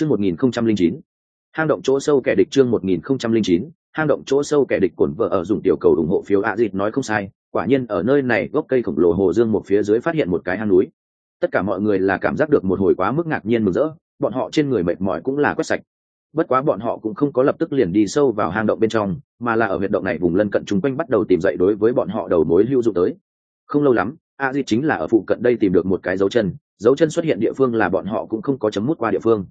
chương một nghìn không trăm linh chín. Hang động chỗ sâu kẻ địch chương một nghìn không trăm linh chín. Hang động chỗ sâu kẻ địch cổn vợ ở dùng tiểu cầu ủng hộ phiếu ạ dịt nói không sai. Quả nhiên ở nơi này, gốc cây khổng lồ hồ dương một phía dưới phát hiện một cái hang núi. Tất cả mọi người là cảm giác được một hồi quá mức ngạc nhiên mừng rỡ. Bọn họ trên người mệt mỏi cũng là quét sạch. Bất quá bọn họ cũng không có lập tức liền đi sâu vào hang động bên trong, mà là ở huyệt động này vùng lân cận chung quanh bắt đầu tìm dậy đối với bọn họ đầu mối lưu dụng tới. Không lâu lắm a di chính là ở phụ cận đây tìm được một cái dấu chân. Dấu chân xuất hiện địa phương là bọn họ cũng không có chấm mút qua địa phương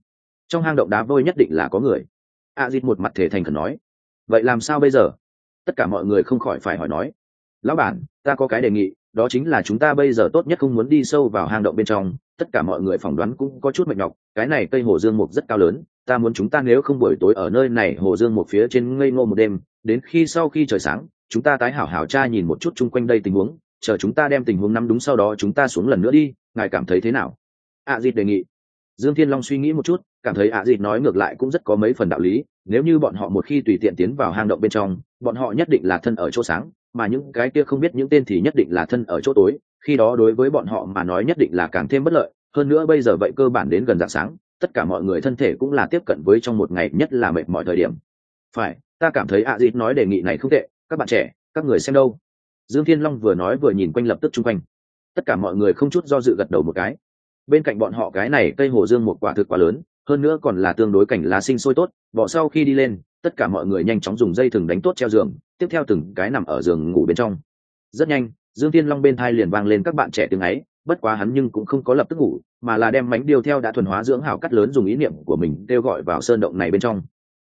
trong hang động đá vôi nhất định là có người. A dịt một mặt thể thành khẩn nói vậy làm sao bây giờ? Tất cả mọi người không khỏi phải hỏi nói lão bản ta có cái đề nghị đó chính là chúng ta bây giờ tốt nhất không muốn đi sâu vào hang động bên trong tất cả mọi người phỏng đoán cũng có chút mệt nhọc cái này cây hồ dương mục rất cao lớn ta muốn chúng ta nếu không buổi tối ở nơi này hồ dương một phía trên ngây ngô một đêm đến khi sau khi trời sáng chúng ta tái hảo hảo tra nhìn một chút chung quanh đây tình huống chờ chúng ta đem tình huống nắm đúng sau đó chúng ta xuống lần nữa đi ngài cảm thấy thế nào? Ạ à, dịt đề nghị. Dương thiên long suy nghĩ một chút cảm thấy ạ à, dịt nói ngược lại cũng rất có mấy phần đạo lý nếu như bọn họ một khi tùy tiện tiến vào hang động bên trong bọn họ nhất định là thân ở chỗ sáng mà những cái kia không biết những tên thì nhất định là thân ở chỗ tối khi đó đối với bọn họ mà nói nhất định là càng thêm bất lợi hơn nữa bây giờ vậy cơ bản đến gần dạng sáng tất cả mọi người thân thể cũng là tiếp cận với trong một ngày nhất là mệt mỏi thời điểm. Phải ta cảm thấy ạ à dịt nói đề nghị này không tệ các bạn trẻ các người xem đâu. Dương thiên long vừa nói vừa nhìn quanh lập tức chung quanh. Tất cả mọi người không chút do dự gật đầu một cái. Bên cạnh bọn họ cái này cây hồ dương một quả thực quá lớn hơn nữa còn là tương đối cảnh lá sinh sôi tốt bỏ sau khi đi lên, tất cả mọi người nhanh chóng dùng dây thừng đánh tốt treo giường, tiếp theo từng cái nằm ở giường ngủ bên trong. Rất nhanh, dương thiên long bên thai liền vang lên các bạn trẻ tiếng ấy, bất quá hắn nhưng cũng không có lập tức ngủ, mà là đem mánh điều theo đã thuần hóa dưỡng hảo cắt lớn dùng ý niệm của mình kêu gọi vào sơn động này bên trong.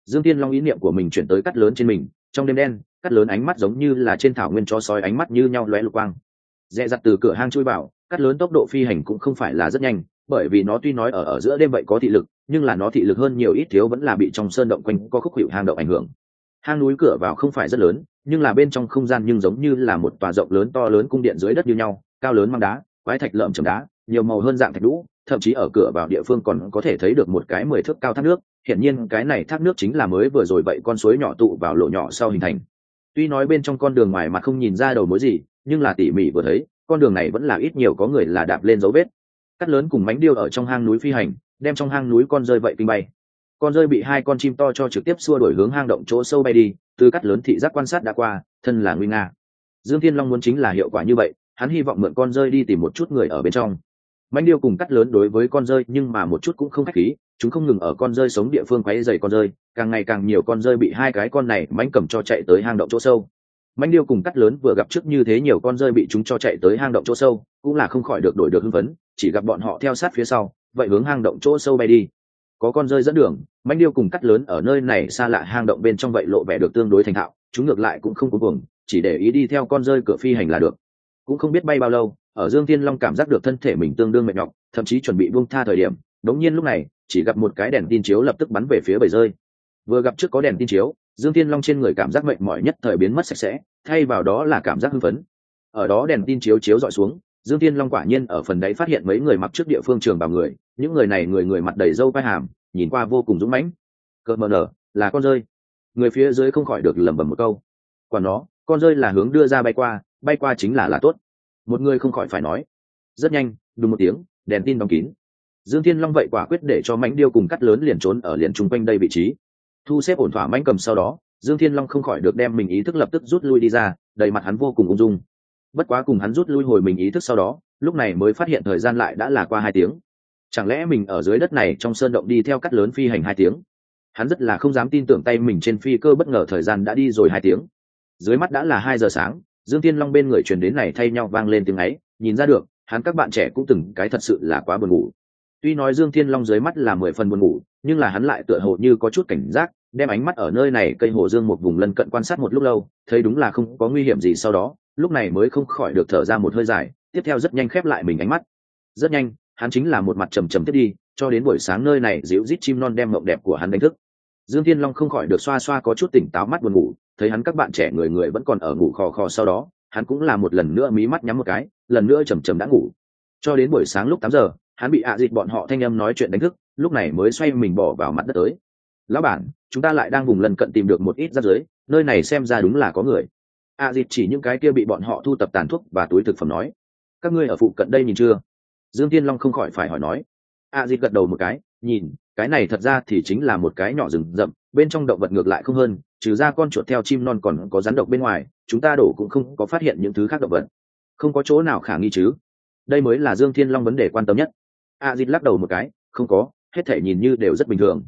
Dương tiên long ý niệm của mình chuyển tới cắt lớn trên mình, trong đêm đen, cắt lớn ánh mắt giống như là trên thảo nguyên cho soi ánh mắt như nhau lóe lục quang. Dẹ dặt từ cửa hang chui vào, cắt lớn tốc độ phi hành cũng không phải là rất nhanh bởi vì nó tuy nói ở ở giữa đêm vậy có thị lực, nhưng là nó thị lực hơn nhiều ít thiếu vẫn là bị trong sơn động quanh có khúc hiệu hang động ảnh hưởng. Hang núi cửa vào không phải rất lớn, nhưng là bên trong không gian nhưng giống như là một tòa rộng lớn to lớn cung điện dưới đất như nhau, cao lớn mang đá, quái thạch lợm chầm đá, nhiều màu hơn dạng thạch lũ thậm chí ở cửa vào địa phương còn có thể thấy được một cái mười thước cao thác nước. Hiển nhiên cái này thác nước chính là mới vừa rồi vậy con suối nhỏ tụ vào lỗ nhỏ sau hình thành. Tuy nói bên trong con đường ngoài mặt không nhìn ra đầu mối gì, nhưng là tỉ mỉ vừa thấy, con đường này vẫn là ít nhiều có người là đạp lên dấu vết cắt lớn cùng mánh điêu ở trong hang núi phi hành, đem trong hang núi con rơi vậy kinh bay. Con rơi bị hai con chim to cho trực tiếp xua đổi hướng hang động chỗ sâu bay đi, từ cắt lớn thị giác quan sát đã qua, thân là nguy nga. Dương thiên long muốn chính là hiệu quả như vậy, hắn hy vọng mượn con rơi đi tìm một chút người ở bên trong. Manh điêu cùng cắt lớn đối với con rơi, nhưng mà một chút cũng không khách khí, chúng không ngừng ở con rơi sống địa phương quấy dày con rơi, càng ngày càng nhiều con rơi bị hai cái con này mánh cầm cho chạy tới hang động chỗ sâu manh điêu cùng cắt lớn vừa gặp trước như thế nhiều con rơi bị chúng cho chạy tới hang động chỗ sâu, cũng là không khỏi được đổi được hưng phấn, chỉ gặp bọn họ theo sát phía sau, vậy hướng hang động chỗ sâu bay đi. Có con rơi dẫn đường, manh điêu cùng cắt lớn ở nơi này xa lạ hang động bên trong vậy lộ vẻ được tương đối thành thạo, chúng ngược lại cũng không cuối cùng chỉ để ý đi theo con rơi cửa phi hành là được. Cũng không biết bay bao lâu, ở dương Thiên long cảm giác được thân thể mình tương đương mệt nhọc, thậm chí chuẩn bị buông tha thời điểm, đống nhiên lúc này, chỉ gặp một cái đèn tin chiếu lập tức bắn về phía bầy rơi. Vừa gặp trước có đèn tin chiếu dương tiên long trên người cảm giác mệt mỏi nhất thời biến mất sạch sẽ, thay vào đó là cảm giác hưng phấn. Ở đó đèn tin chiếu chiếu dọi xuống, dương tiên long quả nhiên ở phần đấy phát hiện mấy người mặc trước địa phương trường vào người, những người này người người mặt đầy râu vai hàm, nhìn qua vô cùng dũng mãnh. Cợt mờ nở, là con rơi. Người phía dưới không khỏi được lẩm bẩm một câu. Quả nó, con rơi là hướng đưa ra bay qua bay qua chính là là tốt. Một người không khỏi phải nói. Rất nhanh đúng một tiếng, đèn tin đóng kín. Dương thiên long vậy quả quyết để cho mãnh điêu cùng cắt lớn liền trốn ở liền chung quanh đây vị trí thu xếp ổn thỏa mãnh cầm sau đó, dương thiên long không khỏi được đem mình ý thức lập tức rút lui đi ra, đầy mặt hắn vô cùng ung dung. Bất quá cùng hắn rút lui hồi mình ý thức sau đó, lúc này mới phát hiện thời gian lại đã là qua hai tiếng. Chẳng lẽ mình ở dưới đất này trong sơn động đi theo cắt lớn phi hành hai tiếng? Hắn rất là không dám tin tưởng tay mình trên phi cơ bất ngờ thời gian đã đi rồi hai tiếng. Dưới mắt đã là hai giờ sáng, dương tiên long bên người truyền đến này thay nhau vang lên tiếng ấy, nhìn ra được, hắn các bạn trẻ cũng từng cái thật sự là quá buồn ngủ tuy nói dương thiên long dưới mắt là mười phần buồn ngủ, nhưng là hắn lại tựa hồ như có chút cảnh giác, đem ánh mắt ở nơi này cây hồ dương một vùng lân cận quan sát một lúc lâu, thấy đúng là không có nguy hiểm gì sau đó, lúc này mới không khỏi được thở ra một hơi dài, tiếp theo rất nhanh khép lại mình ánh mắt. Rất nhanh, hắn chính là một mặt trầm trầm tiếp đi, cho đến buổi sáng nơi này dịu rít chim non đem mộng đẹp của hắn đánh thức. Dương thiên long không khỏi được xoa xoa có chút tỉnh táo mắt buồn ngủ, thấy hắn các bạn trẻ người người vẫn còn ở ngủ khò khò sau đó, hắn cũng là một lần nữa mí mắt nhắm một cái, lần nữa chầm chầm đã ngủ. Cho đến buổi sáng lúc tám giờ hắn bị ạ à dịt bọn họ thanh âm nói chuyện đánh thức, lúc này mới xoay mình bỏ vào mặt đất tới. Lão bản, chúng ta lại đang vùng lần cận tìm được một ít rác dưới nơi này xem ra đúng là có người. ạ à dịt chỉ những cái kia bị bọn họ thu tập tàn thuốc và túi thực phẩm nói. Các ngươi ở phụ cận đây nhìn chưa? Dương tiên long không khỏi phải hỏi nói. ạ à dịt gật đầu một cái, nhìn, cái này thật ra thì chính là một cái nhỏ rừng rậm, bên trong động vật ngược lại không hơn, trừ ra con chuột theo chim non còn có rắn độc bên ngoài, chúng ta đổ cũng không có phát hiện những thứ khác động vật. Không có chỗ nào khả nghi chứ. Đây mới là dương thiên long vấn đề quan tâm nhất a dịt lắc đầu một cái, không có, hết thể nhìn như đều rất bình thường.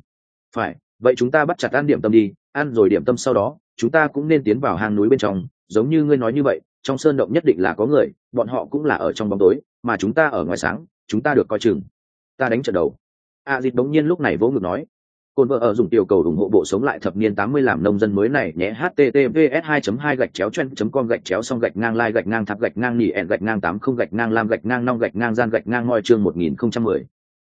Phải, vậy chúng ta bắt chặt ăn điểm tâm đi, ăn rồi điểm tâm sau đó, chúng ta cũng nên tiến vào hang núi bên trong, giống như ngươi nói như vậy, trong sơn động nhất định là có người, bọn họ cũng là ở trong bóng tối, mà chúng ta ở ngoài sáng, chúng ta được coi chừng. Ta đánh trận đầu. A dịt đống nhiên lúc này vỗ ngực nói cồn vợ ở dùng tiểu cầu ủng hộ bộ sống lại thập niên tám mươi làm nông dân mới này, nhé, https 2 2 gạch chéo chen com gạch chéo xong gạch ngang lai, gạch ngang tháp, gạch ngang nỉ, ẹn, gạch ngang tám không, gạch ngang lam, gạch ngang nong, gạch ngang gian, gạch ngang ngoi chương một nghìn không trăm mười.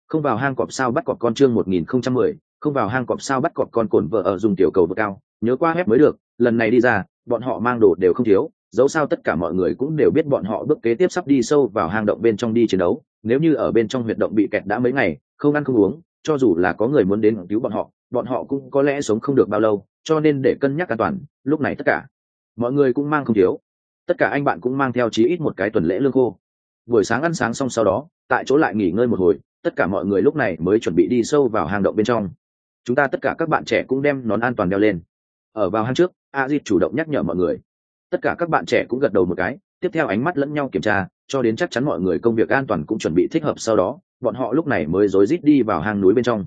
Không vào hang cọp sao bắt cọp con chương một nghìn không trăm mười, không vào hang cọp sao bắt cọp con cồn vợ ở dùng tiểu cầu vượt cao, nhớ qua hết mới được, lần này đi ra, bọn họ mang đồ đều không thiếu, dẫu sao tất cả mọi người cũng đều biết bọn họ bước kế tiếp sắp đi sâu vào hang động bên trong đi chiến đấu, nếu như ở bên trong huyệt động bị kẹt đã mấy ngày, không ăn không uống cho dù là có người muốn đến cứu bọn họ bọn họ cũng có lẽ sống không được bao lâu, cho nên để cân nhắc an toàn, lúc này tất cả mọi người cũng mang không thiếu. Tất cả anh bạn cũng mang theo chí ít một cái tuần lễ lương khô. Buổi sáng ăn sáng xong sau đó, tại chỗ lại nghỉ ngơi một hồi, tất cả mọi người lúc này mới chuẩn bị đi sâu vào hang động bên trong. Chúng ta tất cả các bạn trẻ cũng đem nón an toàn đeo lên. Ở vào hang trước, a di chủ động nhắc nhở mọi người. Tất cả các bạn trẻ cũng gật đầu một cái tiếp theo ánh mắt lẫn nhau kiểm tra, cho đến chắc chắn mọi người công việc an toàn cũng chuẩn bị thích hợp sau đó, bọn họ lúc này mới rối rít đi vào hang núi bên trong.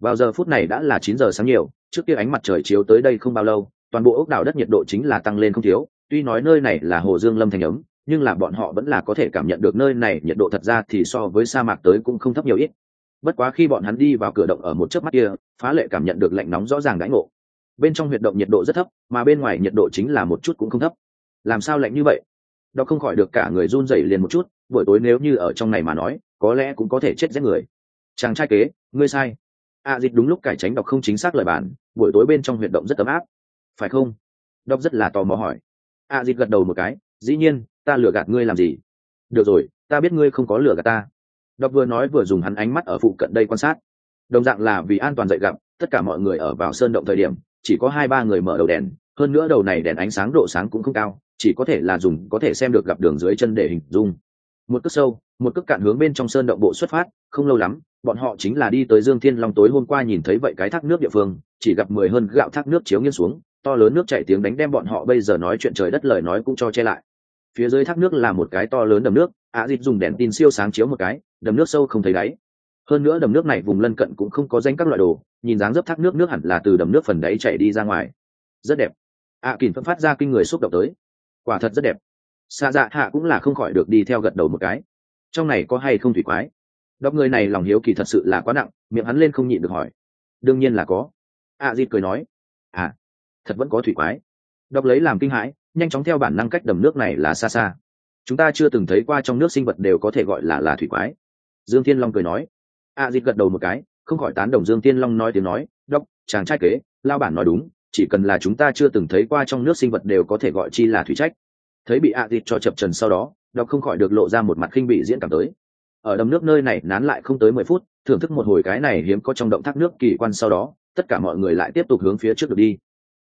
Vào giờ phút này đã là chín giờ sáng nhiều, trước kia ánh mặt trời chiếu tới đây không bao lâu, toàn bộ ốc đảo đất nhiệt độ chính là tăng lên không thiếu. Tuy nói nơi này là hồ dương lâm thành ấm, nhưng là bọn họ vẫn là có thể cảm nhận được nơi này nhiệt độ thật ra thì so với sa mạc tới cũng không thấp nhiều ít. Bất quá khi bọn hắn đi vào cửa động ở một chớp mắt kia, phá lệ cảm nhận được lạnh nóng rõ ràng đãi ngộ. Bên trong huyệt động nhiệt độ rất thấp, mà bên ngoài nhiệt độ chính là một chút cũng không thấp. Làm sao lạnh như vậy? Đó không khỏi được cả người run rẩy liền một chút buổi tối nếu như ở trong này mà nói có lẽ cũng có thể chết giết người. Chàng trai kế ngươi sai. A à, dịch đúng lúc cải tránh đọc không chính xác lời bản buổi tối bên trong huyệt động rất ấm áp. Phải không? Đọc rất là tò mò hỏi. A à, dịch gật đầu một cái dĩ nhiên ta lừa gạt ngươi làm gì? Được rồi ta biết ngươi không có lừa gạt ta. Đọc vừa nói vừa dùng hắn ánh mắt ở phụ cận đây quan sát. Đồng dạng là vì an toàn dạy gặp tất cả mọi người ở vào sơn động thời điểm chỉ có hai ba người mở đầu đèn hơn nữa đầu này đèn ánh sáng độ sáng cũng không cao chỉ có thể là dùng có thể xem được gặp đường dưới chân để hình dung. Một cước sâu một cước cạn hướng bên trong sơn động bộ xuất phát không lâu lắm bọn họ chính là đi tới dương thiên long tối hôm qua nhìn thấy vậy cái thác nước địa phương chỉ gặp mười hơn gạo thác nước chiếu nghiêng xuống to lớn nước chảy tiếng đánh đem bọn họ bây giờ nói chuyện trời đất lời nói cũng cho che lại. Phía dưới thác nước là một cái to lớn đầm nước ạ dịp dùng đèn tin siêu sáng chiếu một cái đầm nước sâu không thấy đáy. Hơn nữa đầm nước này vùng lân cận cũng không có danh các loại đồ nhìn dáng dấp thác nước nước hẳn là từ đầm nước phần đáy chảy đi ra ngoài. Rất đẹp. Ạ à, kỳn phân phát ra kinh người xúc động tới quả thật rất đẹp. Xa dạ hạ cũng là không khỏi được đi theo gật đầu một cái. Trong này có hay không thủy quái? Đọc người này lòng hiếu kỳ thật sự là quá nặng miệng hắn lên không nhịn được hỏi. Đương nhiên là có. A à, dịp cười nói. À thật vẫn có thủy quái. Đọc lấy làm kinh hãi nhanh chóng theo bản năng cách đầm nước này là xa xa. Chúng ta chưa từng thấy qua trong nước sinh vật đều có thể gọi là là thủy quái. Dương thiên long cười nói. A à, dịp gật đầu một cái không khỏi tán đồng dương thiên long nói tiếng nói. Đọc chàng trai kế lao bản nói đúng chỉ cần là chúng ta chưa từng thấy qua trong nước sinh vật đều có thể gọi chi là thủy trách. Thấy bị ạ thịt cho chập trần sau đó, đọc không khỏi được lộ ra một mặt khinh bị diễn cảm tới. Ở đầm nước nơi này nán lại không tới mười phút, thưởng thức một hồi cái này hiếm có trong động thác nước kỳ quan sau đó, tất cả mọi người lại tiếp tục hướng phía trước được đi.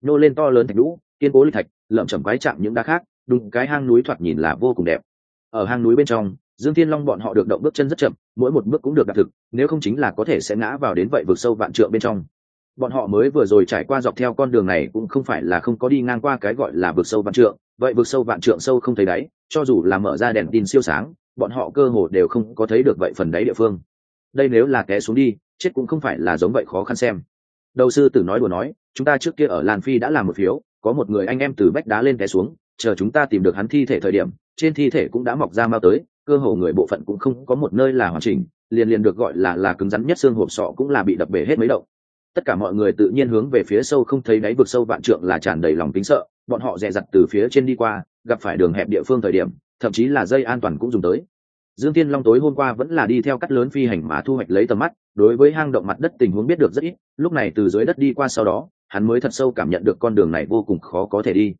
Nô lên to lớn thạch lũ kiên cố lịch thạch lợm chầm quái chạm những đá khác đúng cái hang núi thoạt nhìn là vô cùng đẹp. Ở hang núi bên trong, dương thiên long bọn họ được động bước chân rất chậm, mỗi một bước cũng được đạt thực, nếu không chính là có thể sẽ ngã vào đến vậy vực sâu vạn trượng bên trong bọn họ mới vừa rồi trải qua dọc theo con đường này cũng không phải là không có đi ngang qua cái gọi là vực sâu vạn trượng. Vậy vực sâu vạn trượng sâu không thấy đáy, cho dù là mở ra đèn tin siêu sáng, bọn họ cơ hồ đều không có thấy được vậy phần đáy địa phương. Đây nếu là té xuống đi, chết cũng không phải là giống vậy khó khăn xem. Đầu sư tử nói đùa nói, chúng ta trước kia ở lan phi đã làm một phiếu, có một người anh em từ vách đá lên té xuống, chờ chúng ta tìm được hắn thi thể thời điểm, trên thi thể cũng đã mọc ra mau tới, cơ hồ người bộ phận cũng không có một nơi là hoàn chỉnh, liền liền được gọi là là cứng rắn nhất xương hộp sọ cũng là bị đập bể hết mấy động tất cả mọi người tự nhiên hướng về phía sâu không thấy đáy vực sâu vạn trượng là tràn đầy lòng kính sợ, bọn họ dè dặt từ phía trên đi qua, gặp phải đường hẹp địa phương thời điểm, thậm chí là dây an toàn cũng dùng tới. Dương tiên long tối hôm qua vẫn là đi theo cắt lớn phi hành mà thu hoạch lấy tầm mắt, đối với hang động mặt đất tình huống biết được rất ít, lúc này từ dưới đất đi qua sau đó, hắn mới thật sâu cảm nhận được con đường này vô cùng khó có thể đi.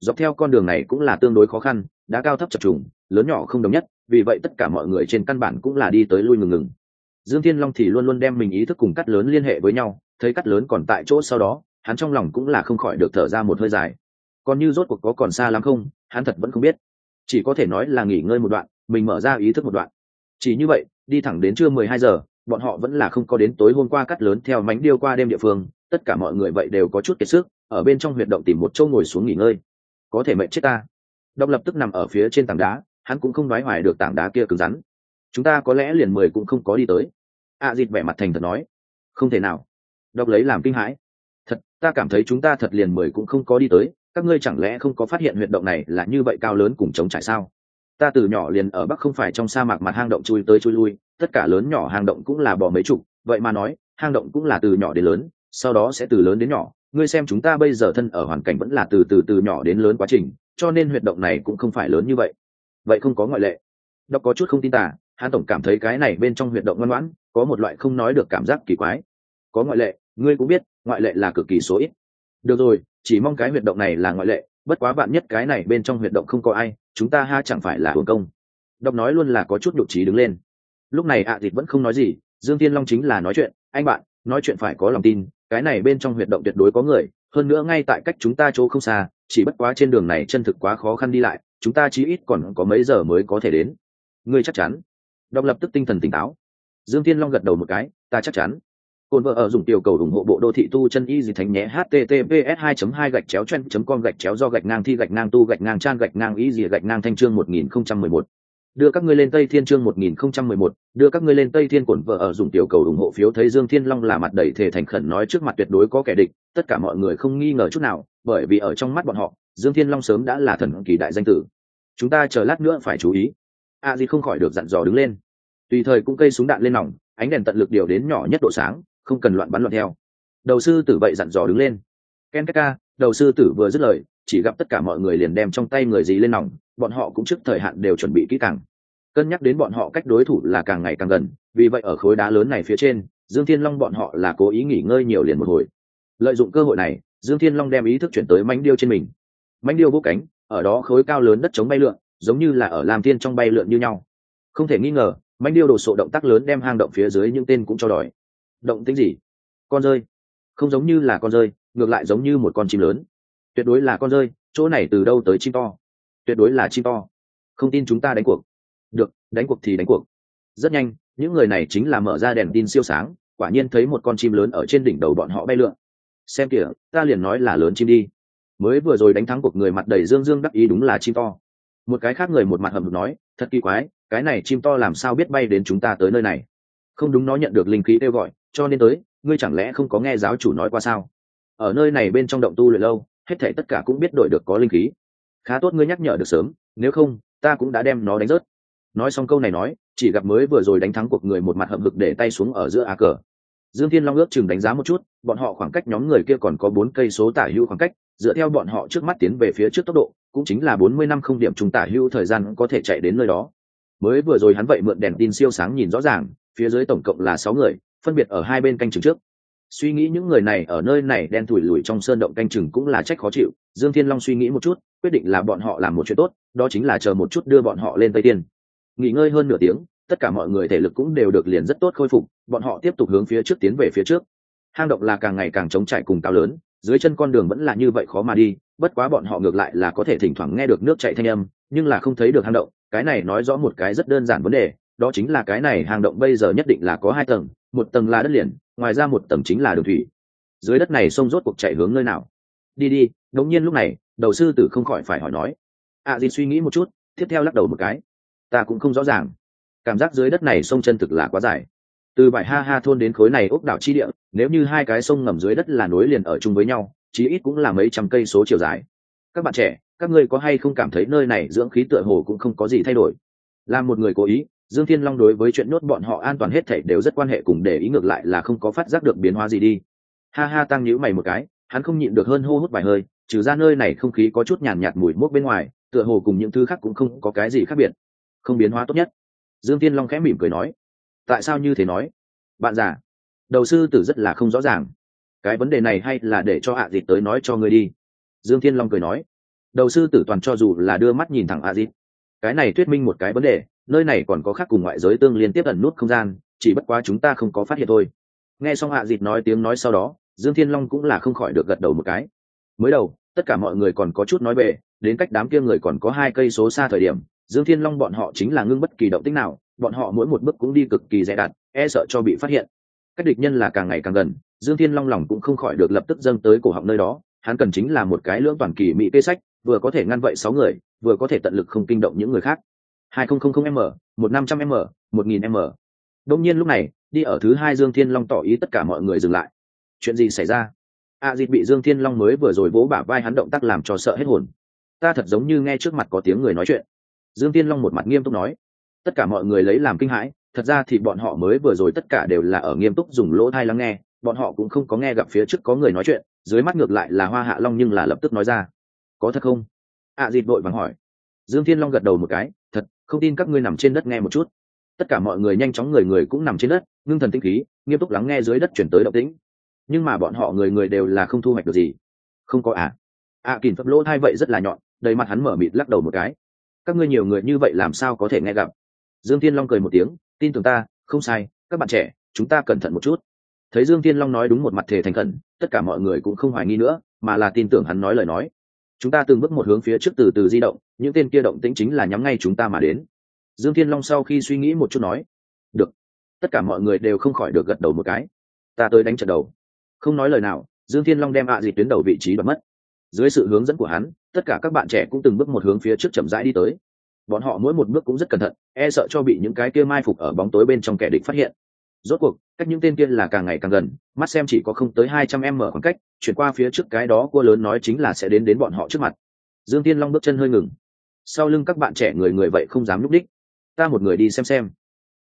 Dọc theo con đường này cũng là tương đối khó khăn đã cao thấp chập trùng, lớn nhỏ không đồng nhất, vì vậy tất cả mọi người trên căn bản cũng là đi tới lui ngừng ngừng. Dương thiên long thì luôn luôn đem mình ý thức cùng cắt lớn liên hệ với nhau thấy cắt lớn còn tại chỗ sau đó hắn trong lòng cũng là không khỏi được thở ra một hơi dài. Còn như rốt cuộc có còn xa lắm không hắn thật vẫn không biết. Chỉ có thể nói là nghỉ ngơi một đoạn mình mở ra ý thức một đoạn. Chỉ như vậy đi thẳng đến trưa mười hai giờ bọn họ vẫn là không có đến tối hôm qua cắt lớn theo mánh điêu qua đêm địa phương tất cả mọi người vậy đều có chút kiệt sức ở bên trong huyệt động tìm một chỗ ngồi xuống nghỉ ngơi. Có thể mệnh chết ta. Đọc lập tức nằm ở phía trên tảng đá hắn cũng không nói hoài được tảng đá kia cứng rắn. Chúng ta có lẽ liền mười cũng không có đi tới. A à, dịt vẻ mặt thành thật nói. Không thể nào đọc lấy làm kinh hãi. Thật, ta cảm thấy chúng ta thật liền mười cũng không có đi tới, các ngươi chẳng lẽ không có phát hiện huyệt động này là như vậy cao lớn cùng chống trải sao? Ta từ nhỏ liền ở bắc không phải trong sa mạc mặt hang động chui tới chui lui, tất cả lớn nhỏ hang động cũng là bỏ mấy chục, vậy mà nói, hang động cũng là từ nhỏ đến lớn, sau đó sẽ từ lớn đến nhỏ. Ngươi xem chúng ta bây giờ thân ở hoàn cảnh vẫn là từ từ từ nhỏ đến lớn quá trình, cho nên huyệt động này cũng không phải lớn như vậy. Vậy không có ngoại lệ. Đọc có chút không tin tả hắn tổng cảm thấy cái này bên trong huyệt động ngoan ngoãn, có một loại không nói được cảm giác kỳ quái. Có ngoại lệ ngươi cũng biết, ngoại lệ là cực kỳ số ít. Được rồi, chỉ mong cái huyệt động này là ngoại lệ, bất quá bạn nhất cái này bên trong huyệt động không có ai, chúng ta ha chẳng phải là hưởng công. Đọc nói luôn là có chút nhục trí đứng lên. Lúc này ạ à vẫn không nói gì, dương tiên long chính là nói chuyện, anh bạn, nói chuyện phải có lòng tin, cái này bên trong huyệt động tuyệt đối có người, hơn nữa ngay tại cách chúng ta chỗ không xa, chỉ bất quá trên đường này chân thực quá khó khăn đi lại, chúng ta chí ít còn có mấy giờ mới có thể đến. Ngươi chắc chắn. Đọc lập tức tinh thần tỉnh táo. Dương tiên long gật đầu một cái, ta chắc chắn. Côn vợ ở dùng tiểu cầu ủng hộ bộ đô thị tu chân y gì thánh nhé, https 2 2 gạch chéo chen com gạch chéo do gạch ngang thi gạch ngang tu gạch ngang trang gạch ngang y gì gạch ngang thanh chương 1011 đưa các ngươi lên tây thiên chương 1011 đưa các ngươi lên tây thiên cuộn vợ ở dùng tiểu cầu ủng hộ phiếu thấy dương thiên long là mặt đầy thể thành khẩn nói trước mặt tuyệt đối có kẻ địch, tất cả mọi người không nghi ngờ chút nào, bởi vì ở trong mắt bọn họ, dương thiên long sớm đã là thần kỳ đại danh tử. Chúng ta chờ lát nữa phải chú ý. A di không khỏi được dặn dò đứng lên. Tùy thời cũng cây súng đạn lên nòng, ánh đèn tận lực điều đến nhỏ nhất độ sáng không cần loạn bắn loạn theo. Đầu sư tử vậy dặn dò đứng lên. Ken ca đầu sư tử vừa dứt lời, chỉ gặp tất cả mọi người liền đem trong tay người gì lên nòng, bọn họ cũng trước thời hạn đều chuẩn bị kỹ càng. Cân nhắc đến bọn họ cách đối thủ là càng ngày càng gần, vì vậy ở khối đá lớn này phía trên, dương thiên long bọn họ là cố ý nghỉ ngơi nhiều liền một hồi. Lợi dụng cơ hội này, dương thiên long đem ý thức chuyển tới mánh điêu trên mình. Mánh điêu vô cánh, ở đó khối cao lớn đất chống bay lượn, giống như là ở làm thiên trong bay lượn như nhau. Không thể nghi ngờ mánh điêu đồ sộ động tác lớn đem hang động phía dưới những tên cũng cho đòi động tính gì? Con rơi. Không giống như là con rơi, ngược lại giống như một con chim lớn. Tuyệt đối là con rơi, chỗ này từ đâu tới chim to? Tuyệt đối là chim to. Không tin chúng ta đánh cuộc. Được, đánh cuộc thì đánh cuộc. Rất nhanh, những người này chính là mở ra đèn tin siêu sáng, quả nhiên thấy một con chim lớn ở trên đỉnh đầu bọn họ bay lượn. Xem kìa, ta liền nói là lớn chim đi. Mới vừa rồi đánh thắng cuộc người mặt đầy dương dương đắc ý đúng là chim to. Một cái khác người một mặt hầm nói, thật kỳ quái, cái này chim to làm sao biết bay đến chúng ta tới nơi này? Không đúng nó nhận được linh khí kêu gọi cho nên tới, ngươi chẳng lẽ không có nghe giáo chủ nói qua sao? Ở nơi này bên trong động tu luyện lâu, hết thể tất cả cũng biết đổi được có linh khí. Khá tốt ngươi nhắc nhở được sớm, nếu không, ta cũng đã đem nó đánh rớt. Nói xong câu này nói, chỉ gặp mới vừa rồi đánh thắng cuộc người một mặt hậm hực để tay xuống ở giữa á cờ. Dương thiên long ước chừng đánh giá một chút, bọn họ khoảng cách nhóm người kia còn có bốn cây số tả hữu khoảng cách, dựa theo bọn họ trước mắt tiến về phía trước tốc độ, cũng chính là bốn mươi năm không điểm trùng tả hữu thời gian có thể chạy đến nơi đó. Mới vừa rồi hắn vậy mượn đèn tin siêu sáng nhìn rõ ràng, phía dưới tổng cộng là sáu người phân biệt ở hai bên canh chừng trước. Suy nghĩ những người này ở nơi này đen thủi lùi trong sơn động canh chừng cũng là trách khó chịu. Dương thiên long suy nghĩ một chút, quyết định là bọn họ làm một chuyện tốt, đó chính là chờ một chút đưa bọn họ lên tây tiên. Nghỉ ngơi hơn nửa tiếng, tất cả mọi người thể lực cũng đều được liền rất tốt khôi phục, bọn họ tiếp tục hướng phía trước tiến về phía trước. Hang động là càng ngày càng trống trải cùng cao lớn, dưới chân con đường vẫn là như vậy khó mà đi, bất quá bọn họ ngược lại là có thể thỉnh thoảng nghe được nước chạy thanh âm, nhưng là không thấy được hang động, cái này nói rõ một cái rất đơn giản vấn đề đó chính là cái này hang động bây giờ nhất định là có hai tầng một tầng là đất liền ngoài ra một tầng chính là đường thủy. Dưới đất này sông rốt cuộc chạy hướng nơi nào? Đi đi đống nhiên lúc này đầu sư tử không khỏi phải hỏi nói. Ạ à, di suy nghĩ một chút tiếp theo lắc đầu một cái. Ta cũng không rõ ràng. Cảm giác dưới đất này sông chân thực là quá dài. Từ vải ha ha thôn đến khối này ốc đảo chi địa nếu như hai cái sông ngầm dưới đất là nối liền ở chung với nhau chí ít cũng là mấy trăm cây số chiều dài. Các bạn trẻ các ngươi có hay không cảm thấy nơi này dưỡng khí tựa hồ cũng không có gì thay đổi? Là một người cố ý dương thiên long đối với chuyện nhốt bọn họ an toàn hết thảy đều rất quan hệ cùng để ý ngược lại là không có phát giác được biến hóa gì đi. Ha ha tăng nhữ mày một cái hắn không nhịn được hơn hô hút vài hơi trừ ra nơi này không khí có chút nhàn nhạt, mùi mốc bên ngoài tựa hồ cùng những thứ khác cũng không có cái gì khác biệt. Không biến hóa tốt nhất. Dương thiên long khẽ mỉm cười nói tại sao như thế nói? Bạn già đầu sư tử rất là không rõ ràng. Cái vấn đề này hay là để cho hạ à tới nói cho ngươi đi. Dương thiên long cười nói đầu sư tử toàn cho dù là đưa mắt nhìn thẳng hạ dịt cái này thuyết minh một cái vấn đề nơi này còn có khác cùng ngoại giới tương liên tiếp ẩn nút không gian, chỉ bất quá chúng ta không có phát hiện thôi. Nghe xong hạ dịt nói tiếng nói sau đó, dương thiên long cũng là không khỏi được gật đầu một cái. Mới đầu, tất cả mọi người còn có chút nói về đến cách đám kia người còn có hai cây số xa thời điểm, dương thiên long bọn họ chính là ngưng bất kỳ động tích nào, bọn họ mỗi một bước cũng đi cực kỳ dè đặt e sợ cho bị phát hiện. Cách địch nhân là càng ngày càng gần, dương thiên long lòng cũng không khỏi được lập tức dâng tới cổ họng nơi đó, hắn cần chính là một cái lưỡng toàn kỳ mỹ kê sách, vừa có thể ngăn vậy sáu người, vừa có thể tận lực không kinh động những người khác hai nghìn m một năm trăm m một nghìn m. Đông nhiên lúc này đi ở thứ hai dương thiên long tỏ ý tất cả mọi người dừng lại. Chuyện gì xảy ra? A à, bị dương thiên long mới vừa rồi vỗ bả vai hắn động tác làm cho sợ hết hồn. Ta thật giống như nghe trước mặt có tiếng người nói chuyện. Dương thiên long một mặt nghiêm túc nói. Tất cả mọi người lấy làm kinh hãi thật ra thì bọn họ mới vừa rồi tất cả đều là ở nghiêm túc dùng lỗ tai lắng nghe bọn họ cũng không có nghe gặp phía trước có người nói chuyện dưới mắt ngược lại là hoa hạ long nhưng là lập tức nói ra. Có thật không? A à, dịt vội vàng hỏi. Dương thiên long gật đầu một cái không tin các ngươi nằm trên đất nghe một chút. Tất cả mọi người nhanh chóng người người cũng nằm trên đất ngưng thần tinh khí nghiêm túc lắng nghe dưới đất chuyển tới động tĩnh. Nhưng mà bọn họ người người đều là không thu hoạch được gì. Không có à? Ạ à, kìm phấp lỗ thai vậy rất là nhọn đầy mặt hắn mở mịt lắc đầu một cái. Các ngươi nhiều người như vậy làm sao có thể nghe gặp? Dương thiên long cười một tiếng tin tưởng ta không sai các bạn trẻ chúng ta cẩn thận một chút. Thấy dương thiên long nói đúng một mặt thể thành khẩn tất cả mọi người cũng không hoài nghi nữa mà là tin tưởng hắn nói lời nói chúng ta từng bước một hướng phía trước từ từ di động, những tên kia động tĩnh chính là nhắm ngay chúng ta mà đến. Dương thiên long sau khi suy nghĩ một chút nói, được. Tất cả mọi người đều không khỏi được gật đầu một cái. Ta tới đánh trận đầu. Không nói lời nào, dương thiên long đem ạ à dịt tuyến đầu vị trí đoạt mất. Dưới sự hướng dẫn của hắn, tất cả các bạn trẻ cũng từng bước một hướng phía trước chậm rãi đi tới. Bọn họ mỗi một bước cũng rất cẩn thận e sợ cho bị những cái kia mai phục ở bóng tối bên trong kẻ địch phát hiện rốt cuộc, cách những tên kia là càng ngày càng gần, mắt xem chỉ có không tới hai trăm em mở khoảng cách, chuyển qua phía trước cái đó cua lớn nói chính là sẽ đến đến bọn họ trước mặt. Dương tiên long bước chân hơi ngừng. Sau lưng các bạn trẻ người người vậy không dám núp đích. Ta một người đi xem xem.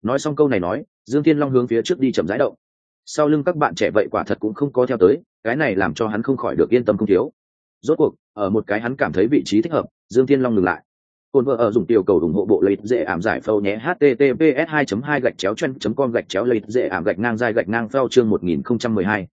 Nói xong câu này nói, dương tiên long hướng phía trước đi chậm rãi động. Sau lưng các bạn trẻ vậy quả thật cũng không có theo tới, cái này làm cho hắn không khỏi được yên tâm không thiếu. Rốt cuộc, ở một cái hắn cảm thấy vị trí thích hợp, dương tiên long ngừng lại. Côn vợ ở dùng tiểu cầu ủng hộ bộ lấy dễ ảm giải phâu nhé https 2 2 gạch chéo chen com gạch chéo lấy dễ ảm gạch ngang dài gạch ngang phao chương 1012.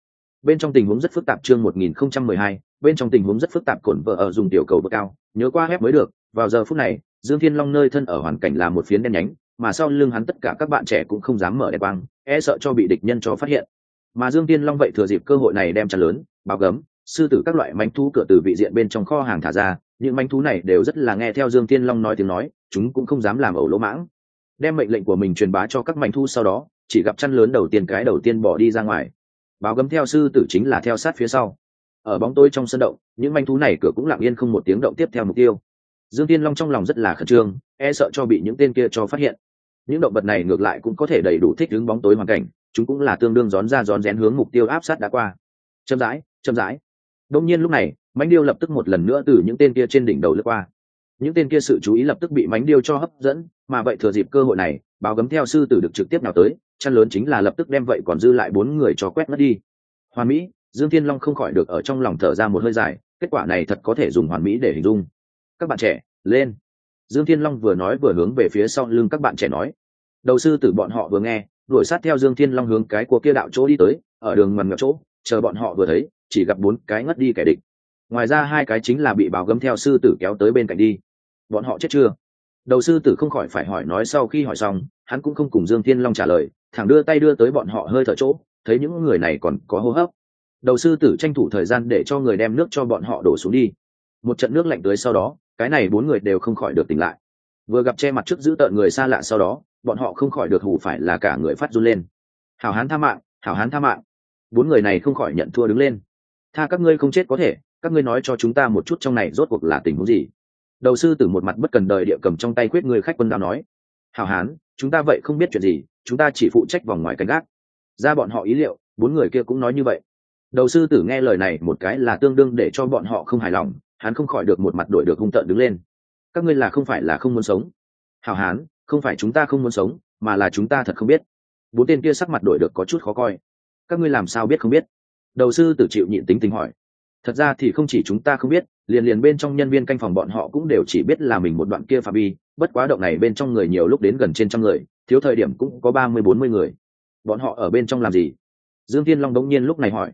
Bên trong tình huống rất phức tạp chương 1012, bên trong tình huống rất phức tạp cổn vợ ở dùng tiểu cầu bậc cao, nhớ qua hép mới được, vào giờ phút này, Dương Thiên Long nơi thân ở hoàn cảnh là một phiến đen nhánh, mà sau lưng hắn tất cả các bạn trẻ cũng không dám mở đèn quang, e sợ cho bị địch nhân cho phát hiện. Mà Dương Thiên Long vậy thừa dịp cơ hội này đem chắn lớn, báo gấm, sư tử các loại manh thú cửa từ vị diện bên trong kho hàng thả ra, những manh thú này đều rất là nghe theo dương tiên long nói tiếng nói, chúng cũng không dám làm ẩu lỗ mãng. Đem mệnh lệnh của mình truyền bá cho các manh thú sau đó, chỉ gặp chăn lớn đầu tiên cái đầu tiên bỏ đi ra ngoài. Báo gấm theo sư tử chính là theo sát phía sau. Ở bóng tối trong sân động, những manh thú này cửa cũng lặng yên không một tiếng động tiếp theo mục tiêu. Dương tiên long trong lòng rất là khẩn trương e sợ cho bị những tên kia cho phát hiện. Những động vật này ngược lại cũng có thể đầy đủ thích ứng bóng tối hoàn cảnh, chúng cũng là tương đương rón ra rón rén hướng mục tiêu áp sát đã qua. Chậm rãi chậm rãi. Đông nhiên lúc này mánh điêu lập tức một lần nữa từ những tên kia trên đỉnh đầu lướt qua. Những tên kia sự chú ý lập tức bị mánh điêu cho hấp dẫn, mà vậy thừa dịp cơ hội này, báo gấm theo sư tử được trực tiếp nào tới, chăn lớn chính là lập tức đem vậy còn dư lại bốn người cho quét mất đi. Hoàn mỹ, dương thiên long không khỏi được ở trong lòng thở ra một hơi dài, kết quả này thật có thể dùng hoàn mỹ để hình dung. Các bạn trẻ, lên. Dương thiên long vừa nói vừa hướng về phía sau lưng các bạn trẻ nói. Đầu sư tử bọn họ vừa nghe, đuổi sát theo dương thiên long hướng cái của kia đạo chỗ đi tới, ở đường mằn ngập chỗ, chờ bọn họ vừa thấy, chỉ gặp bốn cái ngất đi kẻ địch ngoài ra hai cái chính là bị báo gấm theo sư tử kéo tới bên cạnh đi. Bọn họ chết chưa? Đầu sư tử không khỏi phải hỏi nói sau khi hỏi xong, hắn cũng không cùng dương thiên long trả lời, thẳng đưa tay đưa tới bọn họ hơi thở chỗ, thấy những người này còn có hô hấp. Đầu sư tử tranh thủ thời gian để cho người đem nước cho bọn họ đổ xuống đi. Một trận nước lạnh tới sau đó, cái này bốn người đều không khỏi được tỉnh lại. Vừa gặp che mặt trước giữ tợn người xa lạ sau đó, bọn họ không khỏi được hủ phải là cả người phát run lên. Hảo hán tha mạng, hảo hán tha mạng. Bốn người này không khỏi nhận thua đứng lên. Tha các ngươi không chết có thể các ngươi nói cho chúng ta một chút trong này rốt cuộc là tình huống gì? Đầu sư tử một mặt bất cần đời địa cầm trong tay quyết người khách quân đao nói. Hào hán, chúng ta vậy không biết chuyện gì, chúng ta chỉ phụ trách vòng ngoài canh gác. Ra bọn họ ý liệu, bốn người kia cũng nói như vậy. Đầu sư tử nghe lời này một cái là tương đương để cho bọn họ không hài lòng, hắn không khỏi được một mặt đổi được hung tợn đứng lên. Các ngươi là không phải là không muốn sống. Hào hán, không phải chúng ta không muốn sống, mà là chúng ta thật không biết. Bốn tên kia sắc mặt đổi được có chút khó coi. Các ngươi làm sao biết không biết? Đầu sư tử chịu nhịn tính tình hỏi thật ra thì không chỉ chúng ta không biết, liền liền bên trong nhân viên canh phòng bọn họ cũng đều chỉ biết là mình một đoạn kia phạm vi, bất quá động này bên trong người nhiều lúc đến gần trên trăm người, thiếu thời điểm cũng có ba mươi, bốn mươi người. Bọn họ ở bên trong làm gì? Dương thiên long đống nhiên lúc này hỏi.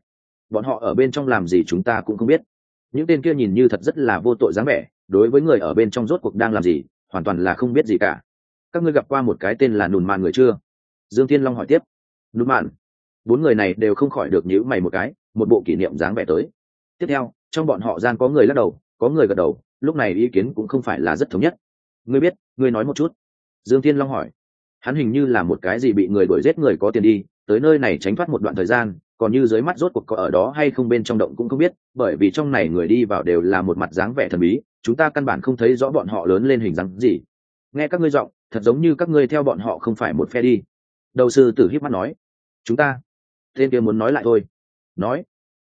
Bọn họ ở bên trong làm gì chúng ta cũng không biết. Những tên kia nhìn như thật rất là vô tội dáng vẻ, đối với người ở bên trong rốt cuộc đang làm gì, hoàn toàn là không biết gì cả. Các ngươi gặp qua một cái tên là nùn mạn người chưa? Dương thiên long hỏi tiếp. Nùn mạn. Bốn người này đều không khỏi được nhữ mày một cái, một bộ kỷ niệm dáng vẻ tới tiếp theo, trong bọn họ gian có người lắc đầu, có người gật đầu, lúc này ý kiến cũng không phải là rất thống nhất. Ngươi biết, ngươi nói một chút. Dương thiên long hỏi. Hắn hình như là một cái gì bị người đuổi giết người có tiền đi, tới nơi này tránh thoát một đoạn thời gian, còn như dưới mắt rốt cuộc có ở đó hay không bên trong động cũng không biết, bởi vì trong này người đi vào đều là một mặt dáng vẻ thần bí, chúng ta căn bản không thấy rõ bọn họ lớn lên hình dáng gì. Nghe các ngươi giọng, thật giống như các ngươi theo bọn họ không phải một phe đi. Đầu sư tử hiếp mắt nói. Chúng ta, tên kia muốn nói lại thôi. Nói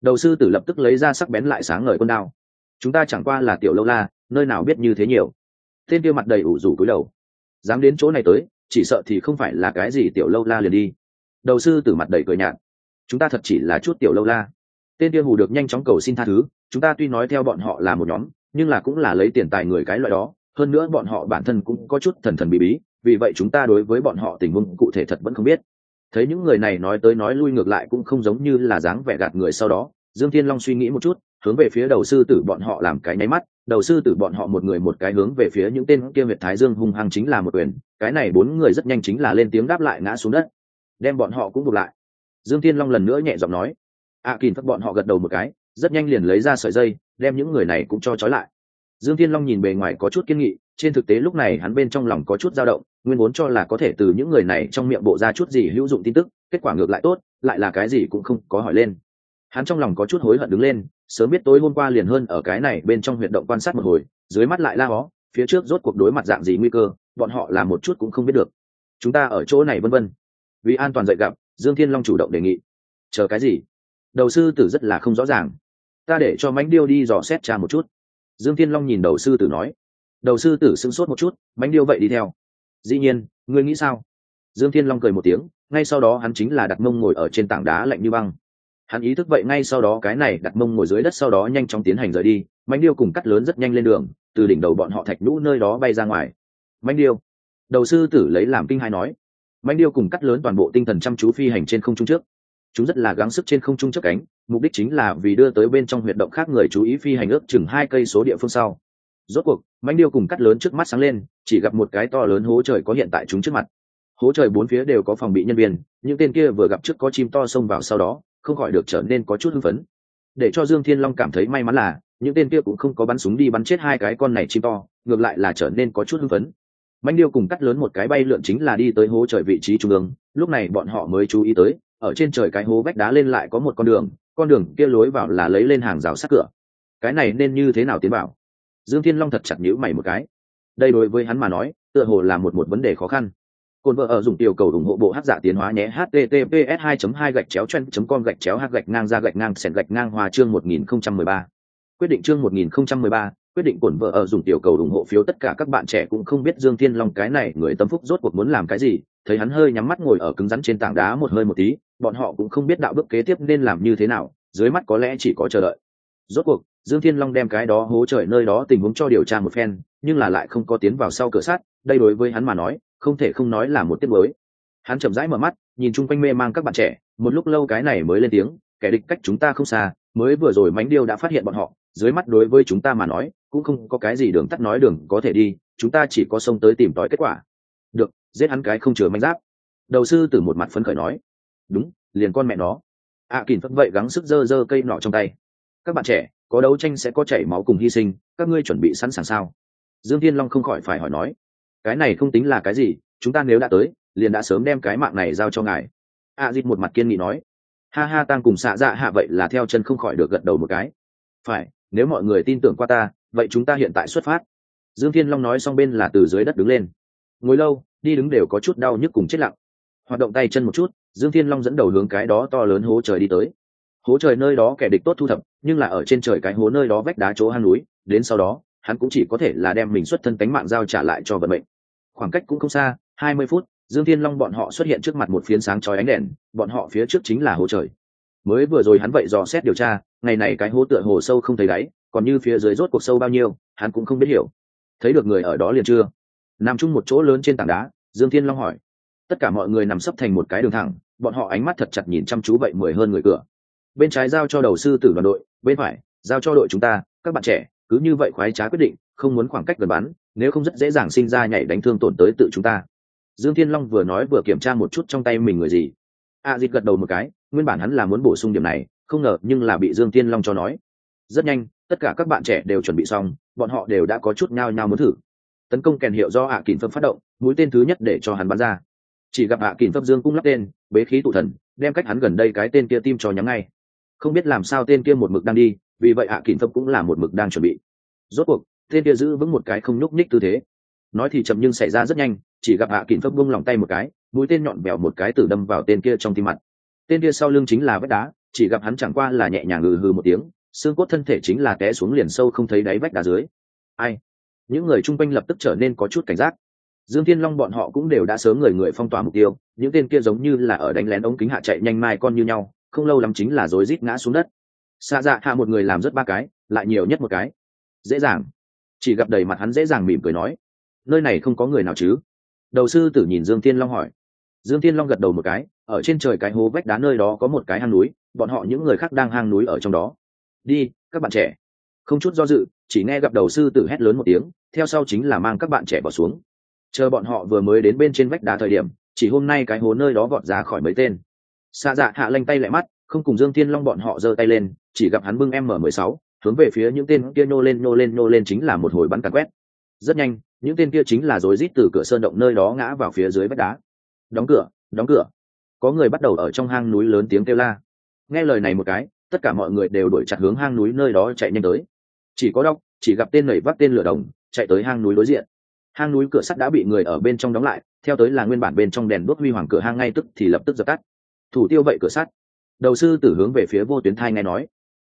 đầu sư tử lập tức lấy ra sắc bén lại sáng ngời con đao. Chúng ta chẳng qua là tiểu lâu la, nơi nào biết như thế nhiều. Tên kia mặt đầy ủ rủ cúi đầu. Dám đến chỗ này tới, chỉ sợ thì không phải là cái gì tiểu lâu la liền đi. Đầu sư tử mặt đầy cười nhạt. Chúng ta thật chỉ là chút tiểu lâu la. Tên kia hù được nhanh chóng cầu xin tha thứ, chúng ta tuy nói theo bọn họ là một nhóm, nhưng là cũng là lấy tiền tài người cái loại đó, hơn nữa bọn họ bản thân cũng có chút thần thần bí bí, vì vậy chúng ta đối với bọn họ tình huống cụ thể thật vẫn không biết thấy những người này nói tới nói lui ngược lại cũng không giống như là dáng vẻ gạt người sau đó dương thiên long suy nghĩ một chút hướng về phía đầu sư tử bọn họ làm cái nháy mắt. Đầu sư tử bọn họ một người một cái hướng về phía những tên kia huyệt thái dương hung hăng chính là một quyền cái này bốn người rất nhanh chính là lên tiếng đáp lại ngã xuống đất. Đem bọn họ cũng buộc lại. Dương thiên long lần nữa nhẹ giọng nói. A à, kìm phất bọn họ gật đầu một cái rất nhanh liền lấy ra sợi dây đem những người này cũng cho trói lại. Dương thiên long nhìn bề ngoài có chút kiên nghị trên thực tế lúc này hắn bên trong lòng có chút dao động nguyên vốn cho là có thể từ những người này trong miệng bộ ra chút gì hữu dụng tin tức, kết quả ngược lại tốt, lại là cái gì cũng không có hỏi lên. Hắn trong lòng có chút hối hận đứng lên, sớm biết tối hôm qua liền hơn ở cái này bên trong huyệt động quan sát một hồi, dưới mắt lại la hó, phía trước rốt cuộc đối mặt dạng gì nguy cơ, bọn họ làm một chút cũng không biết được. Chúng ta ở chỗ này vân vân. Vì an toàn dạy gặp, dương thiên long chủ động đề nghị. Chờ cái gì? Đầu sư tử rất là không rõ ràng. Ta để cho mánh điêu đi dò xét cha một chút. Dương thiên long nhìn đầu sư tử nói. Đầu sư tử sững sốt một chút mánh điêu vậy đi theo dĩ nhiên, ngươi nghĩ sao? Dương thiên long cười một tiếng, ngay sau đó hắn chính là đặt mông ngồi ở trên tảng đá lạnh như băng. Hắn ý thức vậy ngay sau đó cái này đặt mông ngồi dưới đất sau đó nhanh chóng tiến hành rời đi mánh điêu cùng cắt lớn rất nhanh lên đường, từ đỉnh đầu bọn họ thạch nhũ nơi đó bay ra ngoài. Mánh điêu, đầu sư tử lấy làm kinh hai nói. Mánh điêu cùng cắt lớn toàn bộ tinh thần chăm chú phi hành trên không trung trước. Chúng rất là gắng sức trên không trung trước cánh, mục đích chính là vì đưa tới bên trong huyệt động khác người chú ý phi hành ước chừng hai cây số địa phương sau rốt cuộc, mãnh điêu cùng cắt lớn trước mắt sáng lên, chỉ gặp một cái to lớn hố trời có hiện tại chúng trước mặt. Hố trời bốn phía đều có phòng bị nhân viên, những tên kia vừa gặp trước có chim to xông vào sau đó, không khỏi được trở nên có chút hưng phấn. Để cho dương thiên long cảm thấy may mắn là, những tên kia cũng không có bắn súng đi bắn chết hai cái con này chim to, ngược lại là trở nên có chút hưng phấn. Manh điêu cùng cắt lớn một cái bay lượn chính là đi tới hố trời vị trí trung ương, lúc này bọn họ mới chú ý tới, ở trên trời cái hố vách đá lên lại có một con đường con đường kia lối vào là lấy lên hàng rào sát cửa. Cái này nên như thế nào tiến bảo dương thiên long thật chặt nhữ mày một cái. Đây đối với hắn mà nói tựa hồ là một một vấn đề khó khăn. Cồn vợ ở dùng tiểu cầu ủng hộ bộ hát giả tiến hóa nhé https 2 2 gạch chéo chen com gạch chéo hát gạch ngang ra gạch ngang sẹn gạch ngang hòa chương 1013. quyết định chương 1013, quyết định cồn vợ ở dùng tiểu cầu ủng hộ phiếu tất cả các bạn trẻ cũng không biết dương thiên long cái này người tâm phúc rốt cuộc muốn làm cái gì thấy hắn hơi nhắm mắt ngồi ở cứng rắn trên tảng đá một hơi một tí bọn họ cũng không biết đạo bước kế tiếp nên làm như thế nào dưới mắt có lẽ chỉ có chờ đợi. Rốt cuộc dương thiên long đem cái đó hố trời nơi đó tình huống cho điều tra một phen nhưng là lại không có tiến vào sau cửa sát đây đối với hắn mà nói không thể không nói là một tiết mới hắn chậm rãi mở mắt nhìn chung quanh mê mang các bạn trẻ một lúc lâu cái này mới lên tiếng kẻ địch cách chúng ta không xa mới vừa rồi mánh điêu đã phát hiện bọn họ dưới mắt đối với chúng ta mà nói cũng không có cái gì đường tắt nói đường có thể đi chúng ta chỉ có sông tới tìm tòi kết quả. Được giết hắn cái không chừa manh giáp. Đầu sư từ một mặt phấn khởi nói. Đúng liền con mẹ nó. Ạ à, kỳn phất vậy gắng sức giơ giơ cây nọ trong tay. Các bạn trẻ có đấu tranh sẽ có chảy máu cùng hy sinh các ngươi chuẩn bị sẵn sàng sao? Dương thiên long không khỏi phải hỏi nói. Cái này không tính là cái gì chúng ta nếu đã tới liền đã sớm đem cái mạng này giao cho ngài. A à, dịt một mặt kiên nghị nói. Ha ha tăng cùng xạ dạ hạ vậy là theo chân không khỏi được gật đầu một cái. Phải nếu mọi người tin tưởng qua ta vậy chúng ta hiện tại xuất phát. Dương thiên long nói xong bên là từ dưới đất đứng lên. Ngồi lâu đi đứng đều có chút đau nhức cùng chết lặng. Hoạt động tay chân một chút dương thiên long dẫn đầu hướng cái đó to lớn hố trời đi tới hố trời nơi đó kẻ địch tốt thu thập, nhưng là ở trên trời cái hố nơi đó vách đá chỗ hang núi, đến sau đó, hắn cũng chỉ có thể là đem mình xuất thân cánh mạng giao trả lại cho vận mệnh. Khoảng cách cũng không xa, hai mươi phút, dương thiên long bọn họ xuất hiện trước mặt một phiến sáng chói ánh đèn, bọn họ phía trước chính là hố trời. Mới vừa rồi hắn vậy dò xét điều tra, ngày này cái hố tựa hồ sâu không thấy đáy, còn như phía dưới rốt cuộc sâu bao nhiêu, hắn cũng không biết hiểu. Thấy được người ở đó liền chưa? Nằm chung một chỗ lớn trên tảng đá, dương thiên long hỏi. Tất cả mọi người nằm sấp thành một cái đường thẳng, bọn họ ánh mắt thật chặt nhìn chăm chú vậy mười hơn người cửa bên trái giao cho đầu sư tử đoàn đội bên phải giao cho đội chúng ta các bạn trẻ cứ như vậy khoái trá quyết định không muốn khoảng cách gần bắn nếu không rất dễ dàng sinh ra nhảy đánh thương tổn tới tự chúng ta. Dương thiên long vừa nói vừa kiểm tra một chút trong tay mình người gì. A à, dịt gật đầu một cái nguyên bản hắn là muốn bổ sung điểm này không ngờ nhưng là bị dương thiên long cho nói. Rất nhanh tất cả các bạn trẻ đều chuẩn bị xong bọn họ đều đã có chút nhao nhao muốn thử. Tấn công kèn hiệu do ạ à kỳn phát động mũi tên thứ nhất để cho hắn bắn ra. Chỉ gặp hạ kỳn phấp dương cung lắp tên bế khí tụ thần đem cách hắn gần đây cái tên kia tim cho nhắm ngay không biết làm sao tên kia một mực đang đi, vì vậy ạ kín thâm cũng là một mực đang chuẩn bị. Rốt cuộc, tên kia giữ vững một cái không nhúc nhích tư thế. Nói thì chậm nhưng xảy ra rất nhanh, chỉ gặp ạ kín thâm bung lòng tay một cái, mũi tên nhọn bèo một cái tử đâm vào tên kia trong tim mặt. Tên kia sau lưng chính là vách đá, chỉ gặp hắn chẳng qua là nhẹ nhàng ngừ hừ một tiếng, xương cốt thân thể chính là té xuống liền sâu không thấy đáy vách đá dưới. Ai? Những người chung quanh lập tức trở nên có chút cảnh giác. Dương thiên long bọn họ cũng đều đã sớm người người phong tỏa mục tiêu, những tên kia giống như là ở đánh lén ống kính hạ chạy nhanh mai con như nhau không lâu lắm chính là rối rít ngã xuống đất. Xa dạ hạ một người làm rất ba cái, lại nhiều nhất một cái. Dễ dàng. Chỉ gặp đầy mặt hắn dễ dàng mỉm cười nói, nơi này không có người nào chứ? Đầu sư tử nhìn dương thiên long hỏi. Dương thiên long gật đầu một cái, ở trên trời cái hố vách đá nơi đó có một cái hang núi, bọn họ những người khác đang hang núi ở trong đó. Đi, các bạn trẻ. Không chút do dự, chỉ nghe gặp đầu sư tử hét lớn một tiếng, theo sau chính là mang các bạn trẻ bỏ xuống. Chờ bọn họ vừa mới đến bên trên vách đá thời điểm, chỉ hôm nay cái hố nơi đó vọt ra khỏi mấy tên xa dạ hạ lanh tay lại mắt, không cùng dương thiên long bọn họ giơ tay lên, chỉ gặp hắn bưng m mười sáu, hướng về phía những tên kia nô lên nô lên nô lên chính là một hồi bắn càn quét. Rất nhanh, những tên kia chính là rối rít từ cửa sơn động nơi đó ngã vào phía dưới vách đá. Đóng cửa đóng cửa. Có người bắt đầu ở trong hang núi lớn tiếng kêu la. Nghe lời này một cái, tất cả mọi người đều đuổi chặt hướng hang núi nơi đó chạy nhanh tới. Chỉ có đốc chỉ gặp tên nẩy vác tên lửa đồng, chạy tới hang núi đối diện. Hang núi cửa sắt đã bị người ở bên trong đóng lại, theo tới là nguyên bản bên trong đèn đốt huy hoàng cửa hang ngay tức thì lập tức dập tắt thủ tiêu vậy cửa sắt. Đầu sư tử hướng về phía vô tuyến thai ngay nói.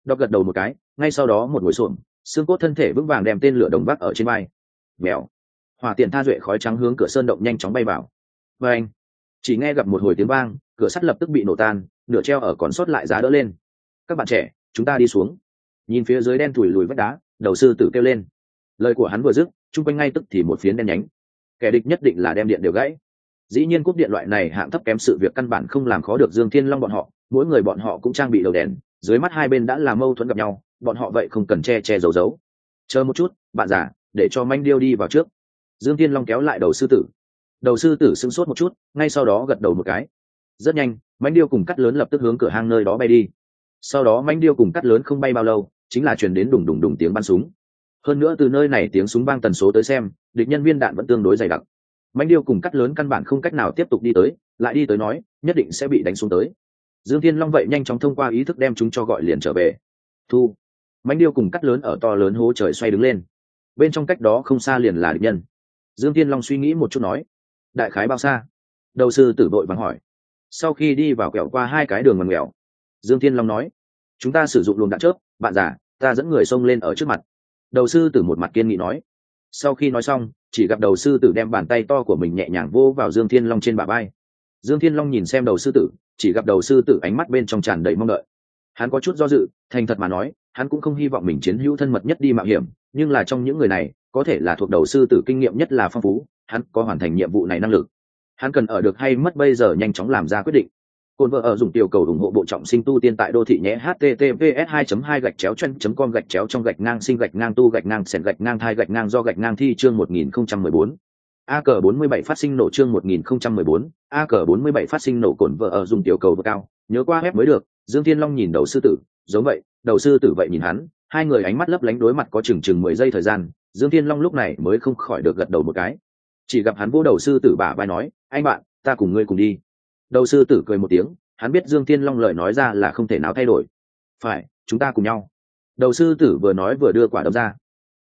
Đọc gật đầu một cái, ngay sau đó một ngồi xuồng xương cốt thân thể vững vàng đem tên lửa đồng vác ở trên vai. Mèo. Hỏa tiện tha duệ khói trắng hướng cửa sơn động nhanh chóng bay vào. Và anh, chỉ nghe gặp một hồi tiếng vang, cửa sắt lập tức bị nổ tan, nửa treo ở còn sót lại giá đỡ lên. Các bạn trẻ, chúng ta đi xuống. Nhìn phía dưới đen thùi lùi vách đá, đầu sư tử kêu lên. Lời của hắn vừa dứt, chung quanh ngay tức thì một phiến đen nhánh. Kẻ địch nhất định là đem điện đều gãy dĩ nhiên cúp điện loại này hạng thấp kém sự việc căn bản không làm khó được dương thiên long bọn họ, mỗi người bọn họ cũng trang bị đầu đèn, dưới mắt hai bên đã làm mâu thuẫn gặp nhau, bọn họ vậy không cần che che giấu giấu. Chờ một chút, bạn già, để cho manh điêu đi vào trước. Dương thiên long kéo lại đầu sư tử. Đầu sư tử sưng sốt một chút, ngay sau đó gật đầu một cái. Rất nhanh, manh điêu cùng cắt lớn lập tức hướng cửa hang nơi đó bay đi. Sau đó manh điêu cùng cắt lớn không bay bao lâu, chính là chuyển đến đùng đùng đùng tiếng bắn súng. Hơn nữa từ nơi này tiếng súng vang tần số tới xem, địch nhân viên đạn vẫn tương đối dày đặc manh điêu cùng cắt lớn căn bản không cách nào tiếp tục đi tới, lại đi tới nói, nhất định sẽ bị đánh xuống tới. Dương thiên long vậy nhanh chóng thông qua ý thức đem chúng cho gọi liền trở về. Thu. Manh điêu cùng cắt lớn ở to lớn hố trời xoay đứng lên. Bên trong cách đó không xa liền là địch nhân. Dương thiên long suy nghĩ một chút nói, đại khái bao xa? Đầu sư tử vội vắng hỏi. Sau khi đi vào quẹo qua hai cái đường ngoằn nghèo dương thiên long nói, chúng ta sử dụng luồng đạn chớp, bạn già, ta dẫn người xông lên ở trước mặt. Đầu sư tử một mặt kiên nghị nói sau khi nói xong, chỉ gặp đầu sư tử đem bàn tay to của mình nhẹ nhàng vô vào dương thiên long trên bả vai. Dương thiên long nhìn xem đầu sư tử, chỉ gặp đầu sư tử ánh mắt bên trong tràn đầy mong đợi. Hắn có chút do dự, thành thật mà nói, hắn cũng không hy vọng mình chiến hữu thân mật nhất đi mạo hiểm, nhưng là trong những người này, có thể là thuộc đầu sư tử kinh nghiệm nhất là phong phú, hắn có hoàn thành nhiệm vụ này năng lực. Hắn cần ở được hay mất bây giờ nhanh chóng làm ra quyết định. Côn vợ ở dùng tiểu cầu ủng hộ bộ trọng sinh tu tiên tại đô thị nhé https 2 2 gạch chéo chân com gạch chéo trong gạch ngang sinh gạch ngang tu gạch ngang sẹn gạch ngang thai gạch ngang do gạch ngang thi chương 1014. A cờ 47 phát sinh nổ chương 1014, A cờ 47 phát sinh nổ cồn vợ ở dùng tiểu cầu vừa cao, nhớ qua phép mới được, Dương Thiên Long nhìn đầu sư tử, giống vậy, đầu sư tử vậy nhìn hắn, hai người ánh mắt lấp lánh đối mặt có chừng chừng mười giây thời gian, Dương Thiên Long lúc này mới không khỏi được gật đầu một cái. Chỉ gặp hắn vô đầu sư tử bả vai nói, anh bạn, ta cùng ngươi cùng đi đầu sư tử cười một tiếng hắn biết dương thiên long lời nói ra là không thể nào thay đổi. Phải chúng ta cùng nhau. Đầu sư tử vừa nói vừa đưa quả đấm ra.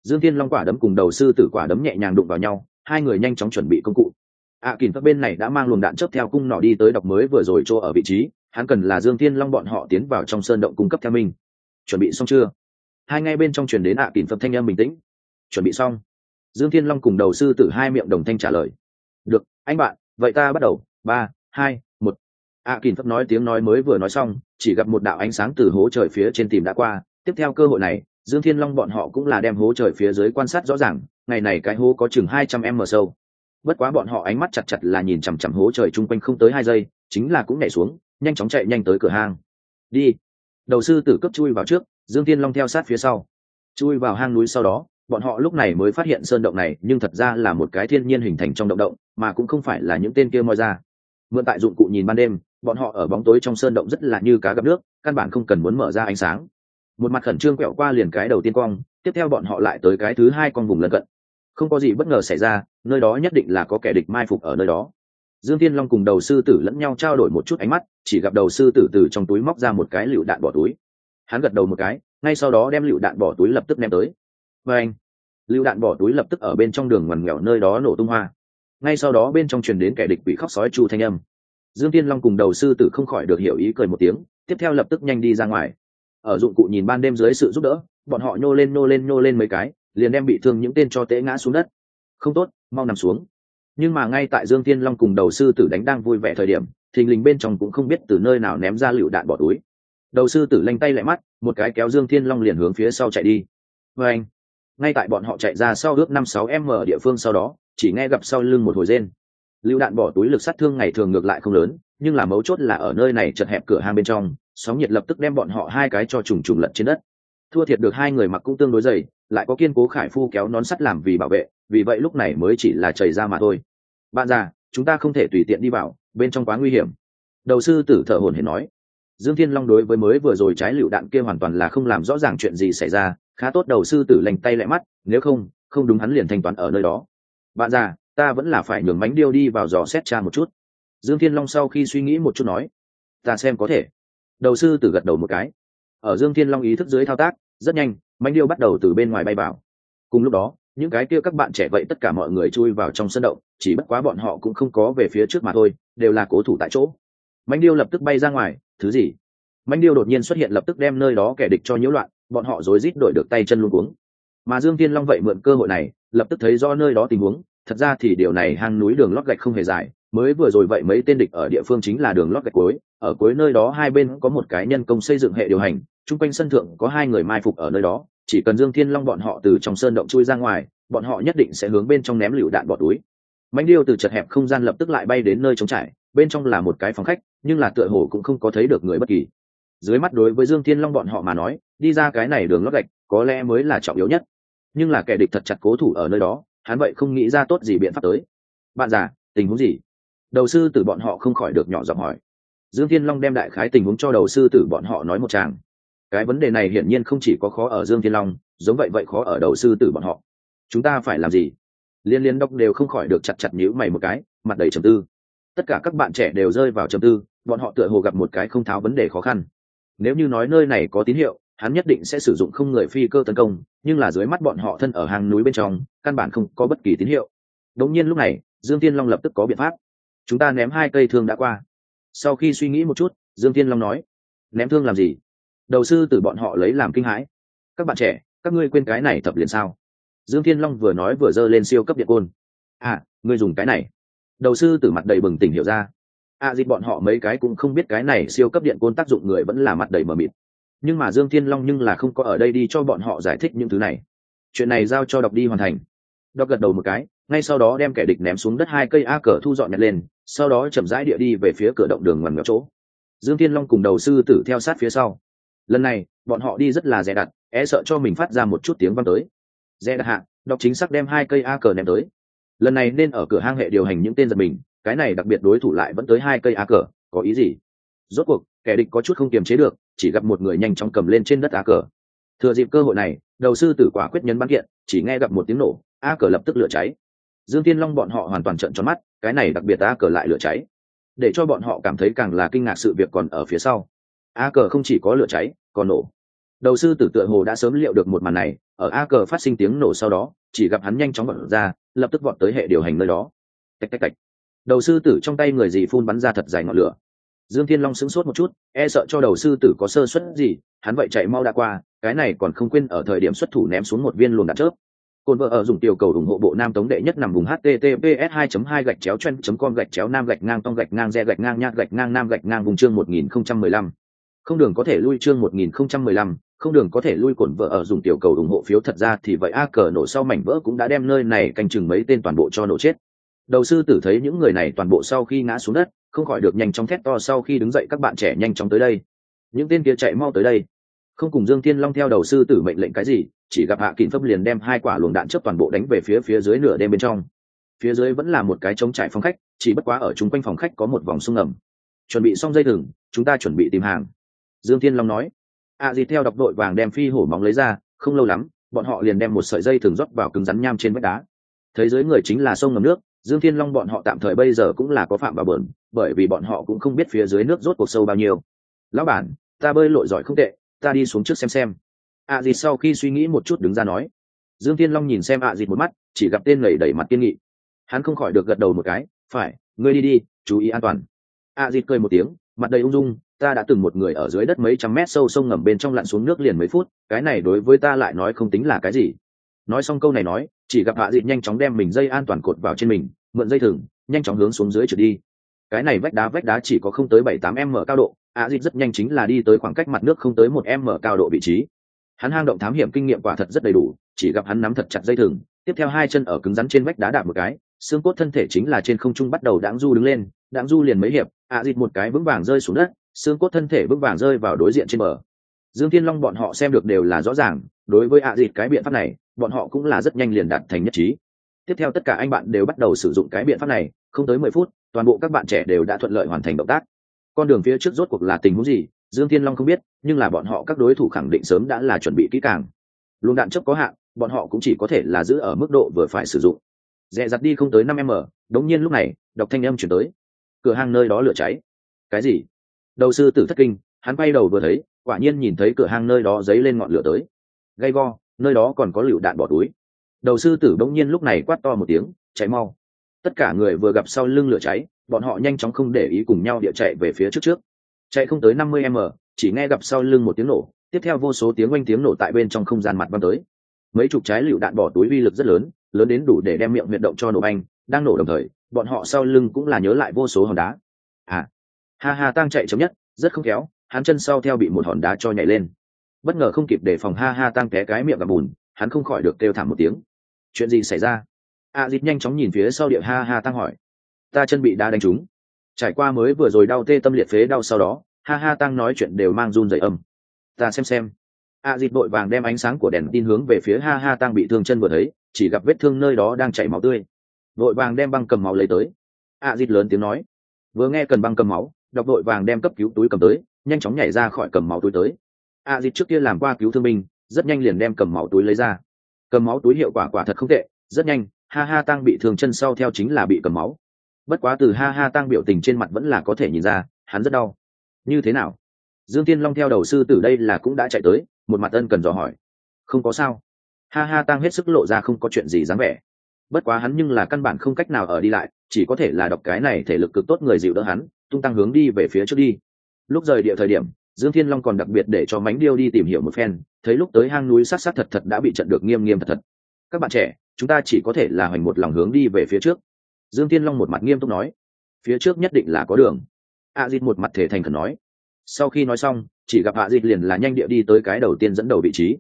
Dương thiên long quả đấm cùng đầu sư tử quả đấm nhẹ nhàng đụng vào nhau hai người nhanh chóng chuẩn bị công cụ. Ạ à, kìm các bên này đã mang luồng đạn chớp theo cung nỏ đi tới đọc mới vừa rồi chỗ ở vị trí hắn cần là dương thiên long bọn họ tiến vào trong sơn động cung cấp theo mình. Chuẩn bị xong chưa? Hai ngay bên trong truyền đến ạ à, kìm phật thanh em bình tĩnh. Chuẩn bị xong. Dương thiên long cùng đầu sư tử hai miệng đồng thanh trả lời. Được anh bạn vậy ta bắt đầu. Ba hai a kín Phất nói tiếng nói mới vừa nói xong, chỉ gặp một đạo ánh sáng từ hố trời phía trên tìm đã qua. Tiếp theo cơ hội này, dương thiên long bọn họ cũng là đem hố trời phía dưới quan sát rõ ràng, ngày này cái hố có chừng hai trăm m sâu. Bất quá bọn họ ánh mắt chặt chặt là nhìn chằm chằm hố trời chung quanh không tới hai giây, chính là cũng nhảy xuống, nhanh chóng chạy nhanh tới cửa hang. Đi. Đầu sư tử cấp chui vào trước, dương thiên long theo sát phía sau. Chui vào hang núi sau đó, bọn họ lúc này mới phát hiện sơn động này, nhưng thật ra là một cái thiên nhiên hình thành trong động động, mà cũng không phải là những tên kia moi ra mượn tại dụng cụ nhìn ban đêm, bọn họ ở bóng tối trong sơn động rất là như cá gặp nước, căn bản không cần muốn mở ra ánh sáng. Một mặt khẩn trương quẹo qua liền cái đầu tiên cong, tiếp theo bọn họ lại tới cái thứ hai con vùng lân cận. Không có gì bất ngờ xảy ra, nơi đó nhất định là có kẻ địch mai phục ở nơi đó. Dương thiên long cùng đầu sư tử lẫn nhau trao đổi một chút ánh mắt, chỉ gặp đầu sư tử từ trong túi móc ra một cái lựu đạn bỏ túi. Hắn gật đầu một cái, ngay sau đó đem lựu đạn bỏ túi lập tức ném tới. Và anh, lựu đạn bỏ túi lập tức ở bên trong đường ngoằn nghèo nơi đó nổ tung hoa ngay sau đó bên trong truyền đến kẻ địch bị khóc sói chu thanh âm. Dương tiên long cùng đầu sư tử không khỏi được hiểu ý cười một tiếng, tiếp theo lập tức nhanh đi ra ngoài. Ở dụng cụ nhìn ban đêm dưới sự giúp đỡ, bọn họ nhô lên nhô lên nhô lên mấy cái, liền đem bị thương những tên cho tễ ngã xuống đất. Không tốt, mau nằm xuống. Nhưng mà ngay tại dương tiên long cùng đầu sư tử đánh đang vui vẻ thời điểm, thình lình bên trong cũng không biết từ nơi nào ném ra lựu đạn bỏ túi. Đầu sư tử lanh tay lại mắt, một cái kéo dương thiên long liền hướng phía sau chạy đi. Vê anh, ngay tại bọn họ chạy ra sau ước năm sáu m ở địa phương sau đó chỉ nghe gặp sau lưng một hồi rên. Lưu đạn bỏ túi lực sát thương ngày thường ngược lại không lớn, nhưng là mấu chốt là ở nơi này chật hẹp cửa hang bên trong, sóng nhiệt lập tức đem bọn họ hai cái cho trùng trùng lật trên đất. Thua thiệt được hai người mặc cũng tương đối dày, lại có kiên cố khải phu kéo nón sắt làm vì bảo vệ, vì vậy lúc này mới chỉ là chảy ra mà thôi. Bạn già, chúng ta không thể tùy tiện đi vào, bên trong quá nguy hiểm. Đầu sư tử thở hồn hển nói. Dương thiên long đối với mới vừa rồi trái lựu đạn kia hoàn toàn là không làm rõ ràng chuyện gì xảy ra, khá tốt đầu sư tử lành tay lại mắt, nếu không không đúng hắn liền thanh toán ở nơi đó bạn già, ta vẫn là phải nhường bánh điêu đi vào dò xét cha một chút. Dương thiên long sau khi suy nghĩ một chút nói, ta xem có thể. Đầu sư tử gật đầu một cái. Ở dương thiên long ý thức dưới thao tác, rất nhanh, bánh điêu bắt đầu từ bên ngoài bay vào. Cùng lúc đó, những cái kia các bạn trẻ vậy tất cả mọi người chui vào trong sân động, chỉ bất quá bọn họ cũng không có về phía trước mà thôi, đều là cố thủ tại chỗ. Bánh điêu lập tức bay ra ngoài, thứ gì? Bánh điêu đột nhiên xuất hiện lập tức đem nơi đó kẻ địch cho nhiễu loạn, bọn họ rối rít đổi được tay chân luôn cuống mà dương tiên long vậy mượn cơ hội này, lập tức thấy do nơi đó tình huống. Thật ra thì điều này hang núi đường lót gạch không hề dài. Mới vừa rồi vậy mấy tên địch ở địa phương chính là đường lót gạch cuối. Ở cuối nơi đó hai bên có một cái nhân công xây dựng hệ điều hành. Chung quanh sân thượng có hai người mai phục ở nơi đó. Chỉ cần dương thiên long bọn họ từ trong sơn động chui ra ngoài, bọn họ nhất định sẽ hướng bên trong ném lựu đạn bỏ túi. Mánh điêu từ chật hẹp không gian lập tức lại bay đến nơi trống trải. Bên trong là một cái phòng khách, nhưng là tựa hồ cũng không có thấy được người bất kỳ. Dưới mắt đối với dương thiên long bọn họ mà nói, đi ra cái này đường lót gạch, có lẽ mới là trọng yếu nhất nhưng là kẻ địch thật chặt cố thủ ở nơi đó, hắn vậy không nghĩ ra tốt gì biện pháp tới. Bạn già, tình huống gì? Đầu sư tử bọn họ không khỏi được nhỏ giọng hỏi. Dương thiên long đem đại khái tình huống cho đầu sư tử bọn họ nói một chàng cái vấn đề này hiển nhiên không chỉ có khó ở dương thiên long, giống vậy vậy khó ở đầu sư tử bọn họ. Chúng ta phải làm gì? Liên liên đốc đều không khỏi được chặt chặt nhíu mày một cái, mặt đầy trầm tư. Tất cả các bạn trẻ đều rơi vào trầm tư, bọn họ tựa hồ gặp một cái không tháo vấn đề khó khăn. Nếu như nói nơi này có tín hiệu hắn nhất định sẽ sử dụng không người phi cơ tấn công, nhưng là dưới mắt bọn họ thân ở hang núi bên trong, căn bản không có bất kỳ tín hiệu. Đống nhiên lúc này, dương tiên long lập tức có biện pháp. Chúng ta ném hai cây thương đã qua. Sau khi suy nghĩ một chút, dương tiên long nói, ném thương làm gì? Đầu sư từ bọn họ lấy làm kinh hãi. Các bạn trẻ, các ngươi quên cái này tập liền sao? Dương thiên long vừa nói vừa giơ lên siêu cấp điện côn. À ngươi dùng cái này. Đầu sư từ mặt đầy bừng tỉnh hiểu ra. À dịp bọn họ mấy cái cũng không biết cái này siêu cấp điện côn tác dụng người vẫn là mặt đầy mờ mịt nhưng mà dương thiên long nhưng là không có ở đây đi cho bọn họ giải thích những thứ này. Chuyện này giao cho đọc đi hoàn thành. Đọc gật đầu một cái, ngay sau đó đem kẻ địch ném xuống đất hai cây a cờ thu dọn nhặt lên, sau đó chậm rãi địa đi về phía cửa động đường ngoằn ngõ chỗ. Dương thiên long cùng đầu sư tử theo sát phía sau. Lần này, bọn họ đi rất là dè đặt e sợ cho mình phát ra một chút tiếng văng tới. Dè đặt hạ đọc chính xác đem hai cây a cờ ném tới. Lần này nên ở cửa hang hệ điều hành những tên giật mình, cái này đặc biệt đối thủ lại vẫn tới hai cây a cờ, có ý gì? Rốt cuộc, kẻ địch có chút không kiềm chế được chỉ gặp một người nhanh chóng cầm lên trên đất a cờ. Thừa dịp cơ hội này, đầu sư tử quả quyết nhấn bắn kiện, chỉ nghe gặp một tiếng nổ a cờ lập tức lửa cháy. Dương tiên long bọn họ hoàn toàn trợn tròn mắt, cái này đặc biệt a cờ lại lửa cháy. Để cho bọn họ cảm thấy càng là kinh ngạc sự việc còn ở phía sau. A cờ không chỉ có lửa cháy, còn nổ. Đầu sư tử tựa hồ đã sớm liệu được một màn này, ở a cờ phát sinh tiếng nổ sau đó, chỉ gặp hắn nhanh chóng bật ra, lập tức vọt tới hệ điều hành nơi đó. Tạch tạch tạch. Đầu sư tử trong tay người gì phun bắn ra thật dài ngọn lửa dương thiên long sững sốt một chút e sợ cho đầu sư tử có sơ suất gì, hắn vậy chạy mau đã qua, cái này còn không quên ở thời điểm xuất thủ ném xuống một viên luồng đạn chớp. Cồn vợ ở dùng tiểu cầu ủng hộ bộ nam tống đệ nhất nằm vùng https 2 2 gạch chéo chen com gạch chéo nam gạch ngang tông gạch ngang re gạch ngang nhạc gạch ngang nam gạch ngang vùng chương 1015 không đường có thể lui chương 1015 không đường có thể lui cồn vợ ở dùng tiểu cầu ủng hộ phiếu thật ra thì vậy a cờ nổ sau mảnh vỡ cũng đã đem nơi này canh chừng mấy tên toàn bộ cho nổ chết. Đầu sư tử thấy những người này toàn bộ sau khi ngã xuống đất không khỏi được nhanh chóng thét to sau khi đứng dậy các bạn trẻ nhanh chóng tới đây. Những tên kia chạy mau tới đây. Không cùng dương thiên long theo đầu sư tử mệnh lệnh cái gì, chỉ gặp hạ kín phâm liền đem hai quả luồng đạn chớp toàn bộ đánh về phía phía dưới nửa đêm bên trong. Phía dưới vẫn là một cái trống trải phòng khách, chỉ bất quá ở chung quanh phòng khách có một vòng sông ngầm. Chuẩn bị xong dây thừng, chúng ta chuẩn bị tìm hàng. Dương thiên long nói. Ạ à gì theo đọc đội vàng đem phi hổ móng lấy ra, không lâu lắm, bọn họ liền đem một sợi dây thừng rót vào cứng rắn nham trên vách đá. Thấy dưới người chính là sông ngầm nước dương thiên long bọn họ tạm thời bây giờ cũng là có phạm vào bờn, bởi vì bọn họ cũng không biết phía dưới nước rốt cuộc sâu bao nhiêu. Lão bản, ta bơi lội giỏi không tệ, ta đi xuống trước xem xem. Ạ à dịt sau khi suy nghĩ một chút đứng ra nói. Dương thiên long nhìn xem ạ à dịt một mắt, chỉ gặp tên lầy đẩy mặt kiên nghị. Hắn không khỏi được gật đầu một cái, phải, ngươi đi đi, chú ý an toàn. Ạ à dịt cười một tiếng, mặt đầy ung dung, ta đã từng một người ở dưới đất mấy trăm mét sâu sông ngầm bên trong lặn xuống nước liền mấy phút, cái này đối với ta lại nói không tính là cái gì nói xong câu này nói, chỉ gặp hạ dịt nhanh chóng đem mình dây an toàn cột vào trên mình, mượn dây thừng, nhanh chóng hướng xuống dưới trượt đi. Cái này vách đá vách đá chỉ có không tới bảy tám m cao độ, hạ dịt rất nhanh chính là đi tới khoảng cách mặt nước không tới một m cao độ vị trí. Hắn hang động thám hiểm kinh nghiệm quả thật rất đầy đủ, chỉ gặp hắn nắm thật chặt dây thừng, tiếp theo hai chân ở cứng rắn trên vách đá đạp một cái, xương cốt thân thể chính là trên không trung bắt đầu đãng du đứng lên, đãng du liền mấy hiệp ạ dịt một cái vững vàng rơi xuống đất, xương cốt thân thể vững vàng rơi vào đối diện trên bờ. Dương thiên long bọn họ xem được đều là rõ ràng đối với ạ dịt cái biện pháp này, bọn họ cũng là rất nhanh liền đạt thành nhất trí. Tiếp theo tất cả anh bạn đều bắt đầu sử dụng cái biện pháp này, không tới mười phút, toàn bộ các bạn trẻ đều đã thuận lợi hoàn thành động tác. Con đường phía trước rốt cuộc là tình huống gì, dương thiên long không biết, nhưng là bọn họ các đối thủ khẳng định sớm đã là chuẩn bị kỹ càng. Luồng đạn chấp có hạn, bọn họ cũng chỉ có thể là giữ ở mức độ vừa phải sử dụng. Dẹ dặt đi không tới năm m đống nhiên lúc này, đọc thanh âm chuyển tới. Cửa hàng nơi đó lửa cháy. Cái gì? Đầu sư tử thất kinh, hắn quay đầu vừa thấy, quả nhiên nhìn thấy cửa hàng nơi đó dấy lên ngọn lửa tới gay go, nơi đó còn có lựu đạn bỏ túi. Đầu sư tử bỗng nhiên lúc này quát to một tiếng cháy mau. Tất cả người vừa gặp sau lưng lửa cháy, bọn họ nhanh chóng không để ý cùng nhau địa chạy về phía trước trước. Chạy không tới năm mươi m, chỉ nghe gặp sau lưng một tiếng nổ, tiếp theo vô số tiếng oanh tiếng nổ tại bên trong không gian mặt văng tới. Mấy chục trái lựu đạn bỏ túi vi lực rất lớn lớn đến đủ để đem miệng huyệt động cho nổ banh đang nổ đồng thời, bọn họ sau lưng cũng là nhớ lại vô số hòn đá. À ha ha tăng chạy chấm nhất, rất không khéo, hắn chân sau theo bị một hòn đá cho nhảy lên bất ngờ không kịp để phòng ha ha tăng té cái miệng và bùn hắn không khỏi được kêu thảm một tiếng. Chuyện gì xảy ra? A à, dịp nhanh chóng nhìn phía sau địa ha ha tăng hỏi. Ta chân bị đá đánh trúng. Trải qua mới vừa rồi đau tê tâm liệt phế đau sau đó ha ha tăng nói chuyện đều mang run dày âm. Ta xem xem. A à, dịp vội vàng đem ánh sáng của đèn tin hướng về phía ha ha tăng bị thương chân vừa thấy chỉ gặp vết thương nơi đó đang chảy máu tươi. Vội vàng đem băng cầm máu lấy tới. A à, dịp lớn tiếng nói. Vừa nghe cần băng cầm máu đọc vội vàng đem cấp cứu túi cầm tới nhanh chóng nhảy ra khỏi cầm máu túi tới a dịch trước kia làm qua cứu thương binh, rất nhanh liền đem cầm máu túi lấy ra. Cầm máu túi hiệu quả quả thật không tệ, rất nhanh, ha ha tăng bị thương chân sau theo chính là bị cầm máu. Bất quá từ ha ha tăng biểu tình trên mặt vẫn là có thể nhìn ra, hắn rất đau. Như thế nào? Dương tiên long theo đầu sư từ đây là cũng đã chạy tới, một mặt ân cần dò hỏi. Không có sao. Ha ha tăng hết sức lộ ra không có chuyện gì dám vẻ. Bất quá hắn nhưng là căn bản không cách nào ở đi lại, chỉ có thể là đọc cái này thể lực cực tốt người dịu đỡ hắn, tung tăng hướng đi về phía trước đi. Lúc rời địa thời điểm dương thiên long còn đặc biệt để cho mánh điêu đi tìm hiểu một phen, thấy lúc tới hang núi sát sát thật thật đã bị trận được nghiêm nghiêm thật thật. Các bạn trẻ, chúng ta chỉ có thể là hoành một lòng hướng đi về phía trước. Dương thiên long một mặt nghiêm túc nói. Phía trước nhất định là có đường. A dịt một mặt thể thành khẩn nói. Sau khi nói xong, chỉ gặp a dịt liền là nhanh địa đi tới cái đầu tiên dẫn đầu vị trí.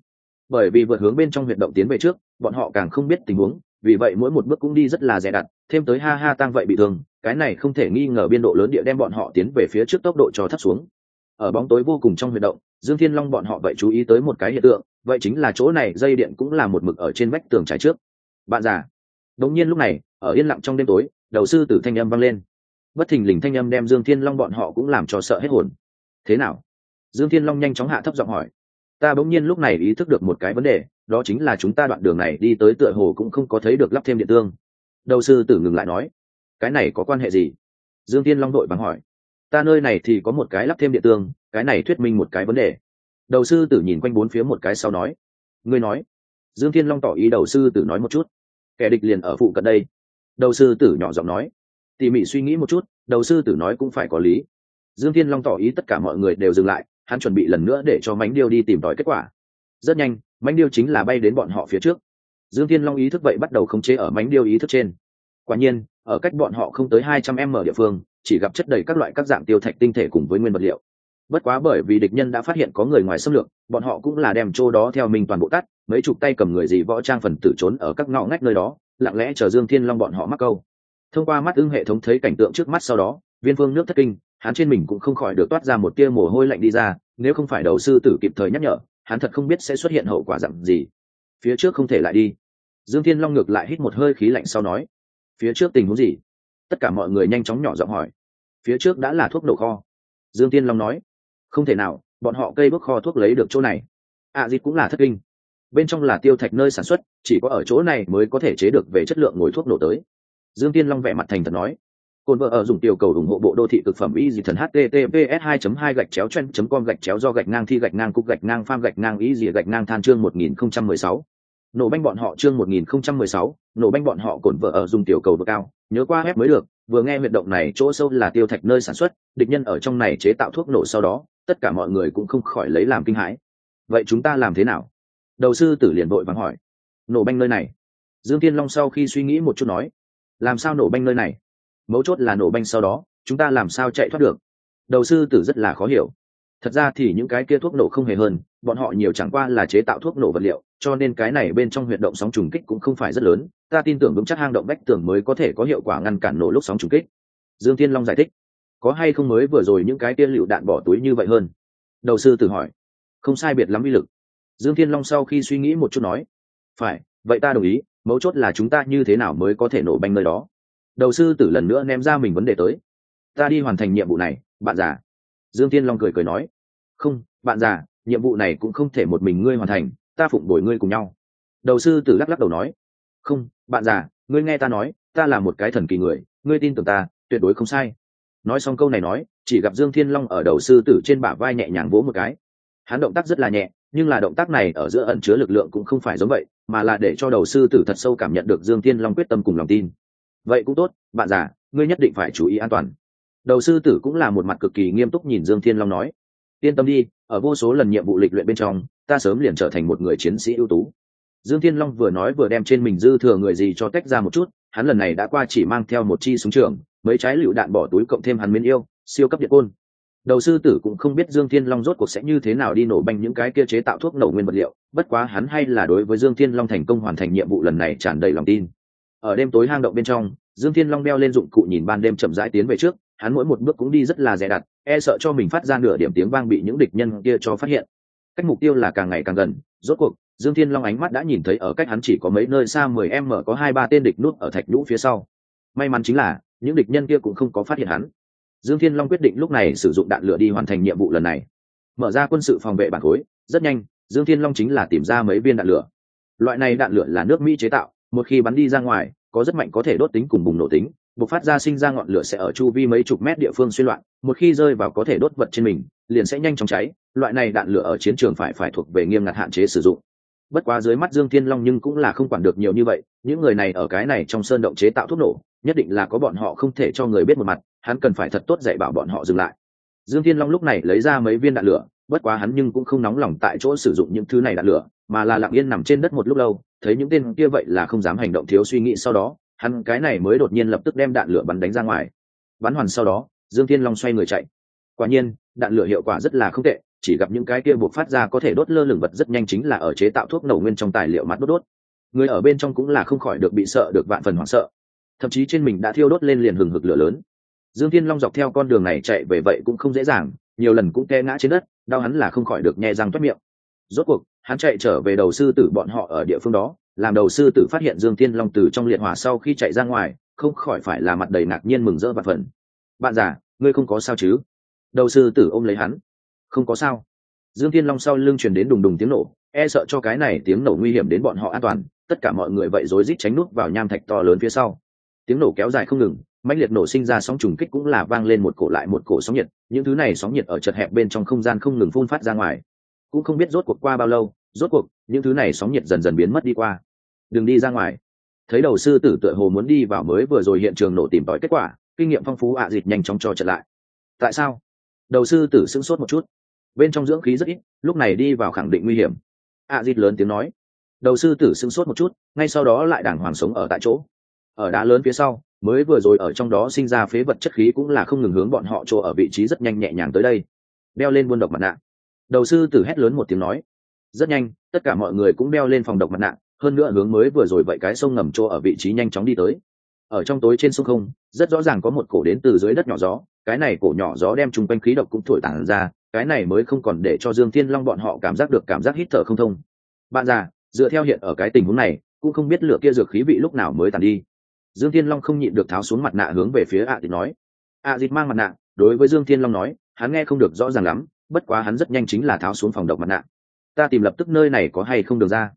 Bởi vì vượt hướng bên trong huyệt động tiến về trước, bọn họ càng không biết tình huống, vì vậy mỗi một bước cũng đi rất là dè đặt thêm tới ha ha tăng vậy bị thương, cái này không thể nghi ngờ biên độ lớn địa đem bọn họ tiến về phía trước tốc độ cho thấp xuống ở bóng tối vô cùng trong huyệt động, dương thiên long bọn họ vậy chú ý tới một cái hiện tượng, vậy chính là chỗ này dây điện cũng là một mực ở trên vách tường trái trước. Bạn già đống nhiên lúc này, ở yên lặng trong đêm tối, đầu sư tử thanh âm vang lên. Bất thình lình thanh âm đem dương thiên long bọn họ cũng làm cho sợ hết hồn. Thế nào? Dương thiên long nhanh chóng hạ thấp giọng hỏi. Ta bỗng nhiên lúc này ý thức được một cái vấn đề, đó chính là chúng ta đoạn đường này đi tới tựa hồ cũng không có thấy được lắp thêm điện tương. Đầu sư tử ngừng lại nói. Cái này có quan hệ gì? Dương Thiên long đội bằng hỏi ta nơi này thì có một cái lắp thêm điện tương cái này thuyết minh một cái vấn đề. Đầu sư tử nhìn quanh bốn phía một cái sau nói. Ngươi nói. Dương thiên long tỏ ý đầu sư tử nói một chút. Kẻ địch liền ở phụ cận đây. Đầu sư tử nhỏ giọng nói. Tỉ mỉ suy nghĩ một chút, đầu sư tử nói cũng phải có lý. Dương thiên long tỏ ý tất cả mọi người đều dừng lại, hắn chuẩn bị lần nữa để cho mánh điêu đi tìm tòi kết quả. Rất nhanh mánh điêu chính là bay đến bọn họ phía trước. Dương thiên long ý thức vậy bắt đầu khống chế ở mánh điêu ý thức trên. Quả nhiên, ở cách bọn họ không tới hai trăm m địa phương chỉ gặp chất đầy các loại các dạng tiêu thạch tinh thể cùng với nguyên vật liệu. Bất quá bởi vì địch nhân đã phát hiện có người ngoài xâm lược, bọn họ cũng là đem chỗ đó theo mình toàn bộ cắt mấy chục tay cầm người gì võ trang phần tử trốn ở các ngõ ngách nơi đó, lặng lẽ chờ dương thiên long bọn họ mắc câu. Thông qua mắt ưng hệ thống thấy cảnh tượng trước mắt sau đó, viên phương nước thất kinh, hắn trên mình cũng không khỏi được toát ra một tia mồ hôi lạnh đi ra, nếu không phải đầu sư tử kịp thời nhắc nhở, hắn thật không biết sẽ xuất hiện hậu quả dặn gì. Phía trước không thể lại đi. Dương thiên long ngược lại hít một hơi khí lạnh sau nói, phía trước tình huống gì? Tất cả mọi người nhanh chóng nhỏ giọng hỏi phía trước đã là thuốc nổ kho? Dương tiên long nói không thể nào bọn họ cây bước kho thuốc lấy được chỗ này. Ạ à, dịp cũng là thất kinh. Bên trong là tiêu thạch nơi sản xuất chỉ có ở chỗ này mới có thể chế được về chất lượng ngồi thuốc nổ tới. Dương tiên long vẻ mặt thành thật nói cồn vợ ở dùng tiểu cầu ủng hộ bộ đô thị thực phẩm y dị thần https 2 2 gạch chéo chen com gạch chéo do gạch ngang thi gạch ngang cục gạch ngang pham gạch ngang y dị gạch ngang than chương 1016 nổ banh bọn họ chương 1016 nổ banh bọn họ cồn vợ ở dùng tiểu cầu độ cao, nhớ qua phép mới được, vừa nghe huyệt động này chỗ sâu là tiêu thạch nơi sản xuất, địch nhân ở trong này chế tạo thuốc nổ sau đó, tất cả mọi người cũng không khỏi lấy làm kinh hãi. Vậy chúng ta làm thế nào? Đầu sư tử liền vội vàng hỏi. Nổ banh nơi này. Dương tiên long sau khi suy nghĩ một chút nói. Làm sao nổ banh nơi này? Mấu chốt là nổ banh sau đó, chúng ta làm sao chạy thoát được? Đầu sư tử rất là khó hiểu. Thật ra thì những cái kia thuốc nổ không hề hơn, bọn họ nhiều chẳng qua là chế tạo thuốc nổ vật liệu cho nên cái này bên trong huyệt động sóng trùng kích cũng không phải rất lớn. Ta tin tưởng vững chắc hang động bách tường mới có thể có hiệu quả ngăn cản nổ lúc sóng trùng kích. Dương thiên long giải thích. Có hay không mới vừa rồi những cái tiên lựu đạn bỏ túi như vậy hơn? Đầu sư tử hỏi. Không sai biệt lắm uy lực. Dương thiên long sau khi suy nghĩ một chút nói. Phải, vậy ta đồng ý, mấu chốt là chúng ta như thế nào mới có thể nổ banh nơi đó? Đầu sư tử lần nữa ném ra mình vấn đề tới. Ta đi hoàn thành nhiệm vụ này, bạn già. Dương thiên long cười cười nói. Không, bạn già, nhiệm vụ này cũng không thể một mình ngươi hoàn thành ta phụng đổi ngươi cùng nhau. Đầu sư tử lắc lắc đầu nói, không, bạn già, ngươi nghe ta nói, ta là một cái thần kỳ người, ngươi tin tưởng ta, tuyệt đối không sai. Nói xong câu này nói, chỉ gặp dương thiên long ở đầu sư tử trên bả vai nhẹ nhàng vỗ một cái. Hắn động tác rất là nhẹ, nhưng là động tác này ở giữa ẩn chứa lực lượng cũng không phải giống vậy, mà là để cho đầu sư tử thật sâu cảm nhận được dương thiên long quyết tâm cùng lòng tin. Vậy cũng tốt, bạn già, ngươi nhất định phải chú ý an toàn. Đầu sư tử cũng là một mặt cực kỳ nghiêm túc nhìn dương thiên long nói, yên tâm đi, ở vô số lần nhiệm vụ lịch luyện bên trong ta sớm liền trở thành một người chiến sĩ ưu tú. Dương thiên long vừa nói vừa đem trên mình dư thừa người gì cho tách ra một chút, hắn lần này đã qua chỉ mang theo một chi súng trường, mấy trái lựu đạn bỏ túi cộng thêm hắn miến yêu, siêu cấp điện côn. Đầu sư tử cũng không biết dương thiên long rốt cuộc sẽ như thế nào đi nổ banh những cái kia chế tạo thuốc nổ nguyên vật liệu, bất quá hắn hay là đối với dương thiên long thành công hoàn thành nhiệm vụ lần này tràn đầy lòng tin. Ở đêm tối hang động bên trong, dương thiên long đeo lên dụng cụ nhìn ban đêm chậm rãi tiến về trước, hắn mỗi một bước cũng đi rất là dè đặt e sợ cho mình phát ra nửa điểm tiếng vang bị những địch nhân kia cho phát hiện cách mục tiêu là càng ngày càng gần, rốt cuộc, dương thiên long ánh mắt đã nhìn thấy ở cách hắn chỉ có mấy nơi xa mười em mở có hai ba tên địch nút ở thạch nhũ phía sau. May mắn chính là, những địch nhân kia cũng không có phát hiện hắn. Dương thiên long quyết định lúc này sử dụng đạn lửa đi hoàn thành nhiệm vụ lần này. Mở ra quân sự phòng vệ bản khối, rất nhanh, dương thiên long chính là tìm ra mấy viên đạn lửa. Loại này đạn lửa là nước mỹ chế tạo, một khi bắn đi ra ngoài, có rất mạnh có thể đốt tính cùng bùng nổ tính bộc phát ra sinh ra ngọn lửa sẽ ở chu vi mấy chục mét địa phương xuyên loạn, một khi rơi vào có thể đốt vật trên mình, liền sẽ nhanh chóng cháy, loại này đạn lửa ở chiến trường phải phải thuộc về nghiêm ngặt hạn chế sử dụng. Bất quá dưới mắt dương thiên long nhưng cũng là không quản được nhiều như vậy, những người này ở cái này trong sơn động chế tạo thuốc nổ, nhất định là có bọn họ không thể cho người biết một mặt, hắn cần phải thật tốt dạy bảo bọn họ dừng lại. Dương thiên long lúc này lấy ra mấy viên đạn lửa, bất quá hắn nhưng cũng không nóng lòng tại chỗ sử dụng những thứ này đạn lửa, mà là lặng yên nằm trên đất một lúc lâu, thấy những tên kia vậy là không dám hành động thiếu suy nghĩ sau đó hắn cái này mới đột nhiên lập tức đem đạn lửa bắn đánh ra ngoài. Bắn hoàn sau đó, dương thiên long xoay người chạy. Quả nhiên, đạn lửa hiệu quả rất là không tệ, chỉ gặp những cái kia buộc phát ra có thể đốt lơ lửng vật rất nhanh chính là ở chế tạo thuốc nổ nguyên trong tài liệu mặt đốt đốt. Người ở bên trong cũng là không khỏi được bị sợ, được vạn phần hoảng sợ. Thậm chí trên mình đã thiêu đốt lên liền hừng hực lửa lớn. Dương thiên long dọc theo con đường này chạy về vậy cũng không dễ dàng, nhiều lần cũng té ngã trên đất, đau hắn là không khỏi được nhẹ răng toát miệng. Rốt cuộc, hắn chạy trở về đầu sư tử bọn họ ở địa phương đó làm đầu sư tử phát hiện dương thiên long từ trong liệt hỏa sau khi chạy ra ngoài, không khỏi phải là mặt đầy ngạc nhiên mừng rỡ và phần bạn già, ngươi không có sao chứ? Đầu sư tử ôm lấy hắn. Không có sao. Dương thiên long sau lưng truyền đến đùng đùng tiếng nổ e sợ cho cái này tiếng nổ nguy hiểm đến bọn họ an toàn, tất cả mọi người vậy rối rít tránh nút vào nham thạch to lớn phía sau. Tiếng nổ kéo dài không ngừng, mãnh liệt nổ sinh ra sóng trùng kích cũng là vang lên một cổ lại một cổ sóng nhiệt, những thứ này sóng nhiệt ở chật hẹp bên trong không gian không ngừng phun phát ra ngoài. Cũng không biết rốt cuộc qua bao lâu, rốt cuộc, những thứ này sóng nhiệt dần dần biến mất đi qua đừng đi ra ngoài. Thấy đầu sư tử tựa hồ muốn đi vào mới vừa rồi hiện trường nổ tìm tòi kết quả, kinh nghiệm phong phú ạ à nhanh chóng cho trở lại. Tại sao? Đầu sư tử sững sốt một chút. Bên trong dưỡng khí rất ít, lúc này đi vào khẳng định nguy hiểm. Ạ à lớn tiếng nói. Đầu sư tử sững sốt một chút, ngay sau đó lại đàng hoàng sống ở tại chỗ. Ở đá lớn phía sau, mới vừa rồi ở trong đó sinh ra phế vật chất khí cũng là không ngừng hướng bọn họ chỗ ở vị trí rất nhanh nhẹ nhàng tới đây. Đeo lên buôn độc mặt nạ. Đầu sư tử hét lớn một tiếng nói. Rất nhanh, tất cả mọi người cũng đeo lên phòng độc mặt nạ hơn nữa hướng mới vừa rồi vậy cái sông ngầm chỗ ở vị trí nhanh chóng đi tới. Ở trong tối trên sông không, rất rõ ràng có một cổ đến từ dưới đất nhỏ gió, cái này cổ nhỏ gió đem chung quanh khí độc cũng thổi tản ra, cái này mới không còn để cho dương thiên long bọn họ cảm giác được cảm giác hít thở không thông. Bạn già, dựa theo hiện ở cái tình huống này, cũng không biết lửa kia dược khí vị lúc nào mới tàn đi. Dương thiên long không nhịn được tháo xuống mặt nạ hướng về phía ạ à nói. Ạ à mang mặt nạ, đối với dương thiên long nói, hắn nghe không được rõ ràng lắm, bất quá hắn rất nhanh chính là tháo xuống phòng độc mặt nạ. Ta tìm lập tức nơi này có hay không được ra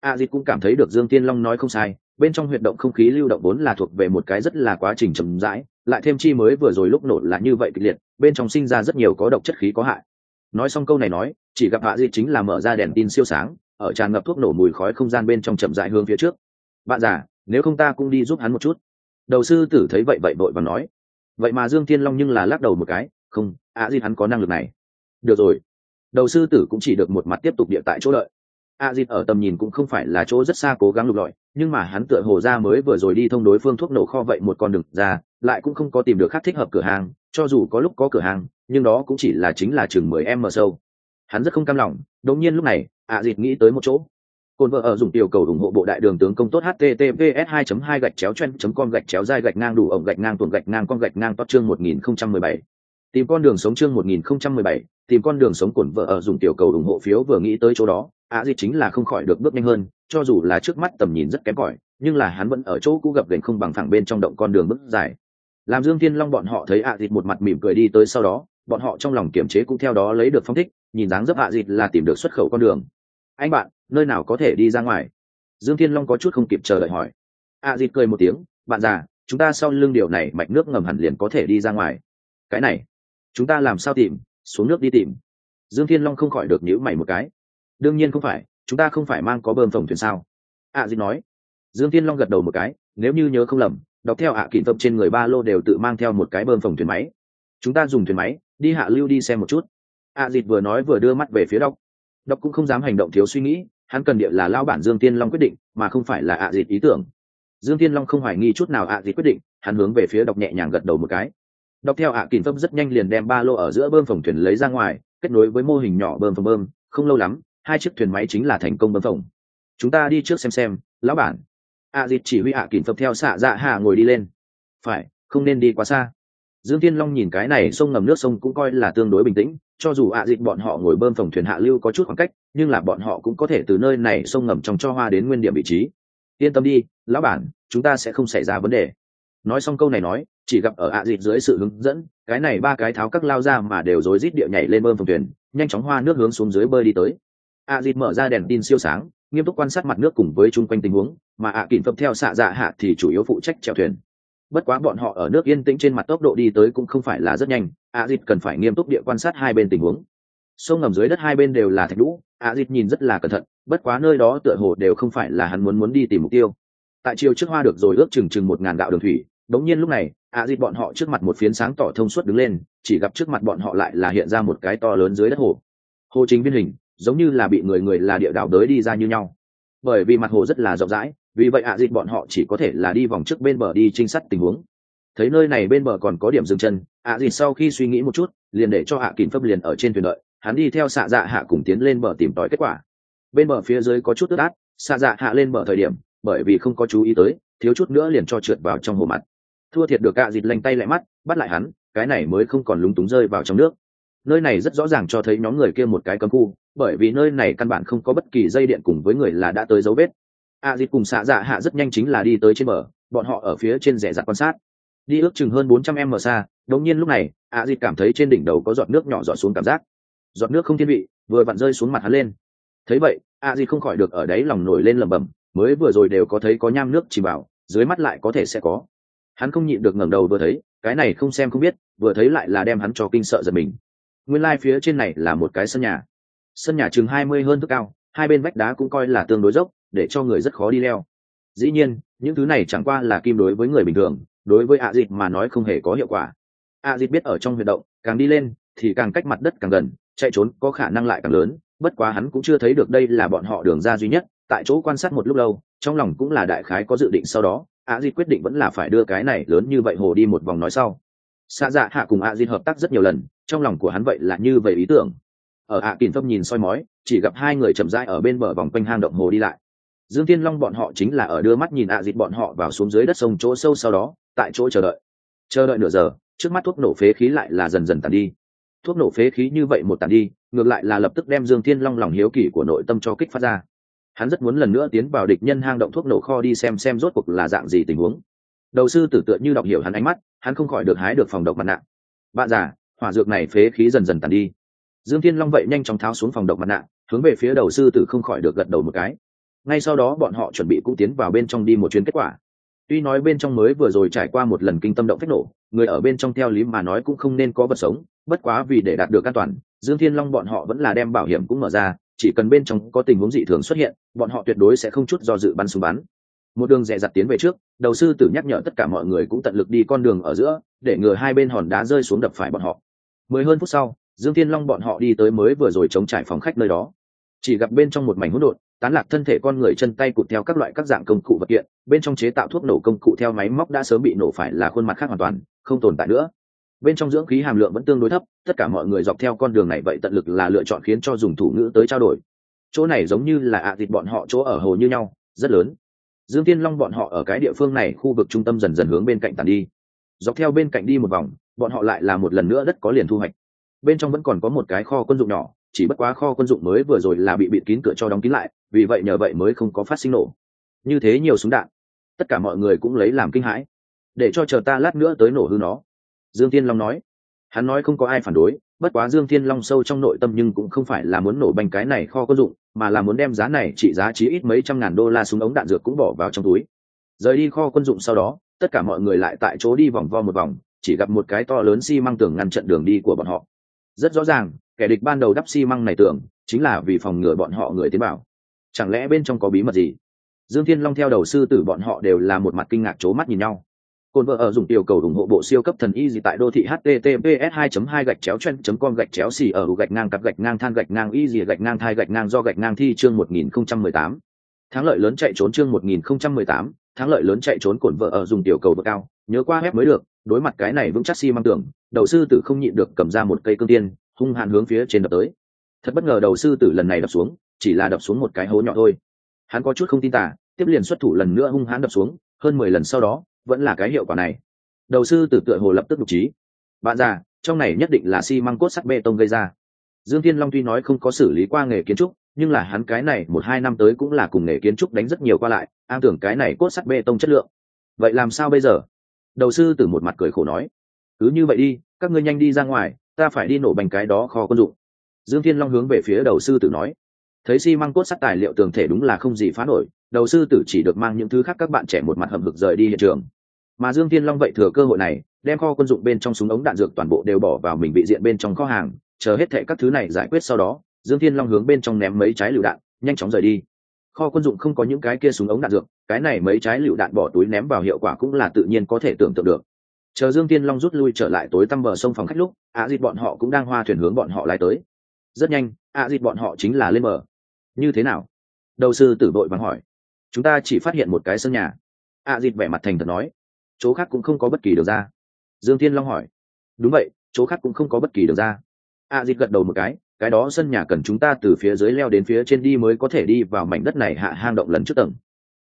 a à cũng cảm thấy được dương thiên long nói không sai, bên trong huyệt động không khí lưu động vốn là thuộc về một cái rất là quá trình chậm rãi, lại thêm chi mới vừa rồi lúc nổ là như vậy kịch liệt, bên trong sinh ra rất nhiều có độc chất khí có hại. Nói xong câu này nói, chỉ gặp hạ di chính là mở ra đèn tin siêu sáng, ở tràn ngập thuốc nổ mùi khói không gian bên trong chậm rãi hướng phía trước. Bạn già, nếu không ta cũng đi giúp hắn một chút. Đầu sư tử thấy vậy vậy vội và nói. Vậy mà dương thiên long nhưng là lắc đầu một cái, không ạ di hắn có năng lực này. Được rồi. Đầu sư tử cũng chỉ được một mặt tiếp tục địa tại chỗ lợi a dịp ở tầm nhìn cũng không phải là chỗ rất xa cố gắng lục lọi, nhưng mà hắn tựa hồ ra mới vừa rồi đi thông đối phương thuốc nổ kho vậy một con đường ra, lại cũng không có tìm được khác thích hợp cửa hàng, cho dù có lúc có cửa hàng, nhưng đó cũng chỉ là chính là chừng mười em mờ sâu. Hắn rất không cam lòng đống nhiên lúc này, a dịp nghĩ tới một chỗ. Cồn vợ ở dùng tiểu cầu ủng hộ bộ đại đường tướng công tốt https 2 2 gạch chéo chen com gạch chéo dai gạch ngang đủ ổng gạch ngang tuồng gạch ngang con gạch ngang tốt chương 1017 tìm con đường sống chương 1017 tìm con đường sống cồn vợ ở dùng tiểu cầu ủng hộ phiếu vừa nghĩ tới chỗ đó ạ à chính là không khỏi được bước nhanh hơn, cho dù là trước mắt tầm nhìn rất kém cỏi, nhưng là hắn vẫn ở chỗ cũ gập gành không bằng thẳng bên trong động con đường bước dài. Làm dương thiên long bọn họ thấy ạ à một mặt mỉm cười đi tới sau đó, bọn họ trong lòng kiềm chế cũng theo đó lấy được phong thích, nhìn dáng dấp ạ à là tìm được xuất khẩu con đường. Anh bạn, nơi nào có thể đi ra ngoài? Dương thiên long có chút không kịp chờ đợi hỏi. Ạ à cười một tiếng, bạn già, chúng ta sau lưng điều này mạch nước ngầm hẳn liền có thể đi ra ngoài. Cái này, chúng ta làm sao tìm? Xuống nước đi tìm. Dương thiên long không khỏi được nhữ mày một cái đương nhiên không phải chúng ta không phải mang có bơm phòng thuyền sao? Ạ à, dịp nói. Dương tiên long gật đầu một cái nếu như nhớ không lầm đọc theo ạ à kỹ tập trên người ba lô đều tự mang theo một cái bơm phòng thuyền máy. Chúng ta dùng thuyền máy đi hạ lưu đi xem một chút. Ạ à, dịp vừa nói vừa đưa mắt về phía đọc. Đọc cũng không dám hành động thiếu suy nghĩ hắn cần địa là lao bản dương tiên long quyết định mà không phải là ạ dịp ý tưởng. Dương tiên long không hoài nghi chút nào ạ dịp quyết định hắn hướng về phía đọc nhẹ nhàng gật đầu một cái. Đọc theo ạ kỹ tập rất nhanh liền đem ba lô ở giữa bơm phòng thuyền lấy ra ngoài kết nối với mô hình nhỏ bơm phòng bơm không lâu lắm hai chiếc thuyền máy chính là thành công bấm phồng chúng ta đi trước xem xem, lão bản. A dịt chỉ huy ạ à kìm phập theo xạ dạ hạ ngồi đi lên. Phải, không nên đi quá xa. Dương tiên long nhìn cái này sông ngầm nước sông cũng coi là tương đối bình tĩnh, cho dù ạ à dịt bọn họ ngồi bơm phòng thuyền hạ lưu có chút khoảng cách, nhưng là bọn họ cũng có thể từ nơi này sông ngầm trong cho hoa đến nguyên điểm vị trí. Yên tâm đi, lão bản, chúng ta sẽ không xảy ra vấn đề. Nói xong câu này nói, chỉ gặp ở ạ à dịt dưới sự hướng dẫn, cái này ba cái tháo các lao ra mà đều rối rít địa nhảy lên bơm phòng thuyền, nhanh chóng hoa nước hướng xuống dưới bơi đi tới a dịt mở ra đèn tin siêu sáng, nghiêm túc quan sát mặt nước cùng với chung quanh tình huống, mà ạ à kìm phập theo xạ dạ hạ thì chủ yếu phụ trách chèo thuyền. Bất quá bọn họ ở nước yên tĩnh trên mặt tốc độ đi tới cũng không phải là rất nhanh, a dịt cần phải nghiêm túc địa quan sát hai bên tình huống. Sông ngầm dưới đất hai bên đều là thạch lũ a dịt nhìn rất là cẩn thận, bất quá nơi đó tựa hồ đều không phải là hắn muốn muốn đi tìm mục tiêu. Tại chiều trước hoa được rồi ước chừng chừng một ngàn gạo đường thủy, đống nhiên lúc này, a dịt bọn họ trước mặt một phiến sáng tỏ thông suốt đứng lên, chỉ gặp trước mặt bọn họ lại là hiện ra một cái to lớn dưới đất hồ. Hồ chính biên hình giống như là bị người người là địa đảo đới đi ra như nhau. Bởi vì mặt hồ rất là rộng rãi, vì vậy ạ à dịt bọn họ chỉ có thể là đi vòng trước bên bờ đi trinh sát tình huống. Thấy nơi này bên bờ còn có điểm dừng chân, ạ à dịt sau khi suy nghĩ một chút, liền để cho hạ kín phấp liền ở trên thuyền đợi, hắn đi theo xạ dạ hạ cùng tiến lên bờ tìm tòi kết quả. Bên bờ phía dưới có chút tức át, xạ dạ hạ lên bờ thời điểm, bởi vì không có chú ý tới, thiếu chút nữa liền cho trượt vào trong hồ mặt. Thua thiệt được ạ à dịt lanh tay lại mắt, bắt lại hắn, cái này mới không còn lúng túng rơi vào trong nước nơi này rất rõ ràng cho thấy nhóm người kia một cái cấm khu bởi vì nơi này căn bản không có bất kỳ dây điện cùng với người là đã tới dấu vết. A dịt cùng xạ dạ hạ rất nhanh chính là đi tới trên bờ bọn họ ở phía trên rẻ rặt quan sát. Đi ước chừng hơn bốn trăm m xa đống nhiên lúc này a dịt cảm thấy trên đỉnh đầu có giọt nước nhỏ giọt xuống cảm giác. Giọt nước không thiên vị vừa vặn rơi xuống mặt hắn lên. Thấy vậy a dịt không khỏi được ở đấy lòng nổi lên lầm bầm mới vừa rồi đều có thấy có nham nước chỉ bảo, dưới mắt lại có thể sẽ có. Hắn không nhịn được ngẩng đầu vừa thấy cái này không xem không biết vừa thấy lại là đem hắn cho kinh sợ giật mình nguyên lai、like、phía trên này là một cái sân nhà. Sân nhà chừng hai mươi hơn thước cao, hai bên vách đá cũng coi là tương đối dốc, để cho người rất khó đi leo. Dĩ nhiên, những thứ này chẳng qua là kim đối với người bình thường, đối với ạ dịt mà nói không hề có hiệu quả. Ạ dịt biết ở trong huyệt động, càng đi lên, thì càng cách mặt đất càng gần, chạy trốn có khả năng lại càng lớn, bất quá hắn cũng chưa thấy được đây là bọn họ đường ra duy nhất, tại chỗ quan sát một lúc lâu, trong lòng cũng là đại khái có dự định sau đó ạ dịt quyết định vẫn là phải đưa cái này lớn như vậy hồ đi một vòng nói sau. Xa dạ hạ cùng ạ dịt hợp tác rất nhiều lần trong lòng của hắn vậy là như vậy ý tưởng. Ở ạ kỳn phong nhìn soi mói, chỉ gặp hai người chậm rãi ở bên bờ vòng quanh hang động hồ đi lại. Dương thiên long bọn họ chính là ở đưa mắt nhìn ạ dịt bọn họ vào xuống dưới đất sông chỗ sâu sau đó, tại chỗ chờ đợi. Chờ đợi nửa giờ, trước mắt thuốc nổ phế khí lại là dần dần tàn đi. Thuốc nổ phế khí như vậy một tàn đi, ngược lại là lập tức đem dương thiên long lòng hiếu kỳ của nội tâm cho kích phát ra. Hắn rất muốn lần nữa tiến vào địch nhân hang động thuốc nổ kho đi xem xem rốt cuộc là dạng gì tình huống. Đầu sư tử tựa như đọc hiểu hắn ánh mắt, hắn không khỏi được hái được phòng độc mặt nạ. Bạn già hỏa dược này phế khí dần dần tàn đi. Dương thiên long vậy nhanh chóng tháo xuống phòng độc mặt nạ, hướng về phía đầu sư tử không khỏi được gật đầu một cái. Ngay sau đó bọn họ chuẩn bị cũng tiến vào bên trong đi một chuyến kết quả. Tuy nói bên trong mới vừa rồi trải qua một lần kinh tâm động phép nổ, người ở bên trong theo lý mà nói cũng không nên có vật sống, bất quá vì để đạt được an toàn, dương thiên long bọn họ vẫn là đem bảo hiểm cũng mở ra, chỉ cần bên trong có tình huống dị thường xuất hiện, bọn họ tuyệt đối sẽ không chút do dự bắn súng bắn. Một đường rẽ giặt tiến về trước, đầu sư tử nhắc nhở tất cả mọi người cũng tận lực đi con đường ở giữa, để ngừa hai bên hòn đá rơi xuống đập phải bọn họ mười hơn phút sau, dương thiên long bọn họ đi tới mới vừa rồi chống trải phòng khách nơi đó. Chỉ gặp bên trong một mảnh hỗn độn, tán lạc thân thể con người chân tay cụt theo các loại các dạng công cụ vật kiện, bên trong chế tạo thuốc nổ công cụ theo máy móc đã sớm bị nổ phải là khuôn mặt khác hoàn toàn, không tồn tại nữa. Bên trong dưỡng khí hàm lượng vẫn tương đối thấp, tất cả mọi người dọc theo con đường này vậy tận lực là lựa chọn khiến cho dùng thủ ngữ tới trao đổi. Chỗ này giống như là ạ à thịt bọn họ chỗ ở hồ như nhau, rất lớn. Dương tiên long bọn họ ở cái địa phương này khu vực trung tâm dần dần hướng bên cạnh tàn đi. Dọc theo bên cạnh đi một vòng bọn họ lại là một lần nữa đất có liền thu hoạch. Bên trong vẫn còn có một cái kho quân dụng nhỏ, chỉ bất quá kho quân dụng mới vừa rồi là bị bịt kín cửa cho đóng kín lại, vì vậy nhờ vậy mới không có phát sinh nổ. Như thế nhiều súng đạn, tất cả mọi người cũng lấy làm kinh hãi. Để cho chờ ta lát nữa tới nổ hư nó. Dương tiên long nói. Hắn nói không có ai phản đối, bất quá dương thiên long sâu trong nội tâm nhưng cũng không phải là muốn nổ bành cái này kho quân dụng, mà là muốn đem giá này trị giá chí ít mấy trăm ngàn đô la súng ống đạn dược cũng bỏ vào trong túi. Rời đi kho quân dụng sau đó, tất cả mọi người lại tại chỗ đi vòng vo một vòng chỉ gặp một cái to lớn xi măng tường ngăn chặn đường đi của bọn họ. Rất rõ ràng kẻ địch ban đầu đắp xi măng này tường chính là vì phòng ngừa bọn họ người tiến bảo chẳng lẽ bên trong có bí mật gì? Dương thiên long theo đầu sư tử bọn họ đều là một mặt kinh ngạc c mắt nhìn nhau. Côn vợ ở dùng tiểu cầu ủng hộ bộ siêu cấp thần y gì tại đô thị https 2 2 gạch chéo chen com gạch chéo xì ở gạch ngang cặp gạch ngang than gạch ngang y gì gạch ngang thai gạch ngang do gạch ngang thi chương 1018. Thắng lợi lớn chạy trốn chương 1018, thắng lợi lớn chạy trốn cổn vợ ở dùng tiểu cầu bậc cao, nhớ qua hép mới được, đối mặt cái này vững chắc xi si măng tưởng, đầu sư tử không nhịn được cầm ra một cây cương tiên, hung hàn hướng phía trên đập tới. Thật bất ngờ đầu sư tử lần này đập xuống, chỉ là đập xuống một cái hố nhỏ thôi. Hắn có chút không tin tả, tiếp liền xuất thủ lần nữa hung hãn đập xuống, hơn mười lần sau đó, vẫn là cái hiệu quả này. Đầu sư tử tựa hồ lập tức đục trí. Bạn già trong này nhất định là xi măng cốt sắt bê tông gây ra. Dương thiên long tuy nói không có xử lý qua nghề kiến trúc nhưng là hắn cái này một hai năm tới cũng là cùng nghề kiến trúc đánh rất nhiều qua lại am tưởng cái này cốt sắt bê tông chất lượng. Vậy làm sao bây giờ? Đầu sư tử một mặt cười khổ nói, cứ như vậy đi, các ngươi nhanh đi ra ngoài, ta phải đi nổ bành cái đó kho quân dụng. Dương thiên long hướng về phía đầu sư tử nói, thấy xi、si、măng cốt sắt tài liệu tường thể đúng là không gì phá nổi, đầu sư tử chỉ được mang những thứ khác các bạn trẻ một mặt hầm hực rời đi hiện trường. Mà dương thiên long vậy thừa cơ hội này, đem kho quân dụng bên trong súng ống đạn dược toàn bộ đều bỏ vào mình bị diện bên trong kho hàng, chờ hết thệ các thứ này giải quyết sau đó, dương thiên long hướng bên trong ném mấy trái lựu đạn, nhanh chóng rời đi kho quân dụng không có những cái kia súng ống đạn dược, cái này mấy trái lựu đạn bỏ túi ném vào hiệu quả cũng là tự nhiên có thể tưởng tượng được. Chờ dương thiên long rút lui trở lại tối tăm bờ sông phòng khách lúc, ạ à dịt bọn họ cũng đang hoa thuyền hướng bọn họ lái tới. Rất nhanh, ạ à dịt bọn họ chính là lên bờ. Như thế nào? Đầu sư tử đội vắng hỏi. Chúng ta chỉ phát hiện một cái sân nhà. Ạ à dịt vẻ mặt thành thật nói. Chỗ khác cũng không có bất kỳ đường ra. Dương thiên long hỏi. Đúng vậy, chỗ khác cũng không có bất kỳ đường ra. Ạ dịt gật đầu một cái cái đó sân nhà cần chúng ta từ phía dưới leo đến phía trên đi mới có thể đi vào mảnh đất này hạ hang động lần trước tầng.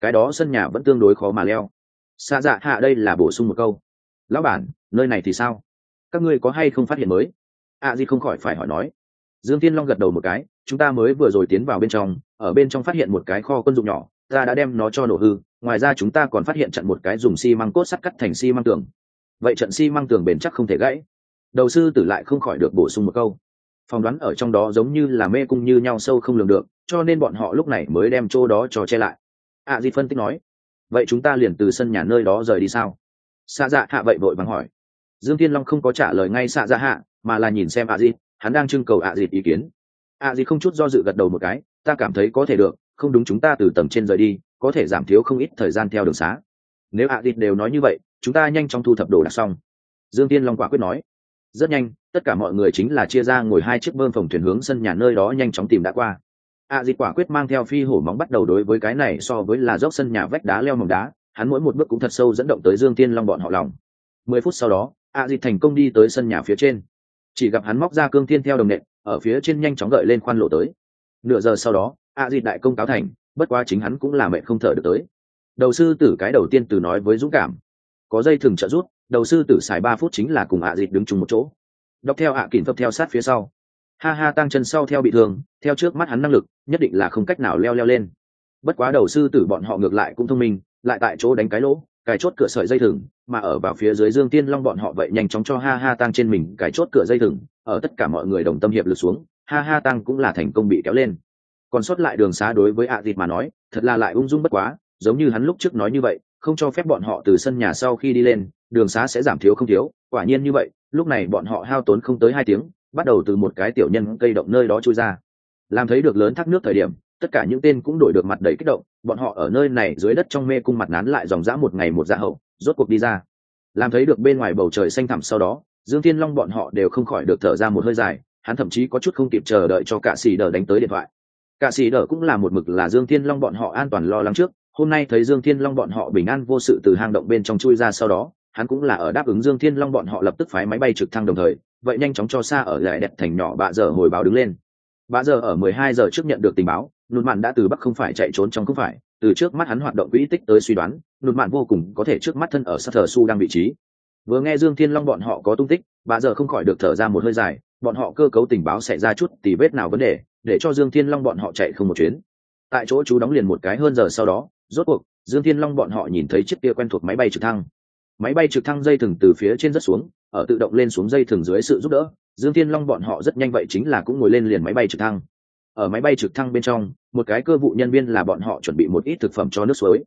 Cái đó sân nhà vẫn tương đối khó mà leo. Xa dạ hạ đây là bổ sung một câu. Lão bản, nơi này thì sao? Các ngươi có hay không phát hiện mới? À gì không khỏi phải hỏi nói. Dương thiên long gật đầu một cái, chúng ta mới vừa rồi tiến vào bên trong, ở bên trong phát hiện một cái kho quân dụng nhỏ, ta đã đem nó cho nổ hư, ngoài ra chúng ta còn phát hiện trận một cái dùng xi măng cốt sắt cắt thành xi măng tường. Vậy trận xi măng tường bền chắc không thể gãy. Đầu sư tử lại không khỏi được bổ sung một câu phỏng đoán ở trong đó giống như là mê cung như nhau sâu không lường được cho nên bọn họ lúc này mới đem chỗ đó cho che lại. Ạ à, di phân tích nói vậy chúng ta liền từ sân nhà nơi đó rời đi sao? Xạ dạ hạ vậy vội vàng hỏi. Dương thiên long không có trả lời ngay xạ dạ hạ mà là nhìn xem ạ à di hắn đang trưng cầu ạ à di ý kiến. Ạ di không chút do dự gật đầu một cái ta cảm thấy có thể được không đúng chúng ta từ tầng trên rời đi có thể giảm thiếu không ít thời gian theo đường xá. Nếu ạ Di đều nói như vậy chúng ta nhanh chóng thu thập đồ đạc xong. Dương tiên long quả quyết nói rất nhanh tất cả mọi người chính là chia ra ngồi hai chiếc bơm phòng thuyền hướng sân nhà nơi đó nhanh chóng tìm đã qua. A à quả quyết mang theo phi hổ móng bắt đầu đối với cái này so với là dốc sân nhà vách đá leo mỏng đá, hắn mỗi một bước cũng thật sâu dẫn động tới dương tiên long bọn họ lòng. Mười phút sau đó, a à thành công đi tới sân nhà phía trên. Chỉ gặp hắn móc ra cương thiên theo đồng nện, ở phía trên nhanh chóng gợi lên khoan lộ tới. Nửa giờ sau đó, a à đại công cáo thành, bất quá chính hắn cũng là mẹ không thở được tới. Đầu sư tử cái đầu tiên từ nói với dũng cảm, có dây thừng trợ rút đầu sư tử xài ba phút chính là cùng ạ à đứng chung một chỗ đọc theo ạ à kìm phập theo sát phía sau. Ha ha, tăng chân sau theo bị thương, theo trước mắt hắn năng lực, nhất định là không cách nào leo leo lên. Bất quá đầu sư tử bọn họ ngược lại cũng thông minh, lại tại chỗ đánh cái lỗ cài chốt cửa sợi dây thừng, mà ở vào phía dưới dương tiên long bọn họ vậy nhanh chóng cho ha ha, tăng trên mình cài chốt cửa dây thừng, ở tất cả mọi người đồng tâm hiệp lực xuống, ha ha, tăng cũng là thành công bị kéo lên. Còn sót lại đường xá đối với ạ dịt mà nói, thật là lại ung dung bất quá, giống như hắn lúc trước nói như vậy, không cho phép bọn họ từ sân nhà sau khi đi lên, đường xá sẽ giảm thiếu không thiếu, quả nhiên như vậy lúc này bọn họ hao tốn không tới hai tiếng, bắt đầu từ một cái tiểu nhân cây động nơi đó trôi ra. Làm thấy được lớn thác nước thời điểm, tất cả những tên cũng đổi được mặt đầy kích động, bọn họ ở nơi này dưới đất trong mê cung mặt nán lại dòng dã một ngày một dạ hậu, rốt cuộc đi ra. Làm thấy được bên ngoài bầu trời xanh thẳm sau đó, dương thiên long bọn họ đều không khỏi được thở ra một hơi dài, hắn thậm chí có chút không kịp chờ đợi cho cả xì đờ đánh tới điện thoại. Cả xì đờ cũng là một mực là dương thiên long bọn họ an toàn lo lắng trước, hôm nay thấy dương thiên long bọn họ bình an vô sự từ hang động bên trong chui ra sau đó hắn cũng là ở đáp ứng dương thiên long bọn họ lập tức phái máy bay trực thăng đồng thời, vậy nhanh chóng cho xa ở lại đẹp thành nhỏ bạ giờ hồi báo đứng lên. Bạ giờ ở mười hai giờ trước nhận được tình báo, nụt mạn đã từ bắc không phải chạy trốn trong không phải, từ trước mắt hắn hoạt động quỹ tích tới suy đoán, nụt mạn vô cùng có thể trước mắt thân ở sát thờ su đang vị trí. Vừa nghe dương thiên long bọn họ có tung tích, bạ giờ không khỏi được thở ra một hơi dài, bọn họ cơ cấu tình báo sẽ ra chút tỉ vết nào vấn đề, để cho dương thiên long bọn họ chạy không một chuyến. Tại chỗ chú đóng liền một cái hơn giờ sau đó, rốt cuộc, dương thiên long bọn họ nhìn thấy chiếc kia quen thuộc máy bay trực thăng máy bay trực thăng dây thừng từ phía trên rất xuống, ở tự động lên xuống dây thừng dưới sự giúp đỡ, dương thiên long bọn họ rất nhanh vậy chính là cũng ngồi lên liền máy bay trực thăng. Ở máy bay trực thăng bên trong, một cái cơ vụ nhân viên là bọn họ chuẩn bị một ít thực phẩm cho nước suối.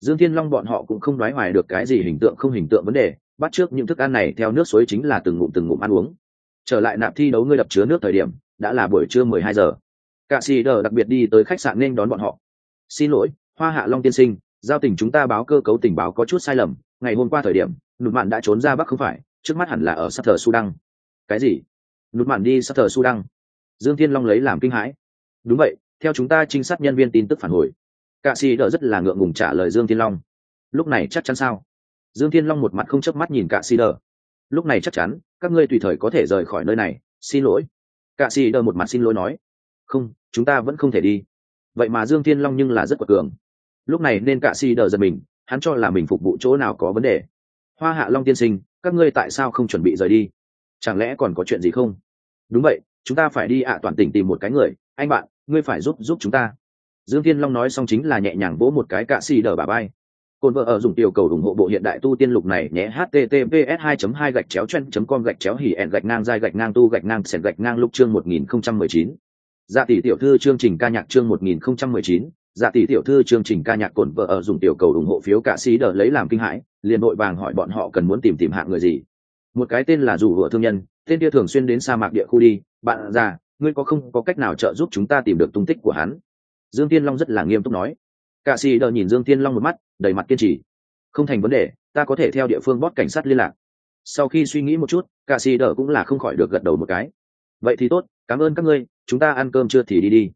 Dương thiên long bọn họ cũng không nói hoài được cái gì hình tượng không hình tượng vấn đề, bắt trước những thức ăn này theo nước suối chính là từng ngụm từng ngụm ăn uống. Trở lại nạp thi đấu ngươi đập chứa nước thời điểm, đã là buổi trưa mười hai giờ. Cạ xì đờ đặc biệt đi tới khách sạn nên đón bọn họ. Xin lỗi, hoa hạ long tiên sinh, giao tình chúng ta báo cơ cấu tình báo có chút sai lầm ngày hôm qua thời điểm, nụt mạn đã trốn ra bắc không phải, trước mắt hẳn là ở sắc thờ sudan cái gì? Nụt mạn đi sắc thờ sudan dương thiên long lấy làm kinh hãi. Đúng vậy, theo chúng ta trinh sát nhân viên tin tức phản hồi. Cạ sĩ đỡ rất là ngượng ngùng trả lời dương thiên long. Lúc này chắc chắn sao? Dương thiên long một mặt không chớp mắt nhìn cạ sĩ đỡ lúc này chắc chắn, các ngươi tùy thời có thể rời khỏi nơi này, xin lỗi. Cạ sĩ đỡ một mặt xin lỗi nói. Không, chúng ta vẫn không thể đi. Vậy mà dương thiên long nhưng là rất quật cường. Lúc này nên cạ sĩ đỡ giật mình hắn cho là mình phục vụ chỗ nào có vấn đề. Hoa hạ long tiên sinh các ngươi tại sao không chuẩn bị rời đi? Chẳng lẽ còn có chuyện gì không? Đúng vậy chúng ta phải đi ạ toàn tỉnh tìm một cái người. Anh bạn ngươi phải giúp giúp chúng ta. Dương thiên long nói xong chính là nhẹ nhàng vỗ một cái cạ xì đờ bà bay. Cồn vợ ở dùng tiểu cầu ủng hộ bộ hiện đại tu tiên lục này nhé https 2 2 gạch chéo chen com gạch chéo hỉ ẹn gạch ngang dai gạch ngang tu gạch ngang sẻn gạch ngang lục chương 1019. dạ tỷ tiểu thư chương trình ca nhạc chương 1019, dạ tỷ tiểu thư chương trình ca nhạc cồn vợ ở dùng tiểu cầu ủng hộ phiếu cạ sĩ đờ lấy làm kinh hãi, liền nội vàng hỏi bọn họ cần muốn tìm tìm hạng người gì. Một cái tên là dù hựa thương nhân, tên kia thường xuyên đến sa mạc địa khu đi. Bạn già, ngươi có không có cách nào trợ giúp chúng ta tìm được tung tích của hắn? Dương tiên long rất là nghiêm túc nói. Cạ sĩ đờ nhìn dương tiên long một mắt, đầy mặt kiên trì. Không thành vấn đề, ta có thể theo địa phương bót cảnh sát liên lạc. Sau khi suy nghĩ một chút cạ sĩ đờ cũng là không khỏi được gật đầu một cái. Vậy thì tốt, cảm ơn các ngươi, chúng ta ăn cơm chưa thì đi đi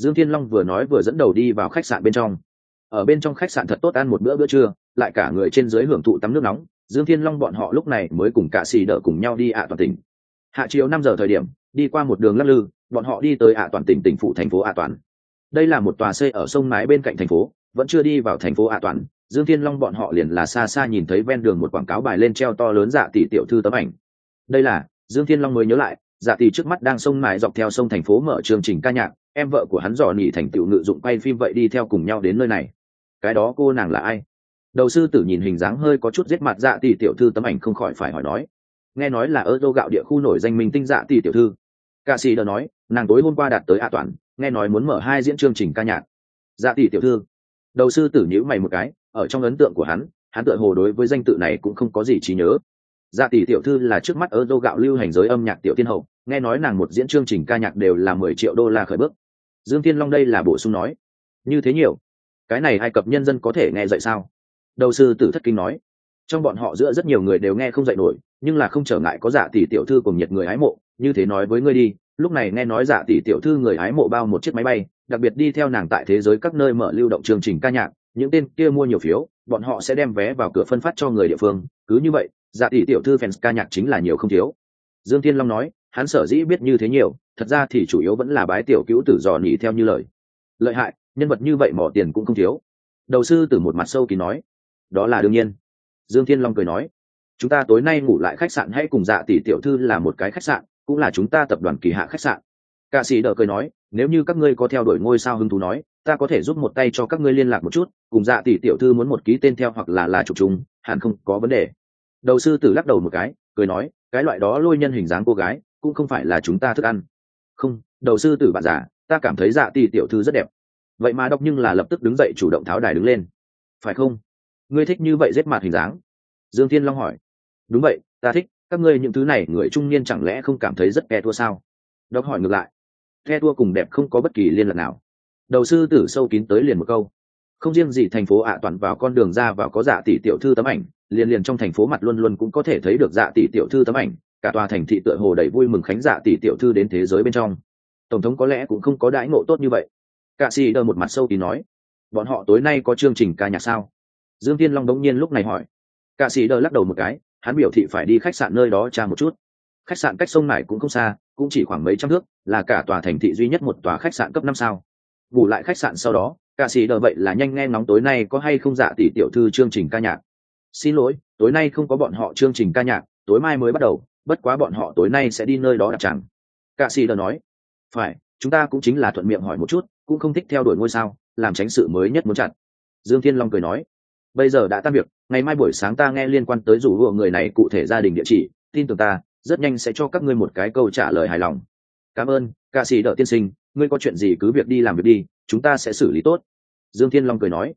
dương thiên long vừa nói vừa dẫn đầu đi vào khách sạn bên trong. Ở bên trong khách sạn thật tốt ăn một bữa bữa trưa, lại cả người trên dưới hưởng thụ tắm nước nóng, dương thiên long bọn họ lúc này mới cùng cả xì đỡ cùng nhau đi ạ toàn tỉnh. Hạ chiều năm giờ thời điểm, đi qua một đường lắc lư, bọn họ đi tới ạ toàn tỉnh tỉnh phụ thành phố ạ toàn. Đây là một tòa xây ở sông mái bên cạnh thành phố, vẫn chưa đi vào thành phố ạ toàn, dương thiên long bọn họ liền là xa xa nhìn thấy ven đường một quảng cáo bài lên treo to lớn dạ tỷ tiểu thư tấm ảnh. Đây là, dương thiên long mới nhớ lại dạ tỷ trước mắt đang sông mái dọc theo sông thành phố mở chương trình ca nhạc em vợ của hắn dò nỉ thành tựu ngự dụng quay phim vậy đi theo cùng nhau đến nơi này. Cái đó cô nàng là ai? Đầu sư tử nhìn hình dáng hơi có chút giết mặt dạ tỷ tiểu thư tấm ảnh không khỏi phải hỏi nói. Nghe nói là ở đô gạo địa khu nổi danh minh tinh dạ tỷ tiểu thư. Ca sĩ đã nói, nàng tối hôm qua đạt tới a toàn, nghe nói muốn mở hai diễn chương trình ca nhạc. Dạ tỷ tiểu thư. Đầu sư tử nhữ mày một cái, ở trong ấn tượng của hắn hắn tựa hồ đối với danh tự này cũng không có gì trí nhớ. Dạ tỷ tiểu thư là trước mắt ở đô gạo lưu hành giới âm nhạc tiểu thiên hậu nghe nói nàng một diễn chương trình ca nhạc đều là mười triệu đô la khởi bước. Dương thiên long đây là bổ sung nói. Như thế nhiều. Cái này ai cập nhân dân có thể nghe dậy sao? Đầu sư tử thất kinh nói. Trong bọn họ giữa rất nhiều người đều nghe không dậy nổi, nhưng là không trở ngại có giả tỷ tiểu thư cùng nhiệt người hái mộ, như thế nói với ngươi đi, lúc này nghe nói giả tỷ tiểu thư người hái mộ bao một chiếc máy bay, đặc biệt đi theo nàng tại thế giới các nơi mở lưu động chương trình ca nhạc, những tên kia mua nhiều phiếu, bọn họ sẽ đem vé vào cửa phân phát cho người địa phương, cứ như vậy giả tỷ tiểu thư fans ca nhạc chính là nhiều không thiếu. Dương thiên long nói hắn sở dĩ biết như thế nhiều, thật ra thì chủ yếu vẫn là bái tiểu cứu tử dò nhỉ theo như lời. Lợi hại, nhân vật như vậy mỏ tiền cũng không thiếu. Đầu sư từ một mặt sâu kỳ nói, đó là đương nhiên. Dương thiên long cười nói, chúng ta tối nay ngủ lại khách sạn, hãy cùng dạ tỷ tiểu thư là một cái khách sạn, cũng là chúng ta tập đoàn kỳ hạ khách sạn. Ca sĩ đỡ cười nói, nếu như các ngươi có theo đuổi ngôi sao hứng thú nói, ta có thể giúp một tay cho các ngươi liên lạc một chút, cùng dạ tỷ tiểu thư muốn một ký tên theo hoặc là là chụp chúng hẳn không có vấn đề. Đầu sư tử lắc đầu một cái, cười nói, cái loại đó lôi nhân hình dáng cô gái cũng không phải là chúng ta thức ăn. Không, đầu sư tử bạn già, ta cảm thấy dạ tỷ tiểu thư rất đẹp. Vậy mà đọc nhưng là lập tức đứng dậy chủ động tháo đài đứng lên. Phải không? Ngươi thích như vậy giết mặt hình dáng? Dương thiên long hỏi. Đúng vậy, ta thích, các ngươi những thứ này người trung niên chẳng lẽ không cảm thấy rất e thua sao? Đọc hỏi ngược lại. E thua cùng đẹp không có bất kỳ liên lạc nào. Đầu sư tử sâu kín tới liền một câu. Không riêng gì thành phố ạ, toàn vào con đường ra vào có dạ tỷ tiểu thư tấm ảnh, liền liền trong thành phố mặt luôn luôn cũng có thể thấy được dạ tỷ tiểu thư tấm ảnh cả tòa thành thị tựa hồ đầy vui mừng khánh giả tỷ tiểu thư đến thế giới bên trong. Tổng thống có lẽ cũng không có đãi ngộ tốt như vậy. Cạ xì đờ một mặt sâu thì nói, bọn họ tối nay có chương trình ca nhạc sao? Dương tiên long đống nhiên lúc này hỏi. Cạ xì đờ lắc đầu một cái, hắn biểu thị phải đi khách sạn nơi đó tra một chút. Khách sạn cách sông này cũng không xa, cũng chỉ khoảng mấy trăm thước, là cả tòa thành thị duy nhất một tòa khách sạn cấp năm sao. Bù lại khách sạn sau đó cạ xì đơ vậy là nhanh nghe nóng tối nay có hay không dạ tỷ tiểu thư chương trình ca nhạc. Xin lỗi, tối nay không có bọn họ chương trình ca nhạc, tối mai mới bắt đầu bất quá bọn họ tối nay sẽ đi nơi đó đặt chẳng. Cạ sĩ đờ nói, phải, chúng ta cũng chính là thuận miệng hỏi một chút, cũng không thích theo đuổi ngôi sao, làm tránh sự mới nhất muốn chặn. Dương thiên long cười nói, bây giờ đã tan việc, ngày mai buổi sáng ta nghe liên quan tới rủ hùa người này cụ thể gia đình địa chỉ, tin tưởng ta, rất nhanh sẽ cho các ngươi một cái câu trả lời hài lòng. Cảm ơn ca sĩ đỡ tiên sinh, ngươi có chuyện gì cứ việc đi làm việc đi, chúng ta sẽ xử lý tốt. Dương thiên long cười nói,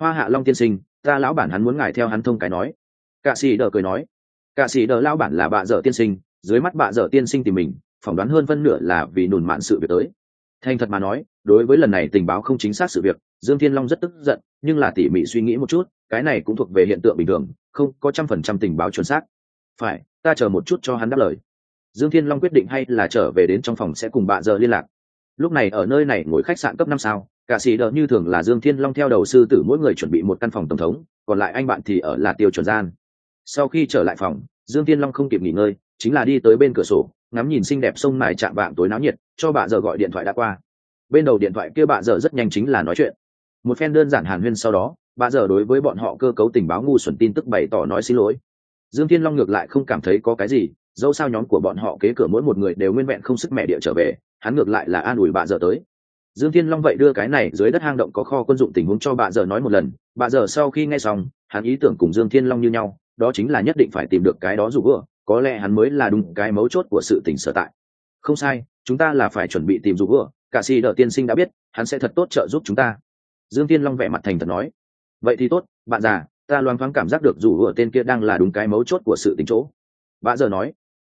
hoa hạ long tiên sinh, ta lão bản hắn muốn ngài theo hắn thông cái nói. Ca sĩ đỡ cười nói Cả sĩ đỡ lão bản là bạ dở tiên sinh, dưới mắt bạ dở tiên sinh tìm mình, phỏng đoán hơn phân nửa là vì nùn mạn sự việc tới. Thành thật mà nói, đối với lần này tình báo không chính xác sự việc, dương thiên long rất tức giận, nhưng là tỉ mỉ suy nghĩ một chút, cái này cũng thuộc về hiện tượng bình thường, không có trăm phần trăm tình báo chuẩn xác. Phải, ta chờ một chút cho hắn đáp lời. Dương thiên long quyết định hay là trở về đến trong phòng sẽ cùng bạ giờ liên lạc. Lúc này ở nơi này ngồi khách sạn cấp năm sao, cả sĩ đỡ như thường là dương thiên long theo đầu sư tử mỗi người chuẩn bị một căn phòng tổng thống, còn lại anh bạn thì ở là tiêu chuẩn gian sau khi trở lại phòng, dương thiên long không kịp nghỉ ngơi, chính là đi tới bên cửa sổ, ngắm nhìn xinh đẹp sông mài chạm vạng tối náo nhiệt, cho bà giờ gọi điện thoại đã qua. Bên đầu điện thoại kia bà giờ rất nhanh chính là nói chuyện. Một phen đơn giản hàn huyên sau đó, bà giờ đối với bọn họ cơ cấu tình báo ngu xuẩn tin tức bày tỏ nói xin lỗi. Dương thiên long ngược lại không cảm thấy có cái gì, dẫu sao nhóm của bọn họ kế cửa mỗi một người đều nguyên vẹn không sức mẹ địa trở về, hắn ngược lại là an ủi bà giờ tới. Dương thiên long vậy đưa cái này dưới đất hang động có kho quân dụng tình huống cho bà giờ nói một lần, bà giờ sau khi nghe xong, hắn ý tưởng cùng dương thiên long như nhau đó chính là nhất định phải tìm được cái đó dù vừa có lẽ hắn mới là đúng cái mấu chốt của sự tỉnh sở tại. Không sai, chúng ta là phải chuẩn bị tìm dù vừa cả si đợi tiên sinh đã biết, hắn sẽ thật tốt trợ giúp chúng ta. Dương tiên long vẻ mặt thành thật nói. Vậy thì tốt, bạn già, ta loang thoáng cảm giác được dù vừa tên kia đang là đúng cái mấu chốt của sự tỉnh chỗ. Bà giờ nói.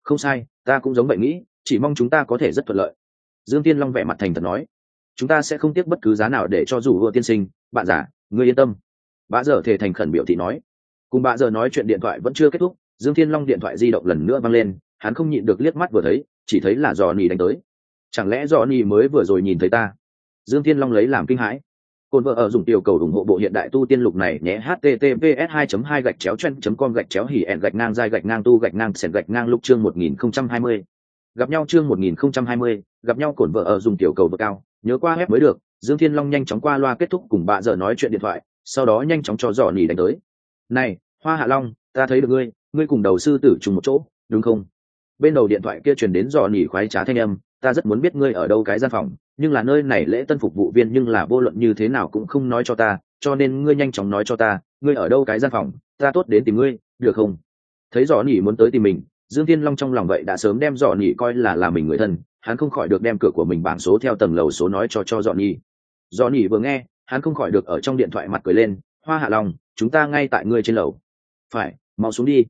Không sai, ta cũng giống vậy nghĩ, chỉ mong chúng ta có thể rất thuận lợi. Dương tiên long vẻ mặt thành thật nói. Chúng ta sẽ không tiếc bất cứ giá nào để cho dù vừa tiên sinh, bạn già, ngươi yên tâm. Bà giờ thể thành khẩn biểu thị nói cùng bà giờ nói chuyện điện thoại vẫn chưa kết thúc dương thiên long điện thoại di động lần nữa văng lên hắn không nhịn được liếc mắt vừa thấy chỉ thấy là dò nỉ đánh tới. Chẳng lẽ dò nỉ mới vừa rồi nhìn thấy ta? Dương thiên long lấy làm kinh hãi. Cồn vợ ở dùng tiểu cầu ủng hộ bộ hiện đại tu tiên lục này nhé https 2 2 gạch chéo chen com gạch chéo hỉ ẹn gạch ngang dai gạch ngang tu gạch ngang sẻn gạch ngang lục chương 1020. gặp nhau chương 1020, gặp nhau cồn vợ ở dùng tiểu cầu vợ cao nhớ qua hết mới được dương thiên long nhanh chóng qua loa kết thúc cùng bà giờ nói chuyện điện thoại sau đó nhanh chóng cho dò nỉ đánh tới. Này hoa hạ long, ta thấy được ngươi ngươi cùng đầu sư tử trùng một chỗ, đúng không? Bên đầu điện thoại kia truyền đến dò nỉ khoái trá thanh âm, ta rất muốn biết ngươi ở đâu cái gian phòng, nhưng là nơi này lễ tân phục vụ viên nhưng là vô luận như thế nào cũng không nói cho ta, cho nên ngươi nhanh chóng nói cho ta, ngươi ở đâu cái gian phòng, ta tốt đến tìm ngươi, được không? Thấy dò nỉ muốn tới tìm mình, dương tiên long trong lòng vậy đã sớm đem dò nỉ coi là là mình người thân, hắn không khỏi được đem cửa của mình bảng số theo tầng lầu số nói cho cho dò nỉ. Dò nỉ vừa nghe, hắn không khỏi được ở trong điện thoại mặt cười lên, hoa hạ long, chúng ta ngay tại ngươi trên lầu phải, mau xuống đi.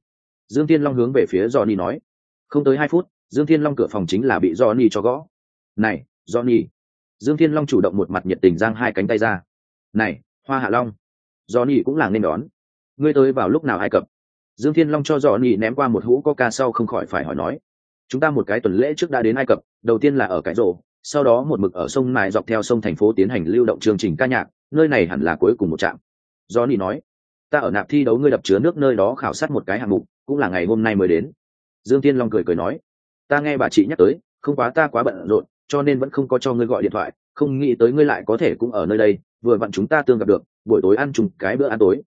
Dương thiên long hướng về phía johnny nói. Không tới hai phút, dương thiên long cửa phòng chính là bị johnny cho gõ. Này, johnny. Dương thiên long chủ động một mặt nhiệt tình giang hai cánh tay ra. Này, hoa hạ long. Johnny cũng là nên đón. Ngươi tới vào lúc nào ai cập? Dương thiên long cho johnny ném qua một hũ coca sau không khỏi phải hỏi nói. Chúng ta một cái tuần lễ trước đã đến ai cập, đầu tiên là ở cái rổ, sau đó một mực ở sông mài dọc theo sông thành phố tiến hành lưu động chương trình ca nhạc, nơi này hẳn là cuối cùng một trạm. Johnny nói ta ở nạp thi đấu ngươi đập chứa nước nơi đó khảo sát một cái hạng mục, cũng là ngày hôm nay mới đến. Dương tiên long cười cười nói, ta nghe bà chị nhắc tới, không quá ta quá bận rộn, cho nên vẫn không có cho ngươi gọi điện thoại, không nghĩ tới ngươi lại có thể cũng ở nơi đây, vừa vặn chúng ta tương gặp được, buổi tối ăn chung cái bữa ăn tối.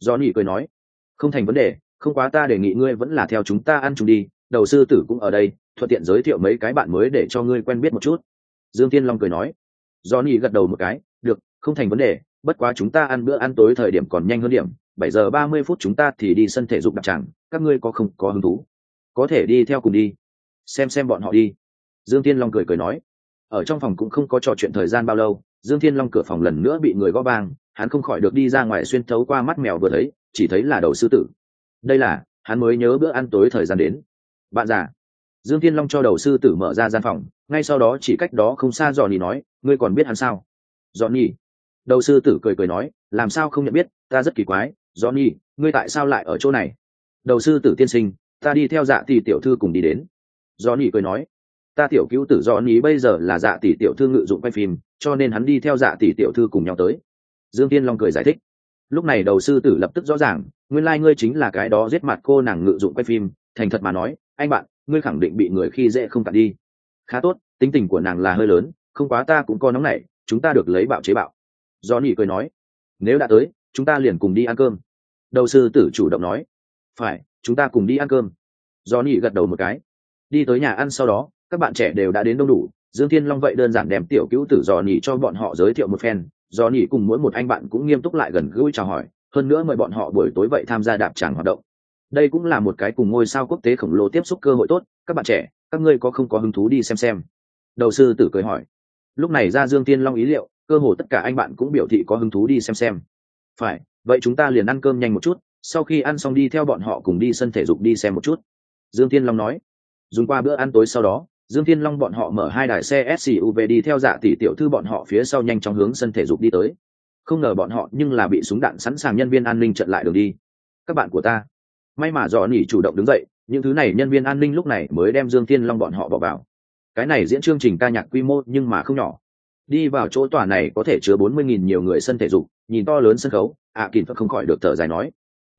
Do nỉ cười nói, không thành vấn đề, không quá ta đề nghị ngươi vẫn là theo chúng ta ăn chung đi, đầu sư tử cũng ở đây, thuận tiện giới thiệu mấy cái bạn mới để cho ngươi quen biết một chút. Dương tiên long cười nói do nỉ gật đầu một cái, được, không thành vấn đề, bất quá chúng ta ăn bữa ăn tối thời điểm còn nhanh hơn điểm bảy giờ ba mươi phút chúng ta thì đi sân thể dục đặc tràng, các ngươi có không có hứng thú? Có thể đi theo cùng đi. Xem xem bọn họ đi. Dương tiên long cười cười nói. Ở trong phòng cũng không có trò chuyện thời gian bao lâu, dương thiên long cửa phòng lần nữa bị người gõ bang hắn không khỏi được đi ra ngoài xuyên thấu qua mắt mèo vừa thấy, chỉ thấy là đầu sư tử. Đây là, hắn mới nhớ bữa ăn tối thời gian đến. Bạn già. Dương thiên long cho đầu sư tử mở ra gian phòng, ngay sau đó chỉ cách đó không xa dò nỉ nói, ngươi còn biết hắn sao? Dò nỉ đầu sư tử cười cười nói, làm sao không nhận biết? Ta rất kỳ quái johnny, ngươi tại sao lại ở chỗ này? Đầu sư tử tiên sinh, ta đi theo dạ tỷ tiểu thư cùng đi đến. Johnny cười nói, ta tiểu cứu tử johnny bây giờ là dạ tỷ tiểu thư ngự dụng quay phim, cho nên hắn đi theo dạ tỷ tiểu thư cùng nhau tới. Dương tiên long cười giải thích, lúc này đầu sư tử lập tức rõ ràng, nguyên lai、like、ngươi chính là cái đó giết mặt cô nàng ngự dụng quay phim, thành thật mà nói, anh bạn, ngươi khẳng định bị người khi dễ không cạn đi. Khá tốt, tính tình của nàng là hơi lớn, không quá ta cũng có nóng nảy, chúng ta được lấy bạo chế bạo. Do nỉ cười nói, nếu đã tới chúng ta liền cùng đi ăn cơm. Đầu sư tử chủ động nói. Phải, chúng ta cùng đi ăn cơm. Do nỉ gật đầu một cái. Đi tới nhà ăn sau đó, các bạn trẻ đều đã đến đông đủ. Dương thiên long vậy đơn giản đem tiểu cứu tử dò nỉ cho bọn họ giới thiệu một phen. Do nỉ cùng mỗi một anh bạn cũng nghiêm túc lại gần gũi chào hỏi. Hơn nữa mời bọn họ buổi tối vậy tham gia đạp tràng hoạt động. Đây cũng là một cái cùng ngôi sao quốc tế khổng lồ tiếp xúc cơ hội tốt. Các bạn trẻ, các ngươi có không có hứng thú đi xem xem? Đầu sư tử cười hỏi. Lúc này ra dương tiên long ý liệu, cơ hồ tất cả anh bạn cũng biểu thị có hứng thú đi xem xem phải, vậy chúng ta liền ăn cơm nhanh một chút, sau khi ăn xong đi theo bọn họ cùng đi sân thể dục đi xem một chút. Dương Thiên long nói. Dùng qua bữa ăn tối sau đó, dương thiên long bọn họ mở hai đài xe suv đi theo dạ tỷ tiểu thư bọn họ phía sau nhanh chóng hướng sân thể dục đi tới. Không ngờ bọn họ nhưng là bị súng đạn sẵn sàng nhân viên an ninh chặn lại đường đi. Các bạn của ta. May mà dọn nỉ chủ động đứng dậy, những thứ này nhân viên an ninh lúc này mới đem dương thiên long bọn họ bỏ vào. Cái này diễn chương trình ca nhạc quy mô nhưng mà không nhỏ đi vào chỗ tòa này có thể chứa bốn mươi nghìn nhiều người sân thể dục nhìn to lớn sân khấu ạ à, vẫn không khỏi được thở dài nói.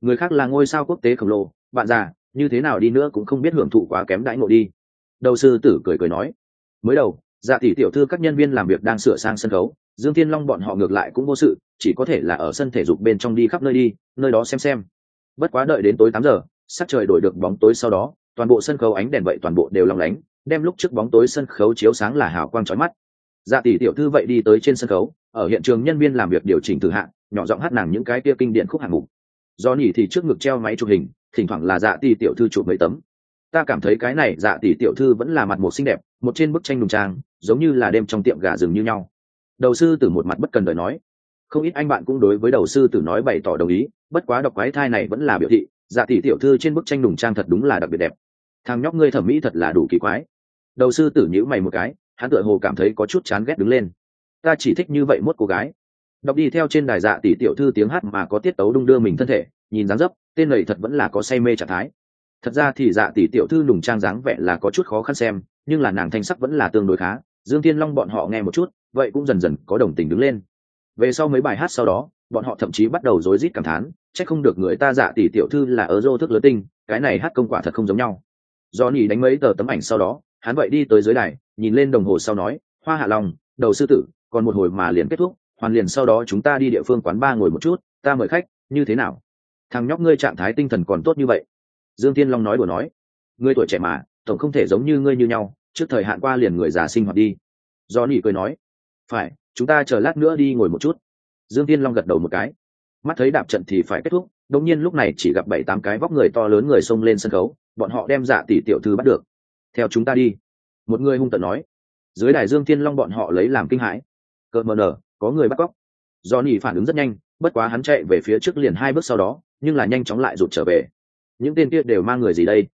Người khác là ngôi sao quốc tế khổng lồ bạn già như thế nào đi nữa cũng không biết hưởng thụ quá kém đãi ngộ đi. Đầu sư tử cười cười nói. Mới đầu dạ tỷ tiểu thư các nhân viên làm việc đang sửa sang sân khấu dương thiên long bọn họ ngược lại cũng vô sự chỉ có thể là ở sân thể dục bên trong đi khắp nơi đi nơi đó xem xem. Bất quá đợi đến tối tám giờ sắc trời đổi được bóng tối sau đó toàn bộ sân khấu ánh đèn vậy toàn bộ đều long lánh đem lúc trước bóng tối sân khấu chiếu sáng là hào quang trói mắt dạ tỷ tiểu thư vậy đi tới trên sân khấu, ở hiện trường nhân viên làm việc điều chỉnh từ hạng, nhỏ giọng hát nàng những cái kia kinh điển khúc hạng mục. Do nhỉ thì trước ngực treo máy chụp hình, thỉnh thoảng là dạ tỷ tiểu thư chụp mấy tấm. Ta cảm thấy cái này dạ tỷ tiểu thư vẫn là mặt một xinh đẹp, một trên bức tranh đùng trang, giống như là đêm trong tiệm gà rừng như nhau. Đầu sư tử một mặt bất cần đời nói. Không ít anh bạn cũng đối với đầu sư tử nói bày tỏ đồng ý, bất quá đọc quái thai này vẫn là biểu thị dạ tỷ tiểu thư trên bức tranh đùng trang thật đúng là đặc biệt đẹp. Thằng nhóc ngươi thẩm mỹ thật là đủ kỳ quái. Đầu sư tử nhữ mày một cái hắn tựa hồ cảm thấy có chút chán ghét đứng lên. Ta chỉ thích như vậy mốt cô gái. Đọc đi theo trên đài dạ tỷ tiểu thư tiếng hát mà có tiết tấu đung đưa mình thân thể, nhìn dáng dấp, tên này thật vẫn là có say mê trạng thái. Thật ra thì dạ tỷ tiểu thư nùng trang dáng vẻ là có chút khó khăn xem, nhưng là nàng thanh sắc vẫn là tương đối khá. Dương thiên long bọn họ nghe một chút, vậy cũng dần dần có đồng tình đứng lên. Về sau mấy bài hát sau đó, bọn họ thậm chí bắt đầu rối rít cảm thán, chắc không được người ta dạ tỷ tiểu thư là ở dô thức lớn tinh, cái này hát công quả thật không giống nhau. Do nhì đánh mấy tờ tấm ảnh sau đó hắn vậy đi tới dưới đài, nhìn lên đồng hồ sau nói, hoa hạ lòng đầu sư tử, còn một hồi mà liền kết thúc, hoàn liền sau đó chúng ta đi địa phương quán ba ngồi một chút, ta mời khách, như thế nào? Thằng nhóc ngươi trạng thái tinh thần còn tốt như vậy. Dương tiên long nói đùa nói, ngươi tuổi trẻ mà, tổng không thể giống như ngươi như nhau, trước thời hạn qua liền người già sinh hoạt đi. Do nỉ cười nói, phải, chúng ta chờ lát nữa đi ngồi một chút. Dương tiên long gật đầu một cái, mắt thấy đạp trận thì phải kết thúc đống nhiên lúc này chỉ gặp bảy tám cái vóc người to lớn người xông lên sân khấu, bọn họ đem dạ tỷ tiểu thư bắt được theo chúng ta đi. Một người hung tận nói. Dưới đài dương Thiên long bọn họ lấy làm kinh hãi. Cợt mờ nở có người bắt cóc. Do nỉ phản ứng rất nhanh bất quá hắn chạy về phía trước liền hai bước sau đó nhưng là nhanh chóng lại rụt trở về. Những tên kia đều mang người gì đây?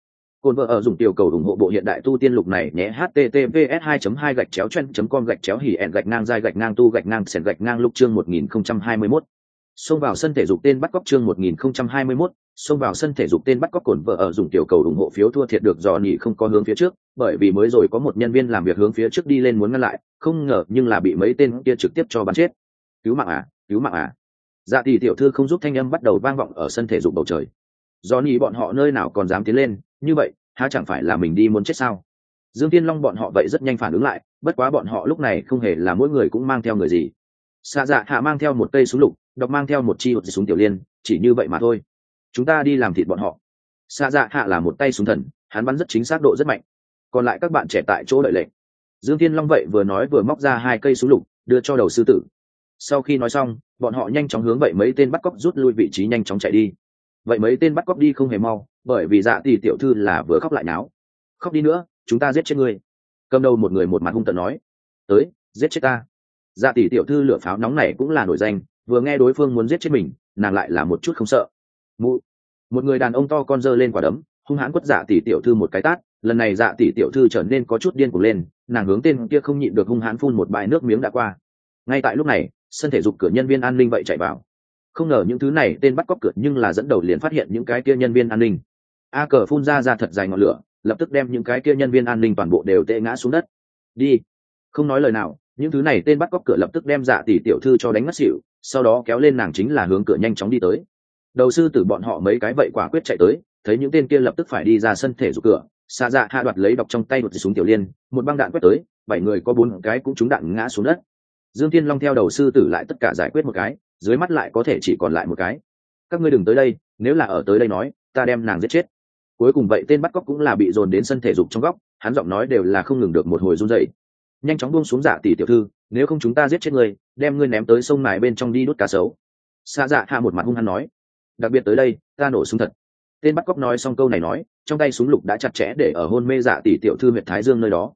Cồn vợ ở dùng tiểu cầu ủng hộ bộ hiện đại tu tiên lục này nhé https 2 2 gạch chéo chen com gạch chéo hỉ ẹn gạch ngang dai gạch ngang tu gạch ngang sèn gạch ngang lục chương 1021. xông vào sân thể dục tên bắt cóc chương 1021, xông vào sân thể dục tên bắt cóc cồn vợ ở dùng tiểu cầu ủng hộ phiếu thua thiệt được dò nhỉ không có hướng phía trước, bởi vì mới rồi có một nhân viên làm việc hướng phía trước đi lên muốn ngăn lại, không ngờ nhưng là bị mấy tên kia trực tiếp cho bắn chết. Cứu mạng à cứu mạng à. Dạ thì tiểu thư không giúp thanh âm bắt đầu vang vọng ở sân thể dục bầu trời. Do nhì bọn họ nơi nào còn dám tiến lên, như vậy, há chẳng phải là mình đi muốn chết sao? Dương tiên long bọn họ vậy rất nhanh phản ứng lại, bất quá bọn họ lúc này không hề là mỗi người cũng mang theo người gì. Xa dạ hạ mang theo một cây súng lục đọc mang theo một chi hụt súng tiểu liên, chỉ như vậy mà thôi chúng ta đi làm thịt bọn họ. Xa dạ hạ là một tay súng thần, hắn bắn rất chính xác độ rất mạnh. Còn lại các bạn trẻ tại chỗ đợi lệnh. Dương tiên long vậy vừa nói vừa móc ra hai cây súng lục, đưa cho đầu sư tử. Sau khi nói xong, bọn họ nhanh chóng hướng vậy mấy tên bắt cóc rút lui vị trí nhanh chóng chạy đi. Vậy mấy tên bắt cóc đi không hề mau, bởi vì dạ tỷ tiểu thư là vừa khóc lại náo. Khóc đi nữa, chúng ta giết chết ngươi. Cầm đầu một người một mặt hung tận nói. Tới, giết chết ta. Dạ tỷ tiểu thư lửa pháo nóng này cũng là nổi danh, vừa nghe đối phương muốn giết chết mình, nàng lại là một chút không sợ mụ. Một người đàn ông to con dơ lên quả đấm, hung hãn quất dạ tỷ tiểu thư một cái tát, lần này dạ tỷ tiểu thư trở nên có chút điên cuồng lên, nàng hướng tên kia không nhịn được hung hãn phun một bãi nước miếng đã qua. Ngay tại lúc này, sân thể dục cửa nhân viên an ninh vậy chạy vào. Không ngờ những thứ này, tên bắt cóc cửa nhưng là dẫn đầu liền phát hiện những cái kia nhân viên an ninh. A cờ phun ra ra thật dài ngọn lửa, lập tức đem những cái kia nhân viên an ninh toàn bộ đều tệ ngã xuống đất. Đi. Không nói lời nào, những thứ này tên bắt cóc cửa lập tức đem dạ tỷ tiểu thư cho đánh ngất xỉu, sau đó kéo lên nàng chính là hướng cửa nhanh chóng đi tới đầu sư tử bọn họ mấy cái vậy quả quyết chạy tới, thấy những tên kia lập tức phải đi ra sân thể dục cửa, xa dạ hạ đoạt lấy đọc trong tay một súng tiểu liên, một băng đạn quét tới, bảy người có bốn cái cũng trúng đạn ngã xuống đất. Dương thiên long theo đầu sư tử lại tất cả giải quyết một cái, dưới mắt lại có thể chỉ còn lại một cái. Các ngươi đừng tới đây, nếu là ở tới đây nói, ta đem nàng giết chết. Cuối cùng vậy tên bắt cóc cũng là bị dồn đến sân thể dục trong góc, hắn giọng nói đều là không ngừng được một hồi run dậy nhanh chóng buông xuống giả tỷ tiểu thư, nếu không chúng ta giết chết ngươi, đem ngươi ném tới sông mài bên trong đi đốt cá sấu. Xa dạ hạ một mặt hung hăng nói đặc biệt tới đây, ta nổ súng thật. Tên bắt cóc nói xong câu này nói, trong tay súng lục đã chặt chẽ để ở hôn mê dạ tỷ tiểu thư huyện thái dương nơi đó.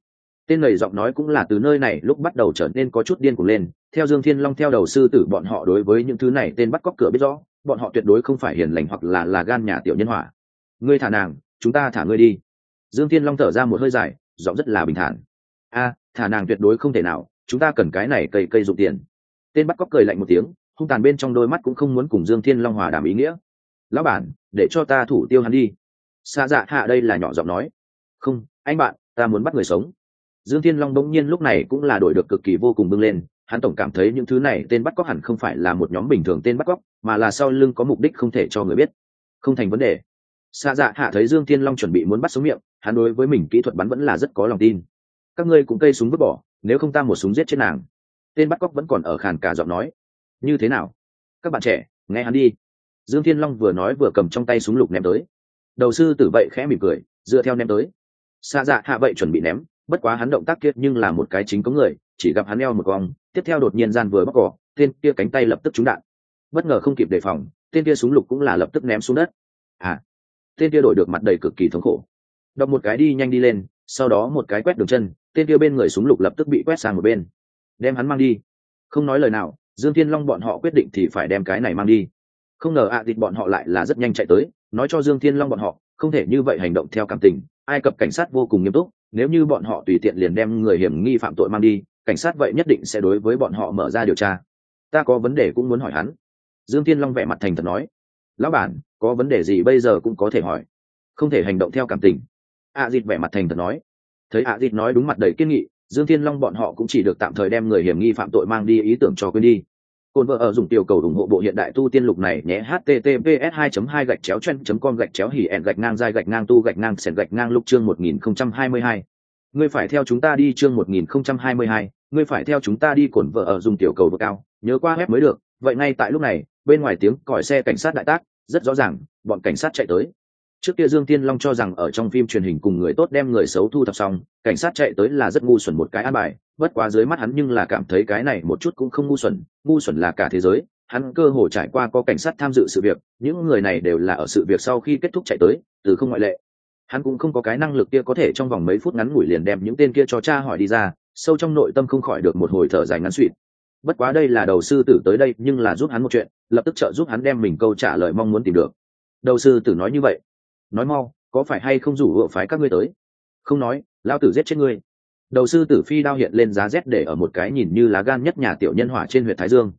Tên lầy giọng nói cũng là từ nơi này lúc bắt đầu trở nên có chút điên cuồng lên. Theo dương thiên long, theo đầu sư tử bọn họ đối với những thứ này, tên bắt cóc cửa biết rõ, bọn họ tuyệt đối không phải hiền lành hoặc là là gan nhà tiểu nhân hỏa ngươi thả nàng, chúng ta thả ngươi đi. Dương thiên long thở ra một hơi dài, giọng rất là bình thản. A, thả nàng tuyệt đối không thể nào, chúng ta cần cái này cây cây dụng tiền. Tên bắt cóc cười lạnh một tiếng hung tàn bên trong đôi mắt cũng không muốn cùng dương thiên long hòa đàm ý nghĩa. Lão bản, để cho ta thủ tiêu hắn đi. Xa dạ hạ đây là nhỏ giọng nói. Không, anh bạn, ta muốn bắt người sống. Dương thiên long bỗng nhiên lúc này cũng là đổi được cực kỳ vô cùng bưng lên. Hắn tổng cảm thấy những thứ này tên bắt cóc hẳn không phải là một nhóm bình thường tên bắt cóc, mà là sau lưng có mục đích không thể cho người biết. Không thành vấn đề. Xa dạ hạ thấy dương thiên long chuẩn bị muốn bắt sống miệng, hắn đối với mình kỹ thuật bắn vẫn là rất có lòng tin. Các ngươi cũng cây súng vứt bỏ, nếu không ta một súng giết chết nàng. Tên bắt cóc vẫn còn ở khàn cả giọng nói như thế nào? Các bạn trẻ, nghe hắn đi. Dương thiên long vừa nói vừa cầm trong tay súng lục ném tới. Đầu sư tử vậy khẽ mỉm cười, dựa theo ném tới. Xa dạ hạ vậy chuẩn bị ném, bất quá hắn động tác kiệt nhưng là một cái chính có người, chỉ gặp hắn eo một cong tiếp theo đột nhiên gian vừa bóc cỏ, tên kia cánh tay lập tức trúng đạn. Bất ngờ không kịp đề phòng, tên kia súng lục cũng là lập tức ném xuống đất. À tên kia đổi được mặt đầy cực kỳ thống khổ. Đọc một cái đi nhanh đi lên, sau đó một cái quét đường chân, tên kia bên người súng lục lập tức bị quét sang một bên. Đem hắn mang đi. Không nói lời nào dương thiên long bọn họ quyết định thì phải đem cái này mang đi. Không ngờ ạ à thịt bọn họ lại là rất nhanh chạy tới, nói cho dương thiên long bọn họ, không thể như vậy hành động theo cảm tình, ai cập cảnh sát vô cùng nghiêm túc, nếu như bọn họ tùy tiện liền đem người hiểm nghi phạm tội mang đi, cảnh sát vậy nhất định sẽ đối với bọn họ mở ra điều tra. Ta có vấn đề cũng muốn hỏi hắn. Dương thiên long vẻ mặt thành thật nói. Lão bản, có vấn đề gì bây giờ cũng có thể hỏi. Không thể hành động theo cảm tình. Ạ à dịt vẻ mặt thành thật nói. Thấy ạ à dịt nói đúng mặt đầy kiên nghị, dương thiên long bọn họ cũng chỉ được tạm thời đem người hiểm nghi phạm tội mang đi ý tưởng cho quên đi. Côn vợ ở dùng tiểu cầu ủng hộ bộ hiện đại tu tiên lục này nhé https 2 2 gạch chéo chen com gạch chéo hỉ ẹn gạch ngang dai gạch ngang tu gạch ngang sẻn gạch ngang lục chương 1022. Ngươi phải theo chúng ta đi chương 1022, ngươi phải theo chúng ta đi cổn vợ ở dùng tiểu cầu vượt cao, nhớ qua web mới được. Vậy ngay tại lúc này, bên ngoài tiếng còi xe cảnh sát đại tác, rất rõ ràng, bọn cảnh sát chạy tới. Trước kia Dương Tiên Long cho rằng ở trong phim truyền hình cùng người tốt đem người xấu thu thập xong, cảnh sát chạy tới là rất ngu xuẩn một cái an bài, bất quá dưới mắt hắn nhưng là cảm thấy cái này một chút cũng không ngu xuẩn ngu xuẩn là cả thế giới hắn cơ hồ trải qua có cảnh sát tham dự sự việc những người này đều là ở sự việc sau khi kết thúc chạy tới từ không ngoại lệ. Hắn cũng không có cái năng lực kia có thể trong vòng mấy phút ngắn ngủi liền đem những tên kia cho cha hỏi đi ra sâu trong nội tâm không khỏi được một hồi thở dài ngắn suỵt bất quá đây là đầu sư tử tới đây nhưng là giúp hắn một chuyện lập tức trợ giúp hắn đem mình câu trả lời mong muốn tìm được. Đầu sư tử nói như vậy nói mau, có phải hay không rủ vợ phái các ngươi tới? Không nói lao tử giết chết ngươi. Đầu sư tử phi đao hiện lên giá rét để ở một cái nhìn như lá gan nhất nhà tiểu nhân hỏa trên huyện thái dương.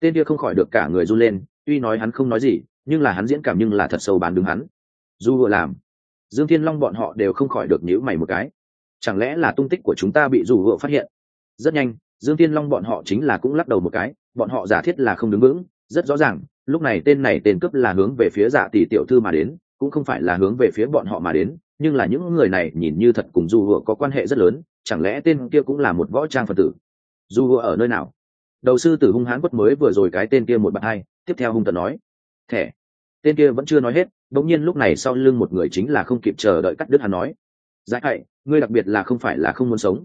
Tên kia không khỏi được cả người run lên, tuy nói hắn không nói gì, nhưng là hắn diễn cảm nhưng là thật sâu bán đứng hắn. Du vừa làm, dương thiên long bọn họ đều không khỏi được nhíu mày một cái. Chẳng lẽ là tung tích của chúng ta bị dù vừa phát hiện? Rất nhanh, dương thiên long bọn họ chính là cũng lắc đầu một cái, bọn họ giả thiết là không đứng vững, rất rõ ràng, lúc này tên này tên cướp là hướng về phía giả tỷ tiểu thư mà đến cũng không phải là hướng về phía bọn họ mà đến, nhưng là những người này nhìn như thật cùng du hựa có quan hệ rất lớn, chẳng lẽ tên kia cũng là một võ trang phật tử? Du hựa ở nơi nào? Đầu sư tử hung hãn quất mới vừa rồi cái tên kia một bạn hai, tiếp theo hung tận nói, thẻ. Tên kia vẫn chưa nói hết bỗng nhiên lúc này sau lưng một người chính là không kịp chờ đợi cắt đứt hắn nói, giải hại, ngươi đặc biệt là không phải là không muốn sống.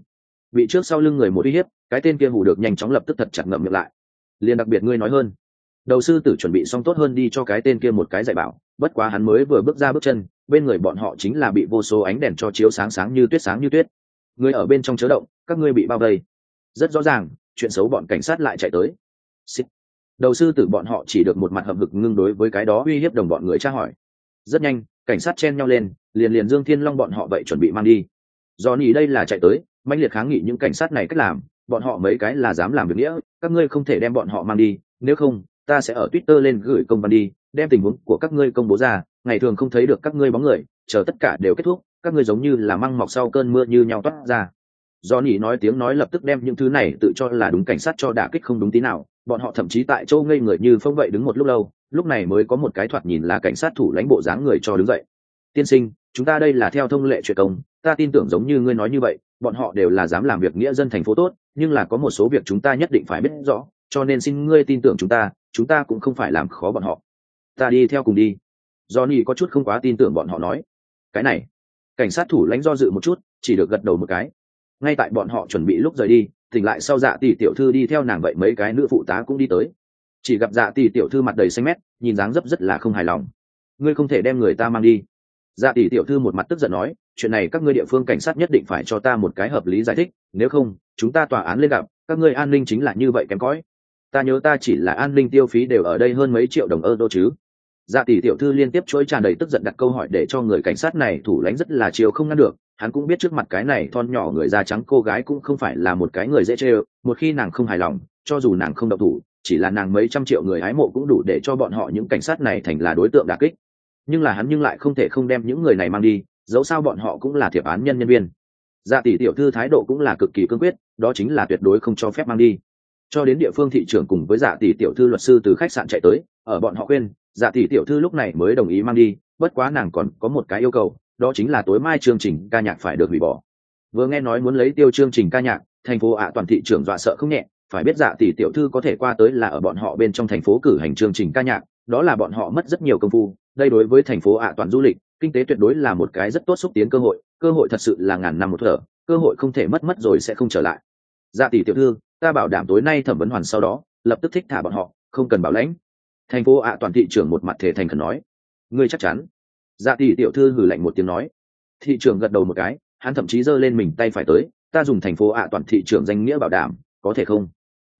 Bị trước sau lưng người một uy hiếp, cái tên kia hù được nhanh chóng lập tức thật chặt ngậm miệng lại. Liền đặc biệt ngươi nói hơn đầu sư tử chuẩn bị xong tốt hơn đi cho cái tên kia một cái dạy bảo, bất quá hắn mới vừa bước ra bước chân, bên người bọn họ chính là bị vô số ánh đèn cho chiếu sáng sáng như tuyết sáng như tuyết. Người ở bên trong chớ động, các ngươi bị bao vây. Rất rõ ràng, chuyện xấu bọn cảnh sát lại chạy tới. Xịt. đầu sư tử bọn họ chỉ được một mặt hậm hực ngưng đối với cái đó uy hiếp đồng bọn người tra hỏi. Rất nhanh, cảnh sát chen nhau lên, liền liền dương thiên long bọn họ vậy chuẩn bị mang đi. Do nhỉ đây là chạy tới, mãnh liệt kháng nghị những cảnh sát này cách làm, bọn họ mấy cái là dám làm việc nghĩa, các ngươi không thể đem bọn họ mang đi, nếu không ta sẽ ở twitter lên gửi công văn đi, đem tình huống của các ngươi công bố ra, ngày thường không thấy được các ngươi bóng người, chờ tất cả đều kết thúc, các ngươi giống như là măng mọc sau cơn mưa như nhau toát ra. Do nhỉ nói tiếng nói lập tức đem những thứ này tự cho là đúng cảnh sát cho đả kích không đúng tí nào, bọn họ thậm chí tại chỗ ngây người như phong vậy đứng một lúc lâu, lúc này mới có một cái thoạt nhìn là cảnh sát thủ lãnh bộ dáng người cho đứng dậy. Tiên sinh, chúng ta đây là theo thông lệ truyền công, ta tin tưởng giống như ngươi nói như vậy, bọn họ đều là dám làm việc nghĩa dân thành phố tốt, nhưng là có một số việc chúng ta nhất định phải biết rõ, cho nên xin ngươi tin tưởng chúng ta chúng ta cũng không phải làm khó bọn họ. Ta đi theo cùng đi. Johnny có chút không quá tin tưởng bọn họ nói. Cái này. Cảnh sát thủ lãnh do dự một chút, chỉ được gật đầu một cái. Ngay tại bọn họ chuẩn bị lúc rời đi, tỉnh lại sau dạ tỷ tiểu thư đi theo nàng vậy mấy cái nữ phụ tá cũng đi tới. Chỉ gặp dạ tỷ tiểu thư mặt đầy xanh mét, nhìn dáng dấp rất là không hài lòng. Ngươi không thể đem người ta mang đi. Dạ tỷ tiểu thư một mặt tức giận nói, chuyện này các ngươi địa phương cảnh sát nhất định phải cho ta một cái hợp lý giải thích, nếu không, chúng ta tòa án lên gặp, các ngươi an ninh chính là như vậy kém cỏi ta nhớ ta chỉ là an ninh tiêu phí đều ở đây hơn mấy triệu đồng euro chứ. Dạ tỷ tiểu thư liên tiếp chuỗi tràn đầy tức giận đặt câu hỏi để cho người cảnh sát này thủ lãnh rất là chiều không ngăn được. Hắn cũng biết trước mặt cái này thon nhỏ người da trắng cô gái cũng không phải là một cái người dễ chê một khi nàng không hài lòng, cho dù nàng không độc thủ, chỉ là nàng mấy trăm triệu người hái mộ cũng đủ để cho bọn họ những cảnh sát này thành là đối tượng đà kích. Nhưng là hắn nhưng lại không thể không đem những người này mang đi, dẫu sao bọn họ cũng là thiệp án nhân nhân viên. Dạ tỷ tiểu thư thái độ cũng là cực kỳ cương quyết, đó chính là tuyệt đối không cho phép mang đi cho đến địa phương thị trưởng cùng với dạ tỷ tiểu thư luật sư từ khách sạn chạy tới, ở bọn họ khuyên dạ tỷ tiểu thư lúc này mới đồng ý mang đi, bất quá nàng còn có một cái yêu cầu, đó chính là tối mai chương trình ca nhạc phải được hủy bỏ. Vừa nghe nói muốn lấy tiêu chương trình ca nhạc, thành phố ạ toàn thị trưởng dọa sợ không nhẹ, phải biết dạ tỷ tiểu thư có thể qua tới là ở bọn họ bên trong thành phố cử hành chương trình ca nhạc, đó là bọn họ mất rất nhiều công phu, đây đối với thành phố ạ toàn du lịch, kinh tế tuyệt đối là một cái rất tốt xúc tiến cơ hội cơ hội thật sự là ngàn năm một thở, cơ hội không thể mất mất rồi sẽ không trở lại. Dạ tỷ tiểu thư ta bảo đảm tối nay thẩm vấn hoàn sau đó, lập tức thích thả bọn họ, không cần bảo lãnh. Thành phố ạ, toàn thị trưởng một mặt thể thành khẩn nói. Ngươi chắc chắn. Dạ tỷ tiểu thư gửi lạnh một tiếng nói. Thị trưởng gật đầu một cái, hắn thậm chí giơ lên mình tay phải tới, ta dùng thành phố ạ, toàn thị trưởng danh nghĩa bảo đảm, có thể không?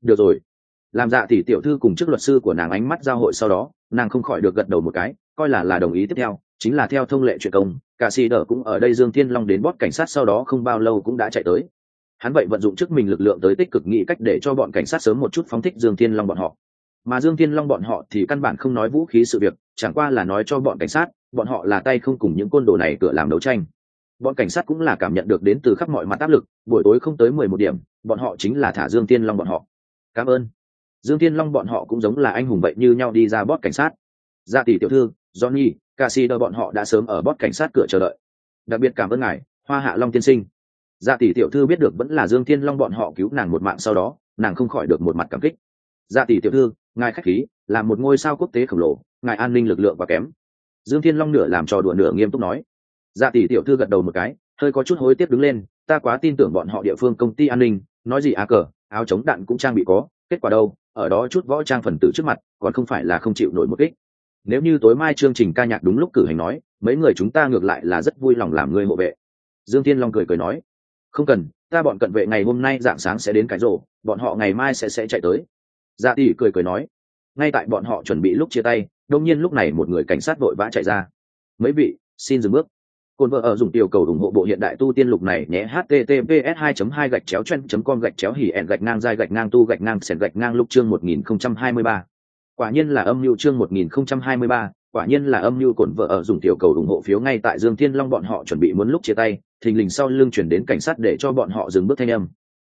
Được rồi. Làm dạ tỷ tiểu thư cùng chức luật sư của nàng ánh mắt giao hội sau đó, nàng không khỏi được gật đầu một cái, coi là là đồng ý tiếp theo, chính là theo thông lệ chuyện công cả xì đỡ cũng ở đây dương thiên long đến bót cảnh sát sau đó không bao lâu cũng đã chạy tới hắn vậy vận dụng trước mình lực lượng tới tích cực nghĩ cách để cho bọn cảnh sát sớm một chút phóng thích dương thiên long bọn họ. Mà dương thiên long bọn họ thì căn bản không nói vũ khí sự việc, chẳng qua là nói cho bọn cảnh sát, bọn họ là tay không cùng những côn đồ này cửa làm đấu tranh. Bọn cảnh sát cũng là cảm nhận được đến từ khắp mọi mặt áp lực, buổi tối không tới mười một điểm, bọn họ chính là thả dương thiên long bọn họ. Cảm ơn. Dương thiên long bọn họ cũng giống là anh hùng vậy như nhau đi ra bót cảnh sát. Gia tỷ tiểu thư, johnny casi đôi bọn họ đã sớm ở bót cảnh sát cửa chờ đợi. Đặc biệt cảm ơn ngài, hoa hạ long tiên sinh gia tỷ tiểu thư biết được vẫn là dương thiên long bọn họ cứu nàng một mạng sau đó, nàng không khỏi được một mặt cảm kích. Gia tỷ tiểu thư, ngài khách khí, là một ngôi sao quốc tế khổng lồ, ngài an ninh lực lượng và kém. Dương thiên long nửa làm trò đùa nửa nghiêm túc nói. Gia tỷ tiểu thư gật đầu một cái, hơi có chút hối tiếc đứng lên, ta quá tin tưởng bọn họ địa phương công ty an ninh, nói gì à cờ, áo chống đạn cũng trang bị có, kết quả đâu, ở đó chút võ trang phần tử trước mặt, còn không phải là không chịu nổi một kích. Nếu như tối mai chương trình ca nhạc đúng lúc cử hành nói, mấy người chúng ta ngược lại là rất vui lòng làm người hộ vệ. Dương thiên long cười cười nói không cần ta bọn cận vệ ngày hôm nay dạng sáng sẽ đến cái rổ bọn họ ngày mai sẽ sẽ chạy tới. Dạ tỷ cười cười nói. Ngay tại bọn họ chuẩn bị lúc chia tay đông nhiên lúc này một người cảnh sát vội vã chạy ra. Mấy vị xin dừng bước. Cồn vợ ở dùng tiểu cầu ủng hộ bộ hiện đại tu tiên lục này nhé https 2 2 gạch chéo chen com gạch chéo hỉ ẹn gạch ngang dai gạch ngang tu gạch ngang sẻn gạch ngang lúc chương 1023. quả nhiên là âm mưu chương 1023, quả nhiên là âm mưu cồn vợ ở dùng tiểu cầu ủng hộ phiếu ngay tại dương thiên long bọn họ chuẩn bị muốn lúc chia tay thình lình sau lưng chuyển đến cảnh sát để cho bọn họ dừng bước thanh âm.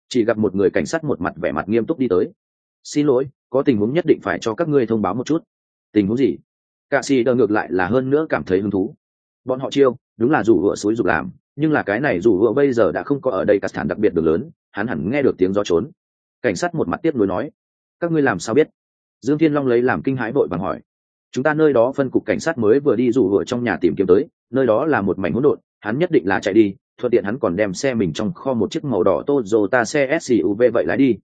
Chỉ gặp một người cảnh sát một mặt vẻ mặt nghiêm túc đi tới. Xin lỗi, có tình huống nhất định phải cho các ngươi thông báo một chút. Tình huống gì? Cạ xì đờ ngược lại là hơn nữa cảm thấy hứng thú. Bọn họ chiêu, đúng là rủ hựa suối dục làm, nhưng là cái này rủ hựa bây giờ đã không có ở đây cắt thản đặc biệt được lớn, hắn hẳn nghe được tiếng gió trốn. Cảnh sát một mặt tiếp nối nói. Các ngươi làm sao biết? Dương thiên long lấy làm kinh hãi vội bằng hỏi. Chúng ta nơi đó phân cục cảnh sát mới vừa đi rủ hựa trong nhà tìm kiếm tới, nơi đó là một mảnh hỗn độn hắn nhất định là chạy đi, thuận tiện hắn còn đem xe mình trong kho một chiếc màu đỏ Toyota xe SUV vậy lái đi.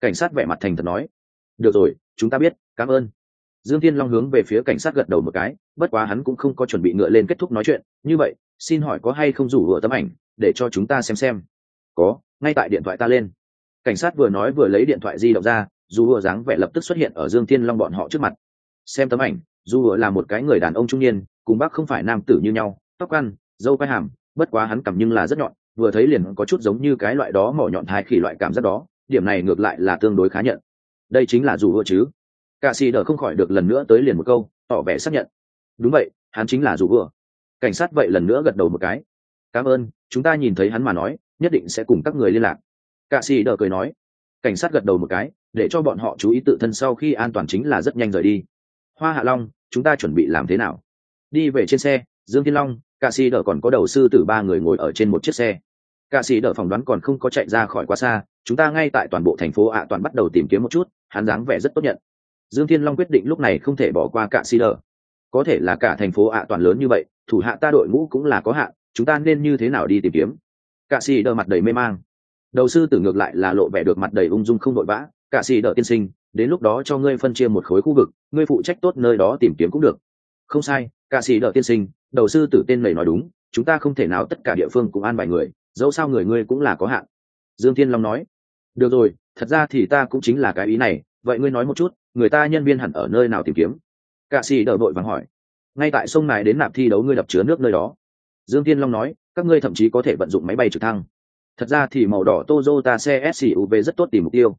Cảnh sát vẻ mặt thành thật nói, được rồi, chúng ta biết, cảm ơn. Dương thiên long hướng về phía cảnh sát gật đầu một cái, bất quá hắn cũng không có chuẩn bị ngựa lên kết thúc nói chuyện. Như vậy, xin hỏi có hay không rủ hựa tấm ảnh, để cho chúng ta xem xem? Có, ngay tại điện thoại ta lên. Cảnh sát vừa nói vừa lấy điện thoại di động ra, dù vừa dáng vẻ lập tức xuất hiện ở dương thiên long bọn họ trước mặt. Xem tấm ảnh, dù vừa là một cái người đàn ông trung niên, cùng bác không phải nam tử như nhau, tóc ăn dâu quai hàm, bất quá hắn cầm nhưng là rất nhọn, vừa thấy liền có chút giống như cái loại đó mỏ nhọn thai khỉ loại cảm giác đó, điểm này ngược lại là tương đối khá nhận. Đây chính là dù vừa chứ. Cả xì đờ không khỏi được lần nữa tới liền một câu, tỏ vẻ xác nhận. Đúng vậy, hắn chính là dù vừa cảnh sát vậy lần nữa gật đầu một cái. Cảm ơn, chúng ta nhìn thấy hắn mà nói, nhất định sẽ cùng các người liên lạc. Cạ sĩ đờ cười nói. Cảnh sát gật đầu một cái, để cho bọn họ chú ý tự thân sau khi an toàn chính là rất nhanh rời đi. Hoa hạ long, chúng ta chuẩn bị làm thế nào? Đi về trên xe, dương thiên long cạ sĩ đờ còn có đầu sư tử ba người ngồi ở trên một chiếc xe. Cạ sĩ đờ phỏng đoán còn không có chạy ra khỏi quá xa, chúng ta ngay tại toàn bộ thành phố ạ toàn bắt đầu tìm kiếm một chút, hắn dáng vẻ rất tốt nhận. Dương thiên long quyết định lúc này không thể bỏ qua cạ sĩ đờ có thể là cả thành phố ạ toàn lớn như vậy, thủ hạ ta đội ngũ cũng là có hạn, chúng ta nên như thế nào đi tìm kiếm? Cạ sĩ đờ mặt đầy mê mang. Đầu sư tử ngược lại là lộ vẻ được mặt đầy ung dung không vội vã cạ sĩ đờ tiên sinh, đến lúc đó cho ngươi phân chia một khối khu vực, ngươi phụ trách tốt nơi đó tìm kiếm cũng được. Không sai cạ sĩ đờ tiên sinh đầu sư tử tên này nói đúng, chúng ta không thể nào tất cả địa phương cũng an bài người, dẫu sao người ngươi cũng là có hạn. Dương thiên long nói. Được rồi, thật ra thì ta cũng chính là cái ý này, vậy ngươi nói một chút, người ta nhân viên hẳn ở nơi nào tìm kiếm? Cạ sĩ đờ vội vàng hỏi. Ngay tại sông này đến nạp thi đấu ngươi đập chứa nước nơi đó. Dương thiên long nói. Các ngươi thậm chí có thể vận dụng máy bay trực thăng. Thật ra thì màu đỏ Toyota xe SUV rất tốt tìm mục tiêu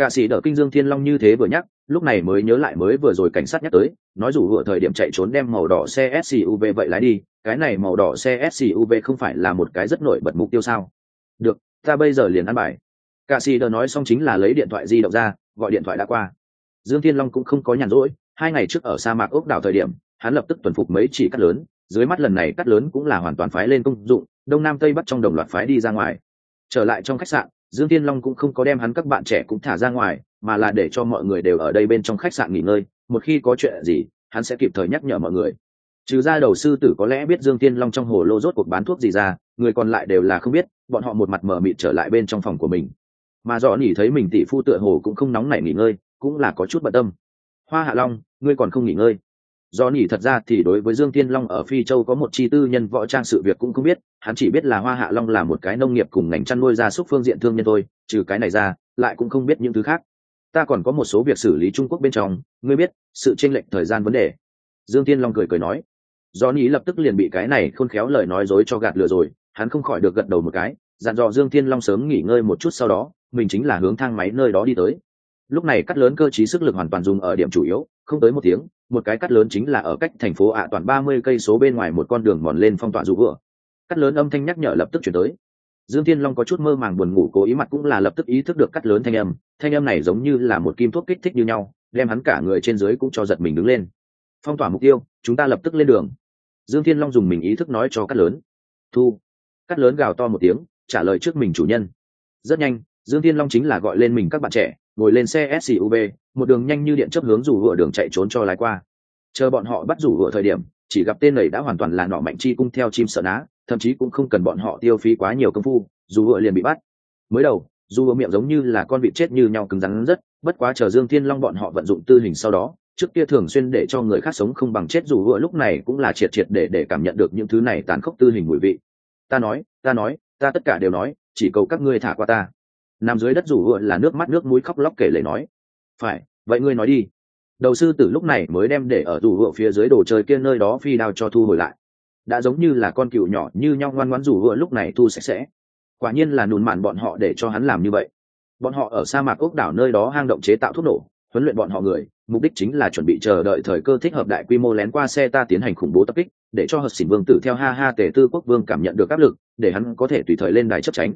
cả sĩ đỡ kinh dương thiên long như thế vừa nhắc, lúc này mới nhớ lại mới vừa rồi cảnh sát nhắc tới, nói dù vừa thời điểm chạy trốn đem màu đỏ xe SUV vậy lái đi, cái này màu đỏ xe SUV không phải là một cái rất nổi bật mục tiêu sao? Được, ta bây giờ liền ăn bài. Cả sĩ đỡ nói xong chính là lấy điện thoại di động ra, gọi điện thoại đã qua. Dương thiên long cũng không có nhàn rỗi, hai ngày trước ở sa mạc ốc đảo thời điểm, hắn lập tức tuần phục mấy chỉ cắt lớn, dưới mắt lần này cắt lớn cũng là hoàn toàn phái lên công dụng, đông nam tây bắc trong đồng loạt phái đi ra ngoài. Trở lại trong khách sạn dương tiên long cũng không có đem hắn các bạn trẻ cũng thả ra ngoài, mà là để cho mọi người đều ở đây bên trong khách sạn nghỉ ngơi, một khi có chuyện gì, hắn sẽ kịp thời nhắc nhở mọi người. Trừ ra đầu sư tử có lẽ biết dương tiên long trong hồ lô rốt cuộc bán thuốc gì ra, người còn lại đều là không biết, bọn họ một mặt mờ mịt trở lại bên trong phòng của mình. Mà dò nỉ thấy mình tỷ phu tựa hồ cũng không nóng nảy nghỉ ngơi, cũng là có chút bận tâm. Hoa hạ long, ngươi còn không nghỉ ngơi do nhỉ thật ra thì đối với dương tiên long ở phi châu có một chi tư nhân võ trang sự việc cũng không biết, hắn chỉ biết là hoa hạ long là một cái nông nghiệp cùng ngành chăn nuôi gia súc phương diện thương nhân thôi, trừ cái này ra, lại cũng không biết những thứ khác. Ta còn có một số việc xử lý trung quốc bên trong, ngươi biết, sự tranh lệch thời gian vấn đề. Dương tiên long cười cười nói. Do nhỉ lập tức liền bị cái này khôn khéo lời nói dối cho gạt lừa rồi, hắn không khỏi được gật đầu một cái, dặn dò dương tiên long sớm nghỉ ngơi một chút sau đó, mình chính là hướng thang máy nơi đó đi tới. Lúc này cắt lớn cơ trí sức lực hoàn toàn dùng ở điểm chủ yếu, không tới một tiếng một cái cắt lớn chính là ở cách thành phố ạ toàn ba mươi cây số bên ngoài một con đường mòn lên phong tỏa dù vừa. Cắt lớn âm thanh nhắc nhở lập tức chuyển tới. Dương thiên long có chút mơ màng buồn ngủ, cố ý mặt cũng là lập tức ý thức được cắt lớn thanh âm. Thanh âm này giống như là một kim thuốc kích thích như nhau, đem hắn cả người trên dưới cũng cho giật mình đứng lên. Phong tỏa mục tiêu, chúng ta lập tức lên đường. Dương thiên long dùng mình ý thức nói cho cắt lớn. Thu. Cắt lớn gào to một tiếng, trả lời trước mình chủ nhân. Rất nhanh, dương thiên long chính là gọi lên mình các bạn trẻ ngồi lên xe suv một đường nhanh như điện chớp hướng rủ vựa đường chạy trốn cho lái qua. Chờ bọn họ bắt rủ vựa thời điểm, chỉ gặp tên này đã hoàn toàn là nọ mạnh chi cung theo chim sợ ná, thậm chí cũng không cần bọn họ tiêu phí quá nhiều công phu dù vựa liền bị bắt. Mới đầu dù vựa miệng giống như là con vịt chết như nhau cứng rắn rất, bất quá chờ dương thiên long bọn họ vận dụng tư hình sau đó, trước kia thường xuyên để cho người khác sống không bằng chết dù vựa lúc này cũng là triệt triệt để để cảm nhận được những thứ này tàn khốc tư hình mùi vị. Ta nói ta nói, ta tất cả đều nói, chỉ cầu các ngươi thả qua ta nằm dưới đất rủ là nước mắt nước mũi khóc lóc kể lể nói. Phải, vậy ngươi nói đi. Đầu sư tử lúc này mới đem để ở rủ hựa phía dưới đồ chơi kia nơi đó phi đao cho thu hồi lại. Đã giống như là con cựu nhỏ như nhau ngoan ngoãn rủ hựa lúc này thu sạch sẽ. Quả nhiên là nùn mạn bọn họ để cho hắn làm như vậy. Bọn họ ở sa mạc ốc đảo nơi đó hang động chế tạo thuốc nổ, huấn luyện bọn họ người, mục đích chính là chuẩn bị chờ đợi thời cơ thích hợp đại quy mô lén qua xe ta tiến hành khủng bố tập kích, để cho hợp xỉn vương tử theo ha ha tề tư quốc vương cảm nhận được áp lực, để hắn có thể tùy thời lên đài chấp tránh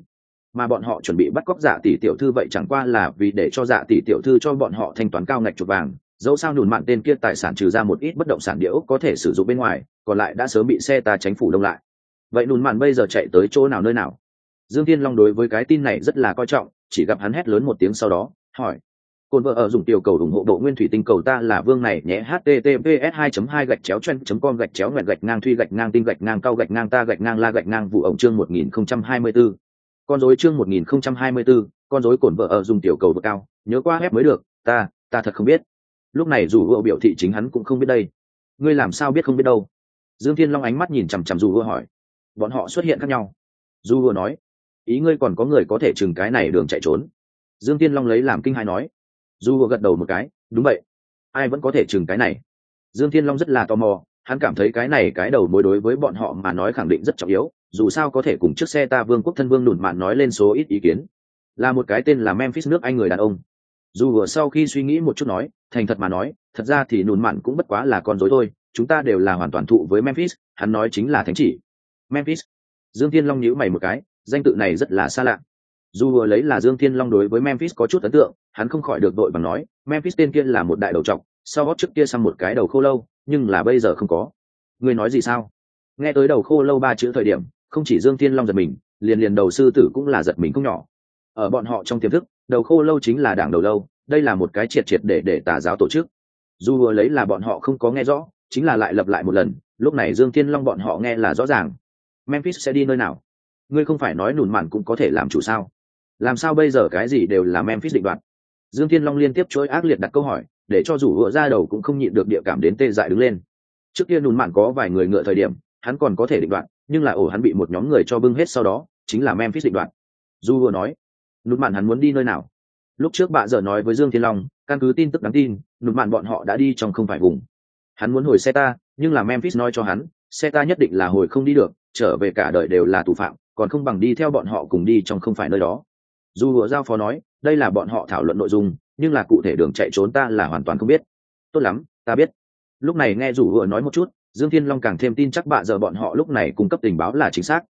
mà bọn họ chuẩn bị bắt cóc dạ tỷ tiểu thư vậy chẳng qua là vì để cho dạ tỷ tiểu thư cho bọn họ thanh toán cao ngạch chuột vàng. Dẫu sao nhùn mạn tên kia tài sản trừ ra một ít bất động sản địa ốc có thể sử dụng bên ngoài, còn lại đã sớm bị xe ta tránh phủ đông lại. Vậy nhùn mạn bây giờ chạy tới chỗ nào nơi nào? Dương tiên long đối với cái tin này rất là coi trọng, chỉ gặp hắn hét lớn một tiếng sau đó, hỏi. Cồn vợ ở dùng tiểu cầu ủng hộ bộ nguyên thủy tinh cầu ta là vương này, nhé, https 2 2 gạch chéo chen com gạch chéo nguyện gạch ngang thuy gạch ngang tinh gạch ngang cao gạch ngang ta gạch ngang la gạch ngang vụ ổng chương 1024 con rối chương 1024, con rối cổn vợ ở dùng tiểu cầu vượt cao. Nhớ qua ép mới được ta ta thật không biết. Lúc này dù vợ biểu thị chính hắn cũng không biết đây. Ngươi làm sao biết không biết đâu? Dương thiên long ánh mắt nhìn chằm chằm dù vợ hỏi. Bọn họ xuất hiện khác nhau. Dù vợ nói ý ngươi còn có người có thể chừng cái này đường chạy trốn? Dương tiên long lấy làm kinh hai nói. Dù vừa gật đầu một cái đúng vậy. Ai vẫn có thể chừng cái này? Dương thiên long rất là tò mò hắn cảm thấy cái này cái đầu mối đối với bọn họ mà nói khẳng định rất trọng yếu dù sao có thể cùng chiếc xe ta vương quốc thân vương đùn mạn nói lên số ít ý kiến. Là một cái tên là memphis nước anh người đàn ông. Dù vừa sau khi suy nghĩ một chút nói, thành thật mà nói, thật ra thì nùn mạn cũng bất quá là con dối thôi, chúng ta đều là hoàn toàn thụ với memphis, hắn nói chính là thánh chỉ. Memphis. Dương thiên long nhíu mày một cái, danh tự này rất là xa lạ. Dù vừa lấy là dương thiên long đối với memphis có chút ấn tượng, hắn không khỏi được đội bằng nói, memphis tên kia là một đại đầu trọc, sau gót trước kia sang một cái đầu khô lâu, nhưng là bây giờ không có. Ngươi nói gì sao? Nghe tới đầu khô lâu ba chữ thời điểm không chỉ dương thiên long giật mình, liền liền đầu sư tử cũng là giật mình không nhỏ. Ở bọn họ trong tiềm thức, đầu khô lâu chính là đảng đầu lâu, đây là một cái triệt triệt để để tà giáo tổ chức. Dù vừa lấy là bọn họ không có nghe rõ, chính là lại lập lại một lần, lúc này dương thiên long bọn họ nghe là rõ ràng. Memphis sẽ đi nơi nào? Ngươi không phải nói nùn mạn cũng có thể làm chủ sao? Làm sao bây giờ cái gì đều là memphis định đoạt? Dương thiên long liên tiếp chối ác liệt đặt câu hỏi, để cho rủ hựa ra đầu cũng không nhịn được địa cảm đến tê dại đứng lên. Trước kia nùn mạn có vài người ngựa thời điểm, hắn còn có thể định đoạt nhưng là ổ hắn bị một nhóm người cho bưng hết sau đó, chính là memphis định đoạt. Du vừa nói nùn mạn hắn muốn đi nơi nào? Lúc trước bạ giờ nói với dương thiên long, căn cứ tin tức đáng tin, nụt mạn bọn họ đã đi trong không phải vùng. Hắn muốn hồi xe ta nhưng là memphis nói cho hắn xe ta nhất định là hồi không đi được, trở về cả đời đều là tù phạm, còn không bằng đi theo bọn họ cùng đi trong không phải nơi đó. Dù vừa giao phó nói, đây là bọn họ thảo luận nội dung, nhưng là cụ thể đường chạy trốn ta là hoàn toàn không biết. Tốt lắm, ta biết. Lúc này nghe dù vừa nói một chút dương thiên long càng thêm tin chắc bạ giờ bọn họ lúc này cung cấp tình báo là chính xác.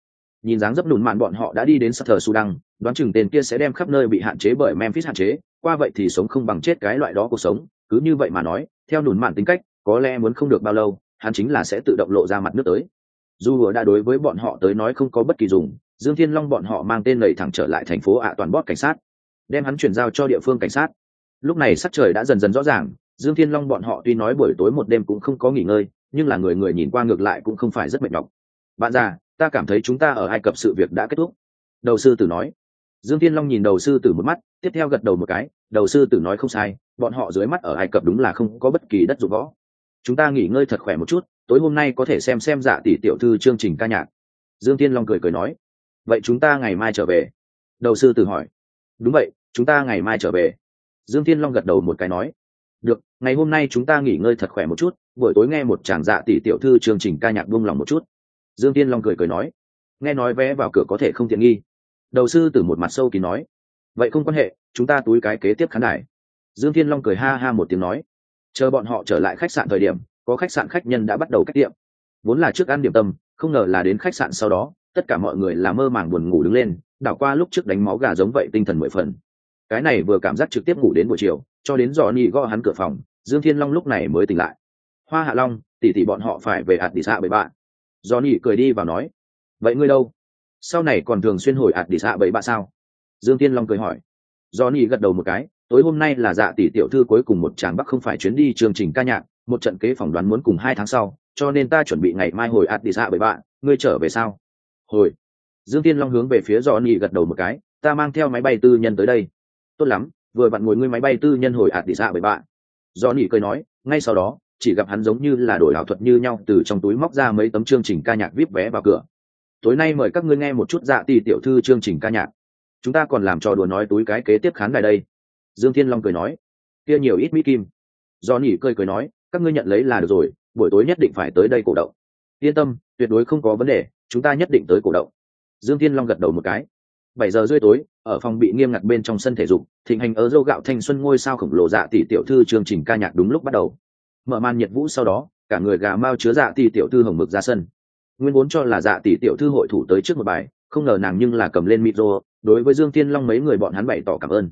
Nhìn dáng dấp lùn mạn bọn họ đã đi đến sắt thờ sudan, đoán chừng tên kia sẽ đem khắp nơi bị hạn chế bởi memphis hạn chế, qua vậy thì sống không bằng chết cái loại đó cuộc sống, cứ như vậy mà nói, theo lùn mạn tính cách, có lẽ muốn không được bao lâu, hắn chính là sẽ tự động lộ ra mặt nước tới. Dù vừa đã đối với bọn họ tới nói không có bất kỳ dùng, dương thiên long bọn họ mang tên lầy thẳng trở lại thành phố ạ toàn bót cảnh sát, đem hắn chuyển giao cho địa phương cảnh sát. Lúc này sắc trời đã dần dần rõ ràng, dương thiên long bọn họ tuy nói buổi tối một đêm cũng không có nghỉ ngơi nhưng là người người nhìn qua ngược lại cũng không phải rất mệt nhọc. Bạn già, ta cảm thấy chúng ta ở ai cập sự việc đã kết thúc. Đầu sư tử nói. Dương thiên long nhìn đầu sư tử một mắt, tiếp theo gật đầu một cái, đầu sư tử nói không sai, bọn họ dưới mắt ở ai cập đúng là không có bất kỳ đất dụng võ. Chúng ta nghỉ ngơi thật khỏe một chút, tối hôm nay có thể xem xem dạ tỷ tiểu thư chương trình ca nhạc. Dương thiên long cười cười nói. Vậy chúng ta ngày mai trở về? Đầu sư tử hỏi. Đúng vậy, chúng ta ngày mai trở về. Dương thiên long gật đầu một cái nói được, ngày hôm nay chúng ta nghỉ ngơi thật khỏe một chút, buổi tối nghe một chàng dạ tỷ tiểu thư chương trình ca nhạc buông lòng một chút. Dương tiên long cười cười nói. Nghe nói vé vào cửa có thể không tiện nghi. Đầu sư từ một mặt sâu kỳ nói. Vậy không quan hệ, chúng ta túi cái kế tiếp khán đài. Dương thiên long cười ha ha một tiếng nói. Chờ bọn họ trở lại khách sạn thời điểm, có khách sạn khách nhân đã bắt đầu cách tiệm. Vốn là trước ăn điểm tâm, không ngờ là đến khách sạn sau đó, tất cả mọi người là mơ màng buồn ngủ đứng lên, đảo qua lúc trước đánh máu gà giống vậy tinh thần mười phần cái này vừa cảm giác trực tiếp ngủ đến buổi chiều, cho đến dò ni gõ hắn cửa phòng, dương thiên long lúc này mới tỉnh lại. Hoa hạ long tỉ tỉ bọn họ phải về hạt đi xạ bởi bạn. Do nhị cười đi và nói, vậy ngươi đâu? Sau này còn thường xuyên hồi ạt đi xạ bởi bạ sao? Dương thiên long cười hỏi. Do nhị gật đầu một cái, tối hôm nay là dạ tỷ tiểu thư cuối cùng một tràng bắc không phải chuyến đi chương trình ca nhạc, một trận kế phỏng đoán muốn cùng hai tháng sau, cho nên ta chuẩn bị ngày mai hồi ạt đi xạ bởi bạ ngươi trở về sao? Hồi. Dương tiên long hướng về phía do nhị gật đầu một cái, ta mang theo máy bay tư nhân tới đây tốt lắm, vừa bạn ngồi ngươi máy bay tư nhân hồi ạt đi xạ dạ bởi bạn. Do nỉ cười nói, ngay sau đó, chỉ gặp hắn giống như là đổi ảo thuật như nhau từ trong túi móc ra mấy tấm chương trình ca nhạc vip vé vào cửa. Tối nay mời các ngươi nghe một chút dạ tỷ tiểu thư chương trình ca nhạc. Chúng ta còn làm trò đùa nói túi cái kế tiếp khán đài đây. Dương thiên long cười nói, kia nhiều ít mỹ kim. Do nhỉ cười cười nói, các ngươi nhận lấy là được rồi, buổi tối nhất định phải tới đây cổ động. Yên tâm, tuyệt đối không có vấn đề, chúng ta nhất định tới cổ động. Dương thiên long gật đầu một cái bảy giờ rưỡi tối, ở phòng bị nghiêm ngặt bên trong sân thể dục, thịnh hành ở dâu gạo thanh xuân ngôi sao khổng lồ dạ tỷ tiểu thư chương trình ca nhạc đúng lúc bắt đầu. Mở màn nhiệt vũ sau đó, cả người gà mao chứa dạ tỷ tiểu thư hồng mực ra sân. Nguyên vốn cho là dạ tỷ tiểu thư hội thủ tới trước một bài, không ngờ nàng nhưng là cầm lên micro đối với dương thiên long mấy người bọn hắn bày tỏ cảm ơn.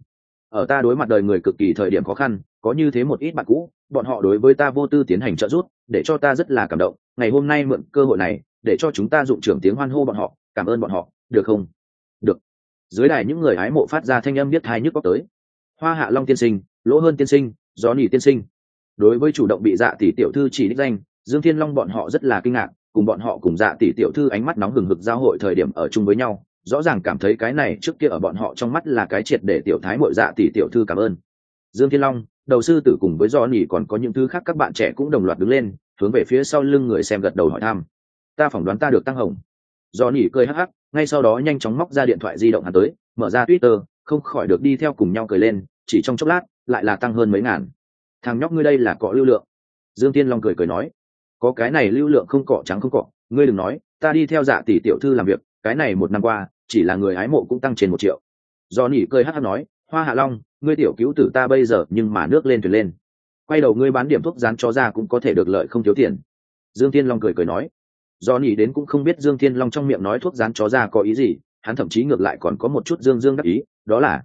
Ở ta đối mặt đời người cực kỳ thời điểm khó khăn, có như thế một ít bạn cũ, bọn họ đối với ta vô tư tiến hành trợ giúp, để cho ta rất là cảm động. Ngày hôm nay mượn cơ hội này, để cho chúng ta dụng trưởng tiếng hoan hô bọn họ, cảm ơn bọn họ, được không? Dưới đài những người hái mộ phát ra thanh âm biết hai nhức có tới. Hoa hạ long tiên sinh, lỗ hơn tiên sinh, gió nỉ tiên sinh. Đối với chủ động bị dạ tỷ tiểu thư chỉ đích danh, dương thiên long bọn họ rất là kinh ngạc, cùng bọn họ cùng dạ tỷ tiểu thư ánh mắt nóng hừng hực giao hội thời điểm ở chung với nhau, rõ ràng cảm thấy cái này trước kia ở bọn họ trong mắt là cái triệt để tiểu thái mội dạ tỷ tiểu thư cảm ơn. Dương thiên long, đầu sư tử cùng với do nỉ còn có những thứ khác các bạn trẻ cũng đồng loạt đứng lên, hướng về phía sau lưng người xem gật đầu hỏi thăm. Ta phỏng đoán ta được tăng hồng do nỉ cười hắc hắc, ngay sau đó nhanh chóng móc ra điện thoại di động hắn tới, mở ra twitter, không khỏi được đi theo cùng nhau cười lên, chỉ trong chốc lát, lại là tăng hơn mấy ngàn. Thằng nhóc ngươi đây là cọ lưu lượng. Dương tiên long cười cười nói, có cái này lưu lượng không cọ trắng không cọ, ngươi đừng nói, ta đi theo dạ tỷ tiểu thư làm việc, cái này một năm qua, chỉ là người hái mộ cũng tăng trên một triệu. Do nỉ cười hắc hắc nói, hoa hạ long, ngươi tiểu cứu tử ta bây giờ, nhưng mà nước lên thuyền lên. Quay đầu ngươi bán điểm thuốc rán cho ra cũng có thể được lợi không thiếu tiền. Dương thiên long cười cười nói do nỉ đến cũng không biết dương thiên long trong miệng nói thuốc rán chó ra có ý gì hắn thậm chí ngược lại còn có một chút dương dương đắc ý đó là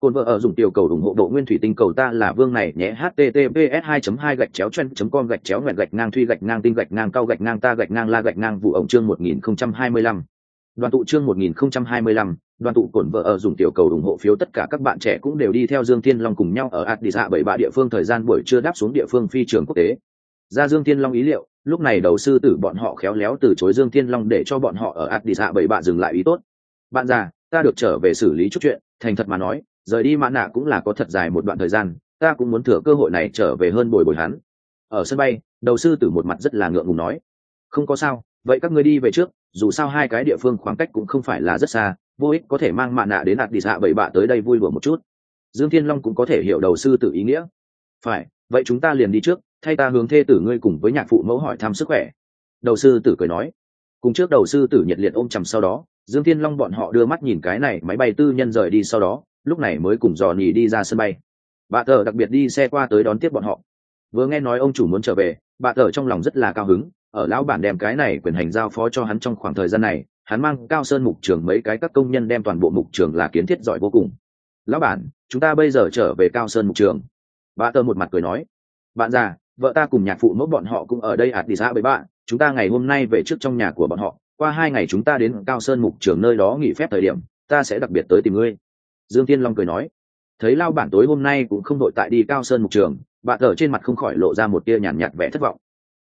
cồn vợ ở dùng tiểu cầu ủng hộ bộ nguyên thủy tinh cầu ta là vương này nhé https 2 2 gạch chéo chen com gạch chéo nguyện gạch ngang thuy gạch ngang tinh gạch ngang cao gạch ngang ta gạch ngang la gạch ngang vụ ổng chương 1025 đoàn tụ chương 1025 đoàn tụ cổn vợ ở dùng tiểu cầu ủng hộ phiếu tất cả các bạn trẻ cũng đều đi theo Dương Thiên Long cùng nhau ở Addis bảy bạ địa phương thời gian buổi trưa đáp xuống địa phương phi trường quốc tế. Ra Dương Thiên Long ý liệu, lúc này đầu sư tử bọn họ khéo léo từ chối Dương Thiên Long để cho bọn họ ở ạt đi xạ bảy bạ dừng lại ý tốt. Bạn già, ta được trở về xử lý chút chuyện, thành thật mà nói, rời đi mã nạ cũng là có thật dài một đoạn thời gian, ta cũng muốn thừa cơ hội này trở về hơn bồi bồi hắn. Ở sân bay, đầu sư tử một mặt rất là ngượng ngùng nói, không có sao, vậy các ngươi đi về trước, dù sao hai cái địa phương khoảng cách cũng không phải là rất xa, vô ích có thể mang mạ nạ đến ạt đi xạ bảy bạ tới đây vui đùa một chút dương thiên long cũng có thể hiểu đầu sư tử ý nghĩa phải vậy chúng ta liền đi trước thay ta hướng thê tử ngươi cùng với nhạc phụ mẫu hỏi thăm sức khỏe. Đầu sư tử cười nói. Cùng trước đầu sư tử nhiệt liệt ôm chầm sau đó, dương thiên long bọn họ đưa mắt nhìn cái này máy bay tư nhân rời đi sau đó, lúc này mới cùng dò nhì đi ra sân bay. Bà thờ đặc biệt đi xe qua tới đón tiếp bọn họ. Vừa nghe nói ông chủ muốn trở về, bà thờ trong lòng rất là cao hứng. Ở lão bản đem cái này quyền hành giao phó cho hắn trong khoảng thời gian này, hắn mang cao sơn mục trường mấy cái các công nhân đem toàn bộ mục trường là kiến thiết giỏi vô cùng. Lão bản, chúng ta bây giờ trở về cao sơn mục trường. Bà Tơ một mặt cười nói. Bạn già vợ ta cùng nhạc phụ mẫu bọn họ cũng ở đây ạt đi xã với bạn chúng ta ngày hôm nay về trước trong nhà của bọn họ. Qua hai ngày chúng ta đến cao sơn mục trường nơi đó nghỉ phép thời điểm ta sẽ đặc biệt tới tìm ngươi. Dương tiên long cười nói. Thấy lao bản tối hôm nay cũng không đội tại đi cao sơn mục trường bà tờ trên mặt không khỏi lộ ra một tia nhàn nhạt, nhạt vẻ thất vọng.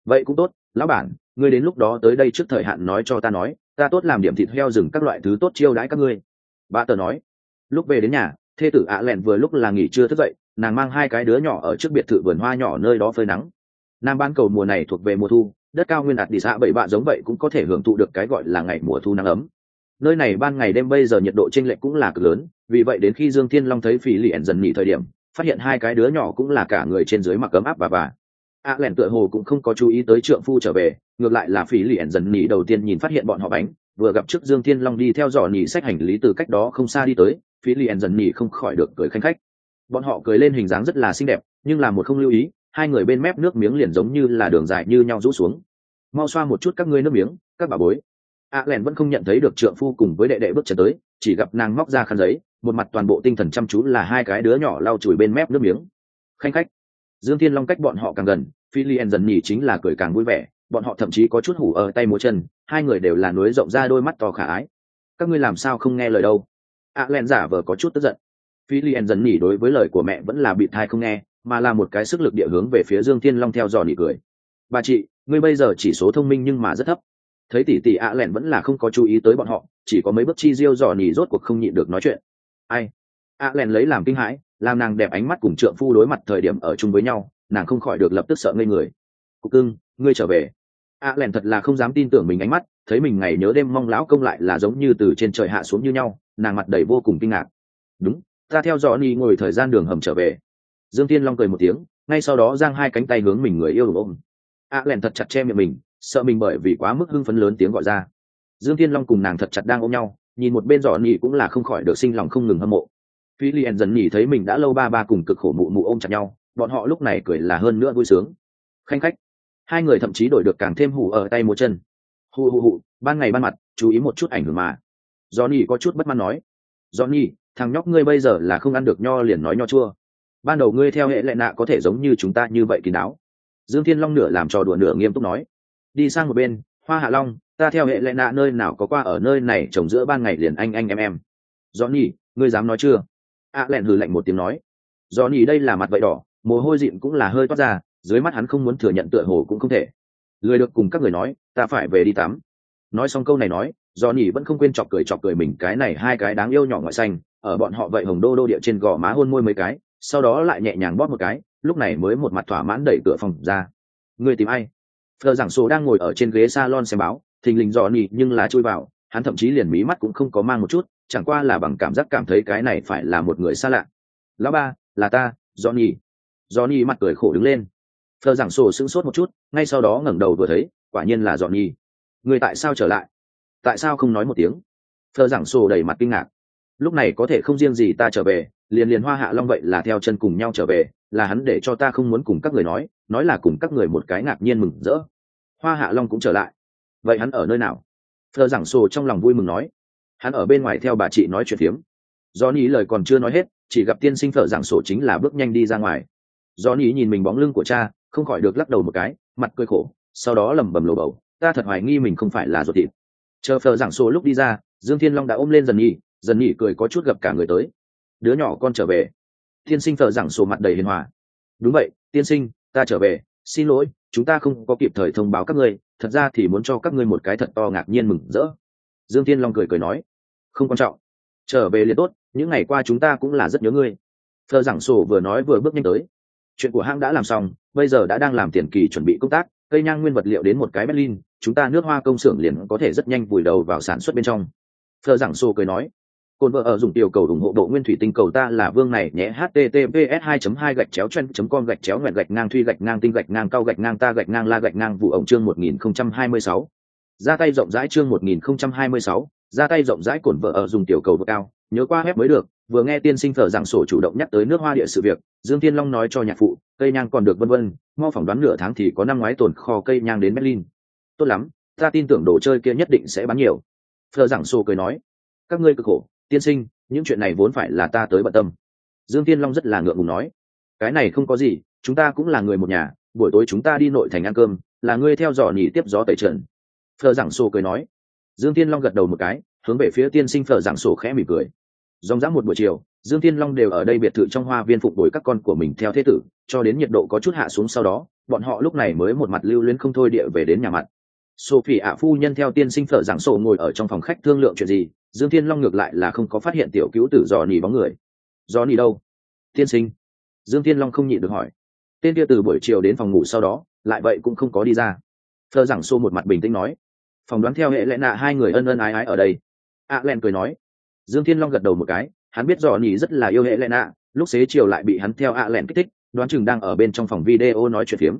Vậy cũng tốt lão bản ngươi đến lúc đó tới đây trước thời hạn nói cho ta nói ta tốt làm điểm thịt heo rừng các loại thứ tốt chiêu đãi các ngươi. Bà tờ nói. Lúc về đến nhà thê tử ạ lẹn vừa lúc là nghỉ trưa thức dậy nàng mang hai cái đứa nhỏ ở trước biệt thự vườn hoa nhỏ nơi đó phơi nắng. Nam ban cầu mùa này thuộc về mùa thu, đất cao nguyên đạt đi xã bảy bạ giống vậy cũng có thể hưởng thụ được cái gọi là ngày mùa thu nắng ấm. Nơi này ban ngày đêm bây giờ nhiệt độ chênh lệch cũng là cực lớn, vì vậy đến khi dương thiên long thấy phỉ lì dần nghỉ thời điểm, phát hiện hai cái đứa nhỏ cũng là cả người trên dưới mặc ấm áp và bà a lẻn tựa hồ cũng không có chú ý tới trượng phu trở về, ngược lại là Phi lì ẻn dần nghỉ đầu tiên nhìn phát hiện bọn họ bánh, vừa gặp trước dương thiên long đi theo dõi nhì sách hành lý từ cách đó không xa đi tới Phi lì ẻn dần nghỉ không khỏi được cười khanh khách bọn họ cười lên hình dáng rất là xinh đẹp, nhưng là một không lưu ý, hai người bên mép nước miếng liền giống như là đường dài như nhau rũ xuống. Mau xoa một chút các ngươi nước miếng, các bà bối. A len vẫn không nhận thấy được trượng phu cùng với đệ đệ bước chân tới, chỉ gặp nàng móc ra khăn giấy, một mặt toàn bộ tinh thần chăm chú là hai cái đứa nhỏ lau chùi bên mép nước miếng. Khanh khách. Dương thiên long cách bọn họ càng gần, phi li dần nhì chính là cười càng vui vẻ, bọn họ thậm chí có chút hủ ở tay múa chân, hai người đều là núi rộng ra đôi mắt to khả ái. Các ngươi làm sao không nghe lời đâu? A len giả vờ có chút tức giận phi li dần nhỉ đối với lời của mẹ vẫn là bị thai không nghe, mà là một cái sức lực địa hướng về phía dương thiên long theo dò nỉ cười. Bà chị, ngươi bây giờ chỉ số thông minh nhưng mà rất thấp. Thấy tỷ tỷ a lẹn vẫn là không có chú ý tới bọn họ, chỉ có mấy bước chi diêu dò nỉ rốt cuộc không nhịn được nói chuyện. Ai? A lẹn lấy làm kinh hãi, làm nàng đẹp ánh mắt cùng trượng phu đối mặt thời điểm ở chung với nhau, nàng không khỏi được lập tức sợ ngây người. Cục cưng, ngươi trở về. A à lẻn thật là không dám tin tưởng mình ánh mắt, thấy mình ngày nhớ đêm mong lão công lại là giống như từ trên trời hạ xuống như nhau, nàng mặt đầy vô cùng kinh ngạc. Đúng ta theo dõi ni ngồi thời gian đường hầm trở về. Dương tiên long cười một tiếng, ngay sau đó giang hai cánh tay hướng mình người yêu ôm. A à thật chặt che miệng mình, sợ mình bởi vì quá mức hưng phấn lớn tiếng gọi ra. Dương tiên long cùng nàng thật chặt đang ôm nhau, nhìn một bên dọn nhị cũng là không khỏi được sinh lòng không ngừng hâm mộ. Phi liền dần nỉ thấy mình đã lâu ba ba cùng cực khổ mụ mụ ôm chặt nhau, bọn họ lúc này cười là hơn nữa vui sướng. Khanh khách. Hai người thậm chí đổi được càng thêm hủ ở tay một chân. Hù hù hù, ban ngày ban mặt, chú ý một chút ảnh hưởng mà. Johnny có chút bất mãn nói. Johnny thằng nhóc ngươi bây giờ là không ăn được nho liền nói nho chua. Ban đầu ngươi theo hệ lệ nạ có thể giống như chúng ta như vậy kín đáo. Dương thiên long nửa làm trò đùa nửa nghiêm túc nói. Đi sang một bên hoa hạ long ta theo hệ lệ nạ nơi nào có qua ở nơi này trồng giữa ban ngày liền anh anh em em. Johnny ngươi dám nói chưa? A à, lẹn hừ lạnh một tiếng nói. Johnny đây là mặt vậy đỏ mồ hôi dịn cũng là hơi toát ra dưới mắt hắn không muốn thừa nhận tựa hồ cũng không thể. Lười được cùng các người nói ta phải về đi tắm. Nói xong câu này nói do nhỉ vẫn không quên chọc cười chọc cười mình cái này hai cái đáng yêu nhỏ ngoại xanh ở bọn họ vậy hồng đô đô địa trên gò má hôn môi mấy cái, sau đó lại nhẹ nhàng bóp một cái, lúc này mới một mặt thỏa mãn đẩy cửa phòng ra. Người tìm ai? Phờ giảng số đang ngồi ở trên ghế salon xem báo, thình lình dò nhỉ nhưng là chui vào, hắn thậm chí liền mí mắt cũng không có mang một chút, chẳng qua là bằng cảm giác cảm thấy cái này phải là một người xa lạ. Lão ba, là ta johnny johnny mặt cười khổ đứng lên. Thờ giảng sổ sững sốt một chút, ngay sau đó ngẩng đầu vừa thấy, quả nhiên là johnny người tại sao trở lại? Tại sao không nói một tiếng? Thờ giảng sổ đầy mặt kinh ngạc lúc này có thể không riêng gì ta trở về, liền liền hoa hạ long vậy là theo chân cùng nhau trở về, là hắn để cho ta không muốn cùng các người nói nói là cùng các người một cái ngạc nhiên mừng rỡ. Hoa hạ long cũng trở lại. Vậy hắn ở nơi nào? Thờ giảng sổ trong lòng vui mừng nói. Hắn ở bên ngoài theo bà chị nói chuyện phiếm. Do ní lời còn chưa nói hết, chỉ gặp tiên sinh thợ giảng sổ chính là bước nhanh đi ra ngoài. Do ní nhìn mình bóng lưng của cha, không khỏi được lắc đầu một cái, mặt cười khổ, sau đó lẩm bẩm lồ bầu, ta thật hoài nghi mình không phải là ruột thịt. Chờ phờ giảng sổ lúc đi ra, dương thiên long đã ôm lên dần nhi dần nhỉ cười có chút gặp cả người tới. Đứa nhỏ con trở về. Tiên sinh thợ giảng sổ mặt đầy hiền hòa. Đúng vậy, tiên sinh, ta trở về. Xin lỗi, chúng ta không có kịp thời thông báo các ngươi. Thật ra thì muốn cho các ngươi một cái thật to ngạc nhiên mừng rỡ. Dương thiên long cười cười nói. Không quan trọng. Trở về liền tốt, những ngày qua chúng ta cũng là rất nhớ ngươi. Thợ giảng sổ vừa nói vừa bước nhanh tới. Chuyện của hãng đã làm xong, bây giờ đã đang làm tiền kỳ chuẩn bị công tác, cây nhang nguyên vật liệu đến một cái berlin, chúng ta nước hoa công xưởng liền có thể rất nhanh vùi đầu vào sản xuất bên trong. Thợ giảng sổ cười nói. Côn vợ ở dùng tiểu cầu ủng hộ bộ nguyên thủy tinh cầu ta là vương này nhé https 2 2 gạch chéo chen com gạch chéo nguyện gạch ngang thuy gạch ngang tinh gạch ngang cao gạch ngang ta gạch ngang la gạch ngang vụ ổng chương 1026. ra tay rộng rãi chương 1026, ra tay rộng rãi cổn vợ ở dùng tiểu cầu vượt cao. Nhớ qua phép mới được. Vừa nghe tiên sinh thở rằng sổ chủ động nhắc tới nước hoa địa sự việc dương thiên long nói cho nhạc phụ cây nhang còn được vân vân mo phỏng đoán nửa tháng thì có năm ngoái tồn kho cây nhang đến berlin. Tốt lắm ta tin tưởng đồ chơi kia nhất định sẽ bán nhiều. Thờ rằng sổ cười nói các ngươi cực khổ tiên sinh, những chuyện này vốn phải là ta tới bận tâm. Dương tiên long rất là ngượng ngùng nói. Cái này không có gì, chúng ta cũng là người một nhà, buổi tối chúng ta đi nội thành ăn cơm, là ngươi theo dõi nhỉ tiếp gió tẩy trần. Phờ giảng sổ cười nói. Dương tiên long gật đầu một cái, hướng về phía tiên sinh phờ giảng sổ khẽ mỉm cười. Dòng dã một buổi chiều, dương tiên long đều ở đây biệt thự trong hoa viên phục đổi các con của mình theo thế tử, cho đến nhiệt độ có chút hạ xuống sau đó, bọn họ lúc này mới một mặt lưu luyến không thôi địa về đến nhà mặt. Sophie ạ phu nhân theo tiên sinh phở giảng sổ ngồi ở trong phòng khách thương lượng chuyện gì dương thiên long ngược lại là không có phát hiện tiểu cứu tử dò nỉ bóng người. Dò nỉ đâu? Tiên sinh. Dương thiên long không nhịn được hỏi. Tên kia từ buổi chiều đến phòng ngủ sau đó, lại vậy cũng không có đi ra. Thơ giảng xô một mặt bình tĩnh nói. Phòng đoán theo hệ lẽ nạ hai người ân ân ái ái ở đây. A len cười nói. Dương thiên long gật đầu một cái, hắn biết dò nỉ rất là yêu hệ lẽ nạ, lúc xế chiều lại bị hắn theo a len kích thích, đoán chừng đang ở bên trong phòng video nói chuyện phiếm.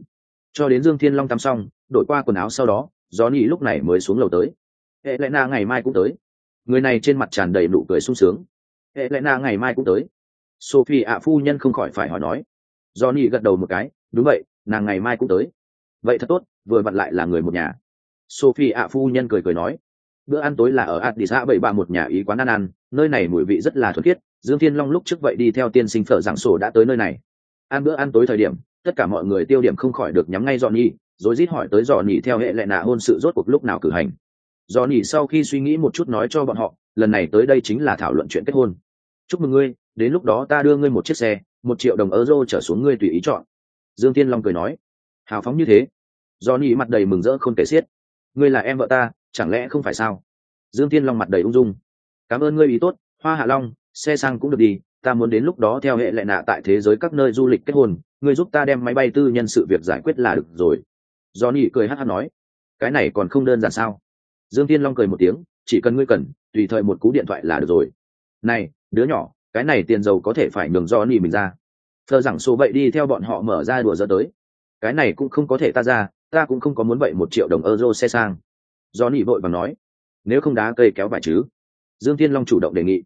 Cho đến dương thiên long tắm xong, đổi qua quần áo sau đó gió nỉ lúc này mới xuống lầu tới. Hệ lẽ na ngày mai cũng tới người này trên mặt tràn đầy nụ cười sung sướng. Hệ lẽ na ngày mai cũng tới. Sophie ạ phu nhân không khỏi phải hỏi nói. Johnny gật đầu một cái, đúng vậy, nàng ngày mai cũng tới. Vậy thật tốt, vừa vặn lại là người một nhà. Sophie ạ phu nhân cười cười nói. Bữa ăn tối là ở addis bảy ba một nhà ý quán ăn ăn, nơi này mùi vị rất là thuần khiết. Dương thiên long lúc trước vậy đi theo tiên sinh phở giảng sổ đã tới nơi này. Ăn bữa ăn tối thời điểm, tất cả mọi người tiêu điểm không khỏi được nhắm ngay dọn nhi rồi rít hỏi tới Dọn Nhi theo hệ lệ nạ hôn sự rốt cuộc lúc nào cử hành. Do nỉ sau khi suy nghĩ một chút nói cho bọn họ lần này tới đây chính là thảo luận chuyện kết hôn. Chúc mừng ngươi đến lúc đó ta đưa ngươi một chiếc xe một triệu đồng euro trở xuống ngươi tùy ý chọn. Dương tiên long cười nói. Hào phóng như thế. Do nỉ mặt đầy mừng rỡ không kể xiết. Ngươi là em vợ ta chẳng lẽ không phải sao? Dương tiên long mặt đầy ung dung. Cảm ơn ngươi ý tốt hoa hạ long xe sang cũng được đi ta muốn đến lúc đó theo hệ lệ nạ tại thế giới các nơi du lịch kết hôn ngươi giúp ta đem máy bay tư nhân sự việc giải quyết là được rồi. Do Johnny cười hát hát nói, cái này còn không đơn giản sao? Dương Thiên Long cười một tiếng, chỉ cần ngươi cần, tùy thời một cú điện thoại là được rồi. Này, đứa nhỏ, cái này tiền dầu có thể phải nhường do Johnny mình ra. Thơ rằng số vậy đi theo bọn họ mở ra đùa dẫn tới. Cái này cũng không có thể ta ra, ta cũng không có muốn vậy một triệu đồng euro xe sang. Johnny vội vàng nói, nếu không đá cây kéo vải chứ. Dương Thiên Long chủ động đề nghị.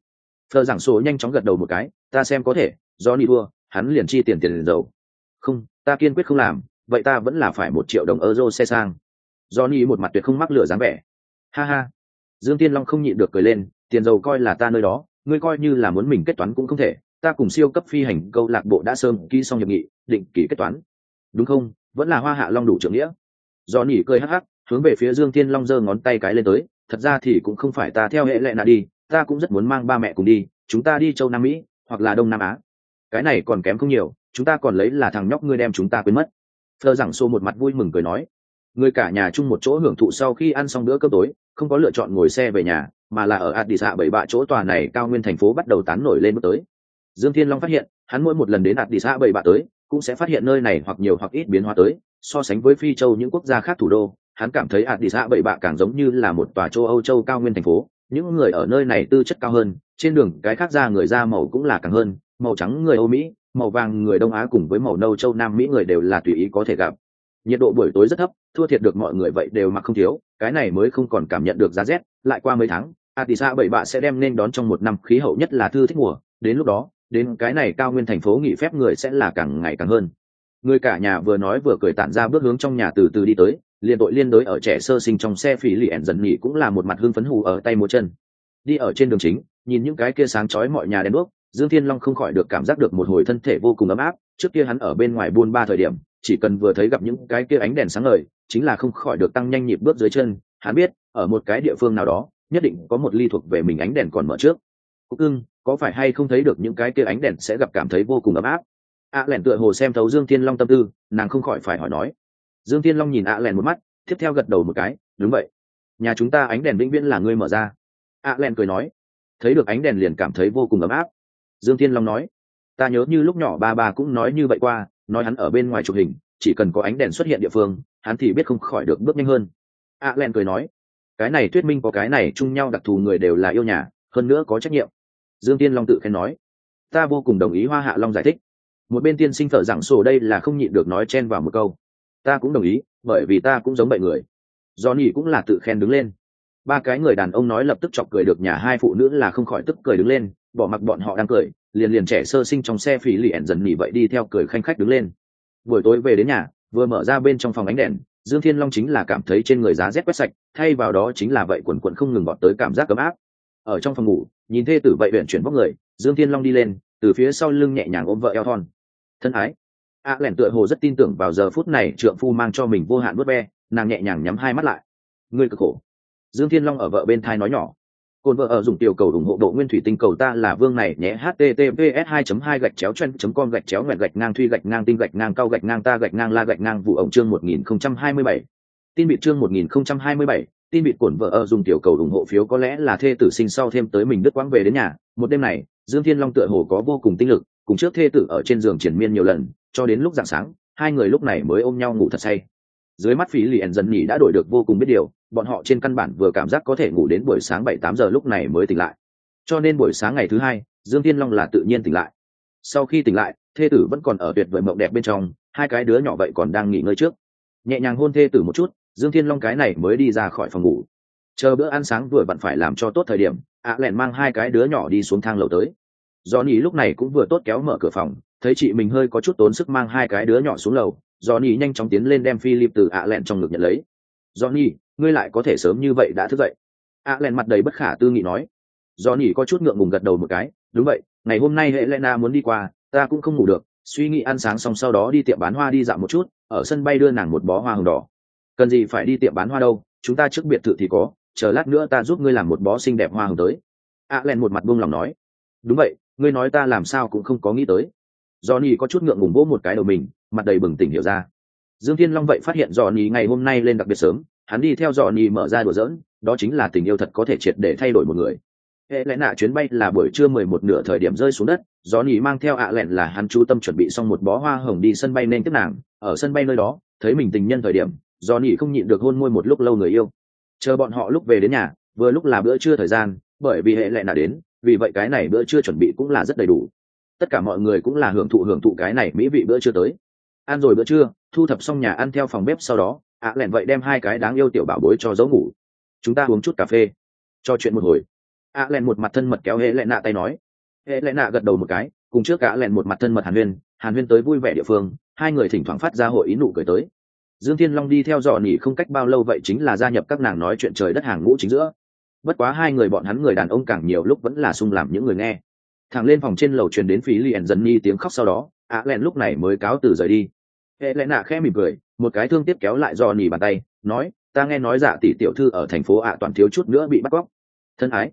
Thơ giảng số nhanh chóng gật đầu một cái, ta xem có thể, Johnny thua, hắn liền chi tiền tiền dầu. Không, ta kiên quyết không làm, vậy ta vẫn là phải một triệu đồng euro xe sang johnny một mặt tuyệt không mắc lửa dáng vẻ ha ha. Dương tiên long không nhịn được cười lên, tiền dầu coi là ta nơi đó, ngươi coi như là muốn mình kết toán cũng không thể, ta cùng siêu cấp phi hành câu lạc bộ đã sớm ký xong hiệp nghị, định kỳ kết toán. Đúng không? Vẫn là hoa hạ long đủ trưởng nghĩa. Johnny cười hắc hắc, hướng về phía dương tiên long giơ ngón tay cái lên tới, thật ra thì cũng không phải ta theo hệ lệ nạ đi, ta cũng rất muốn mang ba mẹ cùng đi, chúng ta đi châu nam mỹ, hoặc là đông nam á. Cái này còn kém không nhiều, chúng ta còn lấy là thằng nhóc ngươi đem chúng ta quên mất. Thơ giảng xô một mặt vui mừng cười nói người cả nhà chung một chỗ hưởng thụ sau khi ăn xong bữa cơm tối, không có lựa chọn ngồi xe về nhà, mà là ở addis hạ bảy bạ chỗ tòa này cao nguyên thành phố bắt đầu tán nổi lên bước tới. Dương thiên long phát hiện, hắn mỗi một lần đến addis hạ bảy bạ tới, cũng sẽ phát hiện nơi này hoặc nhiều hoặc ít biến hóa tới. So sánh với phi châu những quốc gia khác thủ đô, hắn cảm thấy addis hạ bảy bạ càng giống như là một tòa châu âu châu cao nguyên thành phố. Những người ở nơi này tư chất cao hơn, trên đường cái khác ra người da màu cũng là càng hơn, màu trắng người âu mỹ, màu vàng người đông á cùng với màu nâu châu nam mỹ người đều là tùy ý có thể gặp nhiệt độ buổi tối rất thấp, thua thiệt được mọi người vậy đều mặc không thiếu, cái này mới không còn cảm nhận được giá rét, lại qua mấy tháng atisa bảy bạ sẽ đem nên đón trong một năm khí hậu nhất là thư thích mùa, đến lúc đó, đến cái này cao nguyên thành phố nghỉ phép người sẽ là càng ngày càng hơn. Người cả nhà vừa nói vừa cười tản ra bước hướng trong nhà từ từ đi tới, liền đội liên đối ở trẻ sơ sinh trong xe phỉ lì ẻn dần nghỉ cũng là một mặt hưng phấn hù ở tay múa chân. Đi ở trên đường chính, nhìn những cái kia sáng chói mọi nhà đèn đuốc, dương thiên long không khỏi được cảm giác được một hồi thân thể vô cùng ấm áp, trước kia hắn ở bên ngoài buôn ba thời điểm chỉ cần vừa thấy gặp những cái kia ánh đèn sáng ngời, chính là không khỏi được tăng nhanh nhịp bước dưới chân. Hắn biết, ở một cái địa phương nào đó, nhất định có một ly thuộc về mình ánh đèn còn mở trước. Cúc ưng có phải hay không thấy được những cái kia ánh đèn sẽ gặp cảm thấy vô cùng ấm áp? Ạ lẻn tựa hồ xem thấu dương thiên long tâm tư, nàng không khỏi phải hỏi nói. Dương thiên long nhìn ạ lẻn một mắt, tiếp theo gật đầu một cái, đúng vậy. Nhà chúng ta ánh đèn vĩnh viễn là ngươi mở ra. Ạ lẻn cười nói. Thấy được ánh đèn liền cảm thấy vô cùng ấm áp. Dương thiên long nói. Ta nhớ như lúc nhỏ ba bà cũng nói như vậy qua nói hắn ở bên ngoài chụp hình, chỉ cần có ánh đèn xuất hiện địa phương, hắn thì biết không khỏi được bước nhanh hơn. A len cười nói, cái này thuyết minh có cái này chung nhau đặc thù người đều là yêu nhà, hơn nữa có trách nhiệm. Dương tiên long tự khen nói, ta vô cùng đồng ý hoa hạ long giải thích. Một bên tiên sinh thở giảng sổ đây là không nhịn được nói chen vào một câu. Ta cũng đồng ý, bởi vì ta cũng giống vậy người. Do nhỉ cũng là tự khen đứng lên. Ba cái người đàn ông nói lập tức chọc cười được nhà hai phụ nữ là không khỏi tức cười đứng lên, bỏ mặc bọn họ đang cười liền liền trẻ sơ sinh trong xe phí lì ẻn dần nhỉ vậy đi theo cười khanh khách đứng lên. Buổi tối về đến nhà vừa mở ra bên trong phòng ánh đèn dương thiên long chính là cảm thấy trên người giá rét quét sạch thay vào đó chính là vậy quần quần không ngừng gọt tới cảm giác ấm áp. Ở trong phòng ngủ nhìn thê tử vậy huyện chuyển bóc người dương thiên long đi lên từ phía sau lưng nhẹ nhàng ôm vợ eo thon. Thân ái a à, lẻn tựa hồ rất tin tưởng vào giờ phút này trượng phu mang cho mình vô hạn vớt ve nàng nhẹ nhàng nhắm hai mắt lại. Ngươi cực khổ. Dương thiên long ở vợ bên thai nói nhỏ. Côn vợ ở dùng tiểu cầu ủng hộ độ nguyên thủy tinh cầu ta là vương này, nhé https 2 2 gạch chéo chen com gạch chéo nguyện gạch ngang thuy gạch ngang tinh gạch ngang cao gạch ngang ta gạch ngang la gạch ngang vụ ổng chương 1027 tin bị chương 1027 tin bị cuộn vợ ở dùng tiểu cầu ủng hộ phiếu có lẽ là thê tử sinh sau thêm tới mình đứt quãng về đến nhà. Một đêm này, dương thiên long tựa hồ có vô cùng tinh lực, cùng trước thê tử ở trên giường triển miên nhiều lần, cho đến lúc rạng sáng, hai người lúc này mới ôm nhau ngủ thật say. Dưới mắt phí lì ẩn dần nhỉ đã đổi được vô cùng biết điều bọn họ trên căn bản vừa cảm giác có thể ngủ đến buổi sáng bảy tám giờ lúc này mới tỉnh lại. Cho nên buổi sáng ngày thứ hai, dương thiên long là tự nhiên tỉnh lại. Sau khi tỉnh lại, thê tử vẫn còn ở tuyệt vời mộng đẹp bên trong, hai cái đứa nhỏ vậy còn đang nghỉ ngơi trước. Nhẹ nhàng hôn thê tử một chút, dương thiên long cái này mới đi ra khỏi phòng ngủ. Chờ bữa ăn sáng vừa vặn phải làm cho tốt thời điểm, ạ lẹn mang hai cái đứa nhỏ đi xuống thang lầu tới. Do nhỉ lúc này cũng vừa tốt kéo mở cửa phòng, thấy chị mình hơi có chút tốn sức mang hai cái đứa nhỏ xuống lầu do nhỉ nhanh chóng tiến lên đem philip từ ạ lẹn trong ngực nhận lấy. Do nhỉ ngươi lại có thể sớm như vậy đã thức dậy. A len mặt đầy bất khả tư nghị nói. Do nhỉ có chút ngượng ngùng gật đầu một cái. Đúng vậy, ngày hôm nay hệ lena muốn đi qua, ta cũng không ngủ được. Suy nghĩ ăn sáng xong sau đó đi tiệm bán hoa đi dạo một chút, ở sân bay đưa nàng một bó hoa hồng đỏ. Cần gì phải đi tiệm bán hoa đâu, chúng ta trước biệt thự thì có, chờ lát nữa ta giúp ngươi làm một bó xinh đẹp hoa hồng tới. A len một mặt buông lòng nói. Đúng vậy, ngươi nói ta làm sao cũng không có nghĩ tới. Johnny có chút ngượng ngùng vỗ một cái đầu mình, mặt đầy bừng tỉnh hiểu ra. Dương thiên long vậy phát hiện johnny ngày hôm nay lên đặc biệt sớm hắn đi theo johnny mở ra đùa giỡn, đó chính là tình yêu thật có thể triệt để thay đổi một người. Hệ lẽ nạ chuyến bay là buổi trưa mười một nửa thời điểm rơi xuống đất, johnny mang theo ạ à lẹn là hắn chú tâm chuẩn bị xong một bó hoa hồng đi sân bay nên tiếp nàng. Ở sân bay nơi đó, thấy mình tình nhân thời điểm, johnny không nhịn được hôn môi một lúc lâu người yêu. Chờ bọn họ lúc về đến nhà, vừa lúc là bữa trưa thời gian, bởi vì hệ lệ nạ đến, vì vậy cái này bữa trưa chuẩn bị cũng là rất đầy đủ. Tất cả mọi người cũng là hưởng thụ hưởng thụ cái này mỹ vị bữa trưa tới. Ăn rồi bữa trưa, thu thập xong nhà ăn theo phòng bếp sau đó ạ lẹn vậy đem hai cái đáng yêu tiểu bảo bối cho dấu ngủ. Chúng ta uống chút cà phê. Cho chuyện một hồi. ạ lẹn một mặt thân mật kéo hệ lệ nạ tay nói. Hệ lệ nạ gật đầu một cái, cùng trước ạ lẹn một mặt thân mật hàn huyên hàn huyên tới vui vẻ địa phương, hai người thỉnh thoảng phát ra hội ý nụ cười tới. Dương thiên long đi theo dò nỉ không cách bao lâu vậy chính là gia nhập các nàng nói chuyện trời đất hàng ngũ chính giữa. Bất quá hai người bọn hắn người đàn ông càng nhiều lúc vẫn là sung làm những người nghe. Thẳng lên phòng trên lầu truyền đến phí liền dần ni tiếng khóc sau đó, ạ lẹn lúc này mới cáo từ rời đi. Hệ lẽ nạ khẽ mỉm cười một cái thương tiếp kéo lại do nỉ bàn tay, nói, ta nghe nói giả tỷ tiểu thư ở thành phố ạ toàn thiếu chút nữa bị bắt cóc. Thân ái.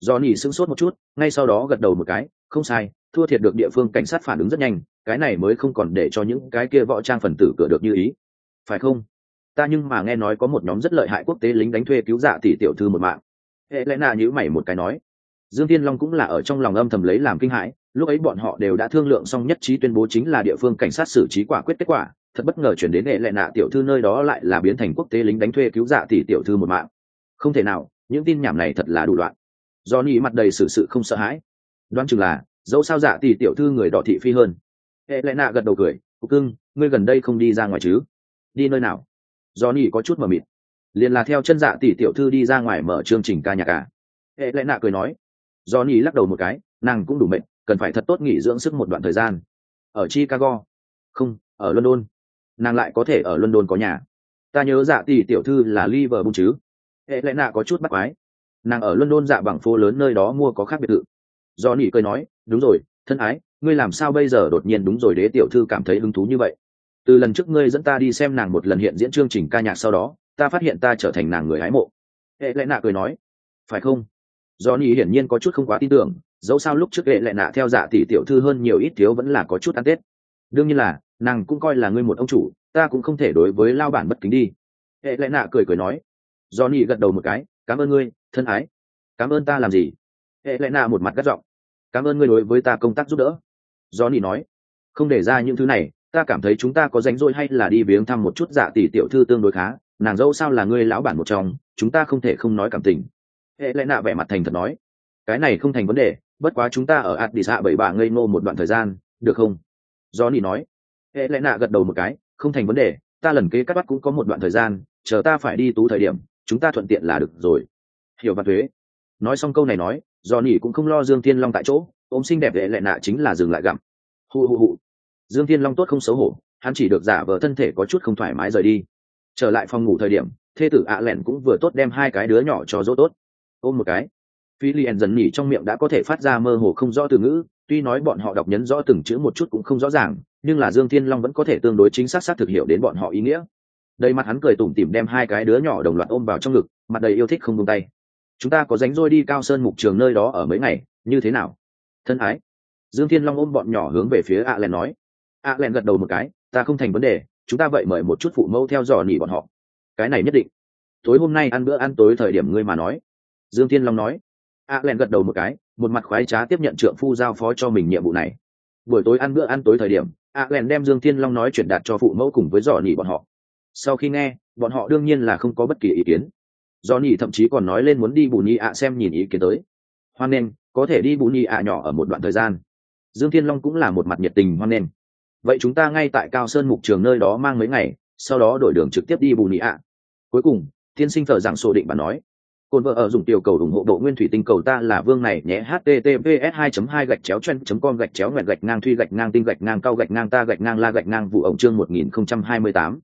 Do nỉ sững sốt một chút, ngay sau đó gật đầu một cái, không sai, thua thiệt được địa phương cảnh sát phản ứng rất nhanh, cái này mới không còn để cho những cái kia võ trang phần tử cửa được như ý. Phải không? Ta nhưng mà nghe nói có một nhóm rất lợi hại quốc tế lính đánh thuê cứu dạ tỷ tiểu thư một mạng. Hệ lẽ nạ nhữ mày một cái nói. Dương tiên long cũng là ở trong lòng âm thầm lấy làm kinh hãi, lúc ấy bọn họ đều đã thương lượng xong nhất trí tuyên bố chính là địa phương cảnh sát xử trí quả quyết kết quả thật bất ngờ chuyển đến hệ lệ nạ tiểu thư nơi đó lại là biến thành quốc tế lính đánh thuê cứu dạ tỷ tiểu thư một mạng. Không thể nào, những tin nhảm này thật là đủ loạn. Do nhị mặt đầy xử sự không sợ hãi. Đoán chừng là, dẫu sao dạ tỷ tiểu thư người đỏ thị phi hơn. Hệ lệ nạ gật đầu cười, cục cưng, ngươi gần đây không đi ra ngoài chứ? Đi nơi nào? Do nhị có chút mờ mịt. Liền là theo chân dạ tỷ tiểu thư đi ra ngoài mở chương trình ca nhạc cả hệ lệ nạ cười nói. Do nhị lắc đầu một cái, nàng cũng đủ mệnh cần phải thật tốt nghỉ dưỡng sức một đoạn thời gian. Ở chicago? Không, ở london nàng lại có thể ở london có nhà. Ta nhớ dạ tỷ tiểu thư là liverpool chứ? Hệ lẽ nạ có chút bắt quái. Nàng ở london dạ bằng phố lớn nơi đó mua có khác biệt thự do nỉ cười nói, đúng rồi, thân ái, ngươi làm sao bây giờ đột nhiên đúng rồi đế tiểu thư cảm thấy hứng thú như vậy? Từ lần trước ngươi dẫn ta đi xem nàng một lần hiện diễn chương trình ca nhạc sau đó, ta phát hiện ta trở thành nàng người hái mộ. Hệ lẽ nạ cười nói, phải không? Do nỉ hiển nhiên có chút không quá tin tưởng, dẫu sao lúc trước hệ lẽ nạ theo dạ tỷ tiểu thư hơn nhiều ít thiếu vẫn là có chút ăn tết. Đương nhiên là nàng cũng coi là ngươi một ông chủ, ta cũng không thể đối với lao bản bất kính đi. Hệ lẽ nạ cười cười nói. Do nỉ gật đầu một cái, cảm ơn ngươi, thân ái. Cảm ơn ta làm gì? Hệ lẽ nạ một mặt gắt giọng. Cảm ơn ngươi đối với ta công tác giúp đỡ. Do nỉ nói. Không để ra những thứ này, ta cảm thấy chúng ta có rảnh rỗi hay là đi viếng thăm một chút dạ tỷ tiểu thư tương đối khá. Nàng dâu sao là ngươi lão bản một trong, chúng ta không thể không nói cảm tình. Hệ lẽ nạ vẻ mặt thành thật nói. Cái này không thành vấn đề, bất quá chúng ta ở ạt đi xạ bảy bà ngây ngô một đoạn thời gian, được không? Do nỉ nói hệ lẽ nạ gật đầu một cái, không thành vấn đề, ta lần kế cắt bắt cũng có một đoạn thời gian, chờ ta phải đi tú thời điểm, chúng ta thuận tiện là được rồi. Hiểu văn thuế. Nói xong câu này nói do nỉ cũng không lo dương thiên long tại chỗ, ôm xinh đẹp hệ lẽ nạ chính là dừng lại gặm. Hù hù hù. Dương thiên long tốt không xấu hổ, hắn chỉ được giả vờ thân thể có chút không thoải mái rời đi. Trở lại phòng ngủ thời điểm, thê tử ạ lẻn cũng vừa tốt đem hai cái đứa nhỏ cho dỗ tốt. Ôm một cái. Phi liền dần nhỉ trong miệng đã có thể phát ra mơ hồ không rõ từ ngữ, tuy nói bọn họ đọc nhấn rõ từng chữ một chút cũng không rõ ràng nhưng là dương thiên long vẫn có thể tương đối chính xác xác thực hiểu đến bọn họ ý nghĩa. Đầy mặt hắn cười tủm tỉm đem hai cái đứa nhỏ đồng loạt ôm vào trong ngực, mặt đầy yêu thích không buông tay. Chúng ta có dánh rôi đi cao sơn mục trường nơi đó ở mấy ngày, như thế nào? Thân ái. Dương thiên long ôm bọn nhỏ hướng về phía a len nói. A len gật đầu một cái, ta không thành vấn đề, chúng ta vậy mời một chút phụ mẫu theo dò nỉ bọn họ. Cái này nhất định. Tối hôm nay ăn bữa ăn tối thời điểm ngươi mà nói. Dương thiên long nói. A len gật đầu một cái, một mặt khoái trá tiếp nhận trượng phu giao phó cho mình nhiệm vụ này. Buổi tối ăn bữa ăn tối thời điểm a len đem dương thiên long nói chuyển đạt cho phụ mẫu cùng với dò nỉ bọn họ. Sau khi nghe, bọn họ đương nhiên là không có bất kỳ ý kiến. Dò nỉ thậm chí còn nói lên muốn đi bù nhi ạ xem nhìn ý kiến tới. Hoan nghênh, có thể đi bù nhi ạ nhỏ ở một đoạn thời gian. Dương thiên long cũng là một mặt nhiệt tình hoan nghênh. Vậy chúng ta ngay tại cao sơn mục trường nơi đó mang mấy ngày, sau đó đổi đường trực tiếp đi bù nhi ạ cuối cùng, tiên sinh thờ giảng sổ định và nói Côn vợ ở dùng tiểu cầu ủng hộ bộ nguyên thủy tinh cầu ta là vương này, nhé https 2 2 gạch chéo chen com gạch chéo nguyện gạch ngang thuy gạch ngang tinh gạch ngang cao gạch ngang ta gạch ngang la gạch ngang vụ ổng chương 1028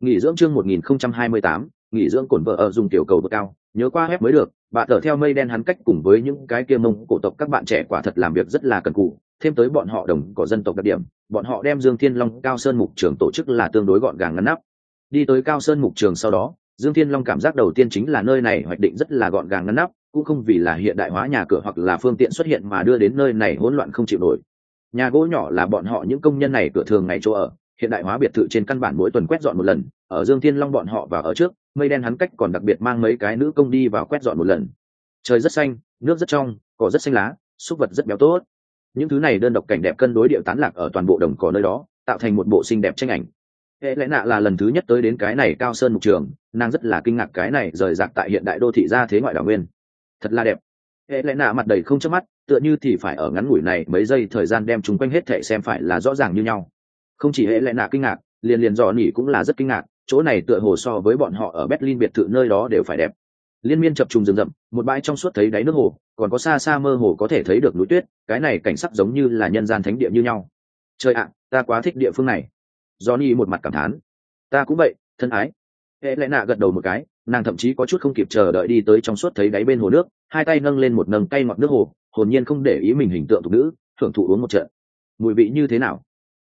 nghỉ dưỡng chương 1028 nghỉ dưỡng cổn vợ ở dùng tiểu cầu bậc cao, nhớ qua hép mới được bạn thở theo mây đen hắn cách cùng với những cái kia mông cổ tộc các bạn trẻ quả thật làm việc rất là cần cù, thêm tới bọn họ đồng có dân tộc đặc điểm, bọn họ đem dương thiên long, cao sơn mục trường tổ chức là tương đối gọn gàng ngăn nắp. Đi tới cao sơn mục trường sau đó dương thiên long cảm giác đầu tiên chính là nơi này hoạch định rất là gọn gàng ngăn nắp, cũng không vì là hiện đại hóa nhà cửa hoặc là phương tiện xuất hiện mà đưa đến nơi này hỗn loạn không chịu nổi. Nhà gỗ nhỏ là bọn họ những công nhân này cửa thường ngày chỗ ở, hiện đại hóa biệt thự trên căn bản mỗi tuần quét dọn một lần, ở dương thiên long bọn họ vào ở trước, mây đen hắn cách còn đặc biệt mang mấy cái nữ công đi vào quét dọn một lần. Trời rất xanh, nước rất trong, cỏ rất xanh lá, súc vật rất béo tốt. Những thứ này đơn độc cảnh đẹp cân đối điệu tán lạc ở toàn bộ đồng cỏ nơi đó, tạo thành một bộ xinh đẹp tranh ảnh hệ lẽ nạ là lần thứ nhất tới đến cái này cao sơn mục trường, nàng rất là kinh ngạc cái này rời rạc tại hiện đại đô thị ra thế ngoại đảo nguyên. Thật là đẹp. Hệ lẽ nạ mặt đầy không chớp mắt, tựa như thì phải ở ngắn ngủi này mấy giây thời gian đem chúng quanh hết thể xem phải là rõ ràng như nhau. Không chỉ hệ lẽ nạ kinh ngạc, liền liền dò nỉ cũng là rất kinh ngạc, chỗ này tựa hồ so với bọn họ ở berlin biệt thự nơi đó đều phải đẹp. Liên miên chập trùng rừng rậm, một bãi trong suốt thấy đáy nước hồ, còn có xa xa mơ hồ có thể thấy được núi tuyết, cái này cảnh sắc giống như là nhân gian thánh địa như nhau. Trời ạ, ta quá thích địa phương này johnny một mặt cảm thán. Ta cũng vậy, thân ái. Hệ lẽ nạ gật đầu một cái, nàng thậm chí có chút không kịp chờ đợi đi tới trong suốt thấy đáy bên hồ nước, hai tay nâng lên một nâng tay ngọt nước hồ, hồn nhiên không để ý mình hình tượng thục nữ, thưởng thụ uống một trận. Mùi vị như thế nào?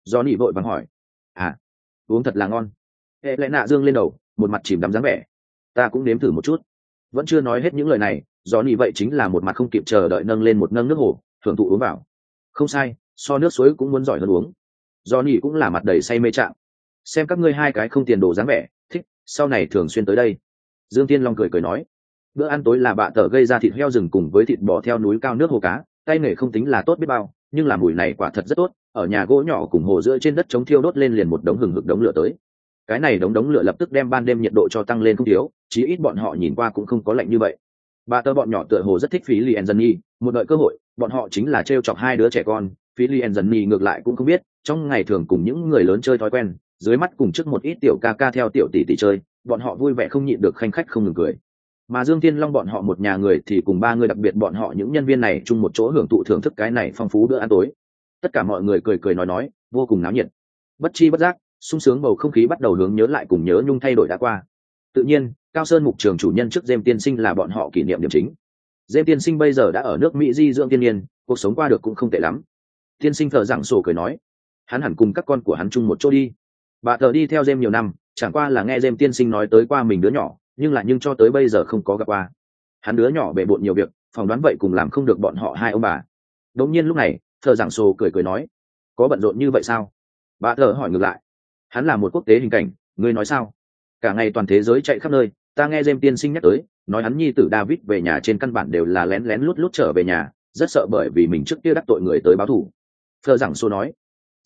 Johnny vội vàng hỏi. À uống thật là ngon. Hệ lẽ nạ dương lên đầu, một mặt chìm đắm dáng vẻ. Ta cũng nếm thử một chút. Vẫn chưa nói hết những lời này do vậy chính là một mặt không kịp chờ đợi nâng lên một nâng nước hồ, thưởng thụ uống vào. Không sai, so nước suối cũng muốn giỏi hơn uống do nỉ cũng là mặt đầy say mê chạm xem các ngươi hai cái không tiền đồ dáng vẻ, thích, sau này thường xuyên tới đây. Dương tiên long cười cười nói, bữa ăn tối là bạ tở gây ra thịt heo rừng cùng với thịt bò theo núi cao nước hồ cá, tay nghề không tính là tốt biết bao, nhưng là mùi này quả thật rất tốt, ở nhà gỗ nhỏ cùng hồ giữa trên đất chống thiêu đốt lên liền một đống hừng hực đống lửa tới. Cái này đống đống lửa lập tức đem ban đêm nhiệt độ cho tăng lên không thiếu, chí ít bọn họ nhìn qua cũng không có lạnh như vậy. Bà tơ bọn nhỏ tựa hồ rất thích phí li dân một đợi cơ hội, bọn họ chính là treo chọc hai đứa trẻ con, phí li dân ngược lại cũng không biết trong ngày thường cùng những người lớn chơi thói quen, dưới mắt cùng trước một ít tiểu ca ca theo tiểu tỷ tỷ chơi, bọn họ vui vẻ không nhịn được khanh khách không ngừng cười. Mà dương thiên long bọn họ một nhà người thì cùng ba người đặc biệt bọn họ những nhân viên này chung một chỗ hưởng thụ thưởng thức cái này phong phú bữa ăn tối. Tất cả mọi người cười cười nói nói, vô cùng náo nhiệt. Bất chi bất giác, sung sướng bầu không khí bắt đầu hướng nhớ lại cùng nhớ nhung thay đổi đã qua. Tự nhiên, cao sơn mục trường chủ nhân trước dêm tiên sinh là bọn họ kỷ niệm điểm chính. Dêm tiên sinh bây giờ đã ở nước mỹ di dưỡng tiên nhiên, cuộc sống qua được cũng không tệ lắm. Tiên sinh thờ giảng sổ cười nói hắn hẳn cùng các con của hắn chung một chỗ đi. Bà thợ đi theo dêm nhiều năm, chẳng qua là nghe dêm tiên sinh nói tới qua mình đứa nhỏ, nhưng là nhưng cho tới bây giờ không có gặp qua. Hắn đứa nhỏ bề bộn nhiều việc, phỏng đoán vậy cùng làm không được bọn họ hai ông bà. Đống nhiên lúc này, thợ giảng sồ cười cười nói, có bận rộn như vậy sao? Bà thợ hỏi ngược lại, hắn là một quốc tế hình cảnh, ngươi nói sao? Cả ngày toàn thế giới chạy khắp nơi, ta nghe Dêm tiên sinh nhắc tới, nói hắn nhi tử david về nhà trên căn bản đều là lén lén lút lút trở về nhà, rất sợ bởi vì mình trước kia đắc tội người tới báo thù. Thờ giảng xô nói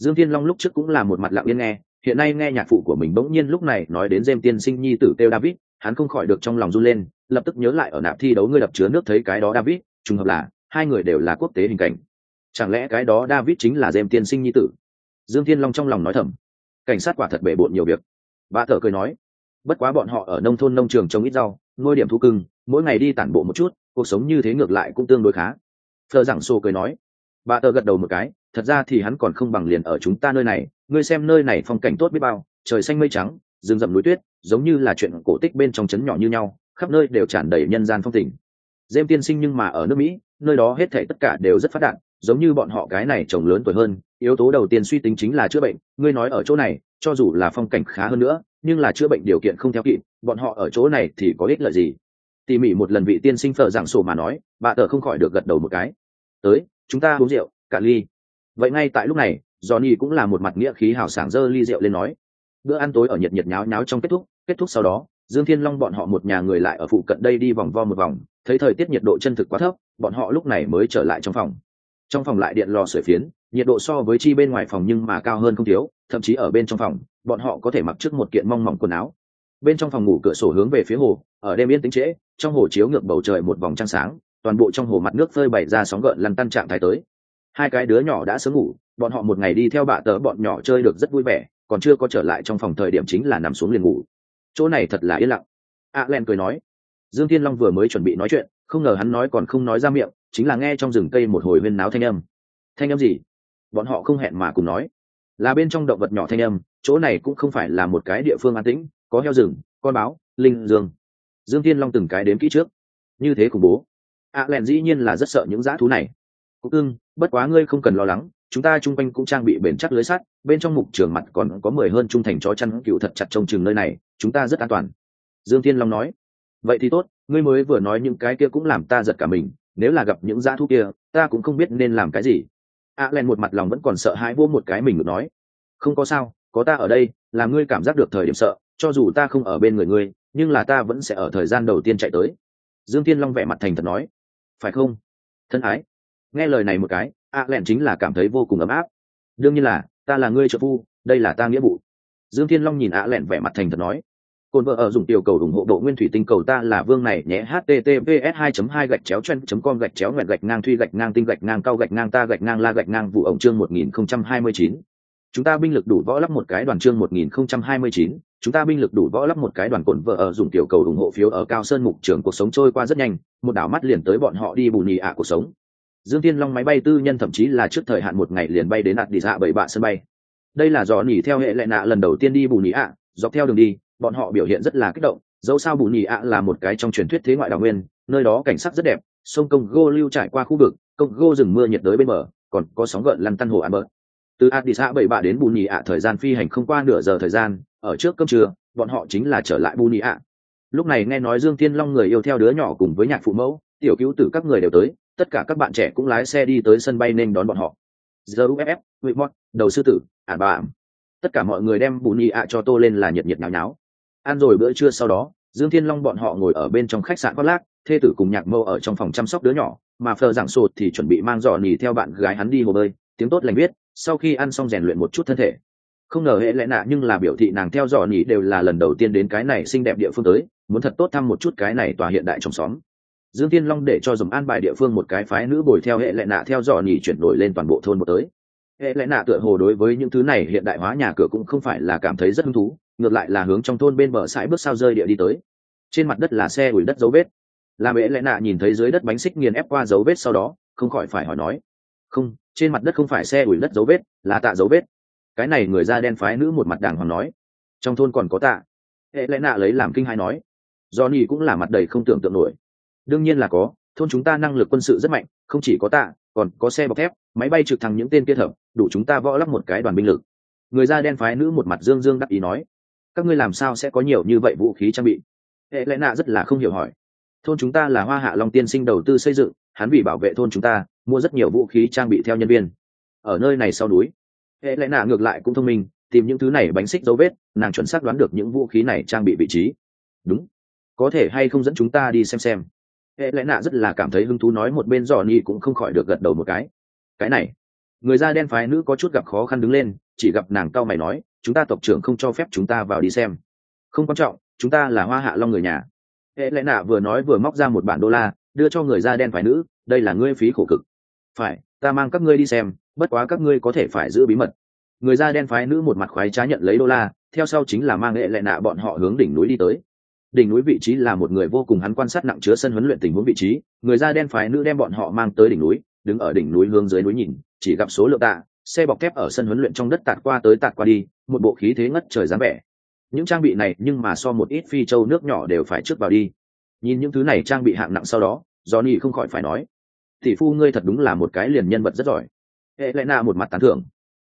dương thiên long lúc trước cũng là một mặt lặng yên nghe, hiện nay nghe nhạc phụ của mình bỗng nhiên lúc này nói đến Diêm tiên sinh nhi tử kêu david, hắn không khỏi được trong lòng run lên, lập tức nhớ lại ở nạp thi đấu ngươi đập chứa nước thấy cái đó david, trùng hợp là, hai người đều là quốc tế hình cảnh. Chẳng lẽ cái đó david chính là Diêm tiên sinh nhi tử? Dương thiên long trong lòng nói thầm. Cảnh sát quả thật bể bộn nhiều việc. Bà thở cười nói, bất quá bọn họ ở nông thôn nông trường trồng ít rau, nuôi điểm thú cưng, mỗi ngày đi tản bộ một chút, cuộc sống như thế ngược lại cũng tương đối khá. Thờ giảng xô cười nói. Bà tờ gật đầu một cái thật ra thì hắn còn không bằng liền ở chúng ta nơi này, ngươi xem nơi này phong cảnh tốt biết bao, trời xanh mây trắng, rừng rậm núi tuyết, giống như là chuyện cổ tích bên trong trấn nhỏ như nhau, khắp nơi đều tràn đầy nhân gian phong tình. Dêm tiên sinh nhưng mà ở nước mỹ, nơi đó hết thể tất cả đều rất phát đạt, giống như bọn họ cái này chồng lớn tuổi hơn, yếu tố đầu tiên suy tính chính là chữa bệnh, ngươi nói ở chỗ này, cho dù là phong cảnh khá hơn nữa, nhưng là chữa bệnh điều kiện không theo kịp, bọn họ ở chỗ này thì có ích lợi gì? Tỉ mỉ một lần vị tiên sinh phở giảng sổ mà nói, bà tờ không khỏi được gật đầu một cái. Tới, chúng ta uống rượu cả ly vậy ngay tại lúc này, johnny cũng là một mặt nghĩa khí hào sảng dơ ly rượu lên nói. Bữa ăn tối ở nhiệt nhiệt nháo nháo trong kết thúc kết thúc sau đó, dương thiên long bọn họ một nhà người lại ở phụ cận đây đi vòng vo một vòng, thấy thời tiết nhiệt độ chân thực quá thấp, bọn họ lúc này mới trở lại trong phòng. Trong phòng lại điện lò sưởi phiến, nhiệt độ so với chi bên ngoài phòng nhưng mà cao hơn không thiếu, thậm chí ở bên trong phòng, bọn họ có thể mặc trước một kiện mong mỏng quần áo. Bên trong phòng ngủ cửa sổ hướng về phía hồ, ở đêm yên tĩnh trễ, trong hồ chiếu ngược bầu trời một vòng trăng sáng, toàn bộ trong hồ mặt nước phơi bày ra sóng gợn lăn tăn trạng thái tới hai cái đứa nhỏ đã sớm ngủ bọn họ một ngày đi theo bạ tớ bọn nhỏ chơi được rất vui vẻ còn chưa có trở lại trong phòng thời điểm chính là nằm xuống liền ngủ. Chỗ này thật là yên lặng. A len cười nói. Dương thiên long vừa mới chuẩn bị nói chuyện không ngờ hắn nói còn không nói ra miệng chính là nghe trong rừng cây một hồi huyên náo thanh âm. Thanh âm gì? Bọn họ không hẹn mà cùng nói. Là bên trong động vật nhỏ thanh âm chỗ này cũng không phải là một cái địa phương an tĩnh có heo rừng con báo linh dương. Dương tiên long từng cái đếm kỹ trước. Như thế khủng bố. A à, lẹn dĩ nhiên là rất sợ những dã thú này cúc ưng, bất quá ngươi không cần lo lắng, chúng ta chung quanh cũng trang bị bền chắc lưới sắt, bên trong mục trường mặt còn có mười hơn trung thành chó chăn cựu thật chặt trong trường nơi này, chúng ta rất an toàn. Dương Thiên long nói. Vậy thì tốt, ngươi mới vừa nói những cái kia cũng làm ta giật cả mình, nếu là gặp những dã thú kia, ta cũng không biết nên làm cái gì. A len một mặt lòng vẫn còn sợ hãi vô một cái mình được nói. Không có sao, có ta ở đây, là ngươi cảm giác được thời điểm sợ, cho dù ta không ở bên người ngươi, nhưng là ta vẫn sẽ ở thời gian đầu tiên chạy tới. Dương Thiên long vẻ mặt thành thật nói. Phải không? Thân ái nghe lời này một cái ạ lẹn chính là cảm thấy vô cùng ấm áp. Đương nhiên là, ta là ngươi trợ phu, đây là ta nghĩa vụ. Dương thiên long nhìn ạ lẹn vẻ mặt thành thật nói. Cồn vợ ở dùng tiểu cầu ủng hộ độ nguyên thủy tinh cầu ta là vương này nhé, https 2 2 gạch chéo chen com gạch chéo nguyện gạch ngang thuy gạch ngang tinh gạch ngang cao gạch ngang ta gạch ngang la gạch ngang vụ ổng chương 1029. chúng ta binh lực đủ võ lắp một cái đoàn chương 1029. chúng ta binh lực đủ võ lắp một cái đoàn cồn vợ ở dùng tiểu cầu ủng hộ phiếu ở cao sơn mục trường cuộc sống trôi qua rất nhanh. Một đảo mắt liền tới bọn họ đi bù nhì ạ cuộc sống dương tiên long máy bay tư nhân thậm chí là trước thời hạn một ngày liền bay đến ạt đi dạ bảy bạ sân bay. Đây là dò nỉ theo hệ lệ nạ lần đầu tiên đi bù nhị ạ, dọc theo đường đi, bọn họ biểu hiện rất là kích động, dẫu sao bù nhị ạ là một cái trong truyền thuyết thế ngoại đào nguyên, nơi đó cảnh sắc rất đẹp, sông công gô lưu trải qua khu vực, công gô rừng mưa nhiệt đới bên bờ, còn có sóng gợn lăn tăn hồ ăn bờ từ hạ bảy bạ đến bù nhị ạ thời gian phi hành không qua nửa giờ thời gian, ở trước cơm trưa, bọn họ chính là trở lại bù nhị ạ. Lúc này nghe nói dương thiên long người yêu theo đứa nhỏ cùng với nhạc phụ mẫu tiểu cứu tử các người đều tới, tất cả các bạn trẻ cũng lái xe đi tới sân bay nên đón bọn họ. Giờ uff vị mót đầu sư tử, ả bà ảm. Tất cả mọi người đem bù nhị ạ cho tô lên là nhiệt nhiệt nháo nháo. Ăn rồi bữa trưa sau đó, dương thiên long bọn họ ngồi ở bên trong khách sạn khoác lác, thê tử cùng nhạc mâu ở trong phòng chăm sóc đứa nhỏ, mà phờ giảng sột thì chuẩn bị mang giỏ nỉ theo bạn gái hắn đi hồ bơi, tiếng tốt lành biết sau khi ăn xong rèn luyện một chút thân thể. Không ngờ hệ lẽ nạ nhưng là biểu thị nàng theo dò nhì đều là lần đầu tiên đến cái này xinh đẹp địa phương tới, muốn thật tốt thăm một chút cái này tòa hiện đại trong xóm dương tiên long để cho dùm an bài địa phương một cái phái nữ bồi theo hệ lệ nạ theo dò nhỉ chuyển đổi lên toàn bộ thôn một tới. Hệ lệ nạ tựa hồ đối với những thứ này hiện đại hóa nhà cửa cũng không phải là cảm thấy rất hứng thú, ngược lại là hướng trong thôn bên bờ sải bước sao rơi địa đi tới. Trên mặt đất là xe ủi đất dấu vết. Làm hệ lệ nạ nhìn thấy dưới đất bánh xích nghiền ép qua dấu vết sau đó, không khỏi phải hỏi nói, không, trên mặt đất không phải xe ủi đất dấu vết, là tạ dấu vết. Cái này người da đen phái nữ một mặt đàng hoàng nói, trong thôn còn có tạ. Hệ lẽ nạ lấy làm kinh hai nói do nhi cũng là mặt đầy không tưởng tượng nổi đương nhiên là có, thôn chúng ta năng lực quân sự rất mạnh, không chỉ có tạ, còn có xe bọc thép, máy bay trực thăng những tên kia thập đủ chúng ta võ lắp một cái đoàn binh lực. Người da đen phái nữ một mặt dương dương đắc ý nói, các ngươi làm sao sẽ có nhiều như vậy vũ khí trang bị? Hệ lẽ nạ rất là không hiểu hỏi. Thôn chúng ta là hoa hạ long tiên sinh đầu tư xây dựng, hắn vì bảo vệ thôn chúng ta, mua rất nhiều vũ khí trang bị theo nhân viên. Ở nơi này sau núi, hệ lẽ nạ ngược lại cũng thông minh, tìm những thứ này bánh xích dấu vết, nàng chuẩn xác đoán được những vũ khí này trang bị vị trí. Đúng, có thể hay không dẫn chúng ta đi xem xem hệ lẽ nạ rất là cảm thấy hứng thú nói một bên dò ni cũng không khỏi được gật đầu một cái. Cái này, người da đen phái nữ có chút gặp khó khăn đứng lên, chỉ gặp nàng cao mày nói, chúng ta tộc trưởng không cho phép chúng ta vào đi xem. Không quan trọng, chúng ta là hoa hạ long người nhà. Hệ lẽ nạ vừa nói vừa móc ra một bản đô la, đưa cho người da đen phái nữ, đây là ngươi phí khổ cực. Phải, ta mang các ngươi đi xem, bất quá các ngươi có thể phải giữ bí mật. Người da đen phái nữ một mặt khoái trá nhận lấy đô la, theo sau chính là mang hệ lệ nạ bọn họ hướng đỉnh núi đi tới đỉnh núi vị trí là một người vô cùng hắn quan sát nặng chứa sân huấn luyện tình huống vị trí, người da đen phái nữ đem bọn họ mang tới đỉnh núi, đứng ở đỉnh núi hướng dưới núi nhìn, chỉ gặp số lượng tạ, xe bọc thép ở sân huấn luyện trong đất tạt qua tới tạt qua đi, một bộ khí thế ngất trời dáng vẻ. Những trang bị này nhưng mà so một ít phi châu nước nhỏ đều phải trước vào đi. Nhìn những thứ này trang bị hạng nặng sau đó, johnny không khỏi phải nói, tỷ phu ngươi thật đúng là một cái liền nhân vật rất giỏi. Hệ lẽ na một mặt tán thưởng,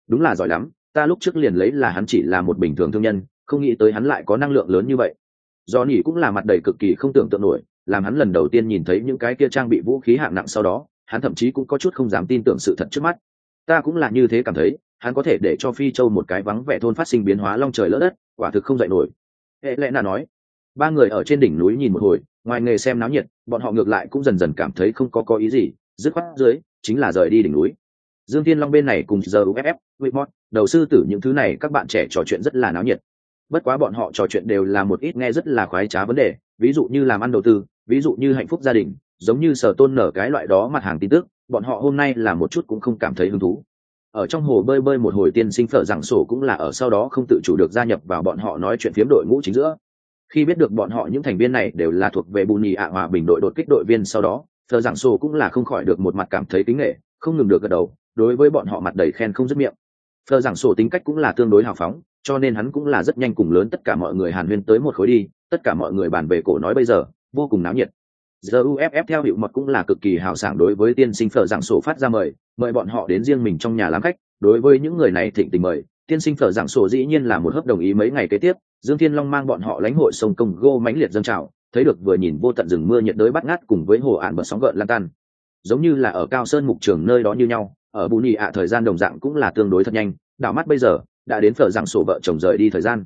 đúng là giỏi lắm, ta lúc trước liền lấy là hắn chỉ là một bình thường thương nhân, không nghĩ tới hắn lại có năng lượng lớn như vậy do nỉ cũng là mặt đầy cực kỳ không tưởng tượng nổi, làm hắn lần đầu tiên nhìn thấy những cái kia trang bị vũ khí hạng nặng sau đó, hắn thậm chí cũng có chút không dám tin tưởng sự thật trước mắt. Ta cũng là như thế cảm thấy, hắn có thể để cho phi châu một cái vắng vẻ thôn phát sinh biến hóa long trời lỡ đất, quả thực không dạy nổi. Hệ lẽ là nói, ba người ở trên đỉnh núi nhìn một hồi, ngoài nghề xem náo nhiệt, bọn họ ngược lại cũng dần dần cảm thấy không có có ý gì, dứt khoát dưới, chính là rời đi đỉnh núi. Dương thiên long bên này cùng giờ uff whitmore đầu sư tử những thứ này, các bạn trẻ trò chuyện rất là náo nhiệt bất quá bọn họ trò chuyện đều là một ít nghe rất là khoái trá vấn đề, ví dụ như làm ăn đầu tư, ví dụ như hạnh phúc gia đình, giống như sở tôn nở cái loại đó mặt hàng tin tức, bọn họ hôm nay là một chút cũng không cảm thấy hứng thú. Ở trong hồ bơi bơi một hồi tiên sinh phở rằng sổ cũng là ở sau đó không tự chủ được gia nhập vào bọn họ nói chuyện phiếm đội ngũ chính giữa. Khi biết được bọn họ những thành viên này đều là thuộc về bù nhì ạ hòa bình đội đột kích đội viên sau đó, phở rằng sổ cũng là không khỏi được một mặt cảm thấy kính nghệ không ngừng được gật đầu, đối với bọn họ mặt đầy khen không dứt miệng. Phở rằng sổ tính cách cũng là tương đối hào phóng cho nên hắn cũng là rất nhanh cùng lớn tất cả mọi người hàn huyên tới một khối đi, tất cả mọi người bàn về cổ nói bây giờ, vô cùng náo nhiệt. Giờ uff theo hiệu mật cũng là cực kỳ hào sảng đối với tiên sinh phở giảng sổ phát ra mời mời bọn họ đến riêng mình trong nhà làm khách, đối với những người này thịnh tình mời, tiên sinh phở giảng sổ dĩ nhiên là một hợp đồng ý mấy ngày kế tiếp, dương thiên long mang bọn họ lãnh hội sông công gô mãnh liệt dân trào, thấy được vừa nhìn vô tận rừng mưa nhiệt đới bắt ngát cùng với hồ ạn bờ sóng gợn lan tan. Giống như là ở cao sơn mục trường nơi đó như nhau, ở bù nhị ạ thời gian đồng dạng cũng là tương đối thật nhanh, đảo mắt bây giờ đã đến phở rằng sổ vợ chồng rời đi thời gian.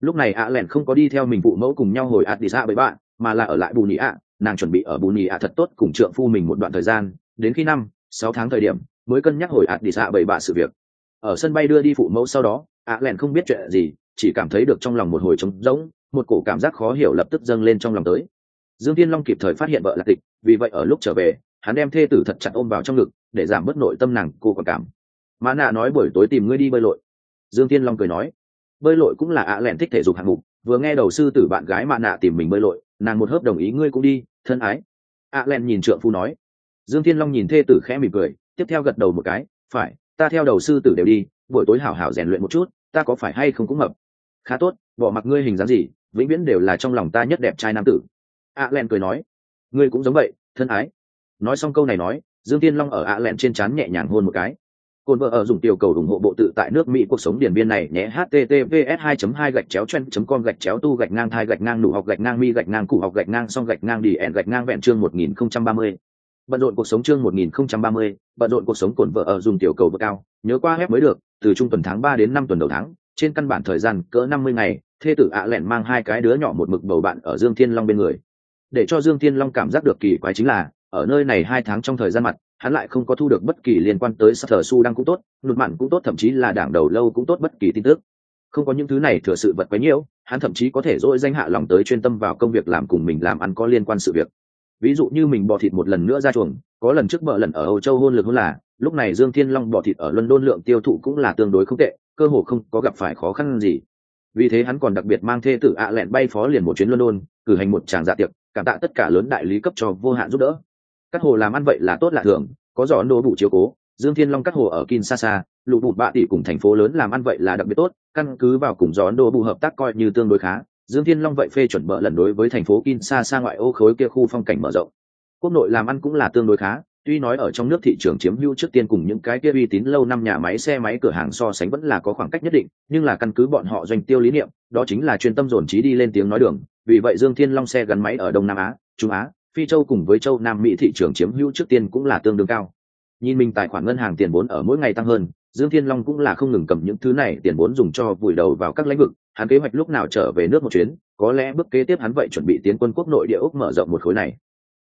Lúc này ạ lẻn không có đi theo mình phụ mẫu cùng nhau hồi ạt đi xa với bạn mà là ở lại bù nhị ạ nàng chuẩn bị ở bù nhị ạ thật tốt cùng trượng phu mình một đoạn thời gian. Đến khi năm, sáu tháng thời điểm, mới cân nhắc hồi ạt đi xa bảy bạ sự việc. Ở sân bay đưa đi phụ mẫu sau đó ạ lẻn không biết chuyện gì, chỉ cảm thấy được trong lòng một hồi trống rỗng, một cổ cảm giác khó hiểu lập tức dâng lên trong lòng tới. Dương tiên long kịp thời phát hiện vợ là tịch, vì vậy ở lúc trở về, hắn đem thê tử thật chặt ôm vào trong ngực, để giảm bớt nội tâm nàng cô còn cảm. Mã nạ nói buổi tối tìm ngươi đi bơi lội dương tiên long cười nói, bơi lội cũng là ạ lẹn thích thể dục hạng mục, vừa nghe đầu sư tử bạn gái mạ nạ tìm mình bơi lội, nàng một hớp đồng ý ngươi cũng đi, thân ái. ạ lẹn nhìn trượng phu nói. Dương tiên long nhìn thê tử khẽ mỉm cười, tiếp theo gật đầu một cái, phải, ta theo đầu sư tử đều đi, buổi tối hảo hảo rèn luyện một chút, ta có phải hay không cũng hợp. khá tốt, bỏ mặc ngươi hình dáng gì, vĩnh viễn đều là trong lòng ta nhất đẹp trai nam tử. a Lẹn cười nói. Ngươi cũng giống vậy, thân ái. Nói xong câu này nói, dương tiên long ở a Lẹn trên trán nhẹ nhàng hôn một cái. Côn vợ ở dùng tiểu cầu ủng hộ bộ tự tại nước mỹ cuộc sống điển biên này nhé https 2 2 gạch chéo chen com gạch chéo tu gạch ngang thai gạch ngang nụ học gạch ngang mi gạch ngang cụ học gạch ngang song gạch ngang đi ẹn gạch ngang vẹn chương 1030. bận rộn cuộc sống chương 1030, bận rộn cuộc sống cồn vợ ở dùng tiểu cầu vượt cao nhớ qua phép mới được từ trung tuần tháng 3 đến năm tuần đầu tháng trên căn bản thời gian cỡ 50 ngày thê tử ạ lẹn mang hai cái đứa nhỏ một mực bầu bạn ở dương thiên long bên người để cho dương thiên long cảm giác được kỳ quái chính là ở nơi này hai tháng trong thời gian mặt hắn lại không có thu được bất kỳ liên quan tới sở su đang cũng tốt nụt mặn cũng tốt, thậm chí là đảng đầu lâu cũng tốt bất kỳ tin tức. Không có những thứ này thừa sự vật quấy nhiễu hắn thậm chí có thể dỗi danh hạ lòng tới chuyên tâm vào công việc làm cùng mình làm ăn có liên quan sự việc. Ví dụ như mình bỏ thịt một lần nữa ra chuồng, có lần trước bợ lần ở âu châu hôn lực hôn là, lúc này dương thiên long bỏ thịt ở london lượng tiêu thụ cũng là tương đối không tệ, cơ hồ không có gặp phải khó khăn gì. Vì thế hắn còn đặc biệt mang thê tử ạ lẹn bay phó liền một chuyến london, cử hành một tràng dạ tiệc, cảm tạ tất cả lớn đại lý cấp cho vô hạn giúp đỡ các hồ làm ăn vậy là tốt lạ thường, có giỏ ấn độ bụ chiếu cố, dương thiên long cắt hồ ở kinshasa, lụ bụt bạ tỷ cùng thành phố lớn làm ăn vậy là đặc biệt tốt, căn cứ vào cùng gió ấn độ bù hợp tác coi như tương đối khá, dương thiên long vậy phê chuẩn bợ lần đối với thành phố kinshasa ngoại ô khối kia khu phong cảnh mở rộng. Quốc nội làm ăn cũng là tương đối khá, tuy nói ở trong nước thị trường chiếm hữu trước tiên cùng những cái kia uy tín lâu năm nhà máy xe máy cửa hàng so sánh vẫn là có khoảng cách nhất định, nhưng là căn cứ bọn họ doanh tiêu lý niệm, đó chính là chuyên tâm dồn trí đi lên tiếng nói đường, vì vậy dương thiên long xe gắn máy ở đông nam á, trung á phi châu cùng với châu nam mỹ thị trường chiếm hữu trước tiên cũng là tương đương cao. Nhìn mình tài khoản ngân hàng tiền vốn ở mỗi ngày tăng hơn, dương thiên long cũng là không ngừng cầm những thứ này tiền vốn dùng cho vùi đầu vào các lĩnh vực. Hắn kế hoạch lúc nào trở về nước một chuyến, có lẽ bước kế tiếp hắn vậy chuẩn bị tiến quân quốc nội địa ốc mở rộng một khối này.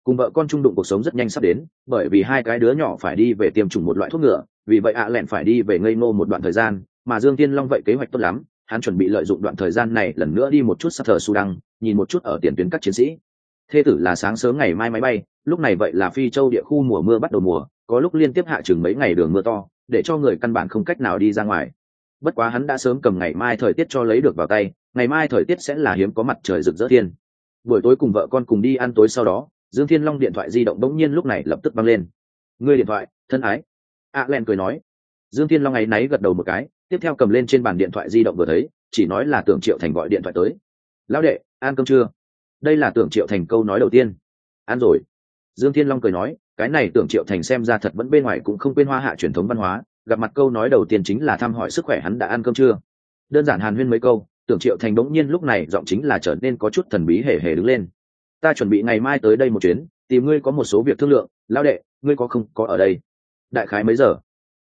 Cùng vợ con trung đụng cuộc sống rất nhanh sắp đến, bởi vì hai cái đứa nhỏ phải đi về tiêm chủng một loại thuốc ngựa, vì vậy ạ à lẹn phải đi về ngây ngô một đoạn thời gian, mà dương Thiên long vậy kế hoạch tốt lắm, hắn chuẩn bị lợi dụng đoạn thời gian này lần nữa đi một chút sát thờ sudan, nhìn một chút ở tiền tuyến các chiến sĩ thê tử là sáng sớm ngày mai máy bay, lúc này vậy là phi châu địa khu mùa mưa bắt đầu mùa, có lúc liên tiếp hạ chừng mấy ngày đường mưa to, để cho người căn bản không cách nào đi ra ngoài. Bất quá hắn đã sớm cầm ngày mai thời tiết cho lấy được vào tay, ngày mai thời tiết sẽ là hiếm có mặt trời rực rỡ thiên. Buổi tối cùng vợ con cùng đi ăn tối sau đó, dương thiên long điện thoại di động bỗng nhiên lúc này lập tức băng lên. Người điện thoại, thân ái. A len cười nói. Dương thiên long ngày náy gật đầu một cái, tiếp theo cầm lên trên bàn điện thoại di động vừa thấy, chỉ nói là tưởng triệu thành gọi điện thoại tới. Lão đệ, ăn cơm chưa? Đây là tưởng triệu thành câu nói đầu tiên. Ăn rồi. Dương thiên long cười nói, cái này tưởng triệu thành xem ra thật vẫn bên ngoài cũng không quên hoa hạ truyền thống văn hóa, gặp mặt câu nói đầu tiên chính là thăm hỏi sức khỏe hắn đã ăn cơm chưa đơn giản hàn huyên mấy câu, tưởng triệu thành đống nhiên lúc này giọng chính là trở nên có chút thần bí hề hề đứng lên. Ta chuẩn bị ngày mai tới đây một chuyến, tìm ngươi có một số việc thương lượng lao đệ, ngươi có không có ở đây? Đại khái mấy giờ?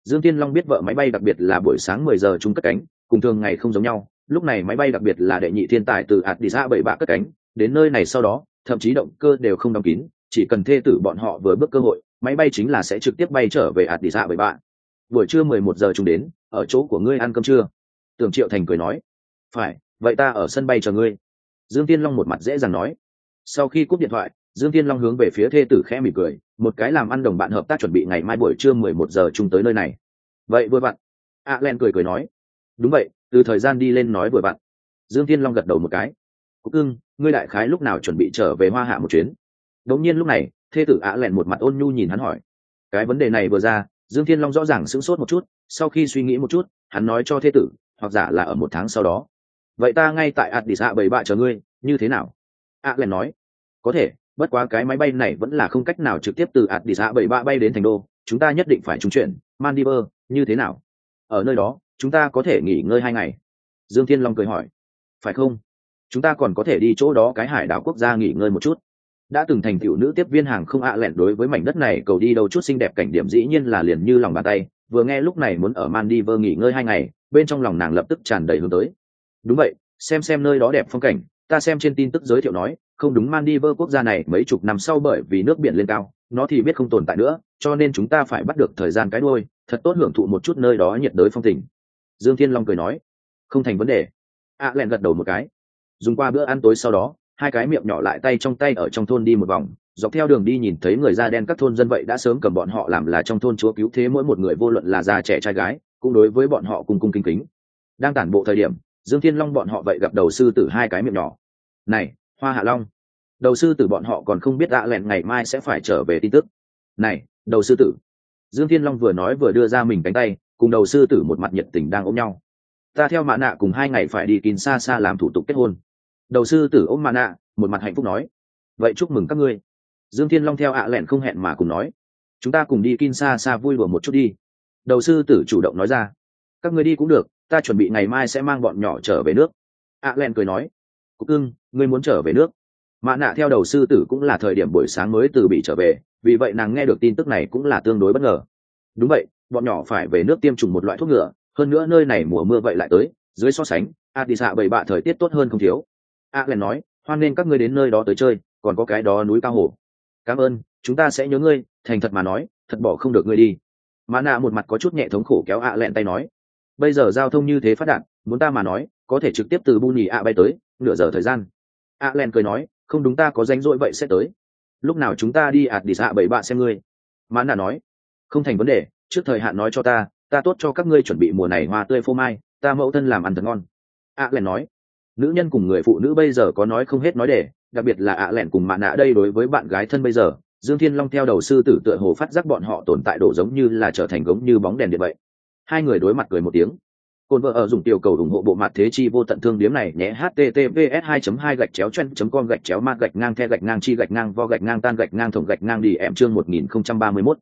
Dương tiên long biết vợ máy bay đặc biệt là buổi sáng mười giờ chung cất cánh, cùng thường ngày không giống nhau, lúc này máy bay đặc biệt là đệ nhị thiên tài từ ạt đi ra bảy bạ cất cánh đến nơi này sau đó, thậm chí động cơ đều không đóng kín, chỉ cần thê tử bọn họ vừa bước cơ hội, máy bay chính là sẽ trực tiếp bay trở về hạt đi dạ với bạn. buổi trưa mười một giờ chúng đến, ở chỗ của ngươi ăn cơm trưa. Tưởng triệu thành cười nói, phải, vậy ta ở sân bay chờ ngươi. Dương tiên long một mặt dễ dàng nói. Sau khi cúp điện thoại, dương tiên long hướng về phía thê tử khẽ mỉm cười, một cái làm ăn đồng bạn hợp tác chuẩn bị ngày mai buổi trưa mười một giờ chung tới nơi này. Vậy vừa bạn a len cười cười nói. Đúng vậy, từ thời gian đi lên nói vừa bạn dương tiên long gật đầu một cái. Cúc ưng ngươi đại khái lúc nào chuẩn bị trở về hoa hạ một chuyến? Đống nhiên lúc này thê tử a lẹn một mặt ôn nhu nhìn hắn hỏi. Cái vấn đề này vừa ra dương thiên long rõ ràng sững sốt một chút sau khi suy nghĩ một chút hắn nói cho thê tử hoặc giả là ở một tháng sau đó. Vậy ta ngay tại addis ạ bảy bạ chờ ngươi như thế nào? A lẹn nói. Có thể bất quá cái máy bay này vẫn là không cách nào trực tiếp từ addis ạ bảy bạ bay đến thành đô chúng ta nhất định phải trúng chuyển Mandiver, như thế nào? Ở nơi đó chúng ta có thể nghỉ ngơi hai ngày. Dương thiên long cười hỏi. Phải không? Chúng ta còn có thể đi chỗ đó cái hải đảo quốc gia nghỉ ngơi một chút. Đã từng thành tiểu nữ tiếp viên hàng không ạ lẹn đối với mảnh đất này cầu đi đâu chút xinh đẹp cảnh điểm dĩ nhiên là liền như lòng bàn tay, vừa nghe lúc này muốn ở Maldives nghỉ ngơi hai ngày, bên trong lòng nàng lập tức tràn đầy hướng tới. Đúng vậy, xem xem nơi đó đẹp phong cảnh, ta xem trên tin tức giới thiệu nói, không đúng Maldives quốc gia này mấy chục năm sau bởi vì nước biển lên cao, nó thì biết không tồn tại nữa, cho nên chúng ta phải bắt được thời gian cái đôi thật tốt hưởng thụ một chút nơi đó nhiệt đới phong tình. Dương thiên long cười nói, không thành vấn đề. a lẹn gật đầu một cái dùng qua bữa ăn tối sau đó, hai cái miệng nhỏ lại tay trong tay ở trong thôn đi một vòng, dọc theo đường đi nhìn thấy người da đen các thôn dân vậy đã sớm cầm bọn họ làm là trong thôn chúa cứu thế mỗi một người vô luận là già trẻ trai gái, cũng đối với bọn họ cùng cung kính kính. Đang tản bộ thời điểm, dương thiên long bọn họ vậy gặp đầu sư tử hai cái miệng nhỏ. Này, hoa hạ long, đầu sư tử bọn họ còn không biết đã lẹn ngày mai sẽ phải trở về tin tức. Này, đầu sư tử. Dương thiên long vừa nói vừa đưa ra mình cánh tay, cùng đầu sư tử một mặt nhiệt tình đang ôm nhau. Ta theo mã nạ cùng hai ngày phải đi kín xa xa làm thủ tục kết hôn đầu sư tử ôm mạn ạ, một mặt hạnh phúc nói. Vậy chúc mừng các ngươi. Dương thiên long theo ạ lẹn không hẹn mà cùng nói. Chúng ta cùng đi kin xa xa vui đùa một chút đi. Đầu sư tử chủ động nói ra. Các ngươi đi cũng được, ta chuẩn bị ngày mai sẽ mang bọn nhỏ trở về nước. ạ lẹn cười nói. Cục ưng ngươi muốn trở về nước. Mã nạ theo đầu sư tử cũng là thời điểm buổi sáng mới từ bị trở về, vì vậy nàng nghe được tin tức này cũng là tương đối bất ngờ. Đúng vậy, bọn nhỏ phải về nước tiêm chủng một loại thuốc ngựa, hơn nữa nơi này mùa mưa vậy lại tới, dưới so sánh a đi xạ bảy bạ thời tiết tốt hơn không thiếu a len nói, hoan nên các ngươi đến nơi đó tới chơi, còn có cái đó núi cao hồ. Cảm ơn, chúng ta sẽ nhớ ngươi, thành thật mà nói, thật bỏ không được ngươi đi. Mã nạ một mặt có chút nhẹ thống khổ kéo ạ lẹn tay nói, bây giờ giao thông như thế phát đạt, muốn ta mà nói, có thể trực tiếp từ bu nhì ạ bay tới, nửa giờ thời gian. Ạ lẹn cười nói, không đúng ta có danh rỗi vậy sẽ tới. Lúc nào chúng ta đi ạt đi xạ bảy bạn xem ngươi. Mã nạ nói, không thành vấn đề, trước thời hạn nói cho ta ta tốt cho các ngươi chuẩn bị mùa này hoa tươi phô mai, ta mẫu thân làm ăn thật ngon. Ạ len lẹn nói nữ nhân cùng người phụ nữ bây giờ có nói không hết nói để, đặc biệt là ạ à lẹn cùng mạ nạ đây đối với bạn gái thân bây giờ, dương thiên long theo đầu sư tử tựa hồ phát giác bọn họ tồn tại đổ giống như là trở thành gống như bóng đèn điện vậy. Hai người đối mặt cười một tiếng. Cồn vợ ở dùng tiểu cầu ủng hộ bộ mặt thế chi vô tận thương điếm này nhé, https 2 2 gạch chéo chen com gạch chéo ma gạch ngang the gạch ngang chi gạch ngang vo gạch ngang tan gạch ngang thủng gạch ngang đi em chương 1031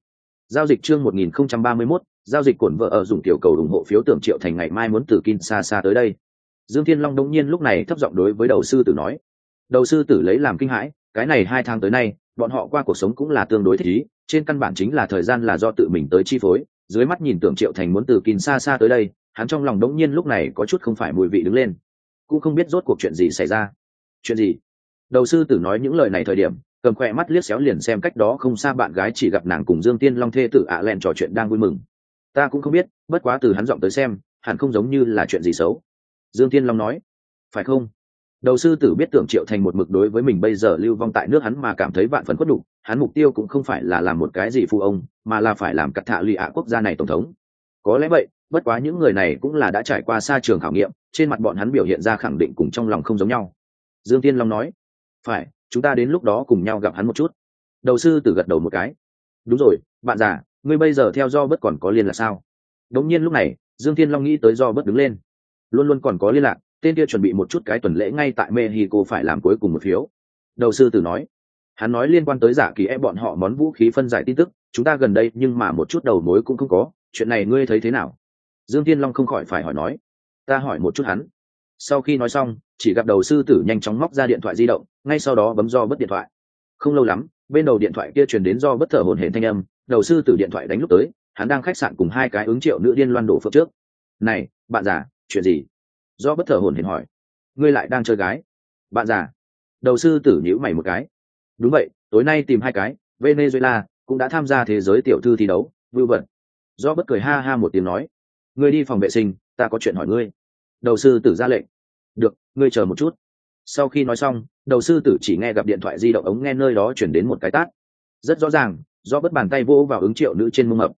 giao dịch chương 1031 giao dịch cồn vợ ở dùng tiểu cầu ủng hộ phiếu tưởng triệu thành ngày mai muốn từ Kinshasa tới đây dương thiên long đông nhiên lúc này thấp giọng đối với đầu sư tử nói, đầu sư tử lấy làm kinh hãi, cái này hai tháng tới nay, bọn họ qua cuộc sống cũng là tương đối thích ý, trên căn bản chính là thời gian là do tự mình tới chi phối, dưới mắt nhìn tưởng triệu thành muốn từ kia xa xa tới đây, hắn trong lòng đống nhiên lúc này có chút không phải mùi vị đứng lên, cũng không biết rốt cuộc chuyện gì xảy ra. Chuyện gì? Đầu sư tử nói những lời này thời điểm, cầm khoe mắt liếc xéo liền xem cách đó không xa bạn gái chỉ gặp nàng cùng dương tiên long thê tử ạ à len trò chuyện đang vui mừng. Ta cũng không biết, bất quá từ hắn giọng tới xem, hẳn không giống như là chuyện gì xấu dương tiên long nói, phải không? Đầu sư tử biết tưởng triệu thành một mực đối với mình bây giờ lưu vong tại nước hắn mà cảm thấy vạn phấn khuất đục hắn mục tiêu cũng không phải là làm một cái gì phụ ông, mà là phải làm cặt thạ lụy ạ quốc gia này tổng thống. Có lẽ vậy, bất quá những người này cũng là đã trải qua xa trường khảo nghiệm, trên mặt bọn hắn biểu hiện ra khẳng định cùng trong lòng không giống nhau. Dương tiên long nói, phải, chúng ta đến lúc đó cùng nhau gặp hắn một chút. Đầu sư tử gật đầu một cái, đúng rồi, bạn già, ngươi bây giờ theo do bất còn có liên là sao? Đống nhiên lúc này, dương thiên long nghĩ tới do bất đứng lên luôn luôn còn có liên lạc, tên kia chuẩn bị một chút cái tuần lễ ngay tại mexico phải làm cuối cùng một phiếu. Đầu sư tử nói, hắn nói liên quan tới giả kỳ e bọn họ món vũ khí phân giải tin tức, chúng ta gần đây nhưng mà một chút đầu mối cũng không có, chuyện này ngươi thấy thế nào? Dương thiên long không khỏi phải hỏi nói, ta hỏi một chút hắn. Sau khi nói xong, chỉ gặp đầu sư tử nhanh chóng móc ra điện thoại di động, ngay sau đó bấm do bất điện thoại. Không lâu lắm, bên đầu điện thoại kia truyền đến do bất thở hồn hển thanh âm, đầu sư tử điện thoại đánh lúc tới, hắn đang khách sạn cùng hai cái ứng triệu nữ điên loan đổ phượng trước. Này, bạn già chuyện gì? Do bất thở hồn hển hỏi. Ngươi lại đang chơi gái? Bạn già. Đầu sư tử nhữ mày một cái. Đúng vậy, tối nay tìm hai cái, venezuela cũng đã tham gia thế giới tiểu thư thi đấu vưu vận do bất cười ha ha một tiếng nói. Ngươi đi phòng vệ sinh, ta có chuyện hỏi ngươi. Đầu sư tử ra lệnh. Được, ngươi chờ một chút. Sau khi nói xong, đầu sư tử chỉ nghe gặp điện thoại di động ống nghe nơi đó chuyển đến một cái tát. Rất rõ ràng, do bất bàn tay vỗ vào ứng triệu nữ trên mông hợp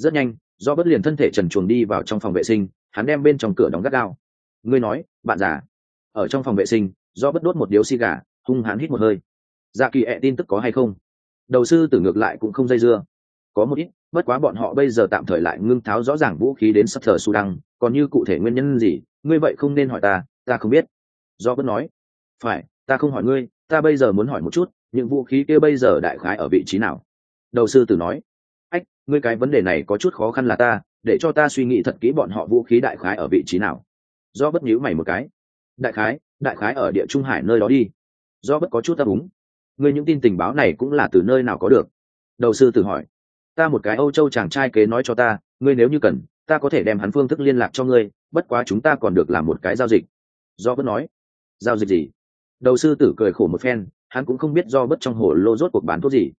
rất nhanh, do bất liền thân thể trần chuồng đi vào trong phòng vệ sinh hắn đem bên trong cửa đóng gắt gao. Ngươi nói, bạn già. Ở trong phòng vệ sinh, do bất đốt một điếu xi gà, hung hắn hít một hơi. Dạ kỳ ẹ tin tức có hay không? Đầu sư tử ngược lại cũng không dây dưa. Có một ít, bất quá bọn họ bây giờ tạm thời lại ngưng tháo rõ ràng vũ khí đến sắp thờ đăng. còn như cụ thể nguyên nhân gì, ngươi vậy không nên hỏi ta ta không biết. Do bất nói, phải, ta không hỏi ngươi, ta bây giờ muốn hỏi một chút, những vũ khí kia bây giờ đại khái ở vị trí nào? Đầu sư tử nói, ách, ngươi cái vấn đề này có chút khó khăn là ta để cho ta suy nghĩ thật kỹ bọn họ vũ khí đại khái ở vị trí nào. Do bất nhíu mày một cái. Đại khái đại khái ở địa trung hải nơi đó đi. Do bất có chút đáp đúng. ngươi những tin tình báo này cũng là từ nơi nào có được? Đầu sư tử hỏi. Ta một cái âu châu chàng trai kế nói cho ta, ngươi nếu như cần, ta có thể đem hắn phương thức liên lạc cho ngươi, bất quá chúng ta còn được làm một cái giao dịch. Do bất nói. Giao dịch gì? Đầu sư tử cười khổ một phen, hắn cũng không biết do bất trong hồ lô rốt cuộc bán thuốc gì.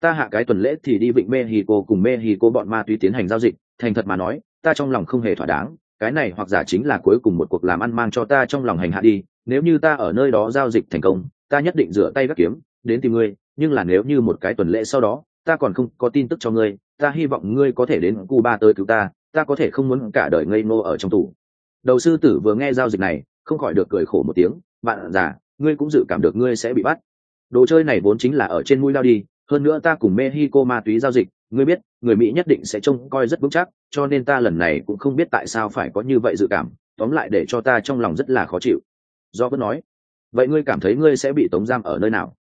Ta hạ cái tuần lễ thì đi vịnh mexico cùng mexico bọn ma túy tiến hành giao dịch thành thật mà nói, ta trong lòng không hề thỏa đáng, cái này hoặc giả chính là cuối cùng một cuộc làm ăn mang cho ta trong lòng hành hạ đi, nếu như ta ở nơi đó giao dịch thành công, ta nhất định rửa tay gác kiếm, đến tìm ngươi, nhưng là nếu như một cái tuần lễ sau đó, ta còn không có tin tức cho ngươi, ta hy vọng ngươi có thể đến cuba tới cứu ta ta có thể không muốn cả đời ngây ngô ở trong tù. Đầu sư tử vừa nghe giao dịch này, không khỏi được cười khổ một tiếng, bạn già, ngươi cũng dự cảm được ngươi sẽ bị bắt. Đồ chơi này vốn chính là ở trên mũi lao đi, hơn nữa ta cùng mexico ma túy giao dịch ngươi biết, người mỹ nhất định sẽ trông coi rất vững chắc, cho nên ta lần này cũng không biết tại sao phải có như vậy dự cảm, tóm lại để cho ta trong lòng rất là khó chịu. Do vẫn nói, vậy ngươi cảm thấy ngươi sẽ bị tống giam ở nơi nào?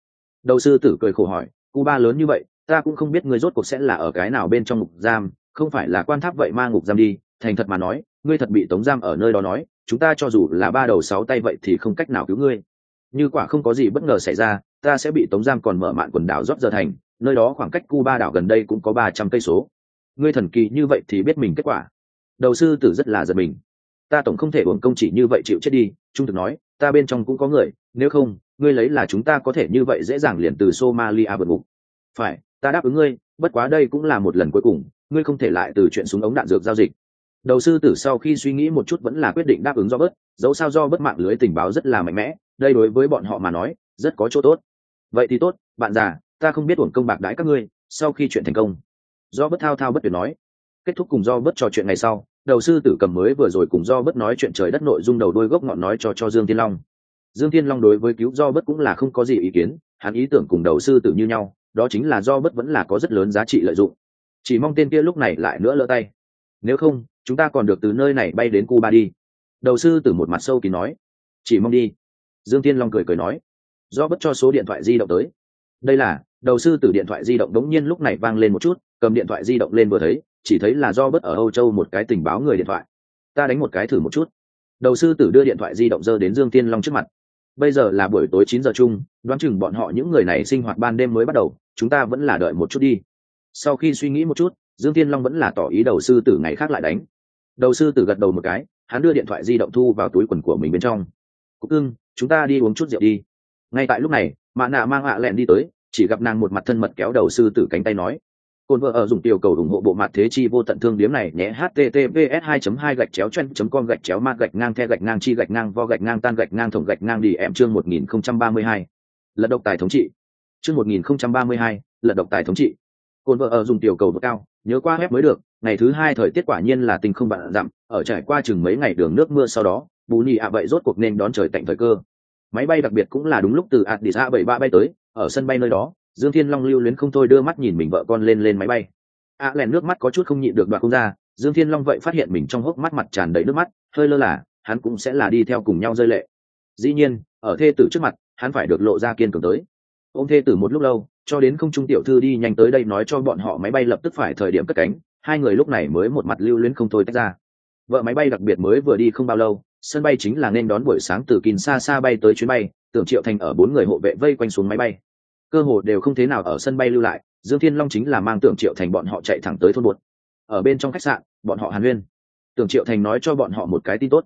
Đầu sư tử cười khổ hỏi cuba lớn như vậy, ta cũng không biết ngươi rốt cuộc sẽ là ở cái nào bên trong ngục giam, không phải là quan tháp vậy ma ngục giam đi, thành thật mà nói, ngươi thật bị tống giam ở nơi đó nói, chúng ta cho dù là ba đầu sáu tay vậy thì không cách nào cứu ngươi. Như quả không có gì bất ngờ xảy ra, ta sẽ bị tống giam còn mở mạn quần đảo rót giờ thành nơi đó khoảng cách cuba đảo gần đây cũng có ba trăm cây số. Ngươi thần kỳ như vậy thì biết mình kết quả. Đầu sư tử rất là giật mình. Ta tổng không thể uống công chỉ như vậy chịu chết đi, trung thực nói, ta bên trong cũng có người, nếu không, ngươi lấy là chúng ta có thể như vậy dễ dàng liền từ somalia vượt ngục. Phải, ta đáp ứng ngươi, bất quá đây cũng là một lần cuối cùng, ngươi không thể lại từ chuyện súng ống đạn dược giao dịch. Đầu sư tử sau khi suy nghĩ một chút vẫn là quyết định đáp ứng do bớt, dẫu sao do bớt mạng lưới tình báo rất là mạnh mẽ, đây đối với bọn họ mà nói, rất có chỗ tốt. Vậy thì tốt, bạn già ta không biết uổng công bạc đãi các ngươi, sau khi chuyện thành công. Do bất thao thao bất tuyệt nói. Kết thúc cùng do bất trò chuyện ngày sau, đầu sư tử cầm mới vừa rồi cùng do bất nói chuyện trời đất nội dung đầu đôi gốc ngọn nói cho cho dương tiên long. Dương tiên long đối với cứu do bất cũng là không có gì ý kiến, hắn ý tưởng cùng đầu sư tử như nhau, đó chính là do bất vẫn là có rất lớn giá trị lợi dụng. Chỉ mong tên kia lúc này lại nữa lỡ tay. Nếu không, chúng ta còn được từ nơi này bay đến cuba đi. Đầu sư tử một mặt sâu kín nói. Chỉ mong đi. Dương tiên long cười cười nói. Do bất cho số điện thoại di động tới. Đây là đầu sư tử điện thoại di động đống nhiên lúc này vang lên một chút, cầm điện thoại di động lên vừa thấy, chỉ thấy là do bất ở âu châu một cái tình báo người điện thoại. Ta đánh một cái thử một chút. Đầu sư tử đưa điện thoại di động dơ đến dương tiên long trước mặt. Bây giờ là buổi tối chín giờ chung, đoán chừng bọn họ những người này sinh hoạt ban đêm mới bắt đầu, chúng ta vẫn là đợi một chút đi. Sau khi suy nghĩ một chút, dương tiên long vẫn là tỏ ý đầu sư tử ngày khác lại đánh. Đầu sư tử gật đầu một cái, hắn đưa điện thoại di động thu vào túi quần của mình bên trong. Cúc ưng chúng ta đi uống chút rượu đi. Ngay tại lúc này mạ nạ mang ạ lẹn đi tới chỉ gặp nàng một mặt thân mật kéo đầu sư tử cánh tay nói cồn vợ ở dùng tiểu cầu ủng hộ bộ mặt thế chi vô tận thương điếm này nhé https 2 2 gạch chéo chen com gạch chéo ma gạch ngang the gạch ngang chi gạch ngang vo gạch ngang tan gạch ngang thổng gạch ngang đi em chương 1032. lật độc tài thống trị chương 1032, lật độc tài thống trị cồn vợ ở dùng tiểu cầu độ cao nhớ qua phép mới được ngày thứ hai thời tiết quả nhiên là tình không bạn dặm ở trải qua chừng mấy ngày đường nước mưa sau đó bù nhì ạ vậy rốt cuộc nên đón trời tạnh thời cơ máy bay đặc biệt cũng là đúng lúc từ addis ba bay tới ở sân bay nơi đó dương thiên long lưu luyến không thôi đưa mắt nhìn mình vợ con lên lên máy bay. A à, lèn nước mắt có chút không nhịn được đoạn không ra dương thiên long vậy phát hiện mình trong hốc mắt mặt tràn đầy nước mắt hơi lơ là hắn cũng sẽ là đi theo cùng nhau rơi lệ. Dĩ nhiên ở thê tử trước mặt hắn phải được lộ ra kiên cường tới. Ô m thê tử một lúc lâu cho đến không trung tiểu thư đi nhanh tới đây nói cho bọn họ máy bay lập tức phải thời điểm cất cánh hai người lúc này mới một mặt lưu luyến không thôi tách ra. Vợ máy bay đặc biệt mới vừa đi không bao lâu sân bay chính là nên đón buổi sáng từ kín xa xa bay tới chuyến bay tưởng triệu thành ở bốn người hộ vệ vây quanh xuống máy bay cơ hồ đều không thế nào ở sân bay lưu lại, dương thiên long chính là mang tưởng triệu thành bọn họ chạy thẳng tới thôn bột ở bên trong khách sạn, bọn họ hàn huyên. Tưởng triệu thành nói cho bọn họ một cái tin tốt.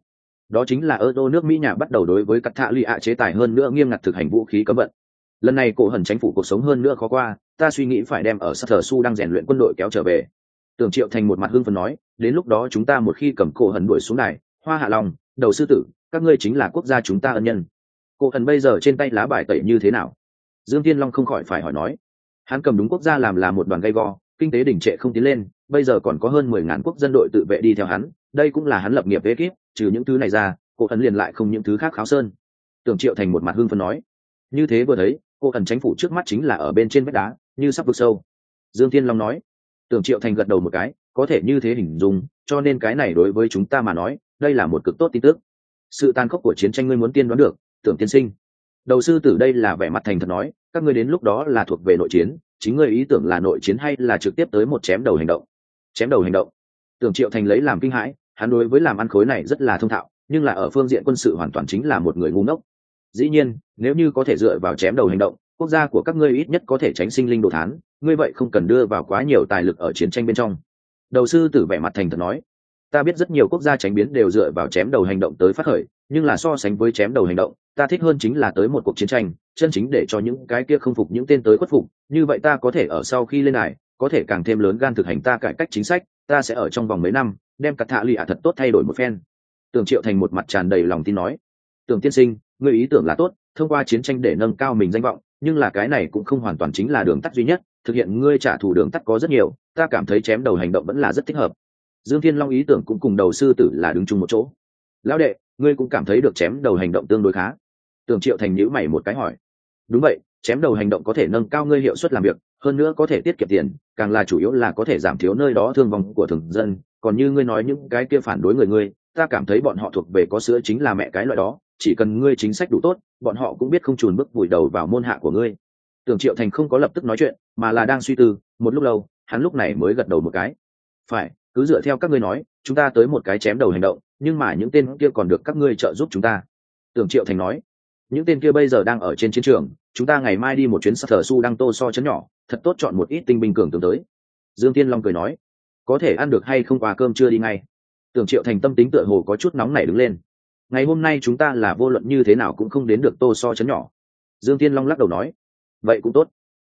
Đó chính là euro nước mỹ nhà bắt đầu đối với các thạ lụy ạ chế tài hơn nữa nghiêm ngặt thực hành vũ khí cấm vận. Lần này cổ hần chính phủ cuộc sống hơn nữa khó qua, ta suy nghĩ phải đem ở sắc thờ su đang rèn luyện quân đội kéo trở về. Tưởng triệu thành một mặt hưng phần nói, đến lúc đó chúng ta một khi cầm cổ hần đuổi xuống này, hoa hạ lòng, đầu sư tử, các ngươi chính là quốc gia chúng ta ân nhân. Cổ hần bây giờ trên tay lá bài tẩy như thế nào? Dương tiên long không khỏi phải hỏi nói, hắn cầm đúng quốc gia làm là một đoàn gây go, kinh tế đình trệ không tiến lên, bây giờ còn có hơn mười ngàn quốc dân đội tự vệ đi theo hắn, đây cũng là hắn lập nghiệp ekip trừ những thứ này ra cổ ẩn liền lại không những thứ khác kháo sơn. Tưởng triệu thành một mặt hưng phân nói, như thế vừa thấy, cô ẩn chánh phủ trước mắt chính là ở bên trên vách đá, như sắp vực sâu. Dương thiên long nói, tưởng triệu thành gật đầu một cái, có thể như thế hình dung, cho nên cái này đối với chúng ta mà nói, đây là một cực tốt tin tức. Sự tàn khốc của chiến tranh ngươi muốn tiên đoán được, tưởng tiên sinh đầu sư tử đây là vẻ mặt thành thật nói, các ngươi đến lúc đó là thuộc về nội chiến, chính ngươi ý tưởng là nội chiến hay là trực tiếp tới một chém đầu hành động? Chém đầu hành động. Tưởng triệu thành lấy làm kinh hãi, hắn đối với làm ăn khối này rất là thông thạo, nhưng là ở phương diện quân sự hoàn toàn chính là một người ngu ngốc. Dĩ nhiên, nếu như có thể dựa vào chém đầu hành động, quốc gia của các ngươi ít nhất có thể tránh sinh linh đồ thán, ngươi vậy không cần đưa vào quá nhiều tài lực ở chiến tranh bên trong. Đầu sư tử vẻ mặt thành thật nói, ta biết rất nhiều quốc gia tránh biến đều dựa vào chém đầu hành động tới phát khởi nhưng là so sánh với chém đầu hành động, ta thích hơn chính là tới một cuộc chiến tranh, chân chính để cho những cái kia không phục những tên tới khuất phục. Như vậy ta có thể ở sau khi lên này, có thể càng thêm lớn gan thực hành ta cải cách chính sách, ta sẽ ở trong vòng mấy năm, đem cắt thạ lì ả thật tốt thay đổi một phen. Tưởng triệu thành một mặt tràn đầy lòng tin nói, tưởng tiên sinh người ý tưởng là tốt, thông qua chiến tranh để nâng cao mình danh vọng, nhưng là cái này cũng không hoàn toàn chính là đường tắt duy nhất, thực hiện ngươi trả thù đường tắt có rất nhiều, ta cảm thấy chém đầu hành động vẫn là rất thích hợp. Dương thiên long ý tưởng cũng cùng đầu sư tử là đứng chung một chỗ. Lão đệ ngươi cũng cảm thấy được chém đầu hành động tương đối khá. Tưởng triệu thành nhữ mày một cái hỏi. Đúng vậy, chém đầu hành động có thể nâng cao ngươi hiệu suất làm việc, hơn nữa có thể tiết kiệm tiền, càng là chủ yếu là có thể giảm thiếu nơi đó thương vong của thường dân. Còn như ngươi nói những cái kia phản đối người ngươi, ta cảm thấy bọn họ thuộc về có sữa chính là mẹ cái loại đó, chỉ cần ngươi chính sách đủ tốt, bọn họ cũng biết không trùn bước vùi đầu vào môn hạ của ngươi. Tưởng triệu thành không có lập tức nói chuyện, mà là đang suy tư, một lúc lâu, hắn lúc này mới gật đầu một cái. Phải, cứ dựa theo các ngươi nói, chúng ta tới một cái chém đầu hành động nhưng mà những tên kia còn được các ngươi trợ giúp chúng ta. Tưởng triệu thành nói, những tên kia bây giờ đang ở trên chiến trường, chúng ta ngày mai đi một chuyến thờ su đang tô so chấn nhỏ, thật tốt chọn một ít tinh binh cường tướng tới. Dương tiên long cười nói, có thể ăn được hay không qua cơm chưa đi ngay. Tưởng triệu thành tâm tính tựa hồ có chút nóng nảy đứng lên. Ngày hôm nay chúng ta là vô luận như thế nào cũng không đến được tô so chấn nhỏ. Dương tiên long lắc đầu nói, vậy cũng tốt.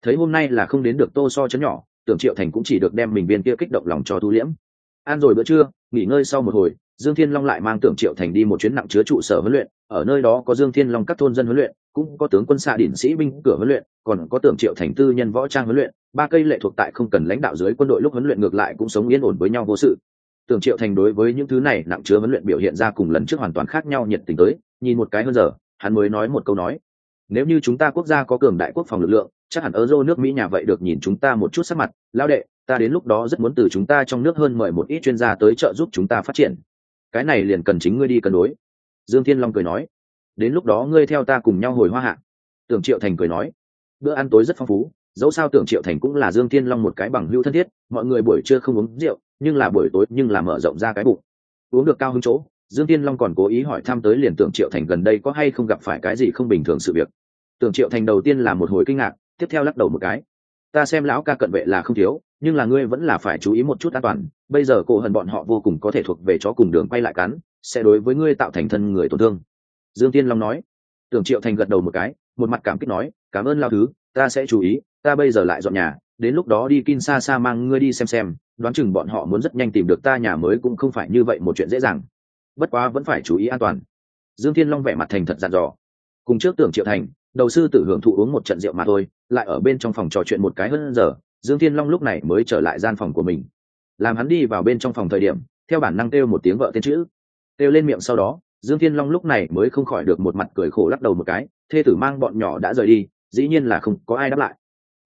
Thấy hôm nay là không đến được tô so chấn nhỏ, tưởng triệu thành cũng chỉ được đem mình viên kia kích động lòng cho thu liễm ăn rồi bữa trưa, nghỉ ngơi sau một hồi, dương thiên long lại mang tưởng triệu thành đi một chuyến nặng chứa trụ sở huấn luyện. Ở nơi đó có dương thiên long các thôn dân huấn luyện, cũng có tướng quân xạ đỉnh sĩ binh cửa huấn luyện, còn có tưởng triệu thành tư nhân võ trang huấn luyện. Ba cây lệ thuộc tại không cần lãnh đạo dưới quân đội lúc huấn luyện ngược lại cũng sống yên ổn với nhau vô sự. Tưởng triệu thành đối với những thứ này nặng chứa huấn luyện biểu hiện ra cùng lần trước hoàn toàn khác nhau nhiệt tình tới. Nhìn một cái hơn giờ, hắn mới nói một câu nói nếu như chúng ta quốc gia có cường đại quốc phòng lực lượng, chắc hẳn euro nước mỹ nhà vậy được nhìn chúng ta một chút sắc mặt. Lao đệ, ta đến lúc đó rất muốn từ chúng ta trong nước hơn mời một ít chuyên gia tới trợ giúp chúng ta phát triển. Cái này liền cần chính ngươi đi cân đối. Dương thiên long cười nói. Đến lúc đó ngươi theo ta cùng nhau hồi hoa hạ. Tưởng triệu thành cười nói. Bữa ăn tối rất phong phú, dẫu sao tưởng triệu thành cũng là dương thiên long một cái bằng hưu thân thiết, mọi người buổi trưa không uống rượu, nhưng là buổi tối nhưng là mở rộng ra cái bụng. Uống được cao hứng chỗ dương thiên long còn cố ý hỏi thăm tới liền tưởng triệu thành gần đây có hay không gặp phải cái gì không bình thường sự việc. Tưởng triệu thành đầu tiên là một hồi kinh ngạc, tiếp theo lắc đầu một cái. Ta xem lão ca cận vệ là không thiếu, nhưng là ngươi vẫn là phải chú ý một chút an toàn. Bây giờ cổ hận bọn họ vô cùng có thể thuộc về chó cùng đường quay lại cắn, sẽ đối với ngươi tạo thành thân người tổn thương. Dương tiên long nói. Tưởng triệu thành gật đầu một cái, một mặt cảm kích nói, cảm ơn lao thứ, ta sẽ chú ý, ta bây giờ lại dọn nhà, đến lúc đó đi kin xa xa mang ngươi đi xem xem, đoán chừng bọn họ muốn rất nhanh tìm được ta, nhà mới cũng không phải như vậy một chuyện dễ dàng bất quá vẫn phải chú ý an toàn. Dương thiên long vẻ mặt thành thật dặn dò. Cùng trước tưởng triệu thành, đầu sư tử hưởng thụ uống một trận rượu mà thôi, lại ở bên trong phòng trò chuyện một cái hơn giờ, dương thiên long lúc này mới trở lại gian phòng của mình. Làm hắn đi vào bên trong phòng thời điểm, theo bản năng kêu một tiếng vợ tên chữ. Kêu lên miệng sau đó, dương thiên long lúc này mới không khỏi được một mặt cười khổ lắc đầu một cái, thê tử mang bọn nhỏ đã rời đi, dĩ nhiên là không có ai đáp lại.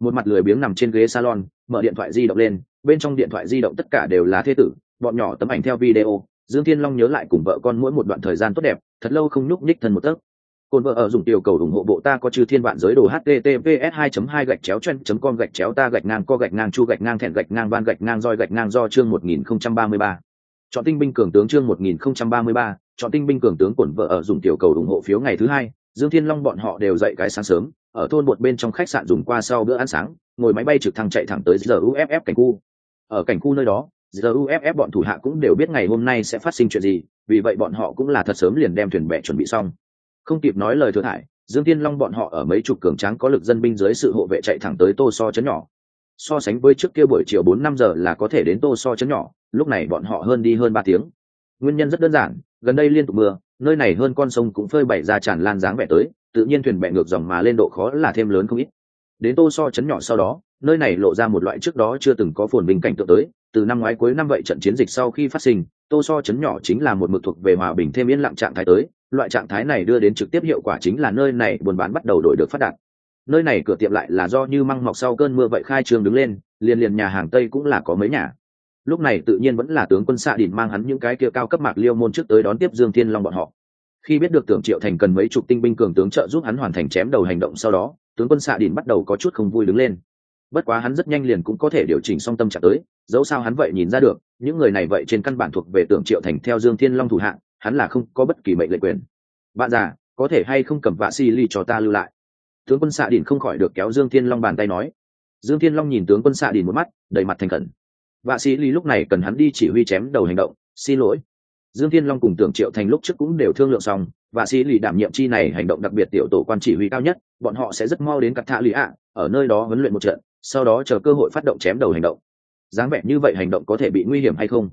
Một mặt lười biếng nằm trên ghế salon, mở điện thoại di động lên, bên trong điện thoại di động tất cả đều là thê tử, bọn nhỏ tấm ảnh theo video dương thiên long nhớ lại cùng vợ con mỗi một đoạn thời gian tốt đẹp thật lâu không nhúc nhích thân một tấc cồn vợ ở dùng tiểu cầu ủng hộ bộ ta có chư thiên vạn giới đồ https 2 2 gạch chéo chen com gạch chéo ta gạch ngang co gạch ngang chu gạch ngang thẹn gạch ngang van gạch ngang roi gạch ngang do chương 1033. chọn tinh binh cường tướng chương 1033, chọn tinh binh cường tướng cồn vợ ở dùng tiểu cầu ủng hộ phiếu ngày thứ hai dương thiên long bọn họ đều dậy cái sáng sớm ở thôn một bên trong khách sạn dùng qua sau bữa ăn sáng ngồi máy bay trực thăng chạy thẳng tới giờ uff cảnh khu ở cảnh khu nơi đó giờ uff bọn thủ hạ cũng đều biết ngày hôm nay sẽ phát sinh chuyện gì, vì vậy bọn họ cũng là thật sớm liền đem thuyền bè chuẩn bị xong. Không kịp nói lời thừa thải, dương tiên long bọn họ ở mấy chục cường tráng có lực dân binh dưới sự hộ vệ chạy thẳng tới tô so chấn nhỏ. So sánh với trước kia buổi chiều bốn năm giờ là có thể đến tô so chấn nhỏ, lúc này bọn họ hơn đi hơn ba tiếng. Nguyên nhân rất đơn giản, gần đây liên tục mưa, nơi này hơn con sông cũng phơi bày ra tràn lan dáng vẻ tới, tự nhiên thuyền bè ngược dòng mà lên độ khó là thêm lớn không ít. Đến tô so chấn nhỏ sau đó, nơi này lộ ra một loại trước đó chưa từng có phồn bình cảnh tượng tới từ năm ngoái cuối năm vậy trận chiến dịch sau khi phát sinh, tô so chấn nhỏ chính là một mực thuộc về hòa bình thêm yên lặng trạng thái tới, loại trạng thái này đưa đến trực tiếp hiệu quả chính là nơi này buôn bán bắt đầu đổi được phát đạt. Nơi này cửa tiệm lại là do như măng mọc sau cơn mưa vậy khai trường đứng lên, liền liền nhà hàng tây cũng là có mấy nhà. Lúc này tự nhiên vẫn là tướng quân xạ đỉnh mang hắn những cái kia cao cấp mạc liêu môn trước tới đón tiếp dương thiên long bọn họ. Khi biết được tưởng triệu thành cần mấy chục tinh binh cường tướng trợ giúp hắn hoàn thành chém đầu hành động sau đó, tướng quân xạ đỉnh bắt đầu có chút không vui đứng lên. Bất quá hắn rất nhanh liền cũng có thể điều chỉnh xong tâm trạng tới dẫu sao hắn vậy nhìn ra được, những người này vậy trên căn bản thuộc về tưởng triệu thành theo dương thiên long thủ hạng hắn là không có bất kỳ mệnh lệnh quyền. Bạn già, có thể hay không cầm vạ si ly cho ta lưu lại? Tướng quân xạ đỉnh không khỏi được kéo dương thiên long bàn tay nói. Dương thiên long nhìn tướng quân xạ đỉnh một mắt, đầy mặt thành khẩn. Vạ si ly lúc này cần hắn đi chỉ huy chém đầu hành động, xin lỗi. Dương thiên long cùng tưởng triệu thành lúc trước cũng đều thương lượng xong, vạ sĩ lì đảm nhiệm chi này hành động đặc biệt tiểu tổ quan chỉ huy cao nhất, bọn họ sẽ rất mau đến cặp thạ lì ạ, ở nơi đó huấn luyện một trận, sau đó chờ cơ hội phát động chém đầu hành động dáng vẻ như vậy hành động có thể bị nguy hiểm hay không?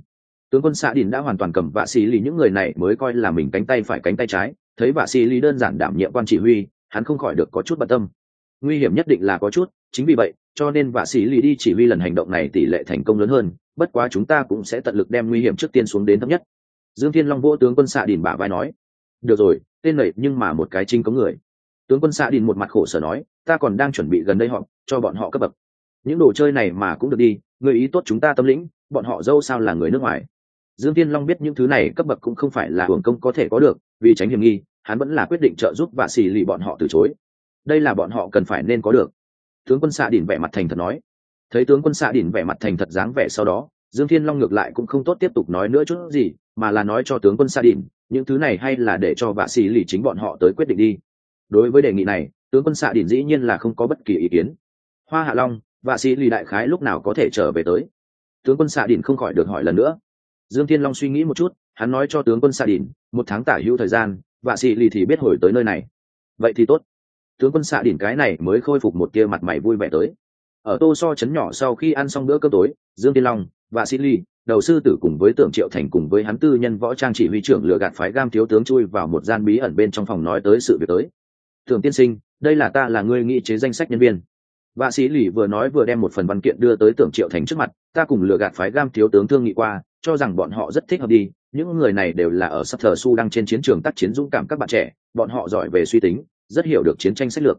Tướng quân xạ đình đã hoàn toàn cầm vạ xì lì những người này mới coi là mình cánh tay phải cánh tay trái, thấy vạ xì lì đơn giản đảm nhiệm quan chỉ huy, hắn không khỏi được có chút bận tâm. Nguy hiểm nhất định là có chút, chính vì vậy, cho nên vạ xì lì đi chỉ huy lần hành động này tỷ lệ thành công lớn hơn, bất quá chúng ta cũng sẽ tận lực đem nguy hiểm trước tiên xuống đến thấp nhất. Dương thiên long vỗ tướng quân xạ đình bả vai nói, được rồi, tên này nhưng mà một cái chính có người. Tướng quân xạ đình một mặt khổ sở nói, ta còn đang chuẩn bị gần đây họ, cho bọn họ cấp bậc. Những đồ chơi này mà cũng được đi người ý tốt chúng ta tâm lĩnh, bọn họ dâu sao là người nước ngoài? Dương tiên long biết những thứ này cấp bậc cũng không phải là hưởng công có thể có được, vì tránh hiểm nghi, hắn vẫn là quyết định trợ giúp và xì lì bọn họ từ chối. Đây là bọn họ cần phải nên có được. Tướng quân xạ đỉnh vẻ mặt thành thật nói. Thấy tướng quân xạ đỉnh vẻ mặt thành thật dáng vẻ sau đó, dương thiên long ngược lại cũng không tốt tiếp tục nói nữa chút gì, mà là nói cho tướng quân xạ đỉnh, những thứ này hay là để cho vạ xì lì chính bọn họ tới quyết định đi. Đối với đề nghị này, tướng quân xạ đỉnh dĩ nhiên là không có bất kỳ ý kiến. Hoa hạ long vạ sĩ lì đại khái lúc nào có thể trở về tới? Tướng quân xạ đình không khỏi được hỏi lần nữa. Dương thiên long suy nghĩ một chút, hắn nói cho tướng quân xạ đình một tháng tả hữu thời gian, vạ sĩ lì thì biết hồi tới nơi này. Vậy thì tốt. Tướng quân xạ đỉnh cái này mới khôi phục một tia mặt mày vui vẻ tới. Ở tô so chấn nhỏ sau khi ăn xong bữa cơm tối, dương thiên long, vạ sĩ lì, đầu sư tử cùng với tưởng triệu thành cùng với hắn tư nhân võ trang chỉ huy trưởng lừa gạt phái gam thiếu tướng chui vào một gian bí ẩn bên trong phòng nói tới sự việc tới. Thường tiên sinh, đây là ta là người nghị chế danh sách nhân viên vạ sĩ lì vừa nói vừa đem một phần văn kiện đưa tới tưởng triệu thành trước mặt, ta cùng lừa gạt phái gam thiếu tướng thương nghị qua, cho rằng bọn họ rất thích hợp đi, những người này đều là ở sắp thờ su đang trên chiến trường tác chiến dũng cảm các bạn trẻ, bọn họ giỏi về suy tính, rất hiểu được chiến tranh sách lược.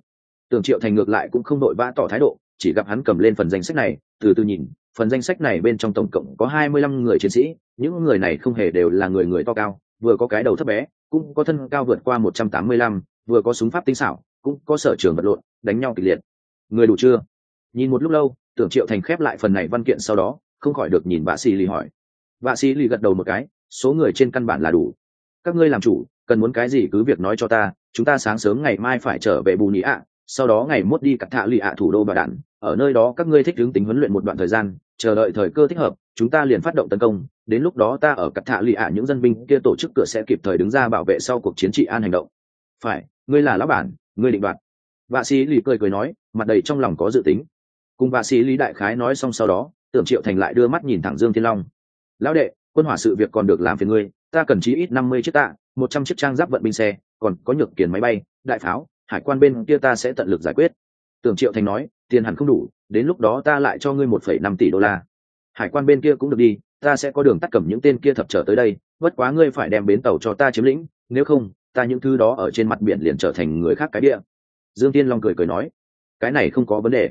Tưởng triệu thành ngược lại cũng không đội vã tỏ thái độ, chỉ gặp hắn cầm lên phần danh sách này, từ từ nhìn, phần danh sách này bên trong tổng cộng có hai mươi lăm người chiến sĩ, những người này không hề đều là người người to cao, vừa có cái đầu thấp bé, cũng có thân cao vượt qua một trăm tám mươi lăm, vừa có súng pháp tinh xảo, cũng có sở trường vật lộn, đánh nhau kịch liệt người đủ chưa? Nhìn một lúc lâu, tưởng triệu thành khép lại phần này văn kiện sau đó, không khỏi được nhìn vạ sĩ lì hỏi. Vạ sĩ lì gật đầu một cái, số người trên căn bản là đủ. Các ngươi làm chủ, cần muốn cái gì cứ việc nói cho ta, chúng ta sáng sớm ngày mai phải trở về bù nhị ạ, sau đó ngày mốt đi cắt thạ lì ạ thủ đô bà đạn. Ở nơi đó các ngươi thích hướng tính huấn luyện một đoạn thời gian, chờ đợi thời cơ thích hợp, chúng ta liền phát động tấn công, đến lúc đó ta ở cắt thạ lì ạ những dân binh kia tổ chức cửa sẽ kịp thời đứng ra bảo vệ sau cuộc chiến trị an hành động. Phải, ngươi là lão bản, ngươi định đoạt vạ sĩ lì cười cười nói, mặt đầy trong lòng có dự tính. Cùng vạ sĩ lý đại khái nói xong sau đó, tưởng triệu thành lại đưa mắt nhìn thẳng dương thiên long. Lão đệ, quân hỏa sự việc còn được làm phiền ngươi, ta cần chí ít năm mươi chiếc tạ, một trăm chiếc trang giáp vận binh xe, còn có nhược kiền máy bay, đại pháo, hải quan bên kia ta sẽ tận lực giải quyết. Tưởng triệu thành nói, tiền hẳn không đủ, đến lúc đó ta lại cho ngươi một phẩy năm tỷ đô la. Hải quan bên kia cũng được đi, ta sẽ có đường tắt cầm những tên kia thập trở tới đây, bất quá ngươi phải đem bến tàu cho ta chiếm lĩnh, nếu không, ta những thứ đó ở trên mặt biển liền trở thành người khác cái địa dương tiên long cười cười nói, cái này không có vấn đề.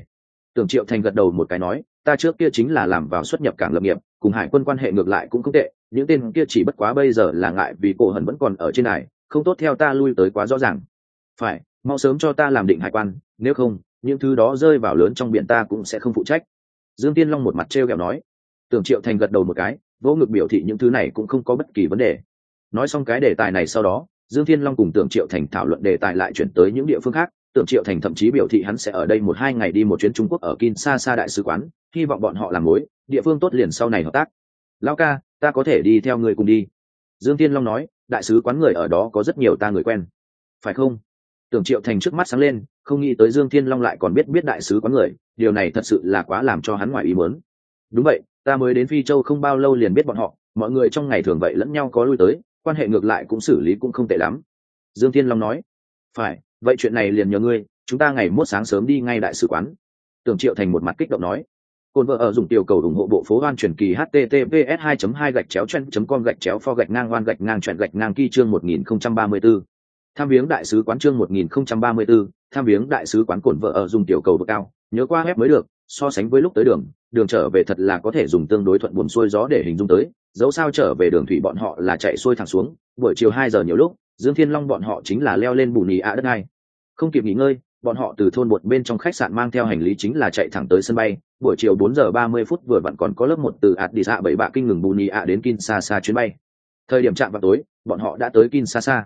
Tưởng triệu thành gật đầu một cái nói, ta trước kia chính là làm vào xuất nhập cảng lập nghiệp, cùng hải quân quan hệ ngược lại cũng không tệ, những tên kia chỉ bất quá bây giờ là ngại vì cổ hận vẫn còn ở trên này, không tốt theo ta lui tới quá rõ ràng. Phải, mau sớm cho ta làm định hải quan, nếu không, những thứ đó rơi vào lớn trong biển ta cũng sẽ không phụ trách. Dương tiên long một mặt t r e o kẹo nói. Tưởng triệu thành gật đầu một cái, vỗ ngực biểu thị những thứ này cũng không có bất kỳ vấn đề. Nói xong cái đề tài này sau đó, dương thiên long cùng tưởng triệu thành thảo luận đề tài lại chuyển tới những địa phương khác tưởng triệu thành thậm chí biểu thị hắn sẽ ở đây một hai ngày đi một chuyến trung quốc ở kinshasa đại sứ quán, hy vọng bọn họ làm mối, địa phương tốt liền sau này hợp tác. Lao ca, ta có thể đi theo người cùng đi. Dương thiên long nói, đại sứ quán người ở đó có rất nhiều ta người quen. Phải không? Tưởng triệu thành trước mắt sáng lên, không nghĩ tới dương thiên long lại còn biết biết đại sứ quán người, điều này thật sự là quá làm cho hắn ngoài ý muốn. Đúng vậy, ta mới đến phi châu không bao lâu liền biết bọn họ, mọi người trong ngày thường vậy lẫn nhau có lui tới, quan hệ ngược lại cũng xử lý cũng không tệ lắm. Dương thiên long nói, phải vậy chuyện này liền nhờ ngươi chúng ta ngày mốt sáng sớm đi ngay đại sứ quán tưởng triệu thành một mặt kích động nói cồn vợ ở dùng tiểu cầu ủng hộ bộ phố hoan truyền kỳ https 2 2 gạch chéo chen com gạch chéo pho gạch ngang hoan gạch ngang chuyện gạch ngang kỳ chương 1034. Tham viếng đại sứ quán chương 1034, tham viếng đại sứ quán cồn vợ ở dùng tiểu cầu vực cao, nhớ qua web mới được, so sánh với lúc tới đường, đường trở về thật là có thể dùng tương đối thuận buồn xuôi gió để hình dung tới, dẫu sao trở về đường thủy bọn họ là chạy xuôi thẳng xuống, buổi chiều 2 giờ nhiều lúc, Dương Thiên Long bọn họ chính là leo lên bù nì ạ đất ngay. Không kịp nghỉ ngơi, bọn họ từ thôn một bên trong khách sạn mang theo hành lý chính là chạy thẳng tới sân bay buổi chiều 4 giờ 30 phút vừa vặn còn có lớp một từ ạt đi xạ bảy bạ kinh ngừng Buni ạ đến Kinshasa chuyến bay. Thời điểm chạm vào tối, bọn họ đã tới Kinshasa.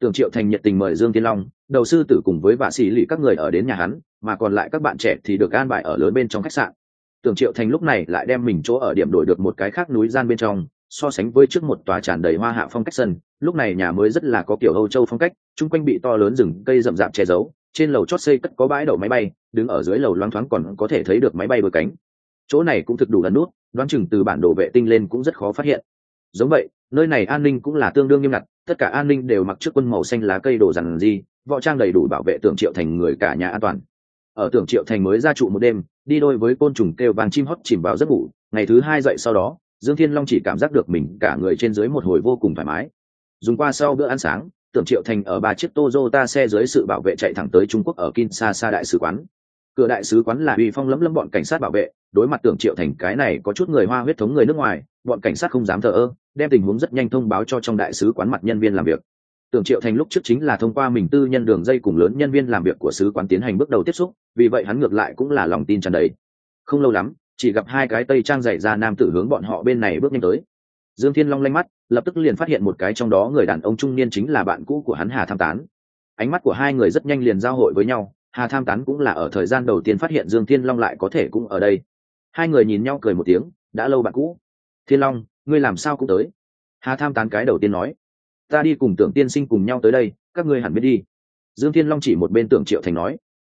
Tưởng Triệu Thành nhiệt tình mời Dương Tiên Long, đầu sư tử cùng với vạ sĩ lì các người ở đến nhà hắn, mà còn lại các bạn trẻ thì được an bài ở lớn bên trong khách sạn. Tưởng Triệu Thành lúc này lại đem mình chỗ ở điểm đổi được một cái khác núi gian bên trong, so sánh với trước một tòa tràn đầy hoa hạ phong cách sân, lúc này nhà mới rất là có kiểu Âu Châu phong cách, chung quanh bị to lớn rừng cây rậm rạp che giấu, trên lầu chót xây cất có bãi đậu máy bay đứng ở dưới lầu loáng thoáng còn có thể thấy được máy bay đôi cánh. Chỗ này cũng thực đủ lần nút đoán chừng từ bản đồ vệ tinh lên cũng rất khó phát hiện. Giống vậy nơi này an ninh cũng là tương đương nghiêm ngặt tất cả an ninh đều mặc trước quân màu xanh lá cây đồ rằn gì võ trang đầy đủ bảo vệ tưởng triệu thành người cả nhà an toàn. Ở tưởng triệu thành mới ra trụ một đêm đi đôi với côn trùng kêu vàng chim hót chìm vào giấc ngủ ngày thứ hai dậy sau đó dương thiên long chỉ cảm giác được mình cả người trên dưới một hồi vô cùng thoải mái dùng qua sau bữa ăn sáng tưởng triệu thành ở ba chiếc Toyota xe dưới sự bảo vệ chạy thẳng tới Trung Quốc ở Kinshasa đại sứ quán. Cửa đại sứ quán là uy phong lấm lấm bọn cảnh sát bảo vệ, đối mặt tưởng triệu thành cái này có chút người hoa huyết thống người nước ngoài, bọn cảnh sát không dám thờ ơ, đem tình huống rất nhanh thông báo cho trong đại sứ quán mặt nhân viên làm việc. Tưởng Triệu Thành lúc trước chính là thông qua mình tư nhân đường dây cùng lớn nhân viên làm việc của sứ quán tiến hành bước đầu tiếp xúc, vì vậy hắn ngược lại cũng là lòng tin tràn đầy. Không lâu lắm, chỉ gặp hai cái tây trang dày ra nam tử hướng bọn họ bên này bước nhanh tới. Dương thiên long lanh mắt, lập tức liền phát hiện một cái trong đó người đàn ông trung niên chính là bạn cũ của hắn hà tham tán. Ánh mắt của hai người rất nhanh liền giao hội với nhau, hà tham tán cũng là ở thời gian đầu tiên phát hiện dương thiên long lại có thể cũng ở đây. Hai người nhìn nhau cười một tiếng, đã lâu bạn cũ. Thiên long, ngươi làm sao cũng tới? Hà tham tán cái đầu tiên nói, ta đi cùng tưởng tiên sinh cùng nhau tới đây, các ngươi hẳn biết đi. Dương thiên long chỉ một bên tưởng triệu thành nói.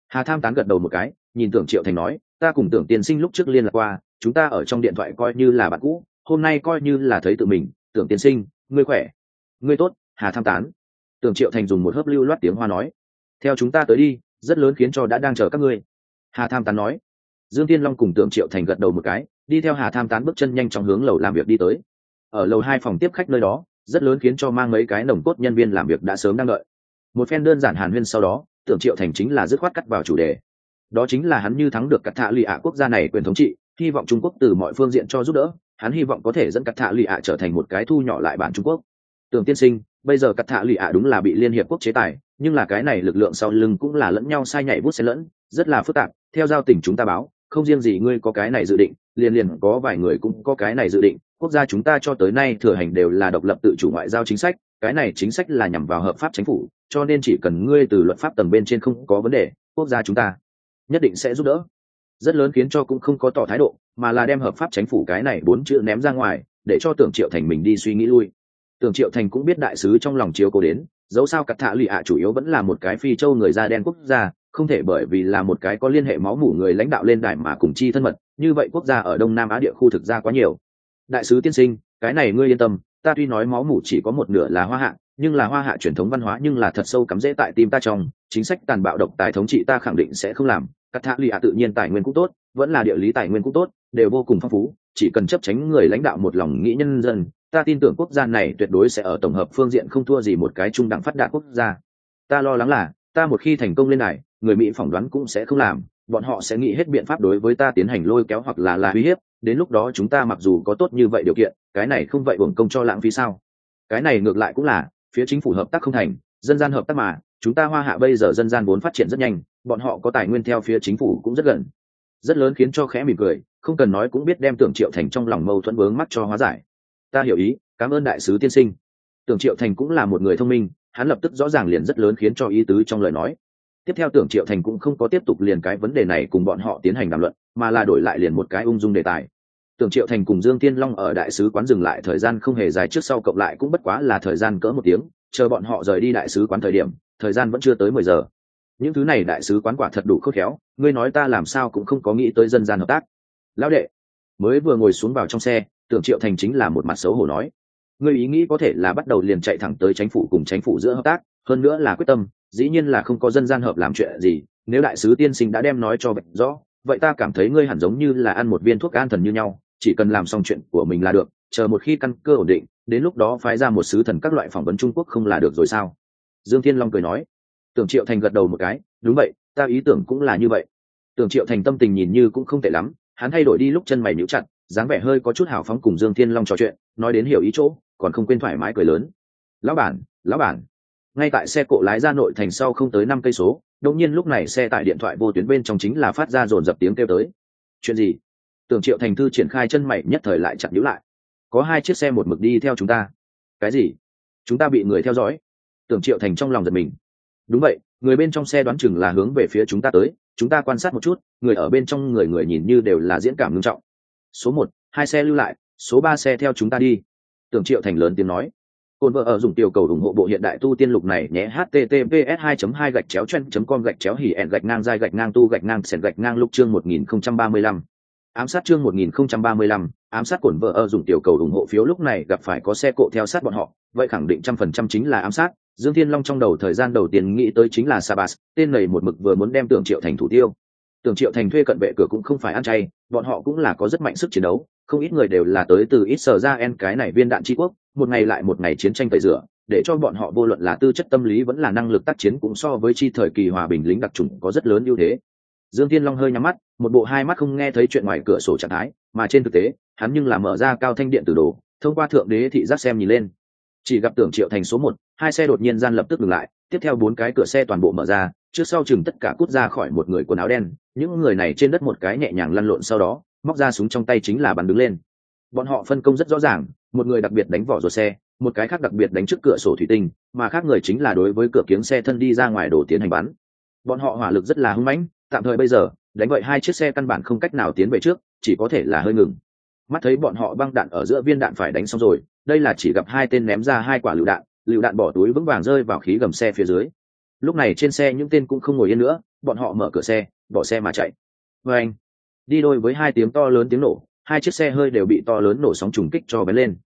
Hà tham tán gật đầu một cái, nhìn tưởng triệu thành nói ta cùng tưởng tiên sinh lúc trước liên lạc qua, chúng ta ở trong điện thoại coi như là bạn cũ, hôm nay coi như là thấy tự mình. Tưởng tiên sinh, ngươi khỏe? Ngươi tốt, hà tham tán. Tưởng triệu thành dùng một hớp lưu loát tiếng hoa nói. Theo chúng ta tới đi, rất lớn khiến cho đã đang chờ các ngươi. Hà tham tán nói. Dương tiên long cùng tưởng triệu thành gật đầu một cái, đi theo hà tham tán bước chân nhanh trong hướng lầu làm việc đi tới. Ở lầu hai phòng tiếp khách nơi đó, rất lớn khiến cho mang mấy cái nồng cốt nhân viên làm việc đã sớm đang đợi. Một phen đơn giản hàn huyên sau đó, tưởng triệu thành chính là dứt khoát cắt vào chủ đề đó chính là hắn như thắng được cắt thạ lì ạ quốc gia này quyền thống trị, hy vọng trung quốc từ mọi phương diện cho giúp đỡ, hắn hy vọng có thể dẫn cắt thạ lì ạ trở thành một cái thu nhỏ lại bản trung quốc. Tưởng tiên sinh, bây giờ cắt thạ lì ạ đúng là bị liên hiệp quốc chế tài, nhưng là cái này lực lượng sau lưng cũng là lẫn nhau sai nhảy bút xen lẫn, rất là phức tạp, theo giao tình chúng ta báo, không riêng gì ngươi có cái này dự định, liền liền có vài người cũng có cái này dự định, quốc gia chúng ta cho tới nay thừa hành đều là độc lập tự chủ ngoại giao chính sách, cái này chính sách là nhằm vào hợp pháp chính phủ, cho nên chỉ cần ngươi từ luật pháp tầng bên trên không có vấn đề, quốc gia chúng ta nhất định sẽ giúp đỡ. Rất lớn khiến cho cũng không có tỏ thái độ, mà là đem hợp pháp chính phủ cái này bốn chữ ném ra ngoài, để cho tưởng triệu thành mình đi suy nghĩ lui. Tưởng triệu thành cũng biết đại sứ trong lòng chiếu cố đến, dẫu sao cặp thạ lụy ạ chủ yếu vẫn là một cái phi châu người da đen quốc gia, không thể bởi vì là một cái có liên hệ máu mủ người lãnh đạo lên đài mà cùng chi thân mật, như vậy quốc gia ở đông nam á địa khu thực ra quá nhiều. Đại sứ tiên sinh, cái này ngươi yên tâm, ta tuy nói máu mủ chỉ có một nửa là hoa hạ, nhưng là hoa hạ truyền thống văn hóa nhưng là thật sâu cắm rễ tại tim ta trong, chính sách tàn bạo độc tài thống trị ta khẳng định sẽ không làm các thạ lì ạ tự nhiên tài nguyên cũng tốt, vẫn là địa lý tài nguyên cũng tốt, đều vô cùng phong phú, chỉ cần chấp tránh người lãnh đạo một lòng nghĩ nhân dân, ta tin tưởng quốc gia này tuyệt đối sẽ ở tổng hợp phương diện không thua gì một cái trung đẳng phát đạt quốc gia. Ta lo lắng là, ta một khi thành công lên này, người mỹ phỏng đoán cũng sẽ không làm, bọn họ sẽ nghĩ hết biện pháp đối với ta tiến hành lôi kéo hoặc là là uy hiếp, đến lúc đó chúng ta mặc dù có tốt như vậy điều kiện, cái này không vậy uổng công cho lãng phí sao? Cái này ngược lại cũng là, phía chính phủ hợp tác không thành, dân gian hợp tác mà, chúng ta hoa hạ bây giờ dân gian vốn phát triển rất nhanh bọn họ có tài nguyên theo phía chính phủ cũng rất gần. Rất lớn khiến cho khẽ mỉm cười, không cần nói cũng biết đem tưởng triệu thành trong lòng mâu thuẫn vướng mắt cho hóa giải. Ta hiểu ý, cảm ơn đại sứ tiên sinh. Tưởng triệu thành cũng là một người thông minh, hắn lập tức rõ ràng liền rất lớn khiến cho ý tứ trong lời nói. Tiếp theo tưởng triệu thành cũng không có tiếp tục liền cái vấn đề này cùng bọn họ tiến hành đàm luận, mà là đổi lại liền một cái ung dung đề tài. Tưởng triệu thành cùng dương tiên long ở đại sứ quán dừng lại thời gian không hề dài trước sau cộng lại cũng bất quá là thời gian cỡ một tiếng, chờ bọn họ rời đi đại sứ quán thời điểm, thời gian vẫn chưa tới mười giờ những thứ này đại sứ quán quả thật đủ khôn khéo, ngươi nói ta làm sao cũng không có nghĩ tới dân gian hợp tác. Lão đệ, mới vừa ngồi xuống vào trong xe, tưởng triệu thành chính là một mặt xấu hổ nói. Ngươi ý nghĩ có thể là bắt đầu liền chạy thẳng tới chính phủ cùng chính phủ giữa hợp tác, hơn nữa là quyết tâm, dĩ nhiên là không có dân gian hợp làm chuyện gì, nếu đại sứ tiên sinh đã đem nói cho bệnh rõ, vậy ta cảm thấy ngươi hẳn giống như là ăn một viên thuốc an thần như nhau, chỉ cần làm xong chuyện của mình là được, chờ một khi căn cơ ổn định, đến lúc đó phái ra một sứ thần các loại phỏng vấn trung quốc không là được rồi sao? Dương thiên long cười nói tưởng triệu thành gật đầu một cái, đúng vậy, ta ý tưởng cũng là như vậy. Tưởng triệu thành tâm tình nhìn như cũng không tệ lắm, hắn thay đổi đi lúc chân mày níu chặt, dáng vẻ hơi có chút hào phóng cùng dương thiên long trò chuyện, nói đến hiểu ý chỗ, còn không quên thoải mái cười lớn. Lão bản lão bản. Ngay tại xe cộ lái ra nội thành sau không tới năm cây số, đột nhiên lúc này xe tại điện thoại vô tuyến bên trong chính là phát ra dồn dập tiếng kêu tới. Chuyện gì? Tưởng triệu thành thư triển khai chân mày nhất thời lại chặn nhíu lại. Có hai chiếc xe một mực đi theo chúng ta. Cái gì? Chúng ta bị người theo dõi. Tưởng triệu thành trong lòng giật mình đúng vậy, người bên trong xe đoán chừng là hướng về phía chúng ta tới, chúng ta quan sát một chút, người ở bên trong người người nhìn như đều là diễn cảm nghiêm trọng. Số một, hai xe lưu lại, số ba xe theo chúng ta đi. Tưởng triệu thành lớn tiếng nói. Cồn vợ ở dùng tiểu cầu ủng hộ bộ hiện đại tu tiên lục này nhé, https 2 2 gạch chéo chen com gạch chéo hỉ ẹn gạch ngang dai gạch ngang tu gạch ngang sẻn gạch ngang lúc chương 1035 ám sát chương 1035 ám sát cồn vợ ở dùng tiểu cầu ủng hộ phiếu lúc này gặp phải có xe cộ theo sát bọn họ, vậy khẳng định trăm phần trăm chính là ám sát dương thiên long trong đầu thời gian đầu tiên nghĩ tới chính là sabas, tên này một mực vừa muốn đem tưởng triệu thành thủ tiêu. Tưởng triệu thành thuê cận vệ cửa cũng không phải ăn chay, bọn họ cũng là có rất mạnh sức chiến đấu, không ít người đều là tới từ ít sở ra en cái này viên đạn tri quốc, một ngày lại một ngày chiến tranh tẩy rửa, để cho bọn họ vô luận là tư chất tâm lý vẫn là năng lực tác chiến cũng so với chi thời kỳ hòa bình lính đặc trùng có rất lớn ưu thế. Dương thiên long hơi nhắm mắt, một bộ hai mắt không nghe thấy chuyện ngoài cửa sổ trạng thái, mà trên thực tế, hắn nhưng là mở ra cao thanh điện từ đồ, thông qua thượng đế thị giác xem nhìn lên. Chỉ gặp tưởng triệu thành số một hai xe đột nhiên gian lập tức ngừng lại, tiếp theo bốn cái cửa xe toàn bộ mở ra, trước sau chừng tất cả cút ra khỏi một người quần áo đen, những người này trên đất một cái nhẹ nhàng lăn lộn sau đó, móc ra súng trong tay chính là bắn đứng lên. Bọn họ phân công rất rõ ràng, một người đặc biệt đánh vỏ rồi xe, một cái khác đặc biệt đánh trước cửa sổ thủy tinh, mà khác người chính là đối với cửa kiếng xe thân đi ra ngoài đổ tiến hành bắn. Bọn họ hỏa lực rất là hưng mãnh, tạm thời bây giờ, đánh vậy hai chiếc xe căn bản không cách nào tiến về trước, chỉ có thể là hơi ngừng. Mắt thấy bọn họ băng đạn ở giữa viên đạn phải đánh xong rồi, đây là chỉ gặp hai tên ném ra hai quả lựu đạn lựu đạn bỏ túi vững vàng rơi vào khí gầm xe phía dưới. Lúc này trên xe những tên cũng không ngồi yên nữa, bọn họ mở cửa xe, bỏ xe mà chạy. Vê anh, đi đôi với hai tiếng to lớn tiếng nổ, hai chiếc xe hơi đều bị to lớn nổ sóng trùng kích cho bén lên.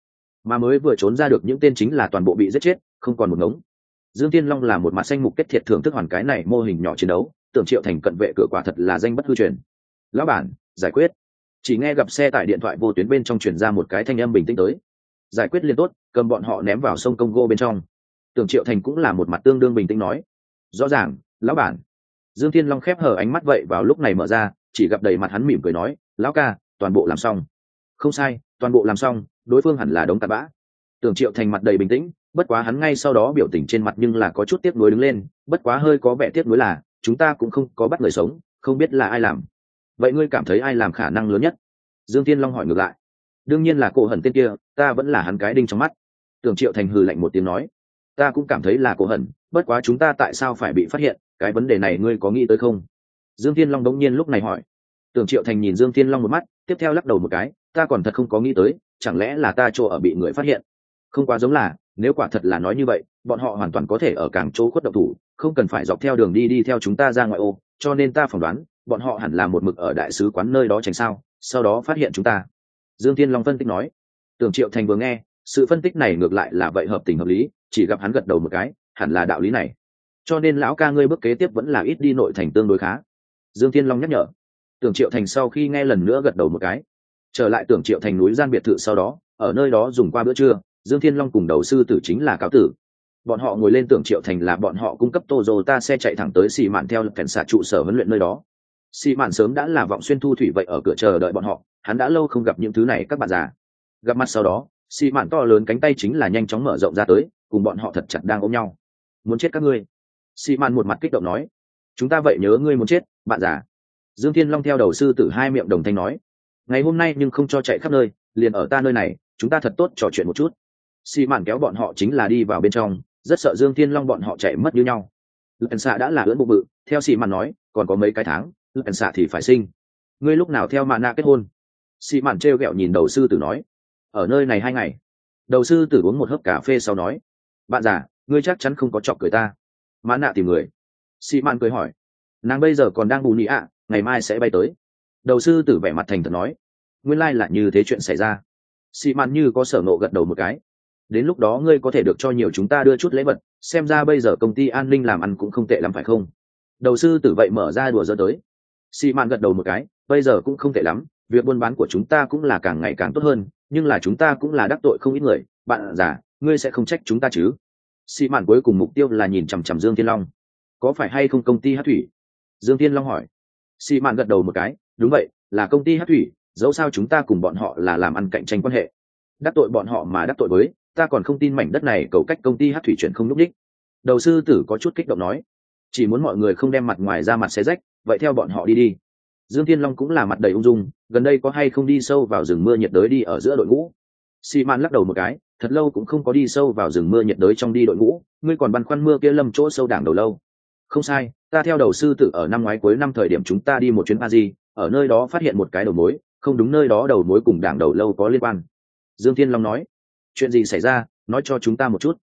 Mà mới vừa trốn ra được những tên chính là toàn bộ bị giết chết, không còn một ngống. Dương tiên long là một mặt xanh mục kết thiệt thưởng thức hoàn cái này mô hình nhỏ chiến đấu, tưởng triệu thành cận vệ cửa quả thật là danh bất hư truyền. Lão bản, giải quyết. Chỉ nghe gặp xe tải điện thoại vô tuyến bên trong truyền ra một cái thanh âm bình tĩnh tới giải quyết liên tốt, cầm bọn họ ném vào sông congo bên trong. Tưởng triệu thành cũng là một mặt tương đương bình tĩnh nói, rõ ràng, lão bản. Dương thiên long khép hờ ánh mắt vậy vào lúc này mở ra, chỉ gặp đầy mặt hắn mỉm cười nói, lão ca, toàn bộ làm xong. Không sai, toàn bộ làm xong, đối phương hẳn là đống tạt bã. Tưởng triệu thành mặt đầy bình tĩnh, bất quá hắn ngay sau đó biểu tình trên mặt nhưng là có chút tiếc nuối đứng lên, bất quá hơi có vẻ tiếc nuối là, chúng ta cũng không có bắt người sống, không biết là ai làm. Vậy ngươi cảm thấy ai làm khả năng lớn nhất? Dương tiên long hỏi ngược lại đương nhiên là cổ hận tên kia, ta vẫn là hắn cái đinh trong mắt. Tưởng triệu thành hừ lạnh một tiếng nói, ta cũng cảm thấy là cổ hận, bất quá chúng ta tại sao phải bị phát hiện, cái vấn đề này ngươi có nghĩ tới không? Dương Thiên long đống nhiên lúc này hỏi. Tưởng triệu thành nhìn dương Thiên long một mắt, tiếp theo lắc đầu một cái, ta còn thật không có nghĩ tới, chẳng lẽ là ta chỗ ở bị người phát hiện? Không quá giống là, nếu quả thật là nói như vậy, bọn họ hoàn toàn có thể ở cảng chỗ khuất độc thủ, không cần phải dọc theo đường đi đi theo chúng ta ra ngoại ô, cho nên ta phỏng đoán, bọn họ hẳn là một mực ở đại sứ quán nơi đó tránh sao, sau đó phát hiện chúng ta dương tiên long phân tích nói, tưởng triệu thành vừa nghe, sự phân tích này ngược lại là vậy hợp tình hợp lý, chỉ gặp hắn gật đầu một cái, hẳn là đạo lý này. Cho nên lão ca ngươi bước kế tiếp vẫn là ít đi nội thành tương đối khá. Dương tiên long nhắc nhở. Tưởng triệu thành sau khi nghe lần nữa gật đầu một cái. Trở lại tưởng triệu thành núi gian biệt thự sau đó, ở nơi đó dùng qua bữa trưa, dương thiên long cùng đầu sư tử chính là cáo tử. Bọn họ ngồi lên tưởng triệu thành là bọn họ cung cấp ta xe chạy thẳng tới xì mạn theo cảnh sát trụ sở huấn luyện nơi đó. Xì mạn sớm đã là vọng xuyên thu thủy vậy ở cửa chờ đợi bọn họ hắn đã lâu không gặp những thứ này các bạn già. Gặp mặt sau đó, xì mạn to lớn cánh tay chính là nhanh chóng mở rộng ra tới, cùng bọn họ thật chặt đang ôm nhau. Muốn chết các ngươi? Xì mạn một mặt kích động nói. Chúng ta vậy nhớ ngươi muốn chết, bạn già. Dương thiên long theo đầu sư tử hai miệng đồng thanh nói. Ngày hôm nay nhưng không cho chạy khắp nơi, liền ở ta nơi này, chúng ta thật tốt trò chuyện một chút. Xì mạn kéo bọn họ chính là đi vào bên trong, rất sợ dương thiên long bọn họ chạy mất như nhau. Lần xạ đã là ưỡn bụng bự, theo xì mạn nói, còn có mấy cái tháng lần xạ thì phải sinh. Ngươi lúc nào theo mạ nạ kết hôn? Xì mạn ẹ o nhìn đầu sư tử nói, ở nơi này hai ngày. Đầu sư tử uống một hớp cà phê sau nói, bạn già, ngươi chắc chắn không có chọc cười ta. Mã nạ tìm người. Xị mạn cười hỏi, nàng bây giờ còn đang bù nị ạ, ngày mai sẽ bay tới. Đầu sư tử vẻ mặt thành thật nói, nguyên lai、like、là như thế chuyện xảy ra. Xị mạn như có sở nộ gật đầu một cái, đến lúc đó ngươi có thể được cho nhiều chúng ta đưa chút lễ vật, xem ra bây giờ công ty an ninh làm ăn cũng không tệ lắm phải không? Đầu sư tử vậy mở ra đùa dỡ tới. Xị mạn gật đầu một cái, bây giờ cũng không tệ lắm việc buôn bán của chúng ta cũng là càng ngày càng tốt hơn, nhưng là chúng ta cũng là đắc tội không ít người. Bạn già, ngươi sẽ không trách chúng ta chứ? Xị mạn cuối cùng mục tiêu là nhìn chằm chằm dương thiên long. Có phải hay không công ty hát thủy? Dương thiên long hỏi. Xị mạn gật đầu một cái. Đúng vậy, là công ty hát thủy. Dẫu sao chúng ta cùng bọn họ là làm ăn cạnh tranh quan hệ. Đắc tội bọn họ mà đắc tội với, ta còn không tin mảnh đất này cầu cách công ty hát thủy chuyển không núp đích đầu sư tử có chút kích động nói. Chỉ muốn mọi người không đem mặt ngoài ra mặt xe rách, vậy theo bọn họ đi đi dương thiên long cũng là mặt đầy ung dung, gần đây có hay không đi sâu vào rừng mưa nhiệt đới đi ở giữa đội ngũ? Xi man lắc đầu một cái, thật lâu cũng không có đi sâu vào rừng mưa nhiệt đới trong đi đội ngũ, ngươi còn băn khoăn mưa kia lâm chỗ sâu đảng đầu lâu. Không sai, ta theo đầu sư tử ở năm ngoái cuối năm thời điểm chúng ta đi một chuyến Ba di, ở nơi đó phát hiện một cái đầu mối, không đúng nơi đó đầu mối cùng đảng đầu lâu có liên quan. Dương thiên long nói, chuyện gì xảy ra? Nói cho chúng ta một chút.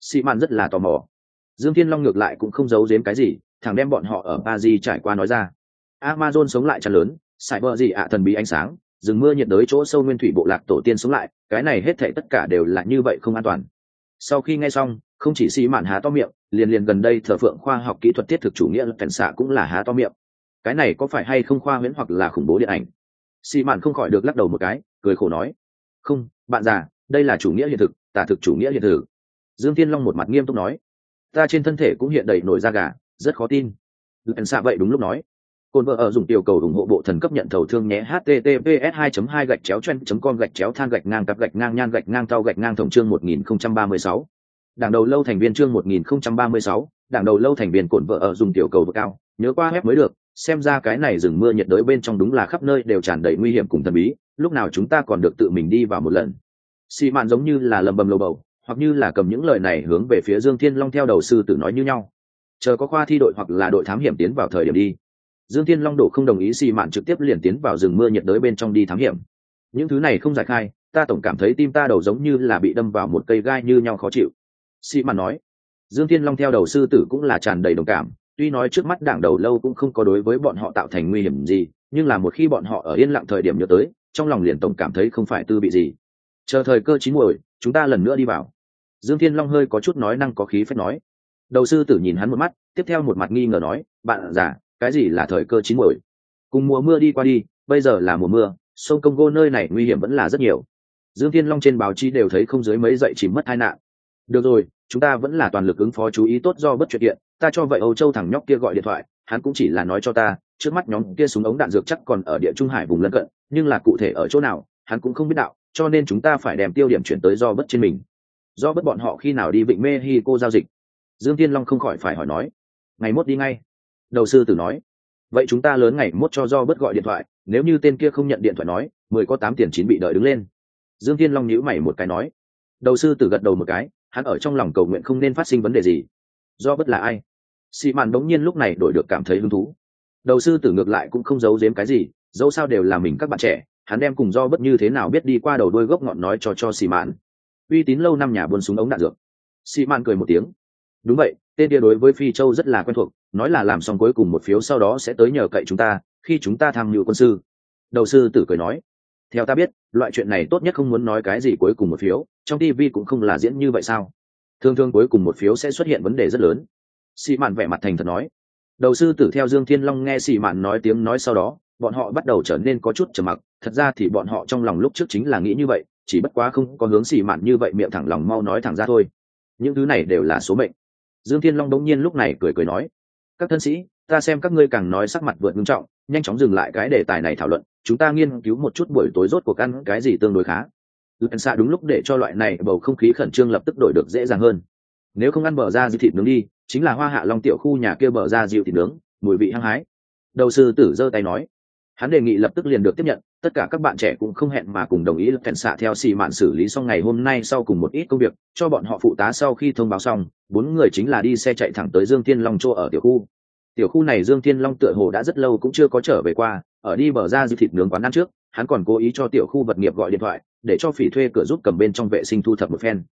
Sĩ mạn rất là tò mò. Dương thiên long ngược lại cũng không giấu giếm cái gì, thằng đem bọn họ ở ba di trải qua nói ra amazon sống lại chăn lớn sải bờ gì ạ, thần bí ánh sáng, rừng mưa nhiệt đới chỗ sâu nguyên thủy bộ lạc tổ tiên sống lại, cái này hết thảy tất cả đều là như vậy không an toàn. Sau khi nghe xong, không chỉ sĩ mạn há to miệng, liền liền gần đây thờ phượng khoa học kỹ thuật thiết thực chủ nghĩa cảnh xạ cũng là há to miệng. Cái này có phải hay không khoa huyễn hoặc là khủng bố điện ảnh? Sĩ mạn không khỏi được lắc đầu một cái, cười khổ nói. Không, bạn già, đây là chủ nghĩa hiện thực, tả thực chủ nghĩa hiện thực. Dương thiên long một mặt nghiêm túc nói. Ta trên thân thể cũng hiện đầy nổi da gà, rất khó tin. Lần xạ vậy đúng lúc nói. Côn vợ ở dùng tiểu cầu ủng hộ bộ thần cấp nhận thầu thương nhé https 2 2 gạch chéo chen com gạch chéo than gạch ngang cặp gạch ngang nhan gạch ngang tao gạch ngang tổng chương 1036. đảng đầu lâu thành viên chương 1036, đảng đầu lâu thành viên cổn vợ ở dùng tiểu cầu vực cao nhớ qua phép mới được xem ra cái này rừng mưa nhiệt đới bên trong đúng là khắp nơi đều tràn đầy nguy hiểm cùng thần bí lúc nào chúng ta còn được tự mình đi vào một lần. Xì mạn giống như là lầm bầm lầu bầu hoặc như là cầm những lời này hướng về phía dương thiên long theo đầu sư tử nói như nhau. Chờ có khoa thi đội hoặc là đội thám hiểm tiến vào thời điểm đi dương thiên long đổ không đồng ý xì mạn trực tiếp liền tiến vào rừng mưa nhiệt đới bên trong đi thám hiểm. Những thứ này không giải khai, ta tổng cảm thấy tim ta đầu giống như là bị đâm vào một cây gai như nhau khó chịu. Xì mạn nói. Dương thiên long theo đầu sư tử cũng là tràn đầy đồng cảm, tuy nói trước mắt đảng đầu lâu cũng không có đối với bọn họ tạo thành nguy hiểm gì, nhưng là một khi bọn họ ở yên lặng thời điểm nhớ tới, trong lòng liền tổng cảm thấy không phải tư bị gì. Chờ thời cơ chín muồi, chúng ta lần nữa đi vào. Dương thiên long hơi có chút nói năng có khí phép nói. Đầu sư tử nhìn hắn một mắt, tiếp theo một mặt nghi ngờ nói, bạn già cái gì là thời cơ chín muồi? Cùng mùa mưa đi qua đi, bây giờ là mùa mưa, sông công gô nơi này nguy hiểm vẫn là rất nhiều. Dương thiên long trên báo chí đều thấy không dưới mấy dậy chìm mất hai nạn. Được rồi, chúng ta vẫn là toàn lực ứng phó chú ý tốt do bất chuyện kiện, ta cho vậy âu châu thằng nhóc kia gọi điện thoại, hắn cũng chỉ là nói cho ta, trước mắt nhóm kia súng ống đạn dược chắc còn ở địa trung hải vùng lân cận, nhưng là cụ thể ở chỗ nào, hắn cũng không biết đạo, cho nên chúng ta phải đem tiêu điểm chuyển tới do bất trên mình. Do bất bọn họ khi nào đi vịnh mexico giao dịch? Dương thiên long không khỏi phải hỏi nói. Ngày mốt đi ngay đầu sư tử nói, vậy chúng ta lớn ngày mốt cho do bất gọi điện thoại, nếu như tên kia không nhận điện thoại nói, mười có tám tiền chín bị đợi đứng lên. Dương thiên long nhữ mày một cái nói. Đầu sư tử gật đầu một cái, hắn ở trong lòng cầu nguyện không nên phát sinh vấn đề gì. Do bất là ai? Xị mạn bỗng nhiên lúc này đổi được cảm thấy hứng thú. Đầu sư tử ngược lại cũng không giấu giếm cái gì, dẫu sao đều là mình các bạn trẻ, hắn đem cùng do bất như thế nào biết đi qua đầu đôi gốc ngọn nói cho cho xì mạn. Uy tín lâu năm nhà buôn súng ống đạn dược. Xì mạn cười một tiếng. Đúng vậy, tên kia đối với phi châu rất là quen thuộc nói là làm xong cuối cùng một phiếu sau đó sẽ tới nhờ cậy chúng ta, khi chúng ta tham mưu quân sư. Đầu sư tử cười nói. Theo ta biết, loại chuyện này tốt nhất không muốn nói cái gì cuối cùng một phiếu, trong tv cũng không là diễn như vậy sao? Thường thường cuối cùng một phiếu sẽ xuất hiện vấn đề rất lớn. Xị mạn vẻ mặt thành thật nói. Đầu sư tử theo dương thiên long nghe xị mạn nói tiếng nói sau đó, bọn họ bắt đầu trở nên có chút trầm mặc. Thật ra thì bọn họ trong lòng lúc trước chính là nghĩ như vậy, chỉ bất quá không có hướng xị mạn như vậy miệng thẳng lòng mau nói thẳng ra thôi. Những thứ này đều là số mệnh. Dương thiên long đống nhiên lúc này cười cười nói các thân sĩ, ta xem các ngươi càng nói sắc mặt vượt nghiêm trọng, nhanh chóng dừng lại cái đề tài này thảo luận, chúng ta nghiên cứu một chút buổi tối rốt cuộc ăn cái gì tương đối khá. Lần xạ đúng lúc để cho loại này bầu không khí khẩn trương lập tức đổi được dễ dàng hơn. Nếu không ăn bờ ra dịu thịt nướng đi, chính là hoa hạ long tiểu khu nhà kia bờ ra dịu thịt nướng, mùi vị hăng hái. Đầu sư tử giơ tay nói hắn đề nghị lập tức liền được tiếp nhận, tất cả các bạn trẻ cũng không hẹn mà cùng đồng ý phèn xạ theo xì mạn xử lý xong ngày hôm nay sau cùng một ít công việc, cho bọn họ phụ tá sau khi thông báo xong, bốn người chính là đi xe chạy thẳng tới dương thiên long chỗ ở tiểu khu. Tiểu khu này dương thiên long tựa hồ đã rất lâu cũng chưa có trở về qua, ở đi bờ ra dư thịt nướng quán ăn trước, hắn còn cố ý cho tiểu khu vật nghiệp gọi điện thoại, để cho phỉ thuê cửa giúp cầm bên trong vệ sinh thu thập một phen.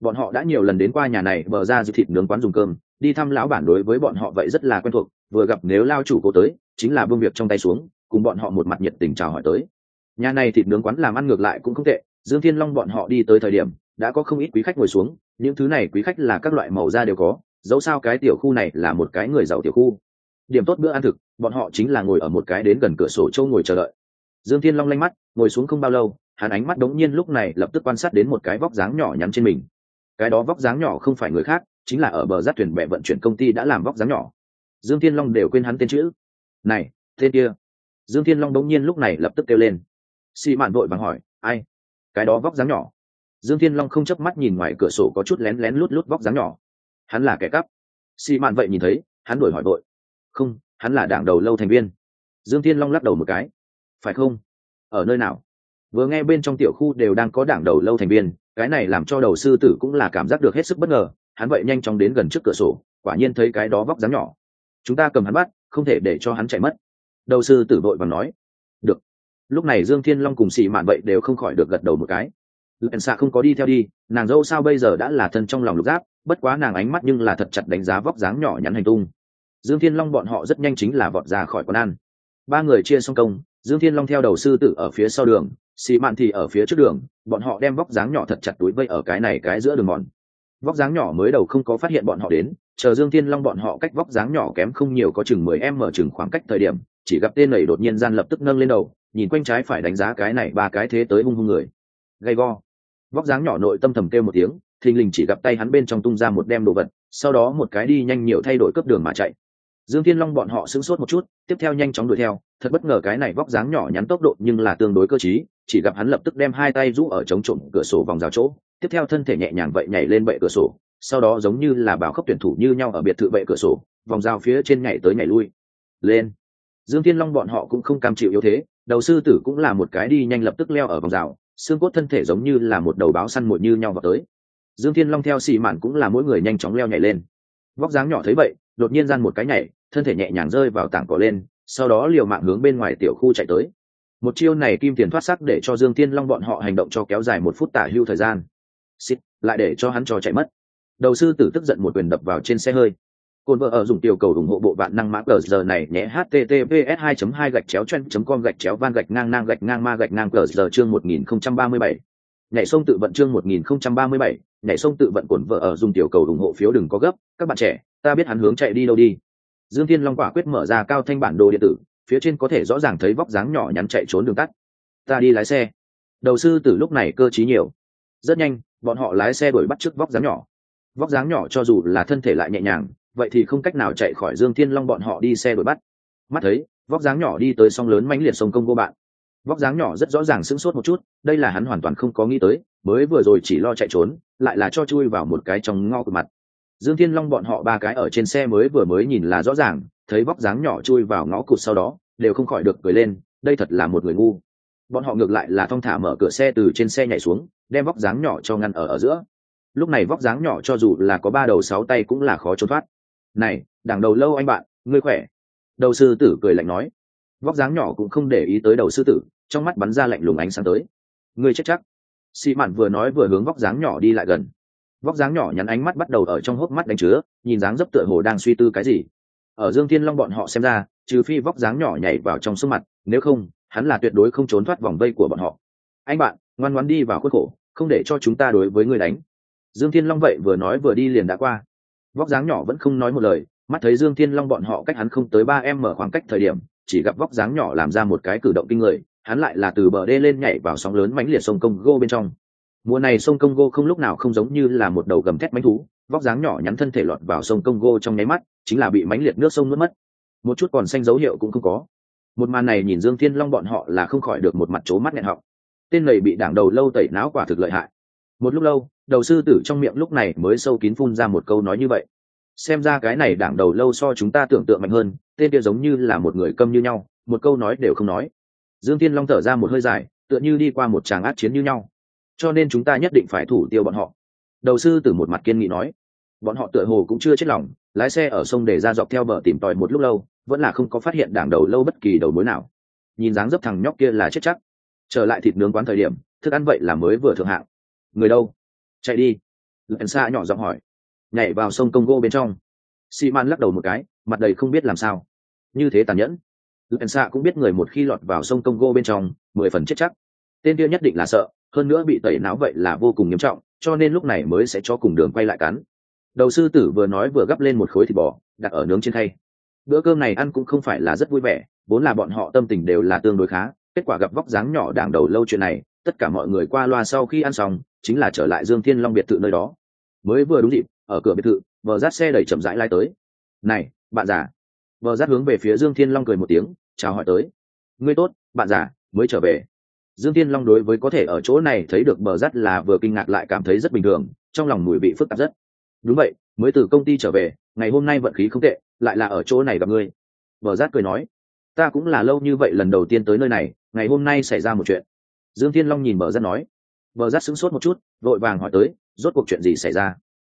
Bọn họ đã nhiều lần đến qua nhà này, bờ ra dư thịt nướng quán dùng cơm, đi thăm lão bản đối với bọn họ vậy rất là quen thuộc, vừa gặp nếu lao chủ cô tới, chính là bưng việc trong tay xuống cùng bọn họ một mặt nhiệt tình chào hỏi tới. Nhà này thịt nướng quán làm ăn ngược lại cũng không tệ, dương thiên long bọn họ đi tới thời điểm, đã có không ít quý khách ngồi xuống, những thứ này quý khách là các loại màu da đều có, dẫu sao cái tiểu khu này là một cái người giàu tiểu khu. Điểm tốt bữa ăn thực, bọn họ chính là ngồi ở một cái đến gần cửa sổ châu ngồi chờ đợi. Dương thiên long lanh mắt, ngồi xuống không bao lâu, hắn ánh mắt đống nhiên lúc này lập tức quan sát đến một cái vóc dáng nhỏ nhắn trên mình. Cái đó vóc dáng nhỏ không phải người khác, chính là ở bờ giáp thuyền bè vận chuyển công ty đã làm vóc dáng nhỏ. Dương thiên long đều quên hắn tên chữ. Này, tên kia dương thiên long đống nhiên lúc này lập tức kêu lên. Xị mạn vội vàng hỏi, ai? Cái đó vóc dáng nhỏ. Dương thiên long không chớp mắt nhìn ngoài cửa sổ có chút lén lén lút lút vóc dáng nhỏ. Hắn là kẻ cắp. Xị mạn vậy nhìn thấy, hắn đổi hỏi vội, không, hắn là đảng đầu lâu thành viên. Dương thiên long lắc đầu một cái, phải không? Ở nơi nào? Vừa nghe bên trong tiểu khu đều đang có đảng đầu lâu thành viên, cái này làm cho đầu sư tử cũng là cảm giác được hết sức bất ngờ, hắn vậy nhanh chóng đến gần trước cửa sổ, quả nhiên thấy cái đó vóc dáng nhỏ. Chúng ta cầm hắn bắt, không thể để cho hắn chạy mất đầu sư tử vội và nói, được. Lúc này dương thiên long cùng xì mạn vậy đều không khỏi được gật đầu một cái. Lần xạ không có đi theo đi, nàng dâu sao bây giờ đã là thân trong lòng lục giáp, bất quá nàng ánh mắt nhưng là thật chặt đánh giá vóc dáng nhỏ nhắn hành tung. Dương thiên long bọn họ rất nhanh chính là vọt ra khỏi quán ăn. Ba người chia xong công, dương thiên long theo đầu sư tử ở phía sau đường xì mạn thì ở phía trước đường, bọn họ đem vóc dáng nhỏ thật chặt túi vây ở cái này cái giữa đường mòn. Vóc dáng nhỏ mới đầu không có phát hiện bọn họ đến, chờ dương thiên long bọn họ cách vóc dáng nhỏ kém không nhiều có chừng mười em mở chừng khoảng cách thời điểm chỉ gặp tên này đột nhiên gian lập tức nâng lên đầu, nhìn quanh trái phải đánh giá cái này ba cái thế tới hung hung người. Gay go. Vóc dáng nhỏ nội tâm thầm kêu một tiếng, thình lình chỉ gặp tay hắn bên trong tung ra một đem đồ vật, sau đó một cái đi nhanh nhiều thay đổi cấp đường mà chạy. Dương thiên long bọn họ sững sốt một chút, tiếp theo nhanh chóng đuổi theo, thật bất ngờ cái này vóc dáng nhỏ nhắn tốc độ nhưng là tương đối cơ t chỉ gặp hắn lập tức đem hai tay rũ ở chống trộm cửa sổ vòng rào chỗ, tiếp theo thân thể nhẹ nhàng vậy nhảy lên bệ cửa sổ, sau đó giống như là bảo khốc tuyển thủ như nhau ở biệt thự bệ cửa sổ, vòng rào phía trên nhảy tới nhảy lui. Lên dương thiên long bọn họ cũng không cam chịu yếu thế, đầu sư tử cũng là một cái đi nhanh lập tức leo ở vòng rào, xương cốt thân thể giống như là một đầu báo săn một như nhau vào tới. Dương thiên long theo xì mạn cũng là mỗi người nhanh chóng leo nhảy lên. Vóc dáng nhỏ thấy vậy, đột nhiên gian một cái nhảy, thân thể nhẹ nhàng rơi vào tảng cỏ lên, sau đó liều mạng hướng bên ngoài tiểu khu chạy tới. Một chiêu này kim tiền thoát sắc để cho dương thiên long bọn họ hành động cho kéo dài một phút tả hưu thời gian. Xịt, lại để cho hắn trò chạy mất. Đầu sư tử tức giận một quyền đập vào trên xe hơi. Côn vợ ở dùng tiểu cầu ủng hộ bộ bạn năng mã giờ này nhé https 2 2 gạch chéo chen com gạch chéo van gạch ngang ngang gạch ngang ma gạch ngang giờ chương 1037. Nhảy sông tự vận chương 1037, nhảy sông tự vận cuộn vợ ở dùng tiểu cầu ủng hộ phiếu đừng có gấp, các bạn trẻ, ta biết hắn hướng chạy đi đâu đi. Dương Thiên Long quả quyết mở ra cao thanh bản đồ điện tử, phía trên có thể rõ ràng thấy vóc dáng nhỏ nhắn chạy trốn đường tắt. Ta đi lái xe. Đầu sư từ lúc này cơ trí nhiều. Rất nhanh, bọn họ lái xe đuổi bắt trước vóc dáng nhỏ. Vóc dáng nhỏ cho dù là thân thể lại nhẹ nhàng, vậy thì không cách nào chạy khỏi dương thiên long bọn họ đi xe đuổi bắt. Mắt thấy, vóc dáng nhỏ đi tới sông lớn mãnh liệt sông công cô bạn. Vóc dáng nhỏ rất rõ ràng sững sốt một chút, đây là hắn hoàn toàn không có nghĩ tới, mới vừa rồi chỉ lo chạy trốn, lại là cho chui vào một cái trong ngõ của mặt. Dương thiên long bọn họ ba cái ở trên xe mới vừa mới nhìn là rõ ràng, thấy vóc dáng nhỏ chui vào ngõ cụt sau đó, đều không khỏi được cười lên, đây thật là một người ngu. Bọn họ ngược lại là thong thả mở cửa xe từ trên xe nhảy xuống, đem vóc dáng nhỏ cho ngăn ở ở giữa. Lúc này vóc dáng nhỏ cho dù là có ba đầu sáu tay cũng là khó trốn thoát này, đảng đầu lâu anh bạn, ngươi khỏe? Đầu sư tử cười lạnh nói. Vóc dáng nhỏ cũng không để ý tới đầu sư tử, trong mắt bắn ra lạnh lùng ánh sáng tới. Ngươi chết chắc. Xị mạn vừa nói vừa hướng vóc dáng nhỏ đi lại gần. Vóc dáng nhỏ nhắn ánh mắt bắt đầu ở trong hốc mắt đánh chứa, nhìn dáng dấp tựa hồ đang suy tư cái gì. Ở dương thiên long bọn họ xem ra, trừ phi vóc dáng nhỏ nhảy vào trong sông mặt, nếu không, hắn là tuyệt đối không trốn thoát vòng vây của bọn họ. Anh bạn, ngoan ngoan đi vào khuất khổ, không để cho chúng ta đối với người đánh. Dương thiên long vậy vừa nói vừa đi liền đã qua vóc dáng nhỏ vẫn không nói một lời, mắt thấy dương thiên long bọn họ cách hắn không tới ba em mở khoảng cách thời điểm, chỉ gặp vóc dáng nhỏ làm ra một cái cử động kinh người, hắn lại là từ bờ đê lên nhảy vào sóng lớn mãnh liệt sông công gô bên trong. Mùa này sông công gô không lúc nào không giống như là một đầu gầm thét mánh thú, vóc dáng nhỏ nhắn thân thể lọt vào sông công gô trong nháy mắt, chính là bị mãnh liệt nước sông nuốt mất. Một chút còn xanh dấu hiệu cũng không có. Một màn này nhìn dương thiên long bọn họ là không khỏi được một mặt trố mắt nghẹn họng. Tên này bị đảng đầu lâu tẩy não quả thực lợi hại. Một lúc lâu đầu sư tử trong miệng lúc này mới sâu kín phun ra một câu nói như vậy. Xem ra cái này đảng đầu lâu so chúng ta tưởng tượng mạnh hơn, tên kia giống như là một người câm như nhau, một câu nói đều không nói. Dương tiên long thở ra một hơi dài, tựa như đi qua một tràng át chiến như nhau. Cho nên chúng ta nhất định phải thủ tiêu bọn họ. Đầu sư tử một mặt kiên nghị nói. Bọn họ tựa hồ cũng chưa chết lòng, lái xe ở sông để ra dọc theo bờ tìm tòi một lúc lâu, vẫn là không có phát hiện đảng đầu lâu bất kỳ đầu mối nào. Nhìn dáng dấp thằng nhóc kia là chết chắc. Trở lại thịt nướng quán thời điểm, thức ăn vậy là mới vừa thượng hạng. Người đâu? Chạy đi. Lần xa nhỏ giọng hỏi. Nhảy vào sông congo bên trong. Xi man lắc đầu một cái, mặt đầy không biết làm sao. Như thế tàn nhẫn. Lần xa cũng biết người một khi lọt vào sông congo bên trong, mười phần chết chắc. Tên kia nhất định là sợ, hơn nữa bị tẩy não vậy là vô cùng nghiêm trọng, cho nên lúc này mới sẽ cho cùng đường quay lại cắn. Đầu sư tử vừa nói vừa gắp lên một khối thịt bò, đặt ở nướng trên khay. Bữa cơm này ăn cũng không phải là rất vui vẻ, vốn là bọn họ tâm tình đều là tương đối khá kết quả gặp vóc dáng nhỏ đảng đầu lâu chuyện này, tất cả mọi người qua loa sau khi ăn xong, chính là trở lại dương thiên long biệt thự nơi đó. Mới vừa đúng dịp, ở cửa biệt thự, vợ rát xe đẩy chậm rãi lai tới. Này, bạn già. Vợ rát hướng về phía dương thiên long cười một tiếng, chào hỏi tới. Ngươi tốt, bạn già, mới trở về. Dương thiên long đối với có thể ở chỗ này thấy được bờ rát là vừa kinh ngạc lại cảm thấy rất bình thường, trong lòng mùi vị phức tạp rất. Đúng vậy, mới từ công ty trở về, ngày hôm nay vận khí không tệ, lại là ở chỗ này gặp ngươi. Bờ rát cười nói, ta cũng là lâu như vậy lần đầu tiên tới nơi này ngày hôm nay xảy ra một chuyện. Dương thiên long nhìn bờ giắt nói. Bờ giắt sững sốt một chút, vội vàng hỏi tới, rốt cuộc chuyện gì xảy ra?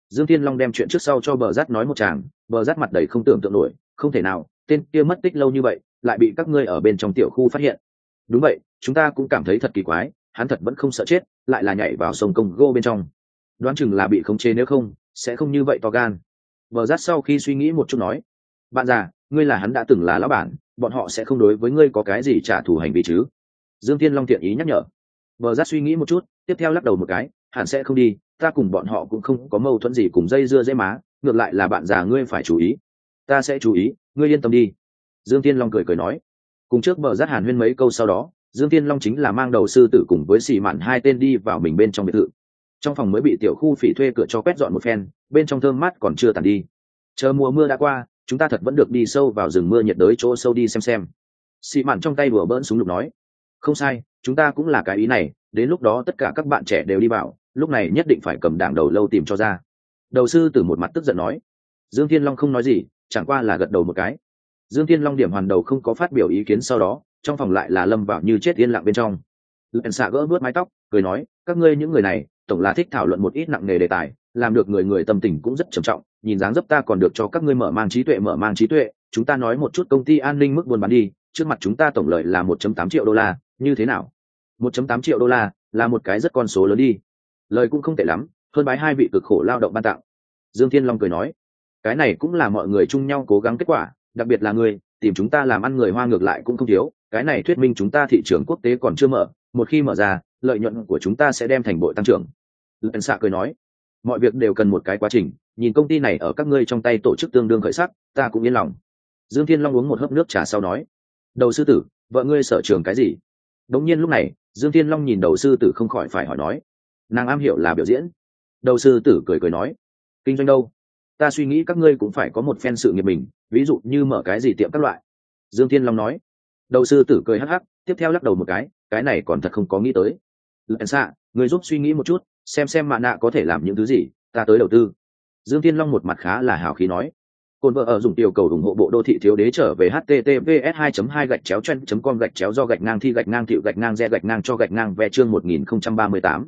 Dương thiên long đem chuyện trước sau cho bờ giắt nói một chàng bờ giắt mặt đầy không tưởng tượng nổi, không thể nào, tên kia mất tích lâu như vậy, lại bị các ngươi ở bên trong tiểu khu phát hiện. Đúng vậy, chúng ta cũng cảm thấy thật kỳ quái, hắn thật vẫn không sợ chết, lại là nhảy vào sông công gô bên trong. Đoán chừng là bị khống chế nếu không, sẽ không như vậy to gan. Bờ giắt sau khi suy nghĩ một chút nói. Bạn già, ngươi là hắn đã từng là lão bản bọn họ sẽ không đối với ngươi có cái gì trả thù hành vi chứ? Dương thiên long thiện ý nhắc nhở. Bờ Giác suy nghĩ một chút, tiếp theo lắc đầu một cái, hẳn sẽ không đi, ta cùng bọn họ cũng không có mâu thuẫn gì cùng dây dưa dây má, ngược lại là bạn già ngươi phải chú ý. Ta sẽ chú ý, ngươi yên tâm đi. Dương tiên long cười cười nói. Cùng trước bờ Giác hàn huyên mấy câu sau đó, dương tiên long chính là mang đầu sư tử cùng với xì mạn hai tên đi vào mình bên trong biệt thự. Trong phòng mới bị tiểu khu phỉ thuê cửa cho quét dọn một phen, bên trong thơm mát còn chưa tàn đi. Chờ mùa mưa đã qua chúng ta thật vẫn được đi sâu vào rừng mưa nhiệt đới chỗ sâu đi xem xem. Xị mạn trong tay đùa bỡn súng lục nói. Không sai, chúng ta cũng là cái ý này, đến lúc đó tất cả các bạn trẻ đều đi vào, lúc này nhất định phải cầm đảng đầu lâu tìm cho ra. Đầu sư từ một mặt tức giận nói. Dương thiên long không nói gì, chẳng qua là gật đầu một cái. Dương thiên long điểm hoàn đầu không có phát biểu ý kiến sau đó, trong phòng lại là lâm vào như chết yên lặng bên trong. Lần xạ gỡ bớt mái tóc, cười nói, các ngươi những người này tổng là thích thảo luận một ít nặng nề đề tài, làm được người người tâm tình cũng rất trầm trọng, nhìn dáng dấp ta còn được cho các ngươi mở mang trí tuệ, mở mang trí tuệ, chúng ta nói một chút công ty an ninh mức buôn bán đi, trước mặt chúng ta tổng lợi là một chấm tám triệu đô la, như thế nào? Một chấm tám triệu đô la là một cái rất con số lớn đi. Lời cũng không tệ lắm, hơn bái hai vị cực khổ lao động ban tặng. Dương thiên long cười nói, cái này cũng là mọi người chung nhau cố gắng kết quả, đặc biệt là người tìm chúng ta làm ăn người hoa ngược lại cũng không thiếu, cái này thuyết minh chúng ta thị trường quốc tế còn chưa mở, một khi mở ra, lợi nhuận của chúng ta sẽ đem thành bội tăng trưởng lần xạ cười nói, mọi việc đều cần một cái quá trình, nhìn công ty này ở các ngươi trong tay tổ chức tương đương khởi sắc, ta cũng yên lòng. Dương thiên long uống một hớp nước trà sau nói, đầu sư tử, vợ ngươi sở trường cái gì? Đống nhiên lúc này, dương thiên long nhìn đầu sư tử không khỏi phải hỏi nói, nàng am hiểu là biểu diễn. Đầu sư tử cười cười nói, kinh doanh đâu? Ta suy nghĩ các ngươi cũng phải có một phen sự nghiệp mình, ví dụ như mở cái gì tiệm các loại. Dương thiên long nói, đầu sư tử cười hắc hắc, tiếp theo lắc đầu một cái cái này còn thật không có nghĩ tới lận xạ người giúp suy nghĩ một chút xem xem mạ nạ có thể làm những thứ gì ta tới đầu tư. Dương thiên long một mặt khá là hào khí nói. Cồn vợ ở dùng tiểu cầu ủng hộ bộ đô thị thiếu đế trở về https 2 2 gạch chéo chen com gạch chéo do gạch ngang thi gạch ngang thiệu gạch ngang re gạch ngang cho gạch ngang ve chương 1038.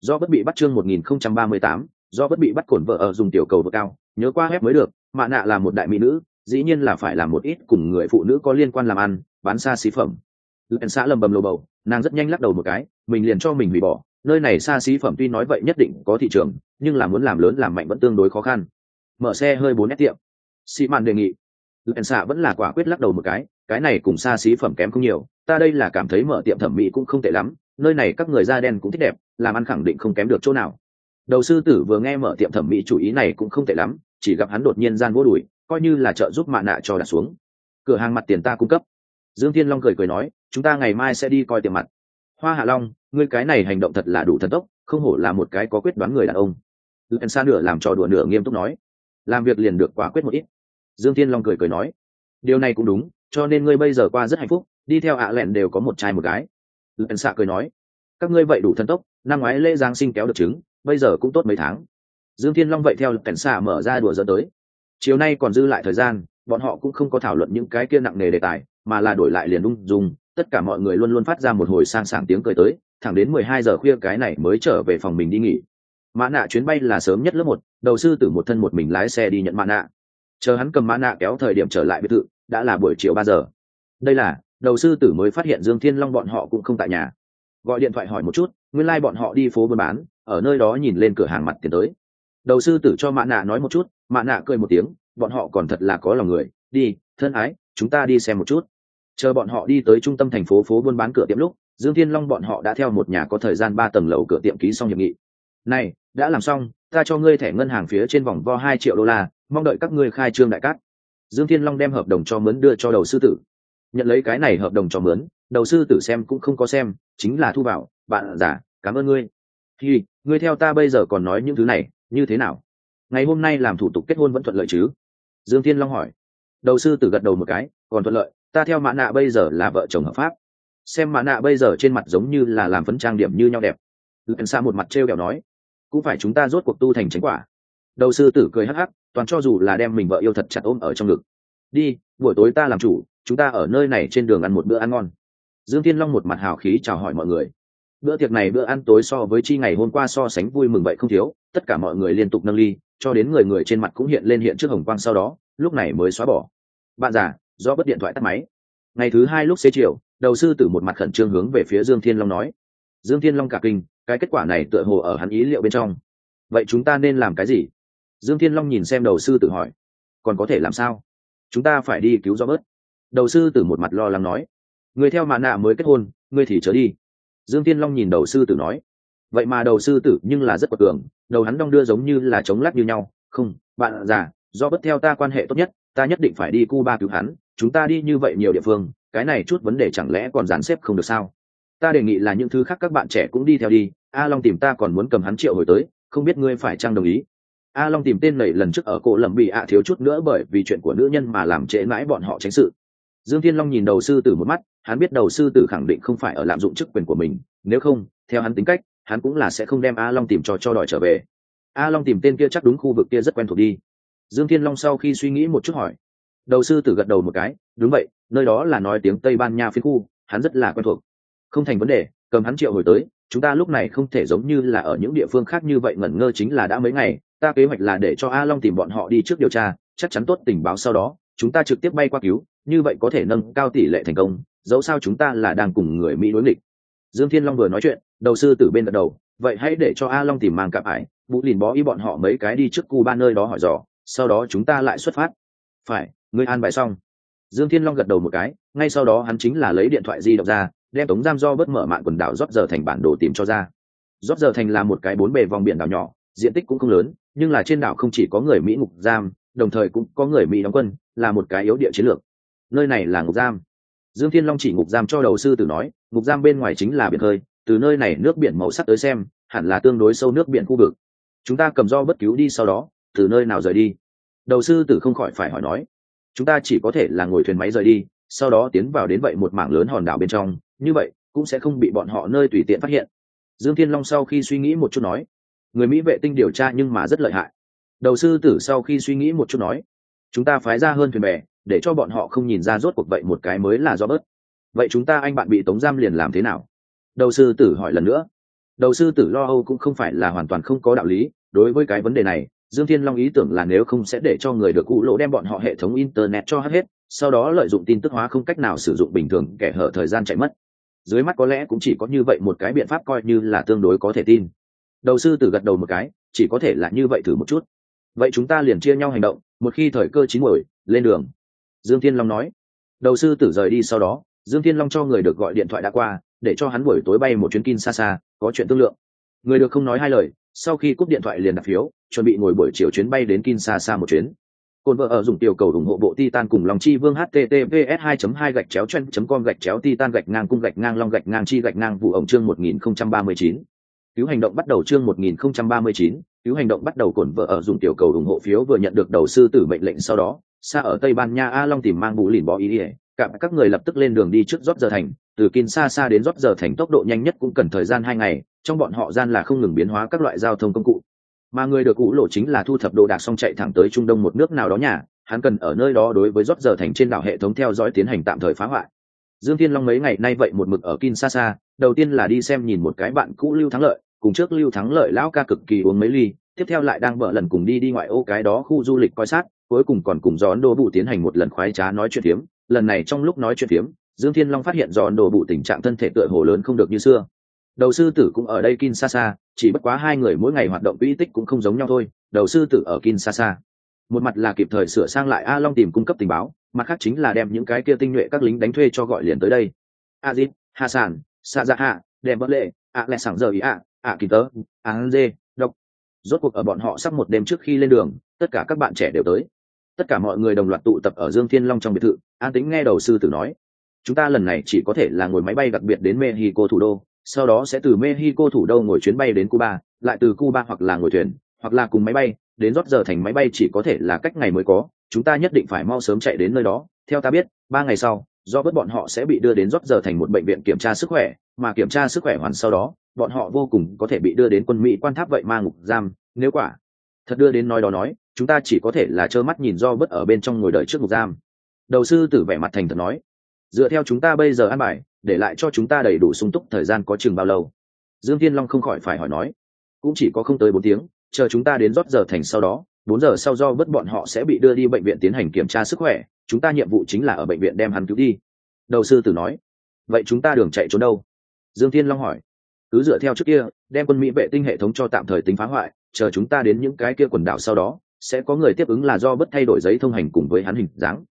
do bất bị bắt chương 1038, do bất bị bắt cồn vợ ở dùng tiểu cầu vợ cao nhớ qua web mới được mạ nạ là một đại mỹ nữ dĩ nhiên là phải làm một ít cùng người phụ nữ có liên quan làm ăn bán xa xí phẩm lệnh xã lầm bầm lồ bầu, nàng rất nhanh lắc đầu một cái, mình liền cho mình hủy bỏ. Nơi này xa xí phẩm tuy nói vậy nhất định có thị trường, nhưng là muốn làm lớn làm mạnh vẫn tương đối khó khăn. Mở xe hơi bốn nét tiệm. Xị mạn đề nghị. Lệnh xã vẫn là quả quyết lắc đầu một cái cái này cùng xa xí phẩm kém không nhiều, ta đây là cảm thấy mở tiệm thẩm mỹ cũng không tệ lắm, nơi này các người da đen cũng thích đẹp, làm ăn khẳng định không kém được chỗ nào. Đầu sư tử vừa nghe mở tiệm thẩm mỹ chủ ý này cũng không tệ lắm, chỉ gặp hắn đột nhiên gian vô đùi, coi như là trợ giúp mạ nạ cho đặt xuống. Cửa hàng mặt tiền ta cung cấp dương thiên long cười cười nói, chúng ta ngày mai sẽ đi coi tiệm mặt. Hoa hạ long, ngươi cái này hành động thật là đủ thần tốc, không hổ là một cái có quyết đoán người đàn ông. Lần xa nửa làm trò đùa nửa nghiêm túc nói, làm việc liền được quả quyết một ít. Dương thiên long cười cười nói, điều này cũng đúng, cho nên ngươi bây giờ qua rất hạnh phúc, đi theo ạ à lẹn đều có một trai một gái. Lần xạ cười nói, các ngươi vậy đủ thần tốc, năm ngoái lễ giáng sinh kéo được trứng, bây giờ cũng tốt mấy tháng. Dương thiên long vậy theo cảnh xạ mở ra đùa dẫn tới. Chiều nay còn dư lại thời gian, bọn họ cũng không có thảo luận những cái kia nặng nề đề tài mà là đổi lại liền ung dung, tất cả mọi người luôn luôn phát ra một hồi sang sảng tiếng cười tới, thẳng đến mười hai giờ khuya cái này mới trở về phòng mình đi nghỉ. Mã nạ chuyến bay là sớm nhất lớp một, đầu sư tử một thân một mình lái xe đi nhận mã nạ. Chờ hắn cầm mã nạ kéo thời điểm trở lại biệt thự, đã là buổi chiều ba giờ. Đây là, đầu sư tử mới phát hiện dương thiên long bọn họ cũng không tại nhà. Gọi điện thoại hỏi một chút, nguyên lai、like、bọn họ đi phố buôn bán, ở nơi đó nhìn lên cửa hàng mặt tiền tới. Đầu sư tử cho mã nạ nói một chút, mã nạ cười một tiếng, bọn họ còn thật là có lòng người, đi, thân ái, chúng ta đi xem một chút chờ bọn họ đi tới trung tâm thành phố phố buôn bán cửa tiệm lúc, dương thiên long bọn họ đã theo một nhà có thời gian ba tầng lầu cửa tiệm ký xong hiệp nghị. Này, đã làm xong, ta cho ngươi thẻ ngân hàng phía trên vòng vo hai triệu đô la, mong đợi các ngươi khai trương đại cát. Dương thiên long đem hợp đồng cho mướn đưa cho đầu sư tử. Nhận lấy cái này hợp đồng cho mướn, đầu sư tử xem cũng không có xem, chính là thu vào, bạn giả, cảm ơn ngươi. Thì ngươi theo ta bây giờ còn nói những thứ này, như thế nào? Ngày hôm nay làm thủ tục kết hôn vẫn thuận lợi chứ? Dương thiên long hỏi đầu sư tử gật đầu một cái, còn thuận lợi, ta theo mã nạ bây giờ là vợ chồng hợp pháp. Xem mã nạ bây giờ trên mặt giống như là làm phấn trang điểm như nhau đẹp. Lần xa một mặt t r e o kẹo nói, cũng phải chúng ta rốt cuộc tu thành tránh quả. Đầu sư tử cười hắc hắc, toàn cho dù là đem mình vợ yêu thật chặt ôm ở trong ngực. Đi, buổi tối ta làm chủ, chúng ta ở nơi này trên đường ăn một bữa ăn ngon. Dương thiên long một mặt hào khí chào hỏi mọi người. Bữa tiệc này bữa ăn tối so với chi ngày hôm qua so sánh vui mừng vậy không thiếu, tất cả mọi người liên tục nâng ly, cho đến người người trên mặt cũng hiện lên hiện trước hồng quang sau đó lúc này mới xóa bỏ. Bạn già, do bất điện thoại tắt máy. Ngày thứ hai lúc xế chiều, đầu sư tử một mặt khẩn trương hướng về phía dương thiên long nói. Dương thiên long cả kinh, cái kết quả này tựa hồ ở hắn ý liệu bên trong. Vậy chúng ta nên làm cái gì? Dương thiên long nhìn xem đầu sư tử hỏi. Còn có thể làm sao? Chúng ta phải đi cứu do bớt. Đầu sư tử một mặt lo lắng nói. Người theo mạ nạ mới kết hôn, ngươi thì trở đi. Dương thiên long nhìn đầu sư tử nói. Vậy mà đầu sư tử nhưng là rất quật cường, đầu hắn đong đưa giống như là chống lắc như nhau. Không, bạn già do bất theo ta quan hệ tốt nhất, ta nhất định phải đi cuba cứu hắn, chúng ta đi như vậy nhiều địa phương, cái này chút vấn đề chẳng lẽ còn dàn xếp không được sao? Ta đề nghị là những thứ khác các bạn trẻ cũng đi theo đi, a long tìm ta còn muốn cầm hắn triệu hồi tới, không biết ngươi phải chăng đồng ý? A long tìm tên này lần trước ở cổ lầm bị ạ thiếu chút nữa bởi vì chuyện của nữ nhân mà làm trễ mãi bọn họ tránh sự. Dương thiên long nhìn đầu sư tử một mắt, hắn biết đầu sư tử khẳng định không phải ở lạm dụng chức quyền của mình, nếu không, theo hắn tính cách, hắn cũng là sẽ không đem a long tìm cho cho đòi trở về. A long tìm tên kia chắc đúng khu vực kia rất quen thuộc đi dương thiên long sau khi suy nghĩ một chút hỏi. Đầu sư tử gật đầu một cái, đúng vậy, nơi đó là nói tiếng tây ban nha phiên khu, hắn rất là quen thuộc. Không thành vấn đề, cầm hắn triệu hồi tới, chúng ta lúc này không thể giống như là ở những địa phương khác như vậy ngẩn ngơ chính là đã mấy ngày, ta kế hoạch là để cho a long tìm bọn họ đi trước điều tra, chắc chắn tốt tình báo sau đó, chúng ta trực tiếp bay qua cứu, như vậy có thể nâng cao tỷ lệ thành công, dẫu sao chúng ta là đang cùng người mỹ đối nghịch. Dương thiên long vừa nói chuyện, đầu sư tử bên gật đầu, vậy hãy để cho a long tìm mang cặp ải vũ lìn bó ý bọn họ mấy cái đi trước cu ba nơi đó hỏi dò sau đó chúng ta lại xuất phát. Phải ngươi an bài xong. Dương thiên long gật đầu một cái ngay sau đó hắn chính là lấy điện thoại di động ra đem tống giam do bớt mở mạng quần đảo rót giờ thành bản đồ tìm cho ra. Rót giờ thành là một cái bốn bề vòng biển đảo nhỏ diện tích cũng không lớn nhưng là trên đảo không chỉ có người mỹ ngục giam đồng thời cũng có người mỹ đóng quân là một cái yếu địa chiến lược. Nơi này là ngục giam. Dương thiên long chỉ ngục giam cho đầu sư tử nói ngục giam bên ngoài chính là biển hơi, từ nơi này nước biển màu sắc tới xem hẳn là tương đối sâu nước biển khu vực. Chúng ta cầm do bất cứu đi sau đó từ nơi nào rời đi? Đầu sư tử không khỏi phải hỏi nói. Chúng ta chỉ có thể là ngồi thuyền máy rời đi, sau đó tiến vào đến vậy một mảng lớn hòn đảo bên trong, như vậy cũng sẽ không bị bọn họ nơi tùy tiện phát hiện. Dương thiên long sau khi suy nghĩ một chút nói, người mỹ vệ tinh điều tra nhưng mà rất lợi hại. Đầu sư tử sau khi suy nghĩ một chút nói, chúng ta phái ra hơn thuyền bè, để cho bọn họ không nhìn ra rốt cuộc vậy một cái mới là do bớt. Vậy chúng ta anh bạn bị tống giam liền làm thế nào? Đầu sư tử hỏi lần nữa. Đầu sư tử lo âu cũng không phải là hoàn toàn không có đạo lý, đối với cái vấn đề này dương thiên long ý tưởng là nếu không sẽ để cho người được cụ lỗ đem bọn họ hệ thống internet cho hết, sau đó lợi dụng tin tức hóa không cách nào sử dụng bình thường kẻ hở thời gian chạy mất. Dưới mắt có lẽ cũng chỉ có như vậy một cái biện pháp coi như là tương đối có thể tin. Đầu sư tử gật đầu một cái, chỉ có thể là như vậy thử một chút. Vậy chúng ta liền chia nhau hành động, một khi thời cơ chín muồi, lên đường. Dương thiên long nói. Đầu sư tử rời đi sau đó, dương thiên long cho người được gọi điện thoại đã qua, để cho hắn buổi tối bay một chuyến kin xa xa có chuyện tương lượng người được không nói hai lời sau khi cúp điện thoại liền đặt phiếu chuẩn bị ngồi buổi chiều chuyến bay đến Kinshasa một chuyến Côn vợ ở dùng tiểu cầu ủng hộ bộ Titan cùng Long Chi Vương https 2 2 gạch chéo chen com gạch chéo Titan gạch ngang cung gạch ngang long gạch ngang chi gạch ngang vụ ổng chương 1039. Cứu hành động bắt đầu chương 1039, cứu hành động bắt đầu cổn vợ ở dùng tiểu cầu ủng hộ phiếu vừa nhận được đầu sư tử mệnh lệnh sau đó, xa ở Tây Ban Nha A Long tìm mang bù lìn bò ý, ý cả các người lập tức lên đường đi trước rót giờ thành, từ Kinshasa đến rót giờ thành tốc độ nhanh nhất cũng cần thời gian hai ngày, trong bọn họ gian là không ngừng biến hóa các loại giao thông công cụ, mà người được cũ lộ chính là thu thập đồ đạc xong chạy thẳng tới trung đông một nước nào đó nhà hắn cần ở nơi đó đối với rót giờ thành trên đảo hệ thống theo dõi tiến hành tạm thời phá hoại. Dương thiên long mấy ngày nay vậy một mực ở kinshasa đầu tiên là đi xem nhìn một cái bạn cũ lưu thắng lợi cùng trước lưu thắng lợi lão ca cực kỳ uống mấy ly tiếp theo lại đang vợ lần cùng đi đi ngoại ô cái đó khu du lịch coi sát cuối cùng còn cùng gió ấn độ bụ tiến hành một lần khoái trá nói chuyện hiếm lần này trong lúc nói chuyện phiếm dương thiên long phát hiện dọn đồ bụ tình trạng thân thể tựa hồ lớn không được như xưa. Đầu sư tử cũng ở đây kinshasa chỉ bất quá hai người mỗi ngày hoạt động quỹ tích cũng không giống nhau thôi đầu sư tử ở kinshasa. Một mặt là kịp thời sửa sang lại a long tìm cung cấp tình báo mặt khác chính là đem những cái kia tinh nhuệ các lính đánh thuê cho gọi liền tới đây. Azit Sản, sa dạ hạ đem bất lệ a lẹ sảng giờ ý a a kỳ tớ a dê độc. Rốt cuộc ở bọn họ sắp một đêm trước khi lên đường tất cả các bạn trẻ đều tới tất cả mọi người đồng loạt tụ tập ở dương thiên long trong biệt thự an tính nghe đầu sư tử nói chúng ta lần này chỉ có thể là ngồi máy bay đặc biệt đến mexico thủ đô sau đó sẽ từ Mexico thủ đô ngồi chuyến bay đến Cuba, lại từ Cuba hoặc là ngồi thuyền, hoặc là cùng máy bay, đến rót giờ thành máy bay chỉ có thể là cách ngày mới có, chúng ta nhất định phải mau sớm chạy đến nơi đó. Theo ta biết, ba ngày sau, do bất bọn họ sẽ bị đưa đến rót giờ thành một bệnh viện kiểm tra sức khỏe, mà kiểm tra sức khỏe hoàn sau đó, bọn họ vô cùng có thể bị đưa đến quân Mỹ quan tháp vậy ma ngục giam, nếu quả thật đưa đến nói đó nói, chúng ta chỉ có thể là trơ mắt nhìn do bất ở bên trong ngồi đợi trước ngục giam. Đầu sư tử vẻ mặt thành thật nói, dựa theo chúng ta bây giờ ăn bài, để lại cho chúng ta đầy đủ sung túc thời gian có chừng bao lâu? Dương thiên long không khỏi phải hỏi nói cũng chỉ có không tới bốn tiếng chờ chúng ta đến rót giờ thành sau đó bốn giờ sau do bất bọn họ sẽ bị đưa đi bệnh viện tiến hành kiểm tra sức khỏe chúng ta nhiệm vụ chính là ở bệnh viện đem hắn cứu đi. Đầu sư tử nói vậy chúng ta đường chạy trốn đâu? Dương thiên long hỏi cứ dựa theo trước kia đem quân mỹ vệ tinh hệ thống cho tạm thời tính phá hoại chờ chúng ta đến những cái kia quần đảo sau đó sẽ có người tiếp ứng là do bất thay đổi giấy thông hành cùng với hắn hình dáng.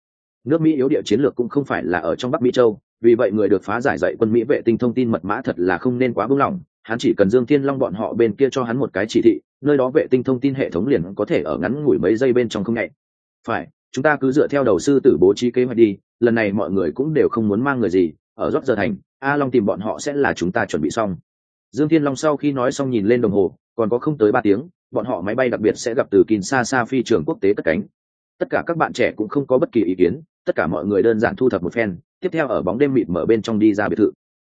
Nước mỹ yếu địa chiến lược cũng không phải là ở trong bắc mỹ châu, vì vậy người được phá giải dạy quân mỹ vệ tinh thông tin mật mã thật là không nên quá buông lỏng. Hắn chỉ cần dương thiên long bọn họ bên kia cho hắn một cái chỉ thị, nơi đó vệ tinh thông tin hệ thống liền có thể ở ngắn ngủi mấy giây bên trong không nhạy phải, chúng ta cứ dựa theo đầu sư tử bố trí kế hoạch đi, lần này mọi người cũng đều không muốn mang người gì, ở rót giờ thành, a long tìm bọn họ sẽ là chúng ta chuẩn bị xong. Dương thiên long sau khi nói xong nhìn lên đồng hồ, còn có không tới ba tiếng bọn họ máy bay đặc biệt sẽ gặp từ kinshasa phi trường quốc tế cất cánh tất cả các bạn trẻ cũng không có bất kỳ ý kiến tất cả mọi người đơn giản thu thập một phen tiếp theo ở bóng đêm mịt mở bên trong đi ra biệt thự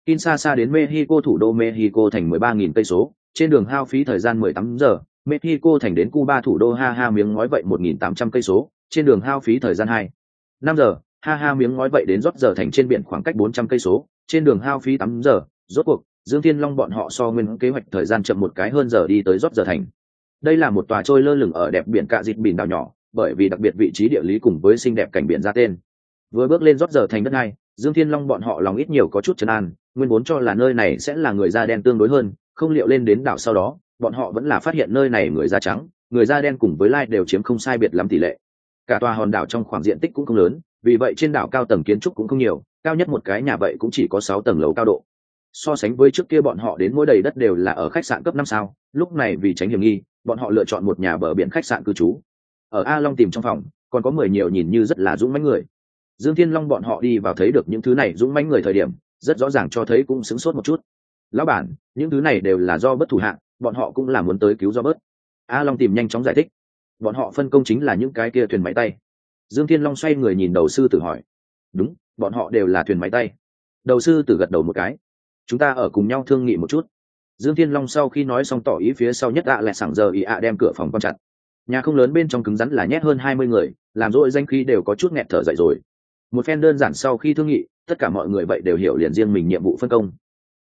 Kinshasa đến Mexico thủ đô Mexico thành 13.000 cây số, trên đường hao phí thời gian 18 giờ, Mexico thành đến Cuba thủ đô ha ha miếng ngói vậy 1.800 cây số, trên đường hao phí thời gian 2. 5 giờ, ha ha miếng ngói vậy đến rót giờ thành trên biển khoảng cách 400 cây số, trên đường hao phí 8 giờ, rốt cuộc, Dương Thiên Long bọn họ so nguyên kế hoạch thời gian chậm một cái hơn giờ đi tới rót giờ thành. Đây là một tòa trôi lơ lửng ở đẹp biển cạ dịt bìn đảo nhỏ, bởi vì đặc biệt vị trí địa lý cùng với xinh đẹp cảnh biển ra tên. Vừa bước lên rót giờ thành đất này dương thiên long bọn họ lòng ít nhiều có chút trấn an nguyên vốn cho là nơi này sẽ là người da đen tương đối hơn không liệu lên đến đảo sau đó bọn họ vẫn là phát hiện nơi này người da trắng người da đen cùng với lai đều chiếm không sai biệt lắm tỷ lệ. Cả tòa hòn đảo trong khoảng diện tích cũng không lớn vì vậy trên đảo cao tầng kiến trúc cũng không nhiều cao nhất một cái nhà vậy cũng chỉ có sáu tầng lầu cao độ. So sánh với trước kia bọn họ đến mỗi đầy đất đều là ở khách sạn cấp năm sao lúc này vì tránh hiểm nghi bọn họ lựa chọn một nhà bờ biển khách sạn cư trú. Ở a long tìm trong phòng, còn có mười nhiều nhìn như rất là dũng mãnh người. Dương thiên long bọn họ đi vào thấy được những thứ này dũng mãnh người thời điểm, rất rõ ràng cho thấy cũng sửng sốt một chút. Lão bản, những thứ này đều là do bất thủ hạng bọn họ cũng là muốn tới cứu do bớt. A long tìm nhanh chóng giải thích. Bọn họ phân công chính là những cái kia thuyền máy tay. Dương thiên long xoay người nhìn đầu sư tử hỏi. Đúng, bọn họ đều là thuyền máy tay. Đầu sư tử gật đầu một cái. Chúng ta ở cùng nhau thương nghị một chút dương thiên long sau khi nói xong tỏ ý phía sau nhất ạ lại sảng giờ ý ạ đem cửa phòng quan chặt. Nhà không lớn bên trong cứng rắn là nhét hơn hai mươi người, làm rỗi danh khi đều có chút nghẹt thở dậy rồi. Một phen đơn giản sau khi thương nghị, tất cả mọi người vậy đều hiểu liền riêng mình nhiệm vụ phân công.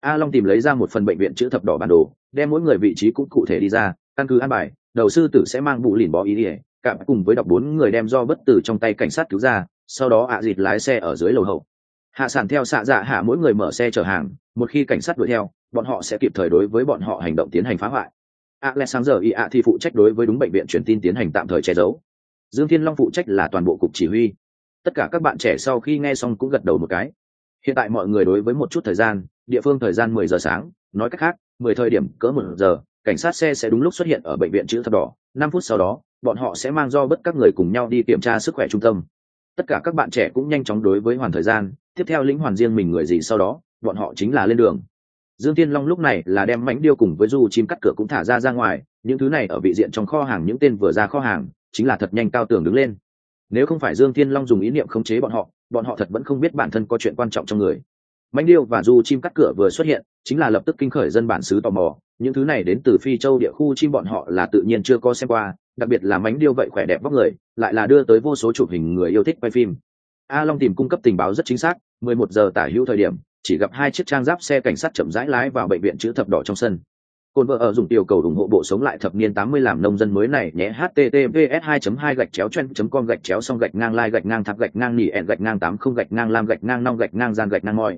A long tìm lấy ra một phần bệnh viện chữ thập đỏ bản đồ, đem mỗi người vị trí cũng cụ thể đi ra, căn cứ an bài, đầu sư tử sẽ mang vụ lìn bó ý ỉa cạm cùng với đọc bốn người đem do bất tử trong tay cảnh sát cứu ra, sau đó ạ dịt lái xe ở dưới lầu hậu. Hạ sản theo xạ dạ hạ mỗi người mở xe chở hàng, một khi cảnh sát đuổi theo bọn họ sẽ kịp thời đối với bọn họ hành động tiến hành phá hoại. Alexander lẽ sáng giờ y ạ thì phụ trách đối với đúng bệnh viện truyền tin tiến hành tạm thời che giấu. Dương thiên long phụ trách là toàn bộ cục chỉ huy. Tất cả các bạn trẻ sau khi nghe xong cũng gật đầu một cái. Hiện tại mọi người đối với một chút thời gian, địa phương thời gian mười giờ sáng, nói cách khác, mười thời điểm cỡ một giờ, cảnh sát xe sẽ đúng lúc xuất hiện ở bệnh viện chữ thập đỏ. Năm phút sau đó, bọn họ sẽ mang do bất các người cùng nhau đi kiểm tra sức khỏe trung tâm. Tất cả các bạn trẻ cũng nhanh chóng đối với hoàn thời gian, tiếp theo lĩnh hoàn riêng mình người gì sau đó, bọn họ chính là lên đường dương tiên long lúc này là đem mảnh điêu cùng với du chim cắt cửa cũng thả ra ra ngoài, những thứ này ở vị diện trong kho hàng, những tên vừa ra kho hàng, chính là thật nhanh cao tường đứng lên. Nếu không phải dương tiên long dùng ý niệm khống chế bọn họ bọn họ thật vẫn không biết bản thân có chuyện quan trọng trong người. Mảnh điêu và du chim cắt cửa vừa xuất hiện, chính là lập tức kinh khởi dân bản xứ tò mò, những thứ này đến từ phi châu địa khu chim bọn họ là tự nhiên chưa có xem qua, đặc biệt là mánh điêu vậy khỏe đẹp vóc người, lại là đưa tới vô số chụp hình người yêu thích quay phim. A long tìm cung cấp tình báo rất chính xác 11 giờ tả hữu thời điểm chỉ gặp hai chiếc trang giáp xe cảnh sát chậm rãi lái vào bệnh viện chữ thập đỏ trong sân. Cồn vợ ở dùng tiểu cầu ủng hộ bộ sống lại thập niên 80 làm nông dân mới này nhé, https 2 2 gạch chéo chen com gạch chéo xong gạch ngang lai gạch ngang tháp gạch ngang nỉ ẹn gạch ngang 80 gạch ngang lam gạch ngang nong gạch ngang gian gạch ngang ngòi.